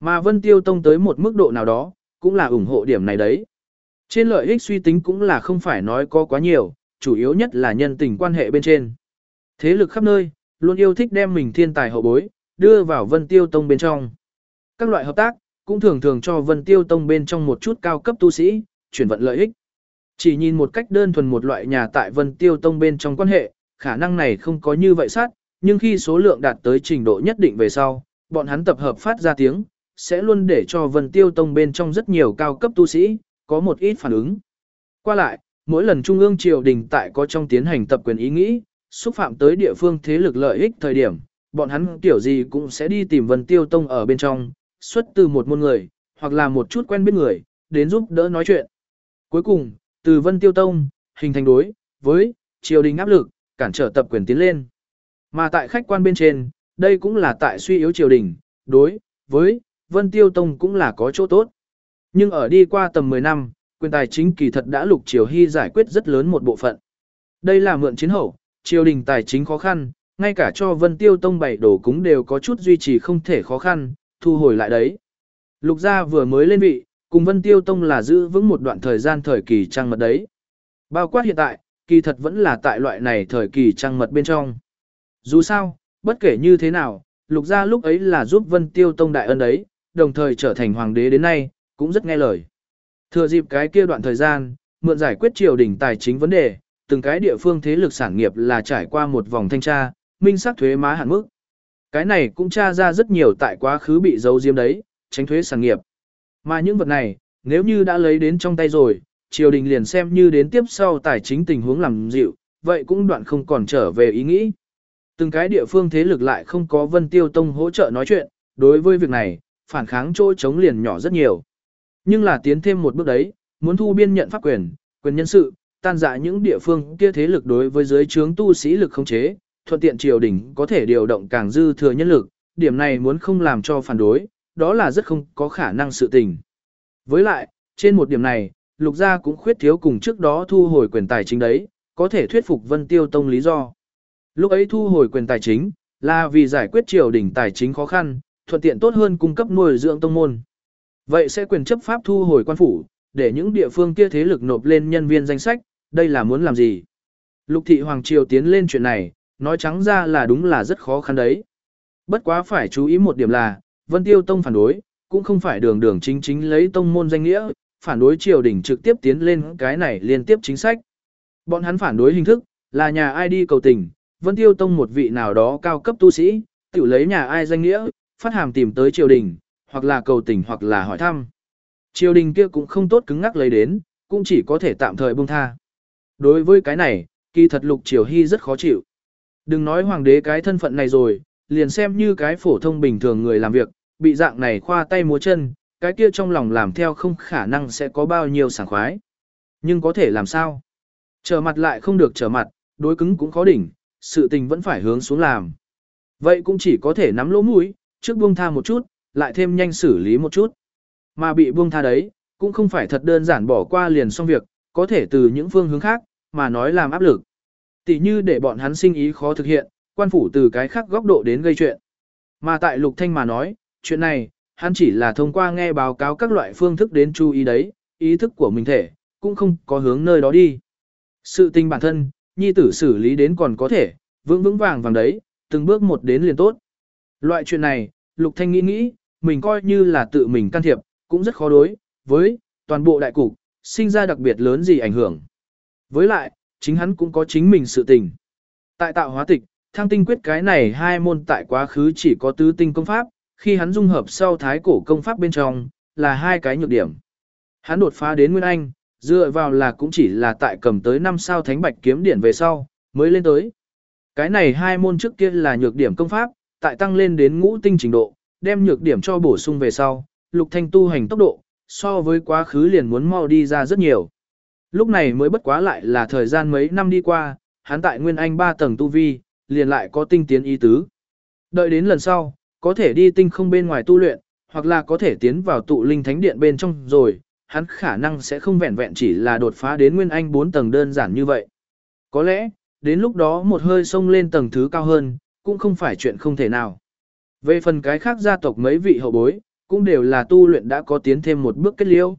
Mà Vân Tiêu Tông tới một mức độ nào đó, cũng là ủng hộ điểm này đấy. Trên lợi ích suy tính cũng là không phải nói có quá nhiều, chủ yếu nhất là nhân tình quan hệ bên trên. Thế lực khắp nơi, luôn yêu thích đem mình thiên tài hậu bối, đưa vào Vân Tiêu Tông bên trong. Các loại hợp tác, cũng thường thường cho Vân Tiêu Tông bên trong một chút cao cấp tu sĩ, chuyển vận lợi ích. Chỉ nhìn một cách đơn thuần một loại nhà tại Vân Tiêu Tông bên trong quan hệ, khả năng này không có như vậy sát, nhưng khi số lượng đạt tới trình độ nhất định về sau, bọn hắn tập hợp phát ra tiếng, sẽ luôn để cho Vân Tiêu Tông bên trong rất nhiều cao cấp tu sĩ, có một ít phản ứng. Qua lại, mỗi lần Trung ương triều đình tại có trong tiến hành tập quyền ý nghĩ, xúc phạm tới địa phương thế lực lợi ích thời điểm, bọn hắn kiểu gì cũng sẽ đi tìm Vân Tiêu Tông ở bên trong, xuất từ một môn người, hoặc là một chút quen biết người, đến giúp đỡ nói chuyện. Cuối cùng, từ Vân Tiêu Tông, hình thành đối, với, triều đình áp lực, cản trở tập quyền tiến lên. Mà tại khách quan bên trên, đây cũng là tại suy yếu triều đình, đối, với, Vân Tiêu Tông cũng là có chỗ tốt. Nhưng ở đi qua tầm 10 năm, quyền tài chính kỳ thật đã lục triều hy giải quyết rất lớn một bộ phận. Đây là mượn chiến hậu, triều đình tài chính khó khăn, ngay cả cho Vân Tiêu Tông bảy đổ cúng đều có chút duy trì không thể khó khăn, thu hồi lại đấy. Lục gia vừa mới lên vị, cùng Vân Tiêu Tông là giữ vững một đoạn thời gian thời kỳ trăng mật đấy. Bao quát hiện tại, kỳ thật vẫn là tại loại này thời kỳ trăng mật bên trong. Dù sao, bất kể như thế nào, lục gia lúc ấy là giúp Vân Tiêu Tông đại ân đấy, đồng thời trở thành hoàng đế đến nay, cũng rất nghe lời. Thừa dịp cái kia đoạn thời gian, mượn giải quyết triều đình tài chính vấn đề, từng cái địa phương thế lực sản nghiệp là trải qua một vòng thanh tra, minh xác thuế má hạn mức. Cái này cũng tra ra rất nhiều tại quá khứ bị giấu diếm đấy, tránh thuế sản nghiệp. Mà những vật này, nếu như đã lấy đến trong tay rồi, triều đình liền xem như đến tiếp sau tài chính tình huống làm dịu, vậy cũng đoạn không còn trở về ý nghĩ. Từng cái địa phương thế lực lại không có Vân Tiêu Tông hỗ trợ nói chuyện, đối với việc này, phản kháng chỗ chống liền nhỏ rất nhiều. Nhưng là tiến thêm một bước đấy, muốn thu biên nhận pháp quyền, quyền nhân sự, tan dã những địa phương kia thế lực đối với giới trướng tu sĩ lực không chế, thuận tiện triều đình có thể điều động càng dư thừa nhân lực, điểm này muốn không làm cho phản đối, đó là rất không có khả năng sự tình. Với lại, trên một điểm này, lục gia cũng khuyết thiếu cùng trước đó thu hồi quyền tài chính đấy, có thể thuyết phục Vân Tiêu Tông lý do. Lúc ấy thu hồi quyền tài chính, là vì giải quyết triều đình tài chính khó khăn, thuận tiện tốt hơn cung cấp nuôi dưỡng tông môn. Vậy sẽ quyền chấp pháp thu hồi quan phủ, để những địa phương kia thế lực nộp lên nhân viên danh sách, đây là muốn làm gì? Lục thị Hoàng Triều tiến lên chuyện này, nói trắng ra là đúng là rất khó khăn đấy. Bất quá phải chú ý một điểm là, Vân Tiêu Tông phản đối, cũng không phải đường đường chính chính lấy tông môn danh nghĩa, phản đối triều đình trực tiếp tiến lên cái này liên tiếp chính sách. Bọn hắn phản đối hình thức, là nhà ai đi cầu tình, Vân Tiêu Tông một vị nào đó cao cấp tu sĩ, tự lấy nhà ai danh nghĩa, phát hàm tìm tới triều đình, hoặc là cầu tình hoặc là hỏi thăm. Triều đình kia cũng không tốt cứng ngắc lấy đến, cũng chỉ có thể tạm thời buông tha. Đối với cái này, kỳ thật lục triều hy rất khó chịu. Đừng nói hoàng đế cái thân phận này rồi, liền xem như cái phổ thông bình thường người làm việc, bị dạng này khoa tay múa chân, cái kia trong lòng làm theo không khả năng sẽ có bao nhiêu sảng khoái. Nhưng có thể làm sao? Trở mặt lại không được trở mặt, đối cứng cũng khó đỉnh, sự tình vẫn phải hướng xuống làm. Vậy cũng chỉ có thể nắm lỗ mũi, trước buông tha một chút, lại thêm nhanh xử lý một chút. Mà bị buông tha đấy, cũng không phải thật đơn giản bỏ qua liền xong việc, có thể từ những phương hướng khác, mà nói làm áp lực. Tỷ như để bọn hắn sinh ý khó thực hiện, quan phủ từ cái khác góc độ đến gây chuyện. Mà tại Lục Thanh mà nói, chuyện này, hắn chỉ là thông qua nghe báo cáo các loại phương thức đến chú ý đấy, ý thức của mình thể, cũng không có hướng nơi đó đi. Sự tình bản thân, nhi tử xử lý đến còn có thể, vững vững vàng vàng đấy, từng bước một đến liền tốt. Loại chuyện này, Lục Thanh nghĩ nghĩ, mình coi như là tự mình can thiệp, cũng rất khó đối, với toàn bộ đại cục, sinh ra đặc biệt lớn gì ảnh hưởng. Với lại, chính hắn cũng có chính mình sự tình. Tại tạo hóa tịch, thăng tinh quyết cái này hai môn tại quá khứ chỉ có tứ tinh công pháp, khi hắn dung hợp sau thái cổ công pháp bên trong, là hai cái nhược điểm. Hắn đột phá đến Nguyên Anh, dựa vào là cũng chỉ là tại cầm tới năm sao thánh bạch kiếm điển về sau, mới lên tới. Cái này hai môn trước kia là nhược điểm công pháp, tại tăng lên đến ngũ tinh trình độ, đem nhược điểm cho bổ sung về sau, lục thanh tu hành tốc độ, so với quá khứ liền muốn mau đi ra rất nhiều. Lúc này mới bất quá lại là thời gian mấy năm đi qua, hắn tại Nguyên Anh 3 tầng tu vi, liền lại có tinh tiến ý tứ. Đợi đến lần sau, có thể đi tinh không bên ngoài tu luyện, hoặc là có thể tiến vào tụ linh thánh điện bên trong rồi, hắn khả năng sẽ không vẹn vẹn chỉ là đột phá đến Nguyên Anh 4 tầng đơn giản như vậy. Có lẽ, đến lúc đó một hơi sông lên tầng thứ cao hơn, cũng không phải chuyện không thể nào. Về phần cái khác gia tộc mấy vị hậu bối, cũng đều là tu luyện đã có tiến thêm một bước kết liễu.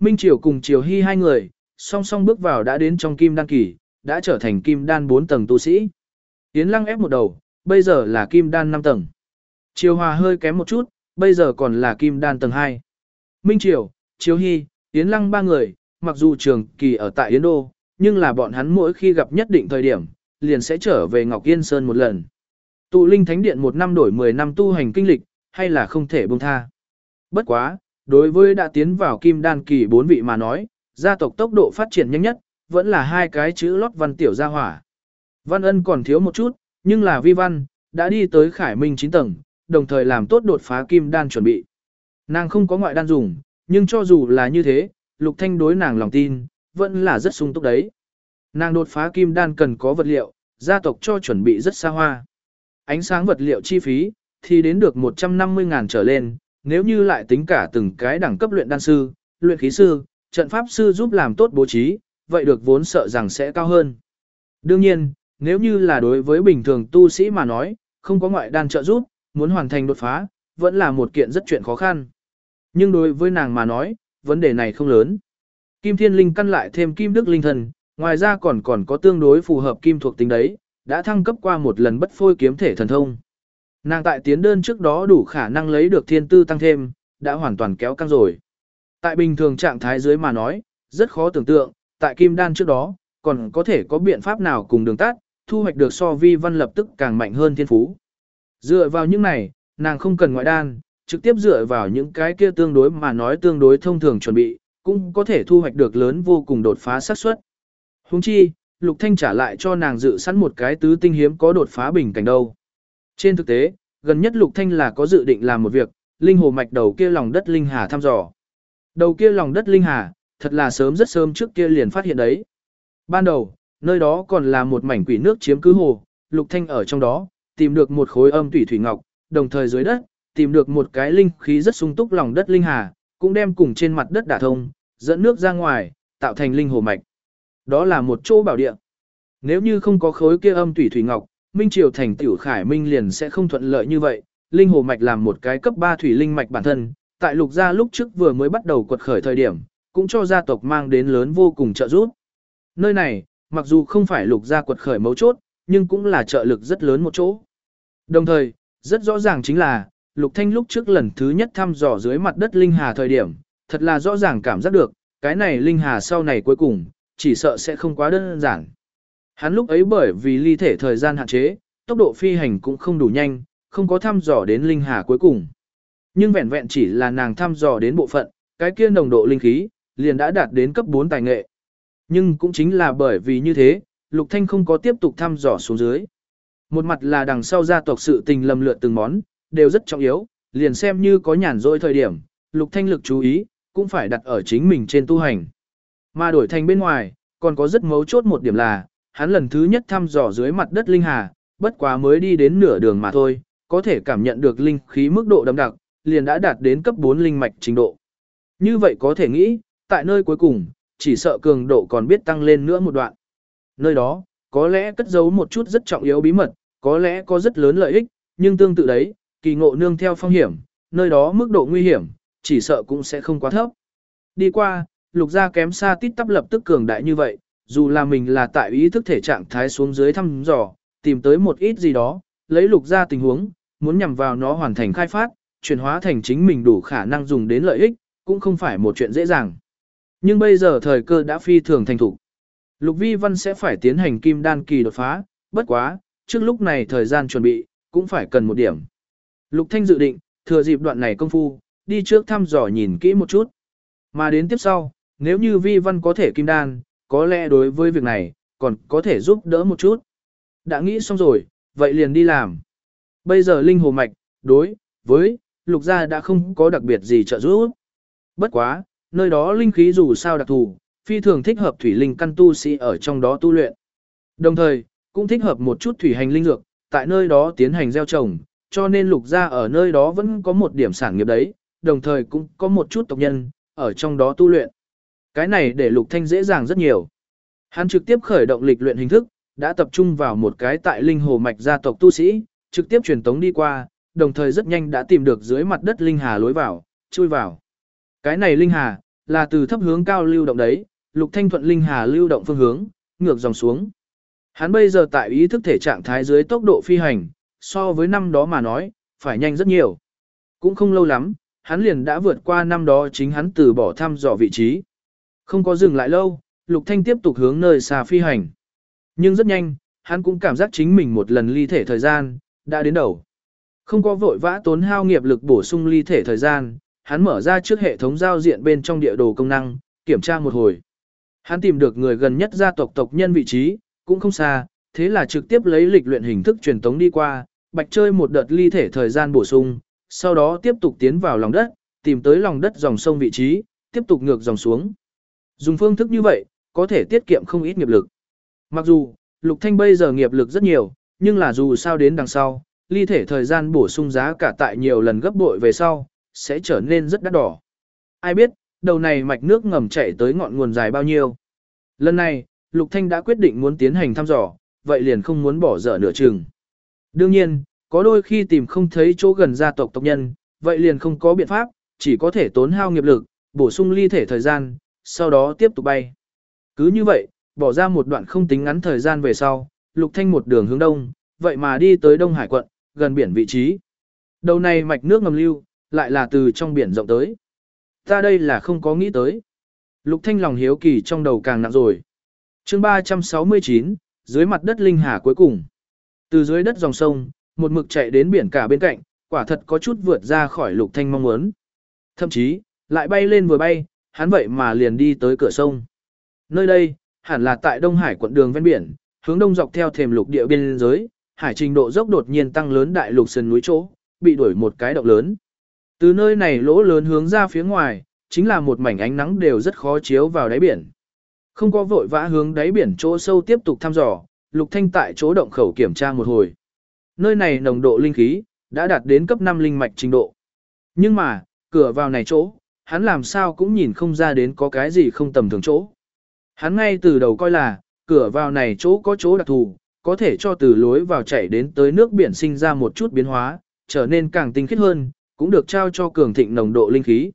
Minh Triều cùng Triều Hy hai người, song song bước vào đã đến trong kim đan kỳ, đã trở thành kim đan 4 tầng tu sĩ. Yến Lăng ép một đầu, bây giờ là kim đan 5 tầng. Triều Hòa hơi kém một chút, bây giờ còn là kim đan tầng 2. Minh Triều, Triều Hy, Yến Lăng ba người, mặc dù trường kỳ ở tại Yến Đô, nhưng là bọn hắn mỗi khi gặp nhất định thời điểm, liền sẽ trở về Ngọc Yên Sơn một lần. Tụ Linh Thánh Điện một năm đổi 10 năm tu hành kinh lịch, hay là không thể buông tha. Bất quá, đối với đã tiến vào kim đan kỳ bốn vị mà nói, gia tộc tốc độ phát triển nhanh nhất, vẫn là hai cái chữ lót văn tiểu gia hỏa. Văn ân còn thiếu một chút, nhưng là vi văn, đã đi tới khải minh 9 tầng, đồng thời làm tốt đột phá kim đan chuẩn bị. Nàng không có ngoại đan dùng, nhưng cho dù là như thế, lục thanh đối nàng lòng tin, vẫn là rất sung túc đấy. Nàng đột phá kim đan cần có vật liệu, gia tộc cho chuẩn bị rất xa hoa. Ánh sáng vật liệu chi phí, thì đến được 150 ngàn trở lên, nếu như lại tính cả từng cái đẳng cấp luyện đan sư, luyện khí sư, trận pháp sư giúp làm tốt bố trí, vậy được vốn sợ rằng sẽ cao hơn. Đương nhiên, nếu như là đối với bình thường tu sĩ mà nói, không có ngoại đan trợ giúp, muốn hoàn thành đột phá, vẫn là một kiện rất chuyện khó khăn. Nhưng đối với nàng mà nói, vấn đề này không lớn. Kim Thiên Linh căn lại thêm Kim Đức Linh Thần, ngoài ra còn còn có tương đối phù hợp kim thuộc tính đấy, đã thăng cấp qua một lần bất phôi kiếm thể thần thông. Nàng tại tiến đơn trước đó đủ khả năng lấy được thiên tư tăng thêm, đã hoàn toàn kéo căng rồi. Tại bình thường trạng thái dưới mà nói, rất khó tưởng tượng, tại kim đan trước đó, còn có thể có biện pháp nào cùng đường tắt, thu hoạch được so vi văn lập tức càng mạnh hơn thiên phú. Dựa vào những này, nàng không cần ngoại đan, trực tiếp dựa vào những cái kia tương đối mà nói tương đối thông thường chuẩn bị, cũng có thể thu hoạch được lớn vô cùng đột phá xác suất. Huống chi, Lục Thanh trả lại cho nàng dự sẵn một cái tứ tinh hiếm có đột phá bình cảnh đâu. Trên thực tế, gần nhất Lục Thanh là có dự định làm một việc, linh hồ mạch đầu kia lòng đất linh hà thăm dò. Đầu kia lòng đất linh hà, thật là sớm rất sớm trước kia liền phát hiện đấy. Ban đầu, nơi đó còn là một mảnh quỷ nước chiếm cứ hồ, Lục Thanh ở trong đó, tìm được một khối âm thủy thủy ngọc, đồng thời dưới đất, tìm được một cái linh khí rất sung túc lòng đất linh hà, cũng đem cùng trên mặt đất đả thông, dẫn nước ra ngoài, tạo thành linh hồ mạch. Đó là một chỗ bảo địa. Nếu như không có khối kia âm thủy thủy ngọc, Minh Triều thành tiểu Khải Minh liền sẽ không thuận lợi như vậy. Linh hồ mạch làm một cái cấp 3 thủy linh mạch bản thân, tại lục gia lúc trước vừa mới bắt đầu quật khởi thời điểm, cũng cho gia tộc mang đến lớn vô cùng trợ giúp. Nơi này, mặc dù không phải lục gia quật khởi mấu chốt, nhưng cũng là trợ lực rất lớn một chỗ. Đồng thời, rất rõ ràng chính là, Lục Thanh lúc trước lần thứ nhất thăm dò dưới mặt đất Linh Hà thời điểm, thật là rõ ràng cảm giác được, cái này Linh Hà sau này cuối cùng, chỉ sợ sẽ không quá đơn giản. Hắn lúc ấy bởi vì ly thể thời gian hạn chế, tốc độ phi hành cũng không đủ nhanh, không có thăm dò đến Linh Hà cuối cùng. Nhưng vẹn vẹn chỉ là nàng thăm dò đến bộ phận, cái kia nồng độ linh khí, liền đã đạt đến cấp 4 tài nghệ. Nhưng cũng chính là bởi vì như thế, Lục Thanh không có tiếp tục thăm dò xuống dưới. Một mặt là đằng sau gia tộc sự tình lầm lượt từng món, đều rất trọng yếu, liền xem như có nhàn rỗi thời điểm, Lục Thanh lực chú ý, cũng phải đặt ở chính mình trên tu hành. Mà đổi thành bên ngoài, còn có rất mấu chốt một điểm là, hắn lần thứ nhất thăm dò dưới mặt đất linh hà, bất quá mới đi đến nửa đường mà thôi, có thể cảm nhận được linh khí mức độ đậm đặc, liền đã đạt đến cấp 4 linh mạch trình độ. Như vậy có thể nghĩ, tại nơi cuối cùng, chỉ sợ cường độ còn biết tăng lên nữa một đoạn. Nơi đó, có lẽ cất giấu một chút rất trọng yếu bí mật, có lẽ có rất lớn lợi ích, nhưng tương tự đấy, kỳ ngộ nương theo phong hiểm, nơi đó mức độ nguy hiểm, chỉ sợ cũng sẽ không quá thấp. Đi qua, lục gia kém xa tít tắp lập tức cường đại như vậy, dù là mình là tại ý thức thể trạng thái xuống dưới thăm dò, tìm tới một ít gì đó, lấy lục ra tình huống, muốn nhằm vào nó hoàn thành khai phát, chuyển hóa thành chính mình đủ khả năng dùng đến lợi ích, cũng không phải một chuyện dễ dàng. Nhưng bây giờ thời cơ đã phi thường thành thủ. Lục Vi Văn sẽ phải tiến hành kim đan kỳ đột phá, bất quá, trước lúc này thời gian chuẩn bị, cũng phải cần một điểm. Lục Thanh dự định, thừa dịp đoạn này công phu, đi trước thăm dò nhìn kỹ một chút. Mà đến tiếp sau, nếu như Vi Văn có thể kim đan, có lẽ đối với việc này, còn có thể giúp đỡ một chút. Đã nghĩ xong rồi, vậy liền đi làm. Bây giờ linh hồ mạch, đối, với, lục gia đã không có đặc biệt gì trợ giúp. Bất quá, nơi đó linh khí dù sao đặc thù, phi thường thích hợp thủy linh căn tu sĩ ở trong đó tu luyện. Đồng thời, cũng thích hợp một chút thủy hành linh dược, tại nơi đó tiến hành gieo trồng, cho nên lục gia ở nơi đó vẫn có một điểm sản nghiệp đấy, đồng thời cũng có một chút tộc nhân, ở trong đó tu luyện. Cái này để lục thanh dễ dàng rất nhiều. Hắn trực tiếp khởi động lịch luyện hình thức, đã tập trung vào một cái tại linh hồ mạch gia tộc tu sĩ, trực tiếp truyền tống đi qua, đồng thời rất nhanh đã tìm được dưới mặt đất linh hà lối vào, chui vào. Cái này linh hà là từ thấp hướng cao lưu động đấy, Lục Thanh thuận linh hà lưu động phương hướng, ngược dòng xuống. Hắn bây giờ tại ý thức thể trạng thái dưới tốc độ phi hành, so với năm đó mà nói, phải nhanh rất nhiều. Cũng không lâu lắm, hắn liền đã vượt qua năm đó chính hắn từ bỏ thăm dò vị trí. Không có dừng lại lâu, Lục Thanh tiếp tục hướng nơi xa phi hành. Nhưng rất nhanh, hắn cũng cảm giác chính mình một lần ly thể thời gian, đã đến đầu. Không có vội vã tốn hao nghiệp lực bổ sung ly thể thời gian, hắn mở ra trước hệ thống giao diện bên trong địa đồ công năng, kiểm tra một hồi. Hắn tìm được người gần nhất gia tộc tộc nhân vị trí, cũng không xa, thế là trực tiếp lấy lịch luyện hình thức truyền tống đi qua, bạch chơi một đợt ly thể thời gian bổ sung, sau đó tiếp tục tiến vào lòng đất, tìm tới lòng đất dòng sông vị trí, tiếp tục ngược dòng xuống. Dùng phương thức như vậy, có thể tiết kiệm không ít nghiệp lực. Mặc dù, Lục Thanh bây giờ nghiệp lực rất nhiều, nhưng là dù sao đến đằng sau, ly thể thời gian bổ sung giá cả tại nhiều lần gấp bội về sau, sẽ trở nên rất đắt đỏ. Ai biết, đầu này mạch nước ngầm chảy tới ngọn nguồn dài bao nhiêu. Lần này, Lục Thanh đã quyết định muốn tiến hành thăm dò, vậy liền không muốn bỏ dở nửa chừng. Đương nhiên, có đôi khi tìm không thấy chỗ gần gia tộc tộc nhân, vậy liền không có biện pháp, chỉ có thể tốn hao nghiệp lực, bổ sung ly thể thời gian, sau đó tiếp tục bay. Cứ như vậy, bỏ ra một đoạn không tính ngắn thời gian về sau, Lục Thanh một đường hướng đông, vậy mà đi tới Đông Hải quận, gần biển vị trí. Đầu này mạch nước ngầm lưu, lại là từ trong biển rộng tới. Ta đây là không có nghĩ tới. Lục Thanh lòng hiếu kỳ trong đầu càng nặng rồi. Chương 369, dưới mặt đất linh hà cuối cùng. Từ dưới đất dòng sông, một mực chạy đến biển cả bên cạnh, quả thật có chút vượt ra khỏi Lục Thanh mong muốn. Thậm chí, lại bay lên vừa bay, hắn vậy mà liền đi tới cửa sông. Nơi đây, hẳn là tại Đông Hải quận đường ven biển, hướng đông dọc theo thềm lục địa biên giới, hải trình độ dốc đột nhiên tăng lớn đại lục sườn núi chỗ, bị đuổi một cái động lớn. Từ nơi này lỗ lớn hướng ra phía ngoài, chính là một mảnh ánh nắng đều rất khó chiếu vào đáy biển. Không có vội vã hướng đáy biển chỗ sâu tiếp tục thăm dò, Lục Thanh tại chỗ động khẩu kiểm tra một hồi. Nơi này nồng độ linh khí đã đạt đến cấp 5 linh mạch trình độ. Nhưng mà, cửa vào này chỗ, hắn làm sao cũng nhìn không ra đến có cái gì không tầm thường chỗ. Hắn ngay từ đầu coi là, cửa vào này chỗ có chỗ đặc thù, có thể cho từ lối vào chảy đến tới nước biển sinh ra một chút biến hóa, trở nên càng tinh khiết hơn, cũng được trao cho cường thịnh nồng độ linh khí.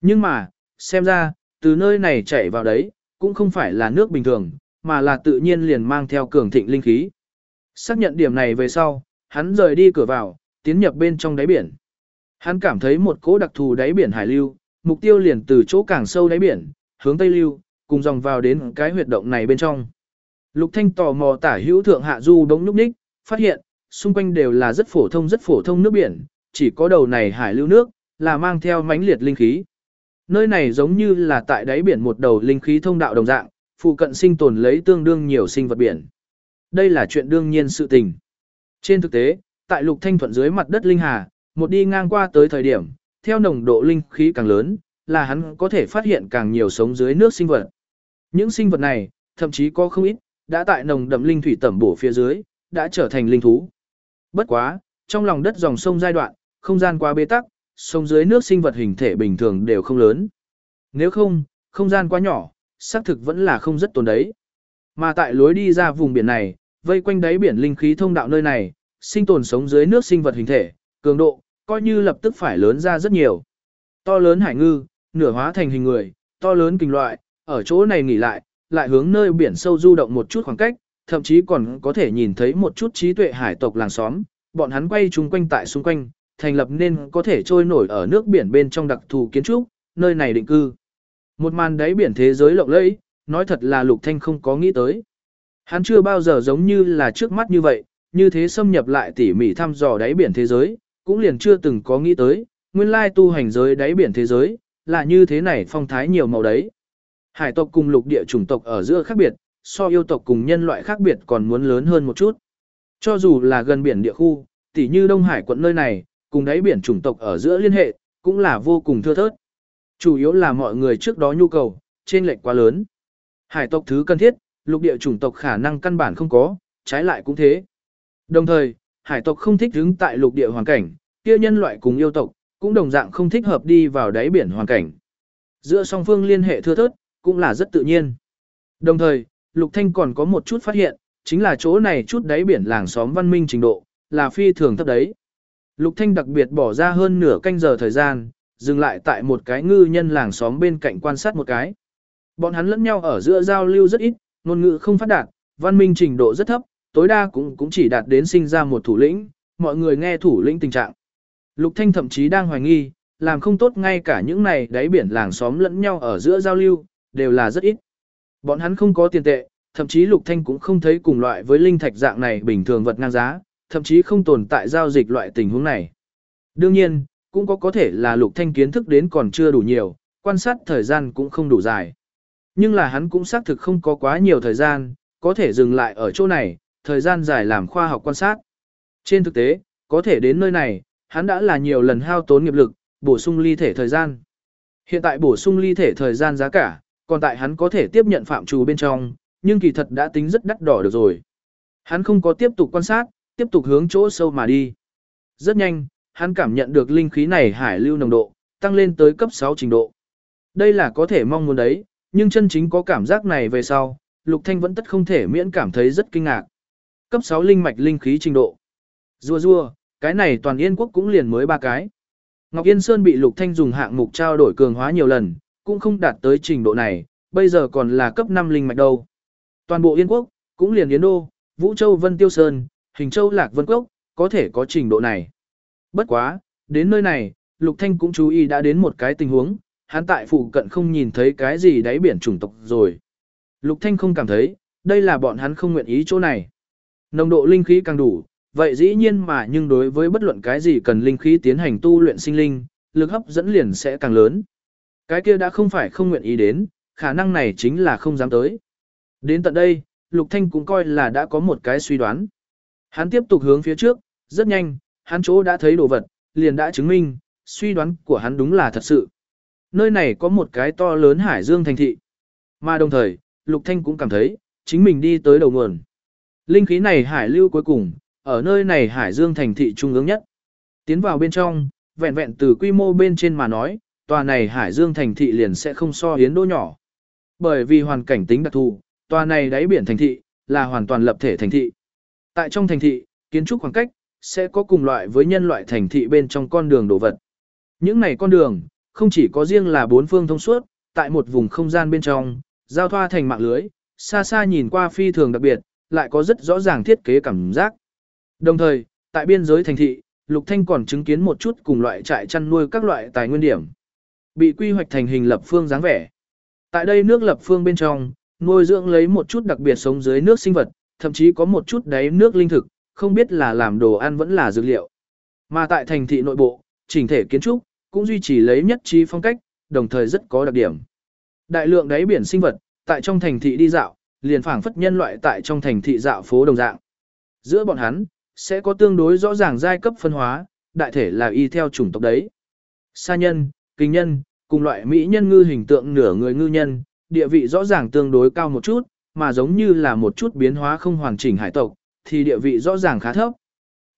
Nhưng mà, xem ra, từ nơi này chảy vào đấy, cũng không phải là nước bình thường, mà là tự nhiên liền mang theo cường thịnh linh khí. Xác nhận điểm này về sau, hắn rời đi cửa vào, tiến nhập bên trong đáy biển. Hắn cảm thấy một cỗ đặc thù đáy biển hải lưu, mục tiêu liền từ chỗ càng sâu đáy biển, hướng tây lưu, cùng dòng vào đến cái huyệt động này bên trong. Lục Thanh tò mò tả hữu thượng hạ du đống núp ních, phát hiện, xung quanh đều là rất phổ thông rất phổ thông nước biển, chỉ có đầu này hải lưu nước, là mang theo mãnh liệt linh khí. Nơi này giống như là tại đáy biển một đầu linh khí thông đạo đồng dạng, phụ cận sinh tồn lấy tương đương nhiều sinh vật biển. Đây là chuyện đương nhiên sự tình. Trên thực tế, tại lục thanh thuận dưới mặt đất linh hà, một đi ngang qua tới thời điểm, theo nồng độ linh khí càng lớn, là hắn có thể phát hiện càng nhiều sống dưới nước sinh vật. Những sinh vật này, thậm chí có không ít, đã tại nồng đậm linh thủy tẩm bổ phía dưới, đã trở thành linh thú. Bất quá, trong lòng đất dòng sông giai đoạn, không gian quá bế tắc, sông dưới nước sinh vật hình thể bình thường đều không lớn. Nếu không, không gian quá nhỏ, xác thực vẫn là không rất tồn đấy. Mà tại lối đi ra vùng biển này, vây quanh đáy biển linh khí thông đạo nơi này, sinh tồn sống dưới nước sinh vật hình thể, cường độ, coi như lập tức phải lớn ra rất nhiều. To lớn hải ngư, nửa hóa thành hình người, to lớn kinh loại, ở chỗ này nghỉ lại, lại hướng nơi biển sâu du động một chút khoảng cách, thậm chí còn có thể nhìn thấy một chút trí tuệ hải tộc làng xóm, bọn hắn quay chung quanh tại xung quanh, thành lập nên có thể trôi nổi ở nước biển bên trong đặc thù kiến trúc, nơi này định cư. Một màn đáy biển thế giới lộng lẫy, nói thật là Lục Thanh không có nghĩ tới. Hắn chưa bao giờ giống như là trước mắt như vậy, như thế xâm nhập lại tỉ mỉ thăm dò đáy biển thế giới, cũng liền chưa từng có nghĩ tới, nguyên lai tu hành giới đáy biển thế giới, là như thế này phong thái nhiều màu đấy. Hải tộc cùng lục địa chủng tộc ở giữa khác biệt, so yêu tộc cùng nhân loại khác biệt còn muốn lớn hơn một chút. Cho dù là gần biển địa khu, tỉ như Đông Hải quận nơi này, cùng đáy biển chủng tộc ở giữa liên hệ, cũng là vô cùng thưa thớt. Chủ yếu là mọi người trước đó nhu cầu, trên lệch quá lớn. Hải tộc thứ cần thiết, lục địa chủng tộc khả năng căn bản không có, trái lại cũng thế. Đồng thời, hải tộc không thích đứng tại lục địa hoàn cảnh, kia nhân loại cùng yêu tộc, cũng đồng dạng không thích hợp đi vào đáy biển hoàn cảnh. Giữa song phương liên hệ thưa thớt, cũng là rất tự nhiên. Đồng thời, Lục Thanh còn có một chút phát hiện, chính là chỗ này chút đáy biển làng xóm văn minh trình độ, là phi thường thấp đấy. Lục Thanh đặc biệt bỏ ra hơn nửa canh giờ thời gian, dừng lại tại một cái ngư nhân làng xóm bên cạnh quan sát một cái. Bọn hắn lẫn nhau ở giữa giao lưu rất ít, ngôn ngữ không phát đạt, văn minh trình độ rất thấp, tối đa cũng cũng chỉ đạt đến sinh ra một thủ lĩnh, mọi người nghe thủ lĩnh tình trạng. Lục Thanh thậm chí đang hoài nghi, làm không tốt ngay cả những này đáy biển làng xóm lẫn nhau ở giữa giao lưu, đều là rất ít. Bọn hắn không có tiền tệ, thậm chí Lục Thanh cũng không thấy cùng loại với linh thạch dạng này bình thường vật ngang giá, thậm chí không tồn tại giao dịch loại tình huống này. Đương nhiên, cũng có có thể là Lục Thanh kiến thức đến còn chưa đủ nhiều, quan sát thời gian cũng không đủ dài. Nhưng là hắn cũng xác thực không có quá nhiều thời gian, có thể dừng lại ở chỗ này, thời gian dài làm khoa học quan sát. Trên thực tế, có thể đến nơi này, hắn đã là nhiều lần hao tốn nghiệp lực, bổ sung ly thể thời gian. Hiện tại bổ sung ly thể thời gian giá cả, còn tại hắn có thể tiếp nhận phạm trù bên trong, nhưng kỳ thật đã tính rất đắt đỏ được rồi. Hắn không có tiếp tục quan sát, tiếp tục hướng chỗ sâu mà đi. Rất nhanh, hắn cảm nhận được linh khí này hải lưu nồng độ, tăng lên tới cấp 6 trình độ. Đây là có thể mong muốn đấy, nhưng chân chính có cảm giác này về sau, Lục Thanh vẫn tất không thể miễn cảm thấy rất kinh ngạc. Cấp 6 linh mạch linh khí trình độ. Rua rua, cái này toàn Yên quốc cũng liền mới ba cái. Ngọc Yên Sơn bị Lục Thanh dùng hạng mục trao đổi cường hóa nhiều lần, cũng không đạt tới trình độ này, bây giờ còn là cấp 5 linh mạch đâu. Toàn bộ Yên quốc, cũng liền Yến Đô, Vũ Châu Vân Tiêu Sơn, Hình Châu Lạc Vân Quốc, có thể có trình độ này. Bất quá, đến nơi này, Lục Thanh cũng chú ý đã đến một cái tình huống, hắn tại phụ cận không nhìn thấy cái gì đáy biển chủng tộc rồi. Lục Thanh không cảm thấy, đây là bọn hắn không nguyện ý chỗ này. Nồng độ linh khí càng đủ, vậy dĩ nhiên mà nhưng đối với bất luận cái gì cần linh khí tiến hành tu luyện sinh linh, lực hấp dẫn liền sẽ càng lớn. Cái kia đã không phải không nguyện ý đến, khả năng này chính là không dám tới. Đến tận đây, Lục Thanh cũng coi là đã có một cái suy đoán. Hắn tiếp tục hướng phía trước, rất nhanh, hắn chỗ đã thấy đồ vật, liền đã chứng minh, suy đoán của hắn đúng là thật sự. Nơi này có một cái to lớn hải dương thành thị. Mà đồng thời, Lục Thanh cũng cảm thấy, chính mình đi tới đầu nguồn. Linh khí này hải lưu cuối cùng, ở nơi này hải dương thành thị trung ương nhất. Tiến vào bên trong, vẹn vẹn từ quy mô bên trên mà nói, tòa này hải dương thành thị liền sẽ không so hiến đô nhỏ. Bởi vì hoàn cảnh tính đặc thù, tòa này đáy biển thành thị, là hoàn toàn lập thể thành thị. Tại trong thành thị, kiến trúc khoảng cách, sẽ có cùng loại với nhân loại thành thị bên trong con đường đồ vật. Những này con đường, không chỉ có riêng là bốn phương thông suốt, tại một vùng không gian bên trong, giao thoa thành mạng lưới, xa xa nhìn qua phi thường đặc biệt, lại có rất rõ ràng thiết kế cảm giác. Đồng thời, tại biên giới thành thị, Lục Thanh còn chứng kiến một chút cùng loại trại chăn nuôi các loại tài nguyên điểm. Bị quy hoạch thành hình lập phương dáng vẻ. Tại đây nước lập phương bên trong, nuôi dưỡng lấy một chút đặc biệt sống dưới nước sinh vật, thậm chí có một chút đáy nước linh thực, không biết là làm đồ ăn vẫn là dược liệu. Mà tại thành thị nội bộ, chỉnh thể kiến trúc cũng duy trì lấy nhất trí phong cách, đồng thời rất có đặc điểm. Đại lượng đáy biển sinh vật, tại trong thành thị đi dạo, liền phảng phất nhân loại tại trong thành thị dạo phố đồng dạng. Giữa bọn hắn, sẽ có tương đối rõ ràng giai cấp phân hóa, đại thể là y theo chủng tộc đấy. Sa nhân, kinh nhân, cùng loại mỹ nhân ngư hình tượng nửa người ngư nhân, địa vị rõ ràng tương đối cao một chút, mà giống như là một chút biến hóa không hoàn chỉnh hải tộc, thì địa vị rõ ràng khá thấp.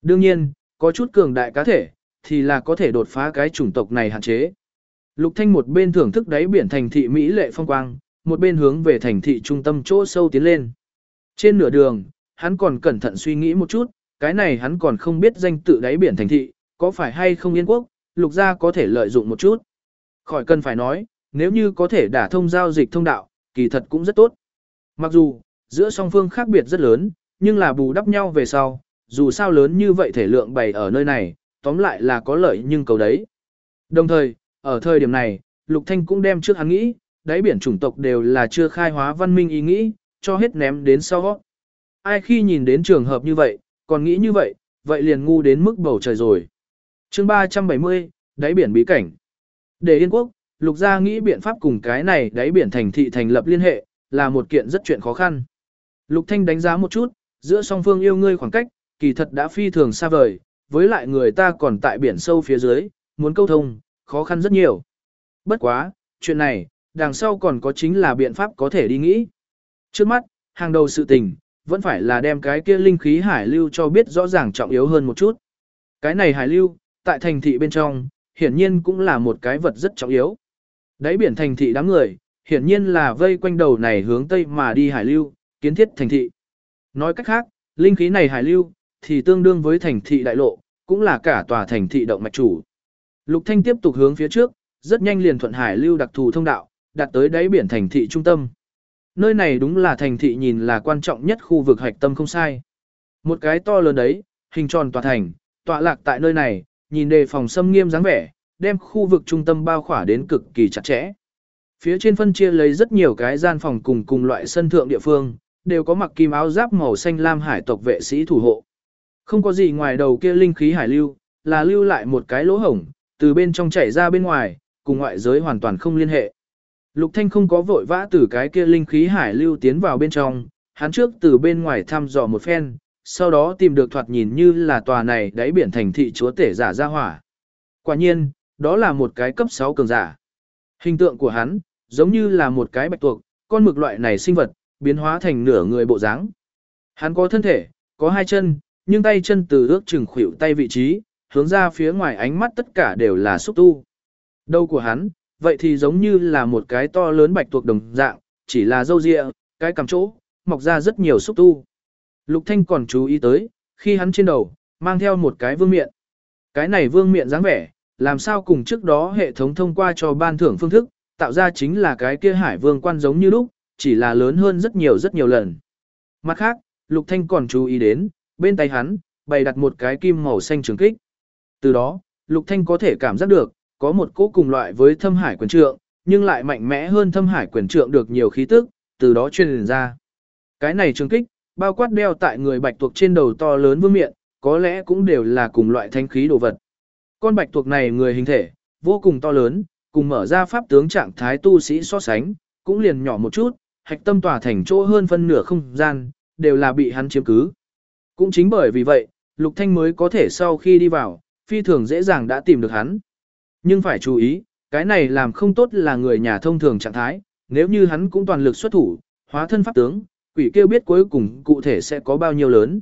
Đương nhiên, có chút cường đại cá thể, thì là có thể đột phá cái chủng tộc này hạn chế. Lục Thanh một bên thưởng thức đáy biển thành thị Mỹ lệ phong quang, một bên hướng về thành thị trung tâm chỗ sâu tiến lên. Trên nửa đường, hắn còn cẩn thận suy nghĩ một chút, cái này hắn còn không biết danh tự đáy biển thành thị, có phải hay không yên quốc, lục gia có thể lợi dụng một chút. Khỏi cần phải nói, nếu như có thể đả thông giao dịch thông đạo, kỳ thật cũng rất tốt. Mặc dù, giữa song phương khác biệt rất lớn, nhưng là bù đắp nhau về sau, dù sao lớn như vậy thể lượng bày ở nơi này, tóm lại là có lợi nhưng cầu đấy. Đồng thời, ở thời điểm này, Lục Thanh cũng đem trước hắn nghĩ, đáy biển chủng tộc đều là chưa khai hóa văn minh ý nghĩ, cho hết ném đến sau. Ai khi nhìn đến trường hợp như vậy, còn nghĩ như vậy, vậy liền ngu đến mức bầu trời rồi. chương 370, đáy biển bí cảnh. Để Yên Quốc, Lục gia nghĩ biện pháp cùng cái này đáy biển thành thị thành lập liên hệ, là một kiện rất chuyện khó khăn. Lục Thanh đánh giá một chút, giữa song phương yêu ngươi khoảng cách, kỳ thật đã phi thường xa vời, với lại người ta còn tại biển sâu phía dưới, muốn câu thông, khó khăn rất nhiều. Bất quá, chuyện này, đằng sau còn có chính là biện pháp có thể đi nghĩ. Trước mắt, hàng đầu sự tình, vẫn phải là đem cái kia linh khí hải lưu cho biết rõ ràng trọng yếu hơn một chút. Cái này hải lưu, tại thành thị bên trong, hiển nhiên cũng là một cái vật rất trọng yếu. Đáy biển thành thị đám người, hiển nhiên là vây quanh đầu này hướng tây mà đi hải lưu, kiến thiết thành thị. Nói cách khác, linh khí này hải lưu, thì tương đương với thành thị đại lộ, cũng là cả tòa thành thị động mạch chủ. Lục Thanh tiếp tục hướng phía trước, rất nhanh liền thuận hải lưu đặc thù thông đạo, đạt tới đáy biển thành thị trung tâm. Nơi này đúng là thành thị nhìn là quan trọng nhất khu vực hạch tâm không sai. Một cái to lớn đấy, hình tròn tòa thành, tọa lạc tại nơi này, nhìn đề phòng xâm nghiêm dáng vẻ, đem khu vực trung tâm bao khỏa đến cực kỳ chặt chẽ. Phía trên phân chia lấy rất nhiều cái gian phòng cùng cùng loại sân thượng địa phương, đều có mặc kim áo giáp màu xanh lam hải tộc vệ sĩ thủ hộ. Không có gì ngoài đầu kia linh khí hải lưu, là lưu lại một cái lỗ hổng, từ bên trong chảy ra bên ngoài, cùng ngoại giới hoàn toàn không liên hệ. Lục Thanh không có vội vã từ cái kia linh khí hải lưu tiến vào bên trong, hắn trước từ bên ngoài thăm dò một phen, sau đó tìm được thoạt nhìn như là tòa này đáy biển thành thị chúa tể giả ra hỏa. Quả nhiên, đó là một cái cấp 6 cường giả. Hình tượng của hắn, giống như là một cái bạch tuộc, con mực loại này sinh vật, biến hóa thành nửa người bộ dáng. Hắn có thân thể, có hai chân, nhưng tay chân từ ước chừng khuỷu tay vị trí, hướng ra phía ngoài ánh mắt tất cả đều là xúc tu. Đầu của hắn, vậy thì giống như là một cái to lớn bạch tuộc đồng dạng, chỉ là dâu dịa cái cằm chỗ, mọc ra rất nhiều xúc tu. Lục Thanh còn chú ý tới, khi hắn trên đầu, mang theo một cái vương miện. Cái này vương miện dáng vẻ, làm sao cùng trước đó hệ thống thông qua cho ban thưởng phương thức, tạo ra chính là cái kia hải vương quan giống như lúc, chỉ là lớn hơn rất nhiều rất nhiều lần. Mặt khác, Lục Thanh còn chú ý đến, bên tay hắn, bày đặt một cái kim màu xanh trường kích. Từ đó, Lục Thanh có thể cảm giác được, có một cỗ cùng loại với thâm hải quyền trượng, nhưng lại mạnh mẽ hơn thâm hải quyền trượng được nhiều khí tức, từ đó truyền ra. Cái này trường kích, bao quát đeo tại người bạch tuộc trên đầu to lớn vương miệng, có lẽ cũng đều là cùng loại thanh khí đồ vật. Con bạch tuộc này người hình thể, vô cùng to lớn, cùng mở ra pháp tướng trạng thái tu sĩ so sánh, cũng liền nhỏ một chút, hạch tâm tỏa thành chỗ hơn phân nửa không gian, đều là bị hắn chiếm cứ. Cũng chính bởi vì vậy, Lục Thanh mới có thể sau khi đi vào, phi thường dễ dàng đã tìm được hắn. Nhưng phải chú ý, cái này làm không tốt là người nhà thông thường trạng thái, nếu như hắn cũng toàn lực xuất thủ, hóa thân pháp tướng, quỷ kêu biết cuối cùng cụ thể sẽ có bao nhiêu lớn.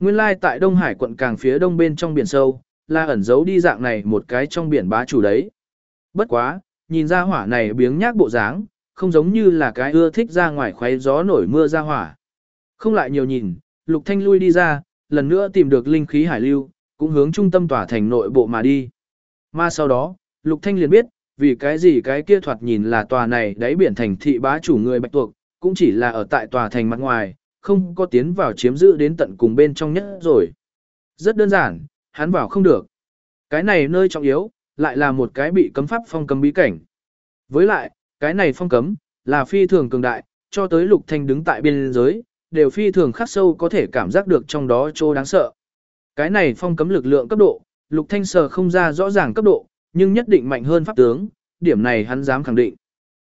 Nguyên lai tại Đông Hải quận càng phía đông bên trong biển sâu, là ẩn giấu đi dạng này một cái trong biển bá chủ đấy. Bất quá, nhìn ra hỏa này biếng nhác bộ dáng, không giống như là cái ưa thích ra ngoài khoáy gió nổi mưa ra hỏa. Không lại nhiều nhìn, Lục Thanh lui đi ra, lần nữa tìm được linh khí hải lưu, cũng hướng trung tâm tỏa thành nội bộ mà đi. Mà sau đó, Lục Thanh liền biết, vì cái gì cái kia thoạt nhìn là tòa này đáy biển thành thị bá chủ người bạch tuộc, cũng chỉ là ở tại tòa thành mặt ngoài, không có tiến vào chiếm giữ đến tận cùng bên trong nhất rồi. Rất đơn giản, hắn vào không được. Cái này nơi trọng yếu, lại là một cái bị cấm pháp phong cấm bí cảnh. Với lại, cái này phong cấm, là phi thường cường đại, cho tới lục thanh đứng tại biên giới, đều phi thường khắc sâu có thể cảm giác được trong đó chỗ đáng sợ. Cái này phong cấm lực lượng cấp độ, lục thanh sờ không ra rõ ràng cấp độ, nhưng nhất định mạnh hơn pháp tướng, điểm này hắn dám khẳng định.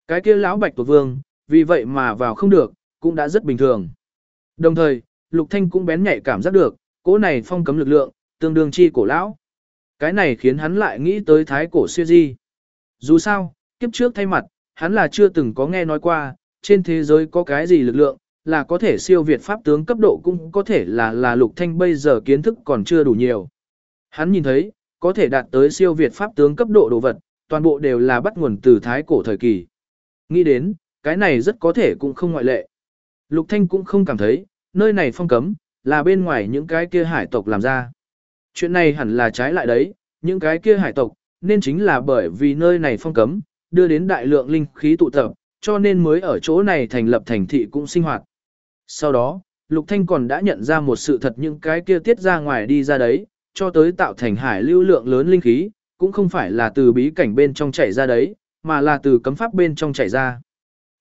Cái kia lão bạch tuộc vương, vì vậy mà vào không được, cũng đã rất bình thường. Đồng thời, lục thanh cũng bén nhạy cảm giác được, cỗ này phong cấm lực lượng, tương đương chi cổ lão. Cái này khiến hắn lại nghĩ tới thái cổ siêu di. Dù sao, kiếp trước thay mặt, hắn là chưa từng có nghe nói qua, trên thế giới có cái gì lực lượng, là có thể siêu việt pháp tướng cấp độ cũng có thể là là lục thanh bây giờ kiến thức còn chưa đủ nhiều. Hắn nhìn thấy, có thể đạt tới siêu việt pháp tướng cấp độ đồ vật, toàn bộ đều là bắt nguồn từ thái cổ thời kỳ. Nghĩ đến, cái này rất có thể cũng không ngoại lệ. Lục Thanh cũng không cảm thấy, nơi này phong cấm, là bên ngoài những cái kia hải tộc làm ra. Chuyện này hẳn là trái lại đấy, những cái kia hải tộc, nên chính là bởi vì nơi này phong cấm, đưa đến đại lượng linh khí tụ tập, cho nên mới ở chỗ này thành lập thành thị cũng sinh hoạt. Sau đó, Lục Thanh còn đã nhận ra một sự thật những cái kia tiết ra ngoài đi ra đấy, cho tới tạo thành hải lưu lượng lớn linh khí, cũng không phải là từ bí cảnh bên trong chảy ra đấy, mà là từ cấm pháp bên trong chảy ra.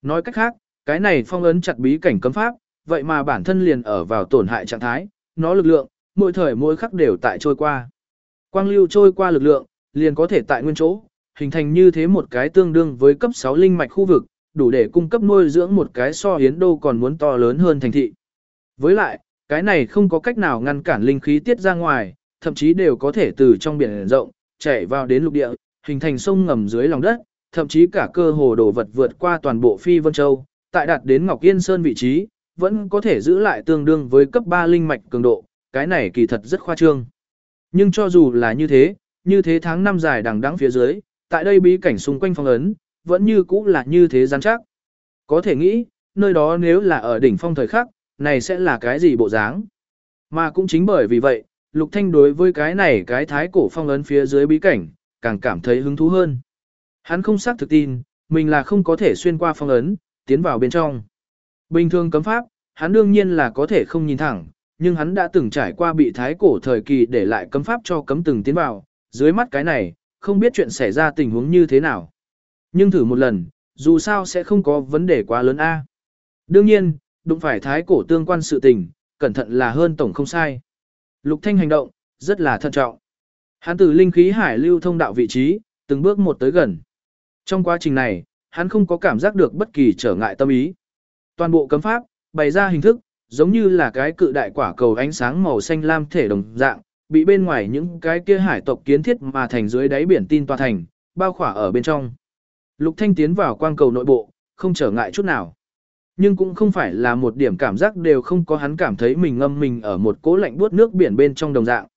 Nói cách khác, cái này phong ấn chặt bí cảnh cấm pháp, vậy mà bản thân liền ở vào tổn hại trạng thái, nó lực lượng, mỗi thời mỗi khắc đều tại trôi qua. Quang lưu trôi qua lực lượng, liền có thể tại nguyên chỗ, hình thành như thế một cái tương đương với cấp 6 linh mạch khu vực, đủ để cung cấp nuôi dưỡng một cái so hiến đô còn muốn to lớn hơn thành thị. Với lại, cái này không có cách nào ngăn cản linh khí tiết ra ngoài, thậm chí đều có thể từ trong biển rộng, chảy vào đến lục địa, hình thành sông ngầm dưới lòng đất, thậm chí cả cơ hồ đồ vật vượt qua toàn bộ Phi Vân Châu, tại đạt đến Ngọc Yên Sơn vị trí, vẫn có thể giữ lại tương đương với cấp 3 linh mạch cường độ, cái này kỳ thật rất khoa trương. Nhưng cho dù là như thế, như thế tháng năm dài đằng đẵng phía dưới, tại đây bí cảnh xung quanh phong ấn, vẫn như cũ là như thế rắn chắc. Có thể nghĩ, nơi đó nếu là ở đỉnh phong thời khắc, này sẽ là cái gì bộ dáng. Mà cũng chính bởi vì vậy, Lục Thanh đối với cái này cái thái cổ phong ấn phía dưới bí cảnh, càng cảm thấy hứng thú hơn. Hắn không xác thực tin, mình là không có thể xuyên qua phong ấn, tiến vào bên trong. Bình thường cấm pháp, hắn đương nhiên là có thể không nhìn thẳng, nhưng hắn đã từng trải qua bị thái cổ thời kỳ để lại cấm pháp cho cấm từng tiến vào, dưới mắt cái này, không biết chuyện xảy ra tình huống như thế nào. Nhưng thử một lần, dù sao sẽ không có vấn đề quá lớn a. Đương nhiên, đụng phải thái cổ tương quan sự tình, cẩn thận là hơn tổng không sai. Lục Thanh hành động, rất là thận trọng. Hắn từ linh khí hải lưu thông đạo vị trí, từng bước một tới gần. Trong quá trình này, hắn không có cảm giác được bất kỳ trở ngại tâm ý. Toàn bộ cấm pháp, bày ra hình thức, giống như là cái cự đại quả cầu ánh sáng màu xanh lam thể đồng dạng, bị bên ngoài những cái kia hải tộc kiến thiết mà thành dưới đáy biển tin tòa thành, bao khỏa ở bên trong. Lục Thanh tiến vào quang cầu nội bộ, không trở ngại chút nào. Nhưng cũng không phải là một điểm cảm giác đều không có hắn cảm thấy mình ngâm mình ở một cỗ lạnh buốt nước biển bên trong đồng dạng.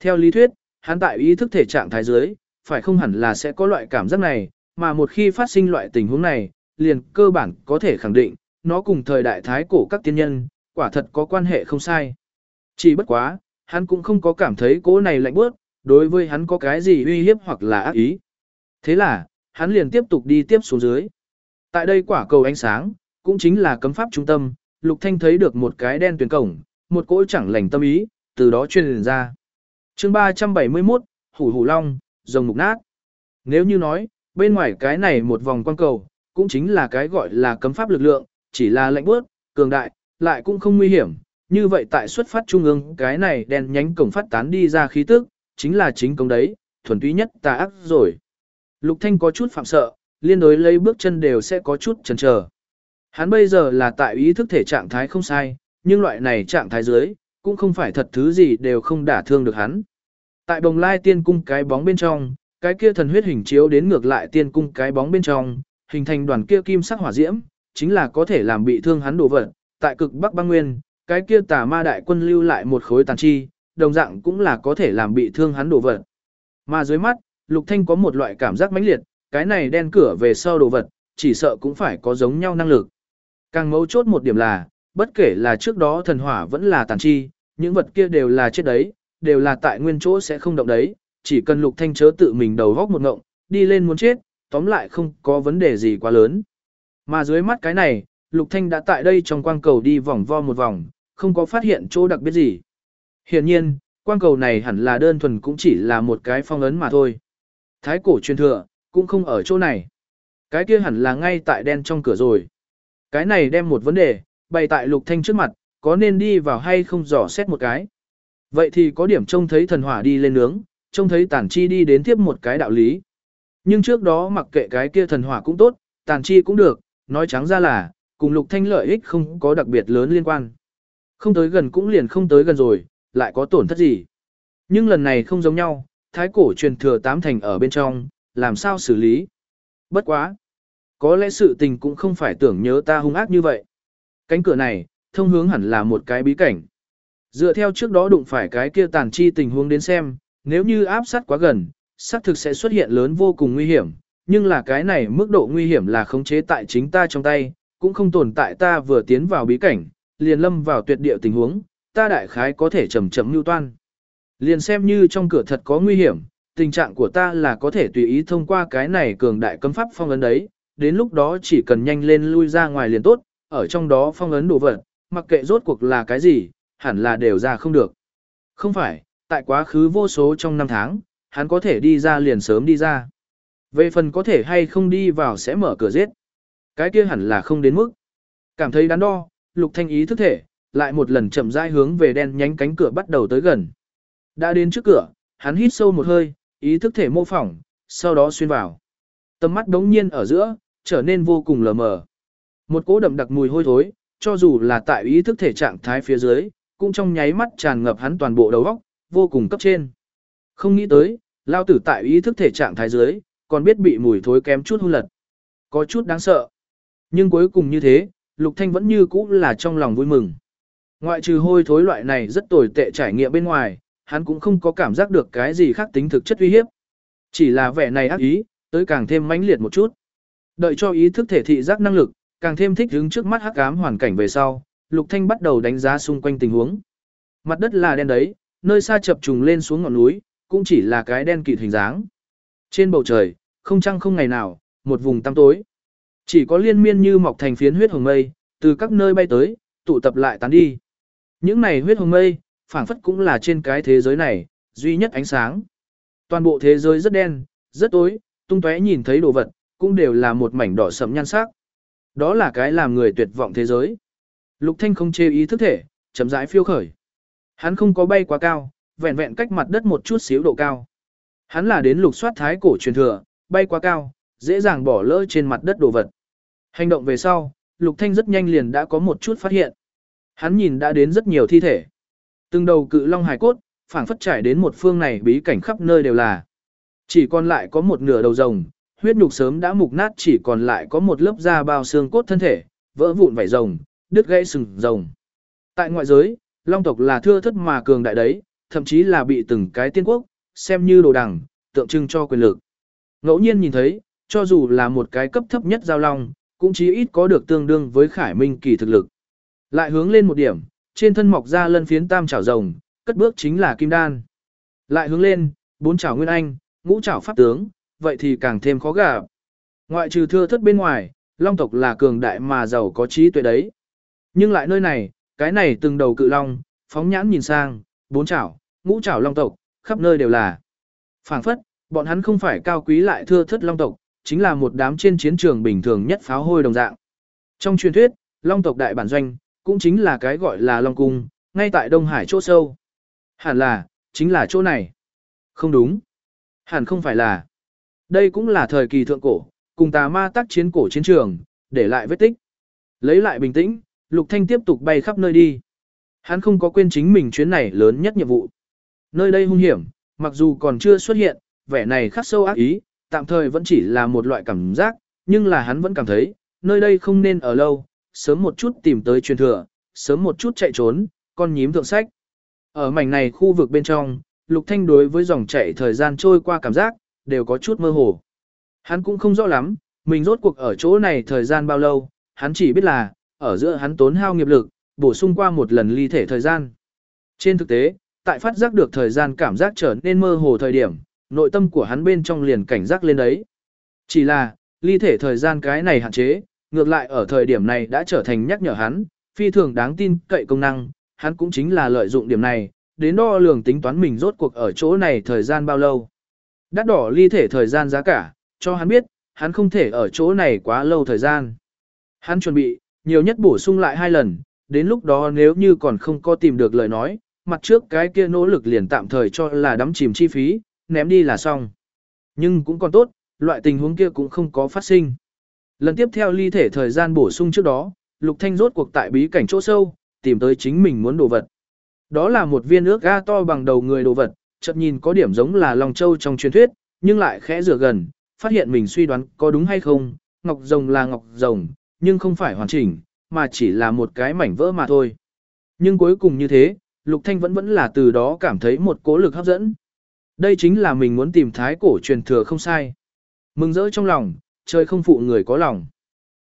Theo lý thuyết, hắn tại ý thức thể trạng thái dưới, phải không hẳn là sẽ có loại cảm giác này, mà một khi phát sinh loại tình huống này, liền cơ bản có thể khẳng định, nó cùng thời đại thái cổ các tiên nhân, quả thật có quan hệ không sai. Chỉ bất quá, hắn cũng không có cảm thấy cỗ này lạnh bước, đối với hắn có cái gì uy hiếp hoặc là ác ý. Thế là, hắn liền tiếp tục đi tiếp xuống dưới. Tại đây quả cầu ánh sáng, cũng chính là cấm pháp trung tâm, Lục Thanh thấy được một cái đen tuyển cổng, một cỗ chẳng lành tâm ý, từ đó truyền ra. Chương 371, Hủ Hủ Long, rồng mục nát. Nếu như nói, bên ngoài cái này một vòng quan cầu, cũng chính là cái gọi là cấm pháp lực lượng, chỉ là lạnh bước, cường đại, lại cũng không nguy hiểm. Như vậy tại xuất phát trung ương, cái này đen nhánh cổng phát tán đi ra khí tức, chính là chính công đấy, thuần túy nhất tà ác rồi. Lục Thanh có chút phạm sợ, liên đối lấy bước chân đều sẽ có chút chần chờ. Hắn bây giờ là tại ý thức thể trạng thái không sai, nhưng loại này trạng thái dưới, cũng không phải thật thứ gì đều không đả thương được hắn. Tại bồng lai tiên cung cái bóng bên trong, cái kia thần huyết hình chiếu đến ngược lại tiên cung cái bóng bên trong, hình thành đoàn kia kim sắc hỏa diễm, chính là có thể làm bị thương hắn đổ vật. Tại cực Bắc băng nguyên, cái kia tà ma đại quân lưu lại một khối tàn chi, đồng dạng cũng là có thể làm bị thương hắn đổ vật. Mà dưới mắt, Lục Thanh có một loại cảm giác mãnh liệt, cái này đen cửa về sau đồ vật, chỉ sợ cũng phải có giống nhau năng lực. Càng mấu chốt một điểm là, bất kể là trước đó thần hỏa vẫn là tàn chi, những vật kia đều là chết đấy, đều là tại nguyên chỗ sẽ không động đấy, chỉ cần Lục Thanh chớ tự mình đầu góc một ngộng, đi lên muốn chết, tóm lại không có vấn đề gì quá lớn. Mà dưới mắt cái này, Lục Thanh đã tại đây trong quang cầu đi vòng vo một vòng, không có phát hiện chỗ đặc biệt gì. hiện nhiên, quang cầu này hẳn là đơn thuần cũng chỉ là một cái phong ấn mà thôi. Thái cổ truyền thừa, cũng không ở chỗ này. Cái kia hẳn là ngay tại đen trong cửa rồi. Cái này đem một vấn đề, bày tại Lục Thanh trước mặt, có nên đi vào hay không dò xét một cái. Vậy thì có điểm trông thấy thần hỏa đi lên nướng, trông thấy tản chi đi đến tiếp một cái đạo lý. Nhưng trước đó mặc kệ cái kia thần hỏa cũng tốt, tản chi cũng được, nói trắng ra là, cùng lục thanh lợi ích không có đặc biệt lớn liên quan. Không tới gần cũng liền không tới gần rồi, lại có tổn thất gì. Nhưng lần này không giống nhau, thái cổ truyền thừa tám thành ở bên trong, làm sao xử lý. Bất quá. Có lẽ sự tình cũng không phải tưởng nhớ ta hung ác như vậy. Cánh cửa này, thông hướng hẳn là một cái bí cảnh. Dựa theo trước đó đụng phải cái kia tàn chi tình huống đến xem, nếu như áp sát quá gần, xác thực sẽ xuất hiện lớn vô cùng nguy hiểm, nhưng là cái này mức độ nguy hiểm là khống chế tại chính ta trong tay, cũng không tồn tại ta vừa tiến vào bí cảnh, liền lâm vào tuyệt địa tình huống, ta đại khái có thể chậm chậm lưu toan. Liền xem như trong cửa thật có nguy hiểm, tình trạng của ta là có thể tùy ý thông qua cái này cường đại cấm pháp phong ấn đấy, đến lúc đó chỉ cần nhanh lên lui ra ngoài liền tốt, ở trong đó phong ấn đồ vật, mặc kệ rốt cuộc là cái gì, hẳn là đều ra không được. Không phải, tại quá khứ vô số trong năm tháng, hắn có thể đi ra liền sớm đi ra. Về phần có thể hay không đi vào sẽ mở cửa giết. Cái kia hẳn là không đến mức. Cảm thấy đắn đo, Lục Thanh ý thức thể, lại một lần chậm rãi hướng về đen nhánh cánh cửa bắt đầu tới gần. Đã đến trước cửa, hắn hít sâu một hơi, ý thức thể mô phỏng, sau đó xuyên vào. Tầm mắt đống nhiên ở giữa, trở nên vô cùng lờ mờ. Một cỗ đậm đặc mùi hôi thối, cho dù là tại ý thức thể trạng thái phía dưới, cũng trong nháy mắt tràn ngập hắn toàn bộ đầu óc, vô cùng cấp trên. Không nghĩ tới, lao tử tại ý thức thể trạng thái dưới, còn biết bị mùi thối kém chút hung lật. Có chút đáng sợ. Nhưng cuối cùng như thế, Lục Thanh vẫn như cũ là trong lòng vui mừng. Ngoại trừ hôi thối loại này rất tồi tệ trải nghiệm bên ngoài, hắn cũng không có cảm giác được cái gì khác tính thực chất uy hiếp. Chỉ là vẻ này ác ý, tới càng thêm mãnh liệt một chút. Đợi cho ý thức thể thị giác năng lực, càng thêm thích đứng trước mắt hắc ám hoàn cảnh về sau, Lục Thanh bắt đầu đánh giá xung quanh tình huống. Mặt đất là đen đấy, nơi xa chập trùng lên xuống ngọn núi, cũng chỉ là cái đen kịt hình dáng. Trên bầu trời, không trăng không ngày nào, một vùng tăm tối. Chỉ có liên miên như mọc thành phiến huyết hồng mây, từ các nơi bay tới, tụ tập lại tán đi. Những này huyết hồng mây, phảng phất cũng là trên cái thế giới này, duy nhất ánh sáng. Toàn bộ thế giới rất đen, rất tối, tung tóe nhìn thấy đồ vật, cũng đều là một mảnh đỏ sẫm nhan sắc. Đó là cái làm người tuyệt vọng thế giới. Lục Thanh không chê ý thức thể, chậm rãi phiêu khởi. Hắn không có bay quá cao, vẹn vẹn cách mặt đất một chút xíu độ cao. Hắn là đến lục soát thái cổ truyền thừa, bay quá cao, dễ dàng bỏ lỡ trên mặt đất đồ vật. Hành động về sau, Lục Thanh rất nhanh liền đã có một chút phát hiện. Hắn nhìn đã đến rất nhiều thi thể. Từng đầu cự long hài cốt, phảng phất trải đến một phương này bí cảnh khắp nơi đều là. Chỉ còn lại có một nửa đầu rồng, huyết nhục sớm đã mục nát chỉ còn lại có một lớp da bao xương cốt thân thể, vỡ vụn vảy rồng, đứt gãy sừng rồng. Tại ngoại giới, long tộc là thưa thất mà cường đại đấy, thậm chí là bị từng cái tiên quốc, xem như đồ đằng, tượng trưng cho quyền lực. Ngẫu nhiên nhìn thấy, cho dù là một cái cấp thấp nhất giao long, cũng chí ít có được tương đương với khải minh kỳ thực lực. Lại hướng lên một điểm, trên thân mọc ra lân phiến tam chảo rồng, cất bước chính là kim đan. Lại hướng lên, bốn chảo nguyên anh, ngũ chảo pháp tướng, vậy thì càng thêm khó gặp. Ngoại trừ thưa thất bên ngoài, long tộc là cường đại mà giàu có trí tuệ đấy. Nhưng lại nơi này, cái này từng đầu cự long, phóng nhãn nhìn sang, bốn chảo, ngũ chảo long tộc, khắp nơi đều là. phảng phất, bọn hắn không phải cao quý lại thưa thất long tộc, chính là một đám trên chiến trường bình thường nhất pháo hôi đồng dạng. Trong truyền thuyết, long tộc đại bản doanh, cũng chính là cái gọi là long cung, ngay tại Đông Hải chỗ sâu. Hẳn là, chính là chỗ này. Không đúng. Hẳn không phải là. Đây cũng là thời kỳ thượng cổ, cùng tà ma tác chiến cổ chiến trường, để lại vết tích. Lấy lại bình tĩnh, Lục Thanh tiếp tục bay khắp nơi đi. Hắn không có quên chính mình chuyến này lớn nhất nhiệm vụ. Nơi đây hung hiểm, mặc dù còn chưa xuất hiện, vẻ này khắc sâu ác ý, tạm thời vẫn chỉ là một loại cảm giác, nhưng là hắn vẫn cảm thấy, nơi đây không nên ở lâu, sớm một chút tìm tới truyền thừa, sớm một chút chạy trốn, con nhím thượng sách. Ở mảnh này khu vực bên trong, Lục Thanh đối với dòng chảy thời gian trôi qua cảm giác, đều có chút mơ hồ. Hắn cũng không rõ lắm, mình rốt cuộc ở chỗ này thời gian bao lâu, hắn chỉ biết là, ở giữa hắn tốn hao nghiệp lực, bổ sung qua một lần ly thể thời gian. Trên thực tế, tại phát giác được thời gian cảm giác trở nên mơ hồ thời điểm, nội tâm của hắn bên trong liền cảnh giác lên đấy. Chỉ là, ly thể thời gian cái này hạn chế, ngược lại ở thời điểm này đã trở thành nhắc nhở hắn, phi thường đáng tin cậy công năng, hắn cũng chính là lợi dụng điểm này, đến đo lường tính toán mình rốt cuộc ở chỗ này thời gian bao lâu. Đắt đỏ ly thể thời gian giá cả, cho hắn biết, hắn không thể ở chỗ này quá lâu thời gian. Hắn chuẩn bị, nhiều nhất bổ sung lại hai lần, đến lúc đó nếu như còn không có tìm được lời nói, mặt trước cái kia nỗ lực liền tạm thời cho là đắm chìm chi phí, ném đi là xong. Nhưng cũng còn tốt, loại tình huống kia cũng không có phát sinh. Lần tiếp theo ly thể thời gian bổ sung trước đó, Lục Thanh rốt cuộc tại bí cảnh chỗ sâu, tìm tới chính mình muốn đồ vật. Đó là một viên ước ga to bằng đầu người đồ vật, chợt nhìn có điểm giống là Long Châu trong truyền thuyết, nhưng lại khẽ rửa gần, phát hiện mình suy đoán có đúng hay không, ngọc rồng là ngọc rồng, nhưng không phải hoàn chỉnh, mà chỉ là một cái mảnh vỡ mà thôi. Nhưng cuối cùng như thế, Lục Thanh vẫn vẫn là từ đó cảm thấy một cố lực hấp dẫn. Đây chính là mình muốn tìm thái cổ truyền thừa không sai. Mừng rỡ trong lòng, trời không phụ người có lòng.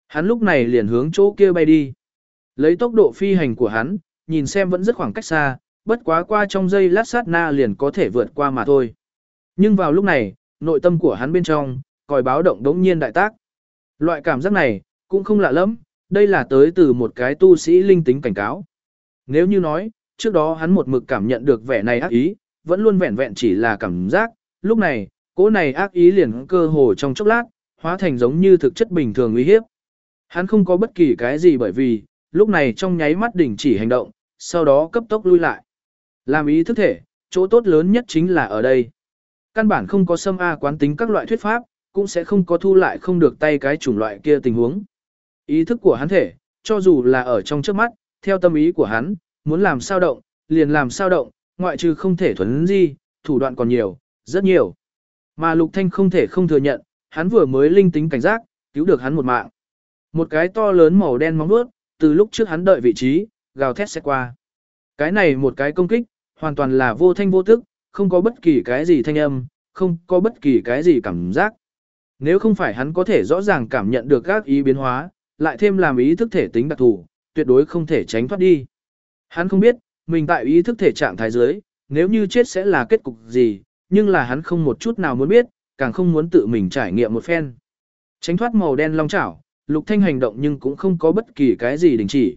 Hắn lúc này liền hướng chỗ kia bay đi. Lấy tốc độ phi hành của hắn, nhìn xem vẫn rất khoảng cách xa, bất quá qua trong giây lát sát na liền có thể vượt qua mà thôi. Nhưng vào lúc này, nội tâm của hắn bên trong, còi báo động đống nhiên đại tác. Loại cảm giác này, cũng không lạ lắm, đây là tới từ một cái tu sĩ linh tính cảnh cáo. Nếu như nói, trước đó hắn một mực cảm nhận được vẻ này ác ý, vẫn luôn vẹn vẹn chỉ là cảm giác, lúc này, cỗ này ác ý liền cơ hồ trong chốc lát, hóa thành giống như thực chất bình thường uy hiếp. Hắn không có bất kỳ cái gì bởi vì, lúc này trong nháy mắt đình chỉ hành động, sau đó cấp tốc lui lại. Làm ý thức thể, chỗ tốt lớn nhất chính là ở đây. Căn bản không có xâm A quán tính các loại thuyết pháp, cũng sẽ không có thu lại không được tay cái chủng loại kia tình huống. Ý thức của hắn thể, cho dù là ở trong trước mắt, theo tâm ý của hắn, muốn làm sao động, liền làm sao động, ngoại trừ không thể thuấn di, thủ đoạn còn nhiều, rất nhiều. Mà Lục Thanh không thể không thừa nhận, hắn vừa mới linh tính cảnh giác, cứu được hắn một mạng. Một cái to lớn màu đen móng vuốt, từ lúc trước hắn đợi vị trí, gào thét sẽ qua. Cái này một cái công kích, hoàn toàn là vô thanh vô tức, không có bất kỳ cái gì thanh âm, không có bất kỳ cái gì cảm giác. Nếu không phải hắn có thể rõ ràng cảm nhận được các ý biến hóa, lại thêm làm ý thức thể tính đặc thù, tuyệt đối không thể tránh thoát đi. Hắn không biết, mình tại ý thức thể trạng thái dưới, nếu như chết sẽ là kết cục gì, nhưng là hắn không một chút nào muốn biết, càng không muốn tự mình trải nghiệm một phen. Tránh thoát màu đen long chảo, Lục Thanh hành động nhưng cũng không có bất kỳ cái gì đình chỉ.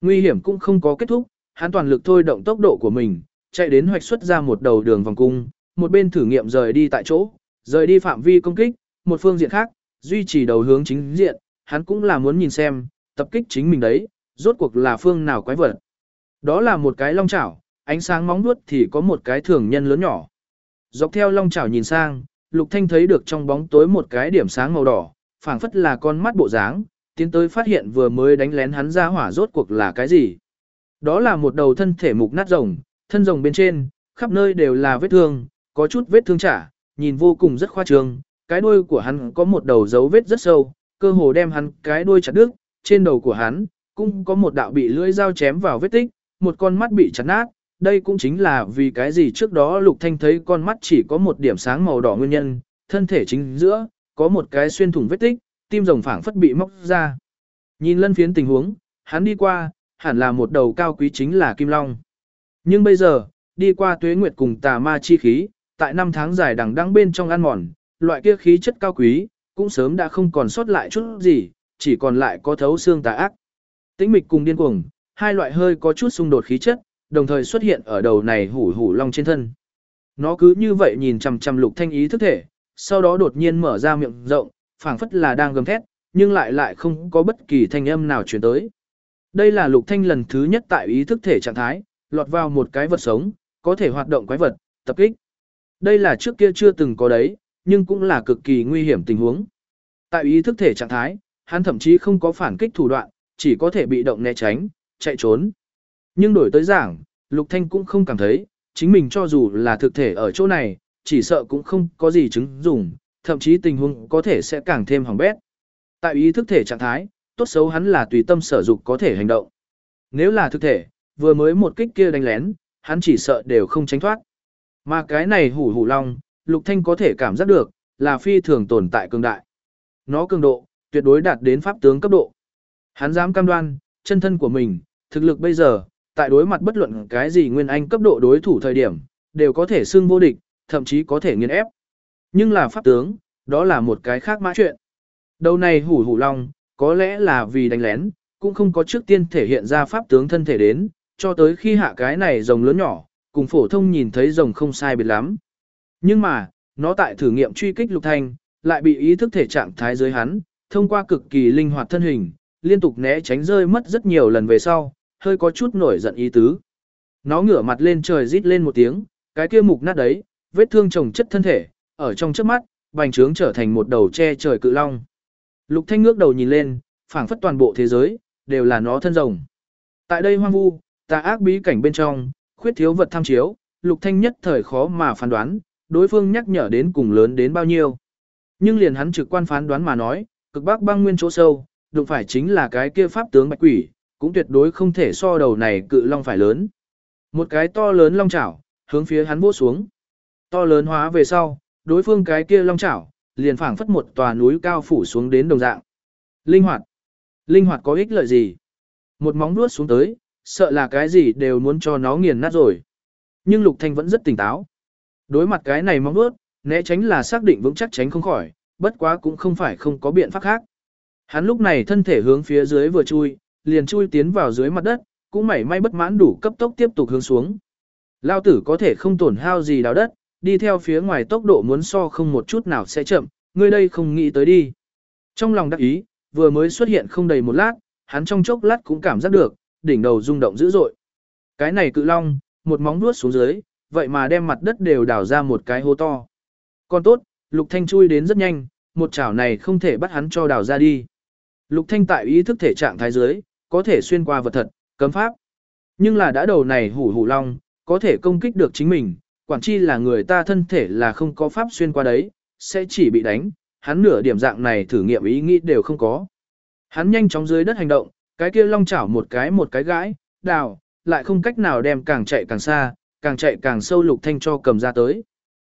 Nguy hiểm cũng không có kết thúc, hắn toàn lực thôi động tốc độ của mình, chạy đến hoạch xuất ra một đầu đường vòng cung, một bên thử nghiệm rời đi tại chỗ, rời đi phạm vi công kích, một phương diện khác, duy trì đầu hướng chính diện, hắn cũng là muốn nhìn xem, tập kích chính mình đấy, rốt cuộc là phương nào quái vật. Đó là một cái long chảo, ánh sáng móng nuốt thì có một cái thường nhân lớn nhỏ. Dọc theo long chảo nhìn sang, Lục Thanh thấy được trong bóng tối một cái điểm sáng màu đỏ, phảng phất là con mắt bộ dáng, tiến tới phát hiện vừa mới đánh lén hắn ra hỏa rốt cuộc là cái gì. Đó là một đầu thân thể mục nát rồng, thân rồng bên trên, khắp nơi đều là vết thương, có chút vết thương trả, nhìn vô cùng rất khoa trương, cái đuôi của hắn có một đầu dấu vết rất sâu, cơ hồ đem hắn cái đuôi chặt đứt, trên đầu của hắn cũng có một đạo bị lưỡi dao chém vào vết tích, một con mắt bị chặt nát, đây cũng chính là vì cái gì trước đó Lục Thanh thấy con mắt chỉ có một điểm sáng màu đỏ nguyên nhân, thân thể chính giữa có một cái xuyên thủng vết tích, tim rồng phảng phất bị móc ra. Nhìn lân phiến tình huống, hắn đi qua, hẳn là một đầu cao quý chính là Kim Long. Nhưng bây giờ, đi qua tuế nguyệt cùng tà ma chi khí, tại năm tháng dài đằng đẵng bên trong ăn mòn, loại kia khí chất cao quý, cũng sớm đã không còn sót lại chút gì, chỉ còn lại có thấu xương tà ác. Tĩnh mịch cùng điên cuồng, hai loại hơi có chút xung đột khí chất, đồng thời xuất hiện ở đầu này hủ hủ long trên thân. Nó cứ như vậy nhìn chằm chằm lục thanh ý thức thể, sau đó đột nhiên mở ra miệng rộng, phảng phất là đang gầm thét, nhưng lại lại không có bất kỳ thanh âm nào truyền tới. Đây là lục thanh lần thứ nhất tại ý thức thể trạng thái, lọt vào một cái vật sống, có thể hoạt động quái vật, tập kích. Đây là trước kia chưa từng có đấy, nhưng cũng là cực kỳ nguy hiểm tình huống. Tại ý thức thể trạng thái, hắn thậm chí không có phản kích thủ đoạn, chỉ có thể bị động né tránh, chạy trốn. Nhưng đổi tới giảng, Lục Thanh cũng không cảm thấy, chính mình cho dù là thực thể ở chỗ này, chỉ sợ cũng không có gì chứng dùng, thậm chí tình huống có thể sẽ càng thêm hỏng bét. Tại ý thức thể trạng thái, tốt xấu hắn là tùy tâm sở dục có thể hành động. Nếu là thực thể, vừa mới một kích kia đánh lén, hắn chỉ sợ đều không tránh thoát. Mà cái này hủ hủ long, Lục Thanh có thể cảm giác được, là phi thường tồn tại cường đại. Nó cường độ, tuyệt đối đạt đến pháp tướng cấp độ. Hắn dám cam đoan, chân thân của mình, thực lực bây giờ, tại đối mặt bất luận cái gì nguyên anh cấp độ đối thủ thời điểm, đều có thể xưng vô địch, thậm chí có thể nghiền ép. Nhưng là pháp tướng, đó là một cái khác mã chuyện. Đầu này hủ hủ long, có lẽ là vì đánh lén, cũng không có trước tiên thể hiện ra pháp tướng thân thể đến, cho tới khi hạ cái này rồng lớn nhỏ, cùng phổ thông nhìn thấy rồng không sai biệt lắm. Nhưng mà, nó tại thử nghiệm truy kích lục thanh, lại bị ý thức thể trạng thái dưới hắn, thông qua cực kỳ linh hoạt thân hình, liên tục né tránh rơi mất rất nhiều lần về sau, hơi có chút nổi giận ý tứ. Nó ngửa mặt lên trời rít lên một tiếng, cái kia mục nát đấy, vết thương chồng chất thân thể, ở trong trước mắt, bành trướng trở thành một đầu che trời cự long. Lục Thanh ngước đầu nhìn lên, phảng phất toàn bộ thế giới, đều là nó thân rồng. Tại đây hoang vu, tà ác bí cảnh bên trong, khuyết thiếu vật tham chiếu, Lục Thanh nhất thời khó mà phán đoán, đối phương nhắc nhở đến cùng lớn đến bao nhiêu. Nhưng liền hắn trực quan phán đoán mà nói, cực bắc băng nguyên chỗ sâu, đụng phải chính là cái kia pháp tướng bạch quỷ, cũng tuyệt đối không thể so đầu này cự long phải lớn. Một cái to lớn long chảo, hướng phía hắn vỗ xuống. To lớn hóa về sau, đối phương cái kia long chảo, liền phảng phất một tòa núi cao phủ xuống đến đồng dạng. Linh hoạt. Linh hoạt có ích lợi gì? Một móng vuốt xuống tới, sợ là cái gì đều muốn cho nó nghiền nát rồi. Nhưng Lục Thanh vẫn rất tỉnh táo. Đối mặt cái này móng vuốt né tránh là xác định vững chắc tránh không khỏi, bất quá cũng không phải không có biện pháp khác. Hắn lúc này thân thể hướng phía dưới vừa chui, liền chui tiến vào dưới mặt đất, cũng mảy may bất mãn đủ cấp tốc tiếp tục hướng xuống. Lao tử có thể không tổn hao gì đào đất, đi theo phía ngoài tốc độ muốn so không một chút nào sẽ chậm, ngươi đây không nghĩ tới đi. Trong lòng đắc ý, vừa mới xuất hiện không đầy một lát, hắn trong chốc lát cũng cảm giác được, đỉnh đầu rung động dữ dội. Cái này cự long, một móng vuốt xuống dưới, vậy mà đem mặt đất đều đào ra một cái hố to. Còn tốt, Lục Thanh chui đến rất nhanh, một chảo này không thể bắt hắn cho đào ra đi. Lục Thanh tại ý thức thể trạng thái dưới, có thể xuyên qua vật thật, cấm pháp. Nhưng là đã đầu này hủ hủ long, có thể công kích được chính mình, quản chi là người ta thân thể là không có pháp xuyên qua đấy, sẽ chỉ bị đánh, hắn nửa điểm dạng này thử nghiệm ý nghĩ đều không có. Hắn nhanh chóng dưới đất hành động, cái kia long chảo một cái một cái gãi, đào, lại không cách nào đem càng chạy càng xa, càng chạy càng sâu lục thanh cho cầm ra tới.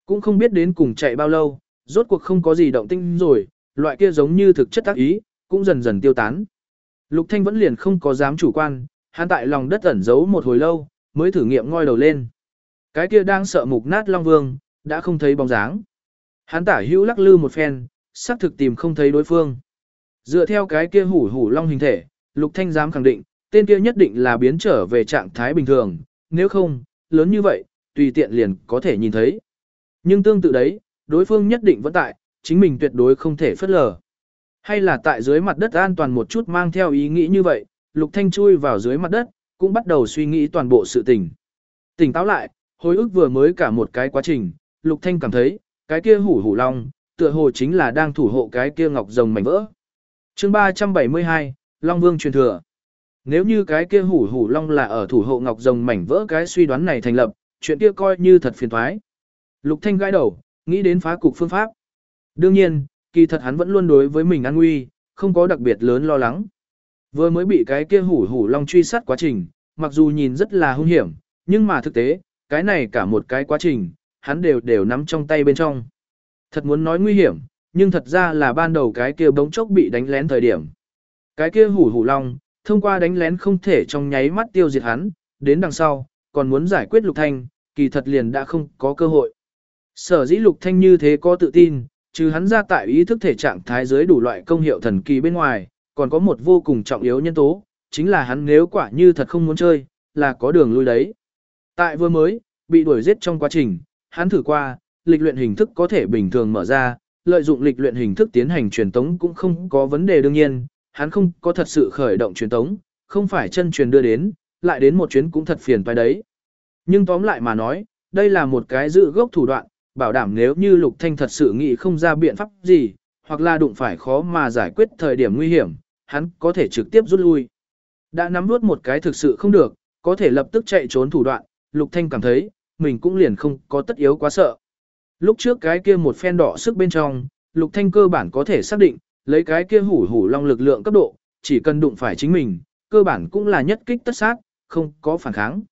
Cũng không biết đến cùng chạy bao lâu, rốt cuộc không có gì động tinh rồi, loại kia giống như thực chất tác ý, cũng dần dần tiêu tán. Lục thanh vẫn liền không có dám chủ quan, hắn tại lòng đất ẩn giấu một hồi lâu, mới thử nghiệm ngoi đầu lên. Cái kia đang sợ mục nát long vương, đã không thấy bóng dáng. Hắn tả hữu lắc lư một phen, xác thực tìm không thấy đối phương. Dựa theo cái kia hủ hủ long hình thể, Lục Thanh dám khẳng định, tên kia nhất định là biến trở về trạng thái bình thường, nếu không, lớn như vậy, tùy tiện liền có thể nhìn thấy. Nhưng tương tự đấy, đối phương nhất định vẫn tại, chính mình tuyệt đối không thể phất lờ. Hay là tại dưới mặt đất an toàn một chút mang theo ý nghĩ như vậy, Lục Thanh chui vào dưới mặt đất, cũng bắt đầu suy nghĩ toàn bộ sự tình. Tỉnh táo lại, hồi ức vừa mới cả một cái quá trình, Lục Thanh cảm thấy, cái kia hủ hủ long, tựa hồ chính là đang thủ hộ cái kia ngọc rồng mảnh vỡ. Chương 372, Long Vương truyền thừa. Nếu như cái kia hủ hủ long là ở thủ hộ ngọc rồng mảnh vỡ cái suy đoán này thành lập, chuyện kia coi như thật phiền toái. Lục Thanh gãi đầu, nghĩ đến phá cục phương pháp. Đương nhiên, kỳ thật hắn vẫn luôn đối với mình an nguy, không có đặc biệt lớn lo lắng. Vừa mới bị cái kia hủ hủ long truy sát quá trình, mặc dù nhìn rất là hung hiểm, nhưng mà thực tế, cái này cả một cái quá trình, hắn đều đều nắm trong tay bên trong. Thật muốn nói nguy hiểm, nhưng thật ra là ban đầu cái kia bỗng chốc bị đánh lén thời điểm. Cái kia hủ hủ long, thông qua đánh lén không thể trong nháy mắt tiêu diệt hắn, đến đằng sau, còn muốn giải quyết lục thanh, kỳ thật liền đã không có cơ hội. Sở dĩ lục thanh như thế có tự tin, trừ hắn ra tại ý thức thể trạng thái dưới đủ loại công hiệu thần kỳ bên ngoài, còn có một vô cùng trọng yếu nhân tố, chính là hắn nếu quả như thật không muốn chơi, là có đường lui đấy. Tại vừa mới, bị đuổi giết trong quá trình, hắn thử qua, lịch luyện hình thức có thể bình thường mở ra, lợi dụng lịch luyện hình thức tiến hành truyền tống cũng không có vấn đề đương nhiên, hắn không có thật sự khởi động truyền tống, không phải chân truyền đưa đến, lại đến một chuyến cũng thật phiền phải đấy. Nhưng tóm lại mà nói, đây là một cái dự gốc thủ đoạn, bảo đảm nếu như Lục Thanh thật sự nghĩ không ra biện pháp gì, hoặc là đụng phải khó mà giải quyết thời điểm nguy hiểm, hắn có thể trực tiếp rút lui. Đã nắm nuốt một cái thực sự không được, có thể lập tức chạy trốn thủ đoạn, Lục Thanh cảm thấy, mình cũng liền không có tất yếu quá sợ. Lúc trước cái kia một phen đỏ sức bên trong, Lục Thanh cơ bản có thể xác định, lấy cái kia hủ hủ long lực lượng cấp độ, chỉ cần đụng phải chính mình, cơ bản cũng là nhất kích tất sát, không có phản kháng.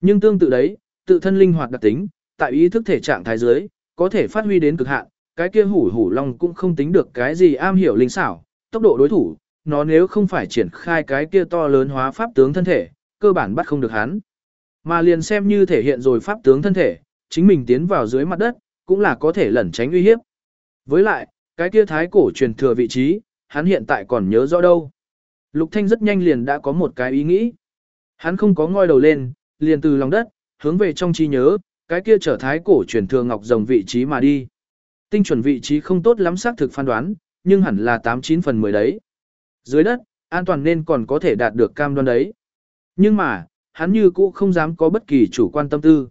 Nhưng tương tự đấy, tự thân linh hoạt đặc tính, tại ý thức thể trạng thái dưới, có thể phát huy đến cực hạn, cái kia hủ hủ long cũng không tính được cái gì am hiểu linh xảo, tốc độ đối thủ, nó nếu không phải triển khai cái kia to lớn hóa pháp tướng thân thể, cơ bản bắt không được hắn. Mà liền xem như thể hiện rồi pháp tướng thân thể, chính mình tiến vào dưới mặt đất, cũng là có thể lẩn tránh uy hiếp. Với lại, cái kia thái cổ truyền thừa vị trí, hắn hiện tại còn nhớ rõ đâu. Lục Thanh rất nhanh liền đã có một cái ý nghĩ. Hắn không có ngoi đầu lên, liền từ lòng đất, hướng về trong trí nhớ, cái kia trở thái cổ truyền thừa ngọc rồng vị trí mà đi. Tinh chuẩn vị trí không tốt lắm xác thực phán đoán, nhưng hẳn là 89 phần 10 đấy. Dưới đất, an toàn nên còn có thể đạt được cam đoan đấy. Nhưng mà, hắn như cũ không dám có bất kỳ chủ quan tâm tư.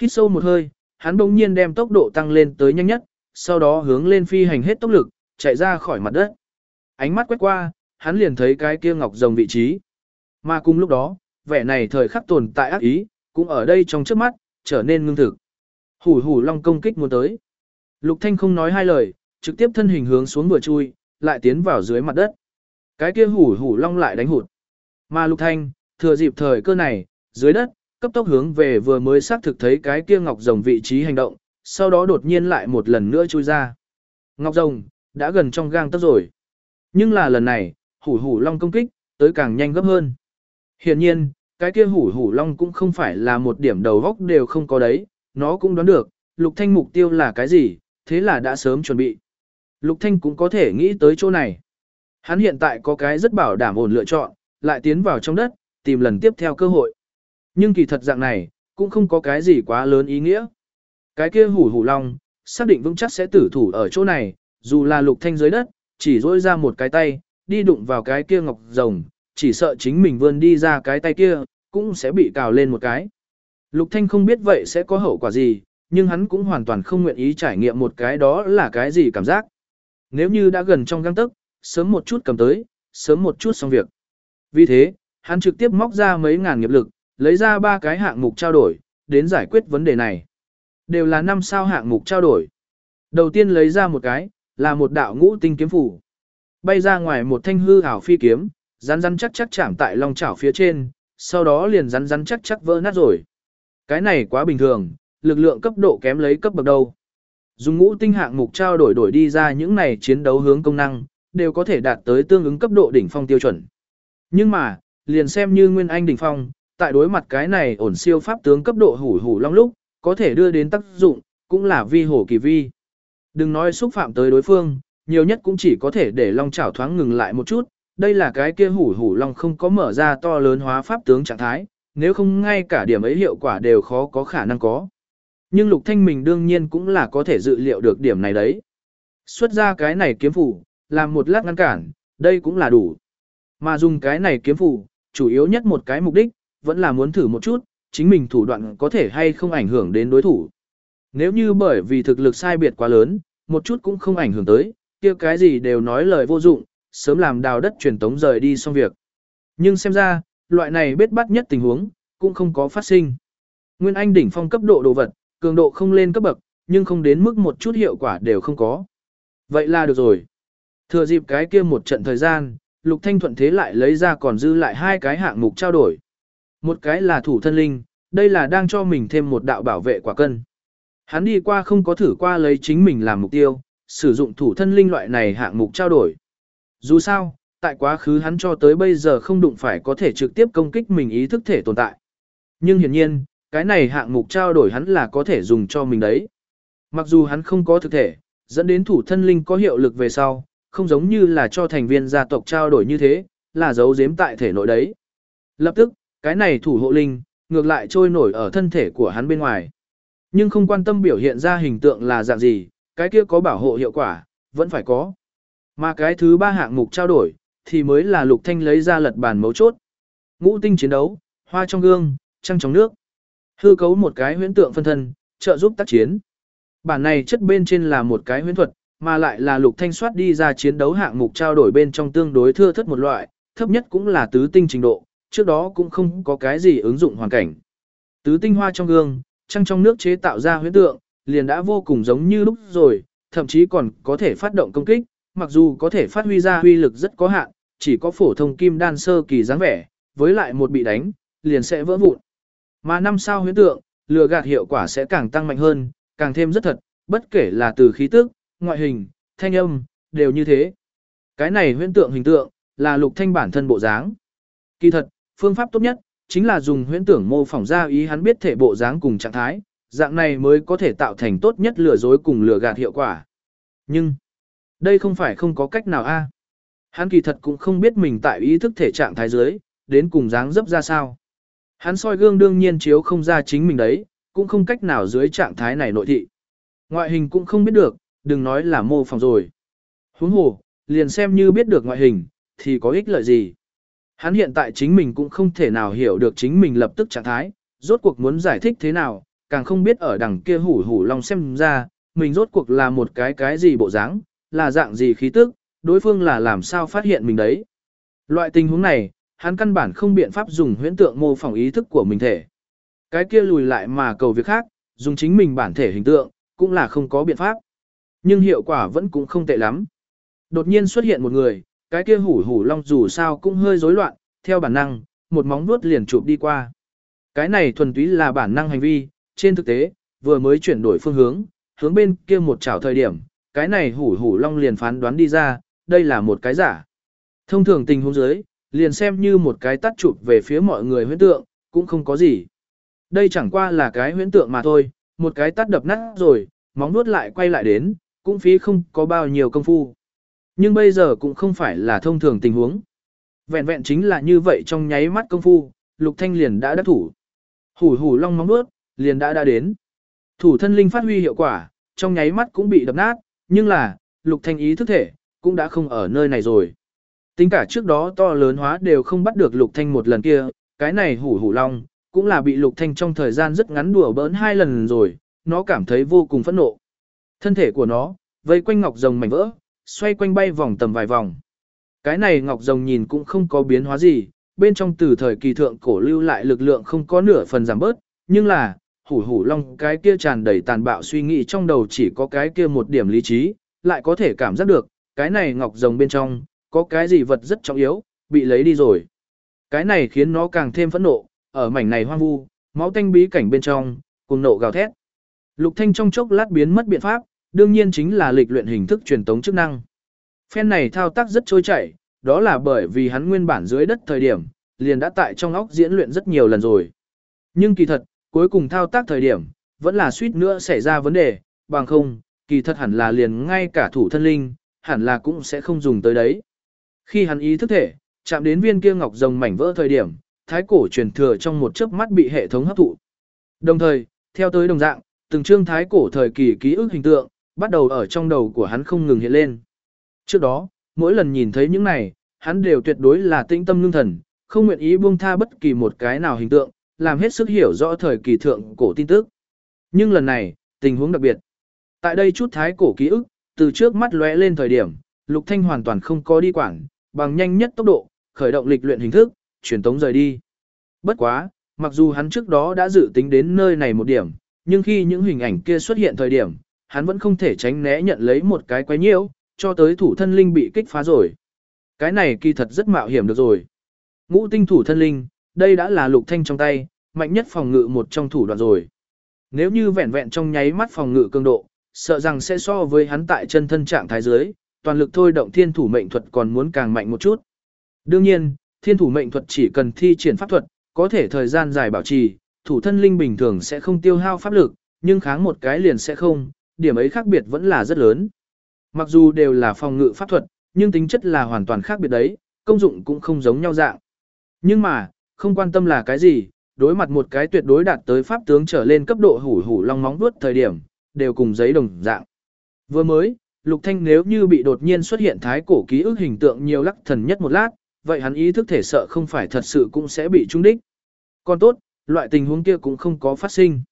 Hít sâu một hơi, hắn bỗng nhiên đem tốc độ tăng lên tới nhanh nhất, sau đó hướng lên phi hành hết tốc lực, chạy ra khỏi mặt đất. Ánh mắt quét qua, hắn liền thấy cái kia ngọc rồng vị trí. Mà cùng lúc đó, vẻ này thời khắc tồn tại ác ý, cũng ở đây trong trước mắt, trở nên ngưng thực. Hủ hủ long công kích muốn tới. Lục Thanh không nói hai lời, trực tiếp thân hình hướng xuống vừa chui, lại tiến vào dưới mặt đất. Cái kia hủ hủ long lại đánh hụt. Mà Lục Thanh, thừa dịp thời cơ này, dưới đất, cấp tốc hướng về vừa mới xác thực thấy cái kia ngọc rồng vị trí hành động, sau đó đột nhiên lại một lần nữa chui ra. Ngọc rồng, đã gần trong gang tấc rồi. Nhưng là lần này, hủ hủ long công kích, tới càng nhanh gấp hơn. Hiển nhiên, cái kia hủ hủ long cũng không phải là một điểm đầu góc đều không có đấy, nó cũng đoán được, Lục Thanh mục tiêu là cái gì, thế là đã sớm chuẩn bị. Lục Thanh cũng có thể nghĩ tới chỗ này. Hắn hiện tại có cái rất bảo đảm ổn lựa chọn, lại tiến vào trong đất, tìm lần tiếp theo cơ hội. Nhưng kỳ thật dạng này, cũng không có cái gì quá lớn ý nghĩa. Cái kia hủ hủ long, xác định vững chắc sẽ tử thủ ở chỗ này, dù là lục thanh dưới đất, chỉ dỗi ra một cái tay, đi đụng vào cái kia ngọc rồng, chỉ sợ chính mình vươn đi ra cái tay kia, cũng sẽ bị cào lên một cái. Lục thanh không biết vậy sẽ có hậu quả gì, nhưng hắn cũng hoàn toàn không nguyện ý trải nghiệm một cái đó là cái gì cảm giác. Nếu như đã gần trong găng tức, sớm một chút cầm tới, sớm một chút xong việc. Vì thế, hắn trực tiếp móc ra mấy ngàn nghiệp lực, lấy ra ba cái hạng mục trao đổi, đến giải quyết vấn đề này. Đều là năm sao hạng mục trao đổi. Đầu tiên lấy ra một cái, là một đạo ngũ tinh kiếm phủ. Bay ra ngoài một thanh hư ảo phi kiếm, rắn rắn chắc chắc chạm tại lòng chảo phía trên, sau đó liền rắn rắn chắc chắc vỡ nát rồi. Cái này quá bình thường, lực lượng cấp độ kém lấy cấp bậc đâu. Dùng ngũ tinh hạng mục trao đổi đổi đi ra những này chiến đấu hướng công năng, đều có thể đạt tới tương ứng cấp độ đỉnh phong tiêu chuẩn. Nhưng mà, liền xem như Nguyên Anh đỉnh phong, tại đối mặt cái này ổn siêu pháp tướng cấp độ hủ hủ long lúc, có thể đưa đến tác dụng, cũng là vi hổ kỳ vi. Đừng nói xúc phạm tới đối phương, nhiều nhất cũng chỉ có thể để long chảo thoáng ngừng lại một chút, đây là cái kia hủ hủ long không có mở ra to lớn hóa pháp tướng trạng thái, nếu không ngay cả điểm ấy hiệu quả đều khó có khả năng có. Nhưng lục thanh mình đương nhiên cũng là có thể dự liệu được điểm này đấy. Xuất ra cái này kiếm phủ, làm một lát ngăn cản, đây cũng là đủ. Mà dùng cái này kiếm phủ, chủ yếu nhất một cái mục đích, vẫn là muốn thử một chút, chính mình thủ đoạn có thể hay không ảnh hưởng đến đối thủ. Nếu như bởi vì thực lực sai biệt quá lớn, một chút cũng không ảnh hưởng tới, kia cái gì đều nói lời vô dụng, sớm làm đào đất truyền tống rời đi xong việc. Nhưng xem ra, loại này biết bắt nhất tình huống, cũng không có phát sinh. Nguyên Anh đỉnh phong cấp độ đồ vật, cường độ không lên cấp bậc, nhưng không đến mức một chút hiệu quả đều không có. Vậy là được rồi. Thừa dịp cái kia một trận thời gian, Lục Thanh thuận thế lại lấy ra còn dư lại hai cái hạng mục trao đổi. Một cái là thủ thân linh, đây là đang cho mình thêm một đạo bảo vệ quả cân. Hắn đi qua không có thử qua lấy chính mình làm mục tiêu, sử dụng thủ thân linh loại này hạng mục trao đổi. Dù sao, tại quá khứ hắn cho tới bây giờ không đụng phải có thể trực tiếp công kích mình ý thức thể tồn tại. Nhưng hiển nhiên, cái này hạng mục trao đổi hắn là có thể dùng cho mình đấy. Mặc dù hắn không có thực thể, dẫn đến thủ thân linh có hiệu lực về sau, không giống như là cho thành viên gia tộc trao đổi như thế, là giấu giếm tại thể nội đấy. Lập tức, cái này thủ hộ linh, ngược lại trôi nổi ở thân thể của hắn bên ngoài. Nhưng không quan tâm biểu hiện ra hình tượng là dạng gì, cái kia có bảo hộ hiệu quả, vẫn phải có. Mà cái thứ ba hạng mục trao đổi, thì mới là lục thanh lấy ra lật bàn mấu chốt. Ngũ tinh chiến đấu, hoa trong gương, trăng trong nước. Hư cấu một cái huyễn tượng phân thân, trợ giúp tác chiến. Bản này chất bên trên là một cái huyễn thuật, mà lại là lục thanh soát đi ra chiến đấu hạng mục trao đổi bên trong tương đối thưa thất một loại, thấp nhất cũng là tứ tinh trình độ, trước đó cũng không có cái gì ứng dụng hoàn cảnh. Tứ tinh hoa trong gương, trăng trong nước chế tạo ra huyễn tượng, liền đã vô cùng giống như lúc rồi, thậm chí còn có thể phát động công kích, mặc dù có thể phát huy ra huy lực rất có hạn, chỉ có phổ thông kim đan sơ kỳ dáng vẻ, với lại một bị đánh, liền sẽ vỡ vụn. Mà năm sao huyễn tượng, lừa gạt hiệu quả sẽ càng tăng mạnh hơn, càng thêm rất thật, bất kể là từ khí tức, ngoại hình, thanh âm, đều như thế. Cái này huyễn tượng hình tượng, là lục thanh bản thân bộ dáng. Kỳ thật, phương pháp tốt nhất, chính là dùng huyễn tưởng mô phỏng ra ý hắn biết thể bộ dáng cùng trạng thái, dạng này mới có thể tạo thành tốt nhất lừa dối cùng lừa gạt hiệu quả. Nhưng, đây không phải không có cách nào a. Hắn kỳ thật cũng không biết mình tại ý thức thể trạng thái dưới, đến cùng dáng dấp ra sao. Hắn soi gương đương nhiên chiếu không ra chính mình đấy, cũng không cách nào dưới trạng thái này nội thị. Ngoại hình cũng không biết được, đừng nói là mô phỏng rồi. Huống hồ, liền xem như biết được ngoại hình, thì có ích lợi gì. Hắn hiện tại chính mình cũng không thể nào hiểu được chính mình lập tức trạng thái, rốt cuộc muốn giải thích thế nào, càng không biết ở đằng kia hủ hủ long xem ra, mình rốt cuộc là một cái cái gì bộ dáng, là dạng gì khí tức, đối phương là làm sao phát hiện mình đấy. Loại tình huống này, hắn căn bản không biện pháp dùng huyễn tượng mô phỏng ý thức của mình thể. Cái kia lùi lại mà cầu việc khác, dùng chính mình bản thể hình tượng, cũng là không có biện pháp. Nhưng hiệu quả vẫn cũng không tệ lắm. Đột nhiên xuất hiện một người, cái kia hủ hủ long dù sao cũng hơi rối loạn, theo bản năng, một móng vuốt liền chụp đi qua. Cái này thuần túy là bản năng hành vi, trên thực tế, vừa mới chuyển đổi phương hướng, hướng bên kia một chảo thời điểm, cái này hủ hủ long liền phán đoán đi ra, đây là một cái giả. Thông thường tình huống dưới, liền xem như một cái tắt chụp về phía mọi người huyễn tượng, cũng không có gì. Đây chẳng qua là cái huyễn tượng mà thôi, một cái tắt đập nát rồi, móng nuốt lại quay lại đến, cũng phí không có bao nhiêu công phu. Nhưng bây giờ cũng không phải là thông thường tình huống. Vẹn vẹn chính là như vậy trong nháy mắt công phu, Lục Thanh liền đã đắc thủ. Hủ hủ long móng bước, liền đã đã đến. Thủ thân linh phát huy hiệu quả, trong nháy mắt cũng bị đập nát, nhưng là, Lục Thanh ý thức thể, cũng đã không ở nơi này rồi. Tính cả trước đó to lớn hóa đều không bắt được Lục Thanh một lần kia, cái này hủ hủ long, cũng là bị Lục Thanh trong thời gian rất ngắn đùa bỡn hai lần rồi, nó cảm thấy vô cùng phẫn nộ. Thân thể của nó, vây quanh ngọc rồng mảnh vỡ, xoay quanh bay vòng tầm vài vòng. Cái này ngọc rồng nhìn cũng không có biến hóa gì, bên trong từ thời kỳ thượng cổ lưu lại lực lượng không có nửa phần giảm bớt, nhưng là, hủ hủ long cái kia tràn đầy tàn bạo suy nghĩ trong đầu chỉ có cái kia một điểm lý trí, lại có thể cảm giác được, cái này ngọc rồng bên trong, có cái gì vật rất trọng yếu, bị lấy đi rồi. Cái này khiến nó càng thêm phẫn nộ, ở mảnh này hoang vu, máu tanh bí cảnh bên trong, cùng nộ gào thét. Lục Thanh trong chốc lát biến mất biện pháp, đương nhiên chính là lịch luyện hình thức truyền tống chức năng. Phen này thao tác rất trôi chảy, đó là bởi vì hắn nguyên bản dưới đất thời điểm, liền đã tại trong óc diễn luyện rất nhiều lần rồi. Nhưng kỳ thật, cuối cùng thao tác thời điểm, vẫn là suýt nữa xảy ra vấn đề, bằng không, kỳ thật hẳn là liền ngay cả thủ thân linh, hẳn là cũng sẽ không dùng tới đấy. Khi hắn ý thức thể, chạm đến viên kia ngọc rồng mảnh vỡ thời điểm, thái cổ truyền thừa trong một chớp mắt bị hệ thống hấp thụ. Đồng thời, theo tới đồng dạng, từng chương thái cổ thời kỳ ký ức hình tượng, bắt đầu ở trong đầu của hắn không ngừng hiện lên. Trước đó, mỗi lần nhìn thấy những này, hắn đều tuyệt đối là tĩnh tâm ngưng thần, không nguyện ý buông tha bất kỳ một cái nào hình tượng, làm hết sức hiểu rõ thời kỳ thượng cổ tin tức. Nhưng lần này, tình huống đặc biệt. Tại đây chút thái cổ ký ức, từ trước mắt lóe lên thời điểm, Lục Thanh hoàn toàn không có đi quảng, bằng nhanh nhất tốc độ, khởi động lịch luyện hình thức, truyền tống rời đi. Bất quá, mặc dù hắn trước đó đã dự tính đến nơi này một điểm, nhưng khi những hình ảnh kia xuất hiện thời điểm, hắn vẫn không thể tránh né nhận lấy một cái quái nhiễu, cho tới thủ thân linh bị kích phá rồi. Cái này kỳ thật rất mạo hiểm được rồi. Ngũ tinh thủ thân linh, đây đã là lục thanh trong tay, mạnh nhất phòng ngự một trong thủ đoạn rồi. Nếu như vẹn vẹn trong nháy mắt phòng ngự cường độ, sợ rằng sẽ so với hắn tại chân thân trạng thái dưới, toàn lực thôi động thiên thủ mệnh thuật còn muốn càng mạnh một chút. Đương nhiên, thiên thủ mệnh thuật chỉ cần thi triển pháp thuật, có thể thời gian dài bảo trì, thủ thân linh bình thường sẽ không tiêu hao pháp lực, nhưng kháng một cái liền sẽ không, điểm ấy khác biệt vẫn là rất lớn. Mặc dù đều là phòng ngự pháp thuật, nhưng tính chất là hoàn toàn khác biệt đấy, công dụng cũng không giống nhau dạng. Nhưng mà, không quan tâm là cái gì, đối mặt một cái tuyệt đối đạt tới pháp tướng trở lên cấp độ hủ hủ long móng vuốt thời điểm, đều cùng giấy đồng dạng. Vừa mới, Lục Thanh nếu như bị đột nhiên xuất hiện thái cổ ký ức hình tượng nhiều lắc thần nhất một lát, vậy hắn ý thức thể sợ không phải thật sự cũng sẽ bị trúng đích. Còn tốt, loại tình huống kia cũng không có phát sinh.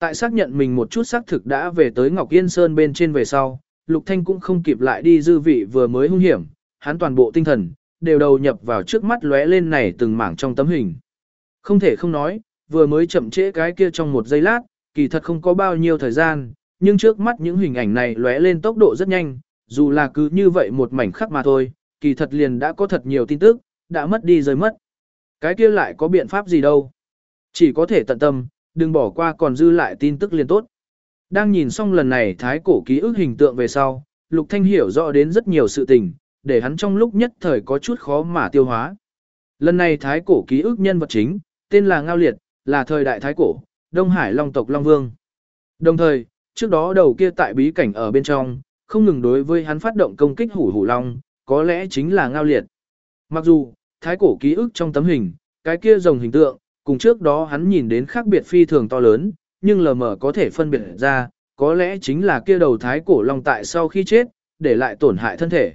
Tại xác nhận mình một chút xác thực đã về tới Ngọc Yên Sơn bên trên về sau, Lục Thanh cũng không kịp lại đi dư vị vừa mới hung hiểm, hắn toàn bộ tinh thần, đều đầu nhập vào trước mắt lóe lên này từng mảng trong tấm hình. Không thể không nói, vừa mới chậm trễ cái kia trong một giây lát, kỳ thật không có bao nhiêu thời gian, nhưng trước mắt những hình ảnh này lóe lên tốc độ rất nhanh, dù là cứ như vậy một mảnh khắc mà thôi, kỳ thật liền đã có thật nhiều tin tức, đã mất đi rơi mất. Cái kia lại có biện pháp gì đâu. Chỉ có thể tận tâm, đừng bỏ qua còn dư lại tin tức liền tốt. Đang nhìn xong lần này thái cổ ký ức hình tượng về sau, Lục Thanh hiểu rõ đến rất nhiều sự tình, để hắn trong lúc nhất thời có chút khó mà tiêu hóa. Lần này thái cổ ký ức nhân vật chính, tên là Ngao Liệt, là thời đại thái cổ, Đông Hải Long tộc Long Vương. Đồng thời, trước đó đầu kia tại bí cảnh ở bên trong, không ngừng đối với hắn phát động công kích hủ hủ long, có lẽ chính là Ngao Liệt. Mặc dù, thái cổ ký ức trong tấm hình, cái kia rồng hình tượng, cùng trước đó hắn nhìn đến khác biệt phi thường to lớn, nhưng lờ mờ có thể phân biệt ra, có lẽ chính là kia đầu thái cổ long tại sau khi chết, để lại tổn hại thân thể.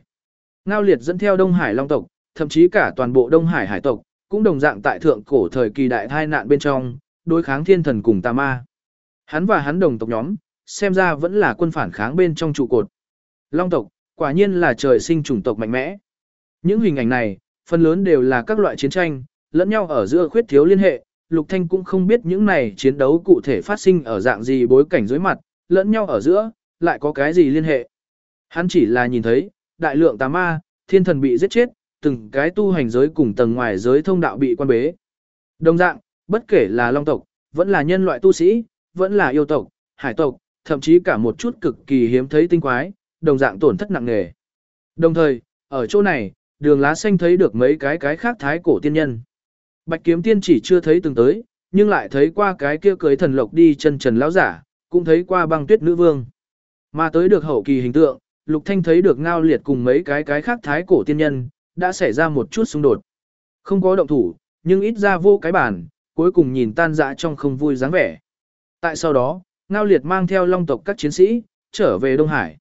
Ngao liệt dẫn theo Đông Hải long tộc, thậm chí cả toàn bộ Đông Hải hải tộc, cũng đồng dạng tại thượng cổ thời kỳ đại tai nạn bên trong, đối kháng thiên thần cùng tà ma. Hắn và hắn đồng tộc nhóm, xem ra vẫn là quân phản kháng bên trong trụ cột. Long tộc, quả nhiên là trời sinh chủng tộc mạnh mẽ. Những hình ảnh này, phần lớn đều là các loại chiến tranh, lẫn nhau ở giữa khuyết thiếu liên hệ, Lục Thanh cũng không biết những này chiến đấu cụ thể phát sinh ở dạng gì bối cảnh dưới mặt, lẫn nhau ở giữa, lại có cái gì liên hệ. Hắn chỉ là nhìn thấy, đại lượng tà ma, thiên thần bị giết chết, từng cái tu hành giới cùng tầng ngoài giới thông đạo bị quan bế. Đồng dạng, bất kể là long tộc, vẫn là nhân loại tu sĩ, vẫn là yêu tộc, hải tộc, thậm chí cả một chút cực kỳ hiếm thấy tinh quái, đồng dạng tổn thất nặng nề. Đồng thời, ở chỗ này, đường lá xanh thấy được mấy cái cái khác thái cổ tiên nhân. Bạch kiếm tiên chỉ chưa thấy từng tới, nhưng lại thấy qua cái kia cưới thần lộc đi chân trần lão giả, cũng thấy qua băng tuyết nữ vương. Mà tới được hậu kỳ hình tượng, Lục Thanh thấy được ngao liệt cùng mấy cái cái khác thái cổ tiên nhân, đã xảy ra một chút xung đột. Không có động thủ, nhưng ít ra vô cái bản, cuối cùng nhìn tan dã trong không vui dáng vẻ. Tại sau đó, ngao liệt mang theo long tộc các chiến sĩ, trở về Đông Hải.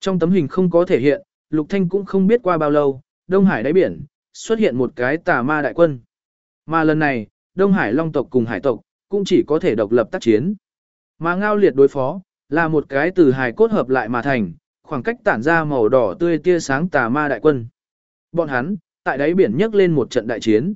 Trong tấm hình không có thể hiện, Lục Thanh cũng không biết qua bao lâu, Đông Hải đáy biển, xuất hiện một cái tà ma đại quân. Mà lần này, Đông Hải Long tộc cùng Hải tộc, cũng chỉ có thể độc lập tác chiến. Mà ngao liệt đối phó, là một cái từ hài cốt hợp lại mà thành, khoảng cách tản ra màu đỏ tươi tia sáng tà ma đại quân. Bọn hắn, tại đáy biển nhấc lên một trận đại chiến.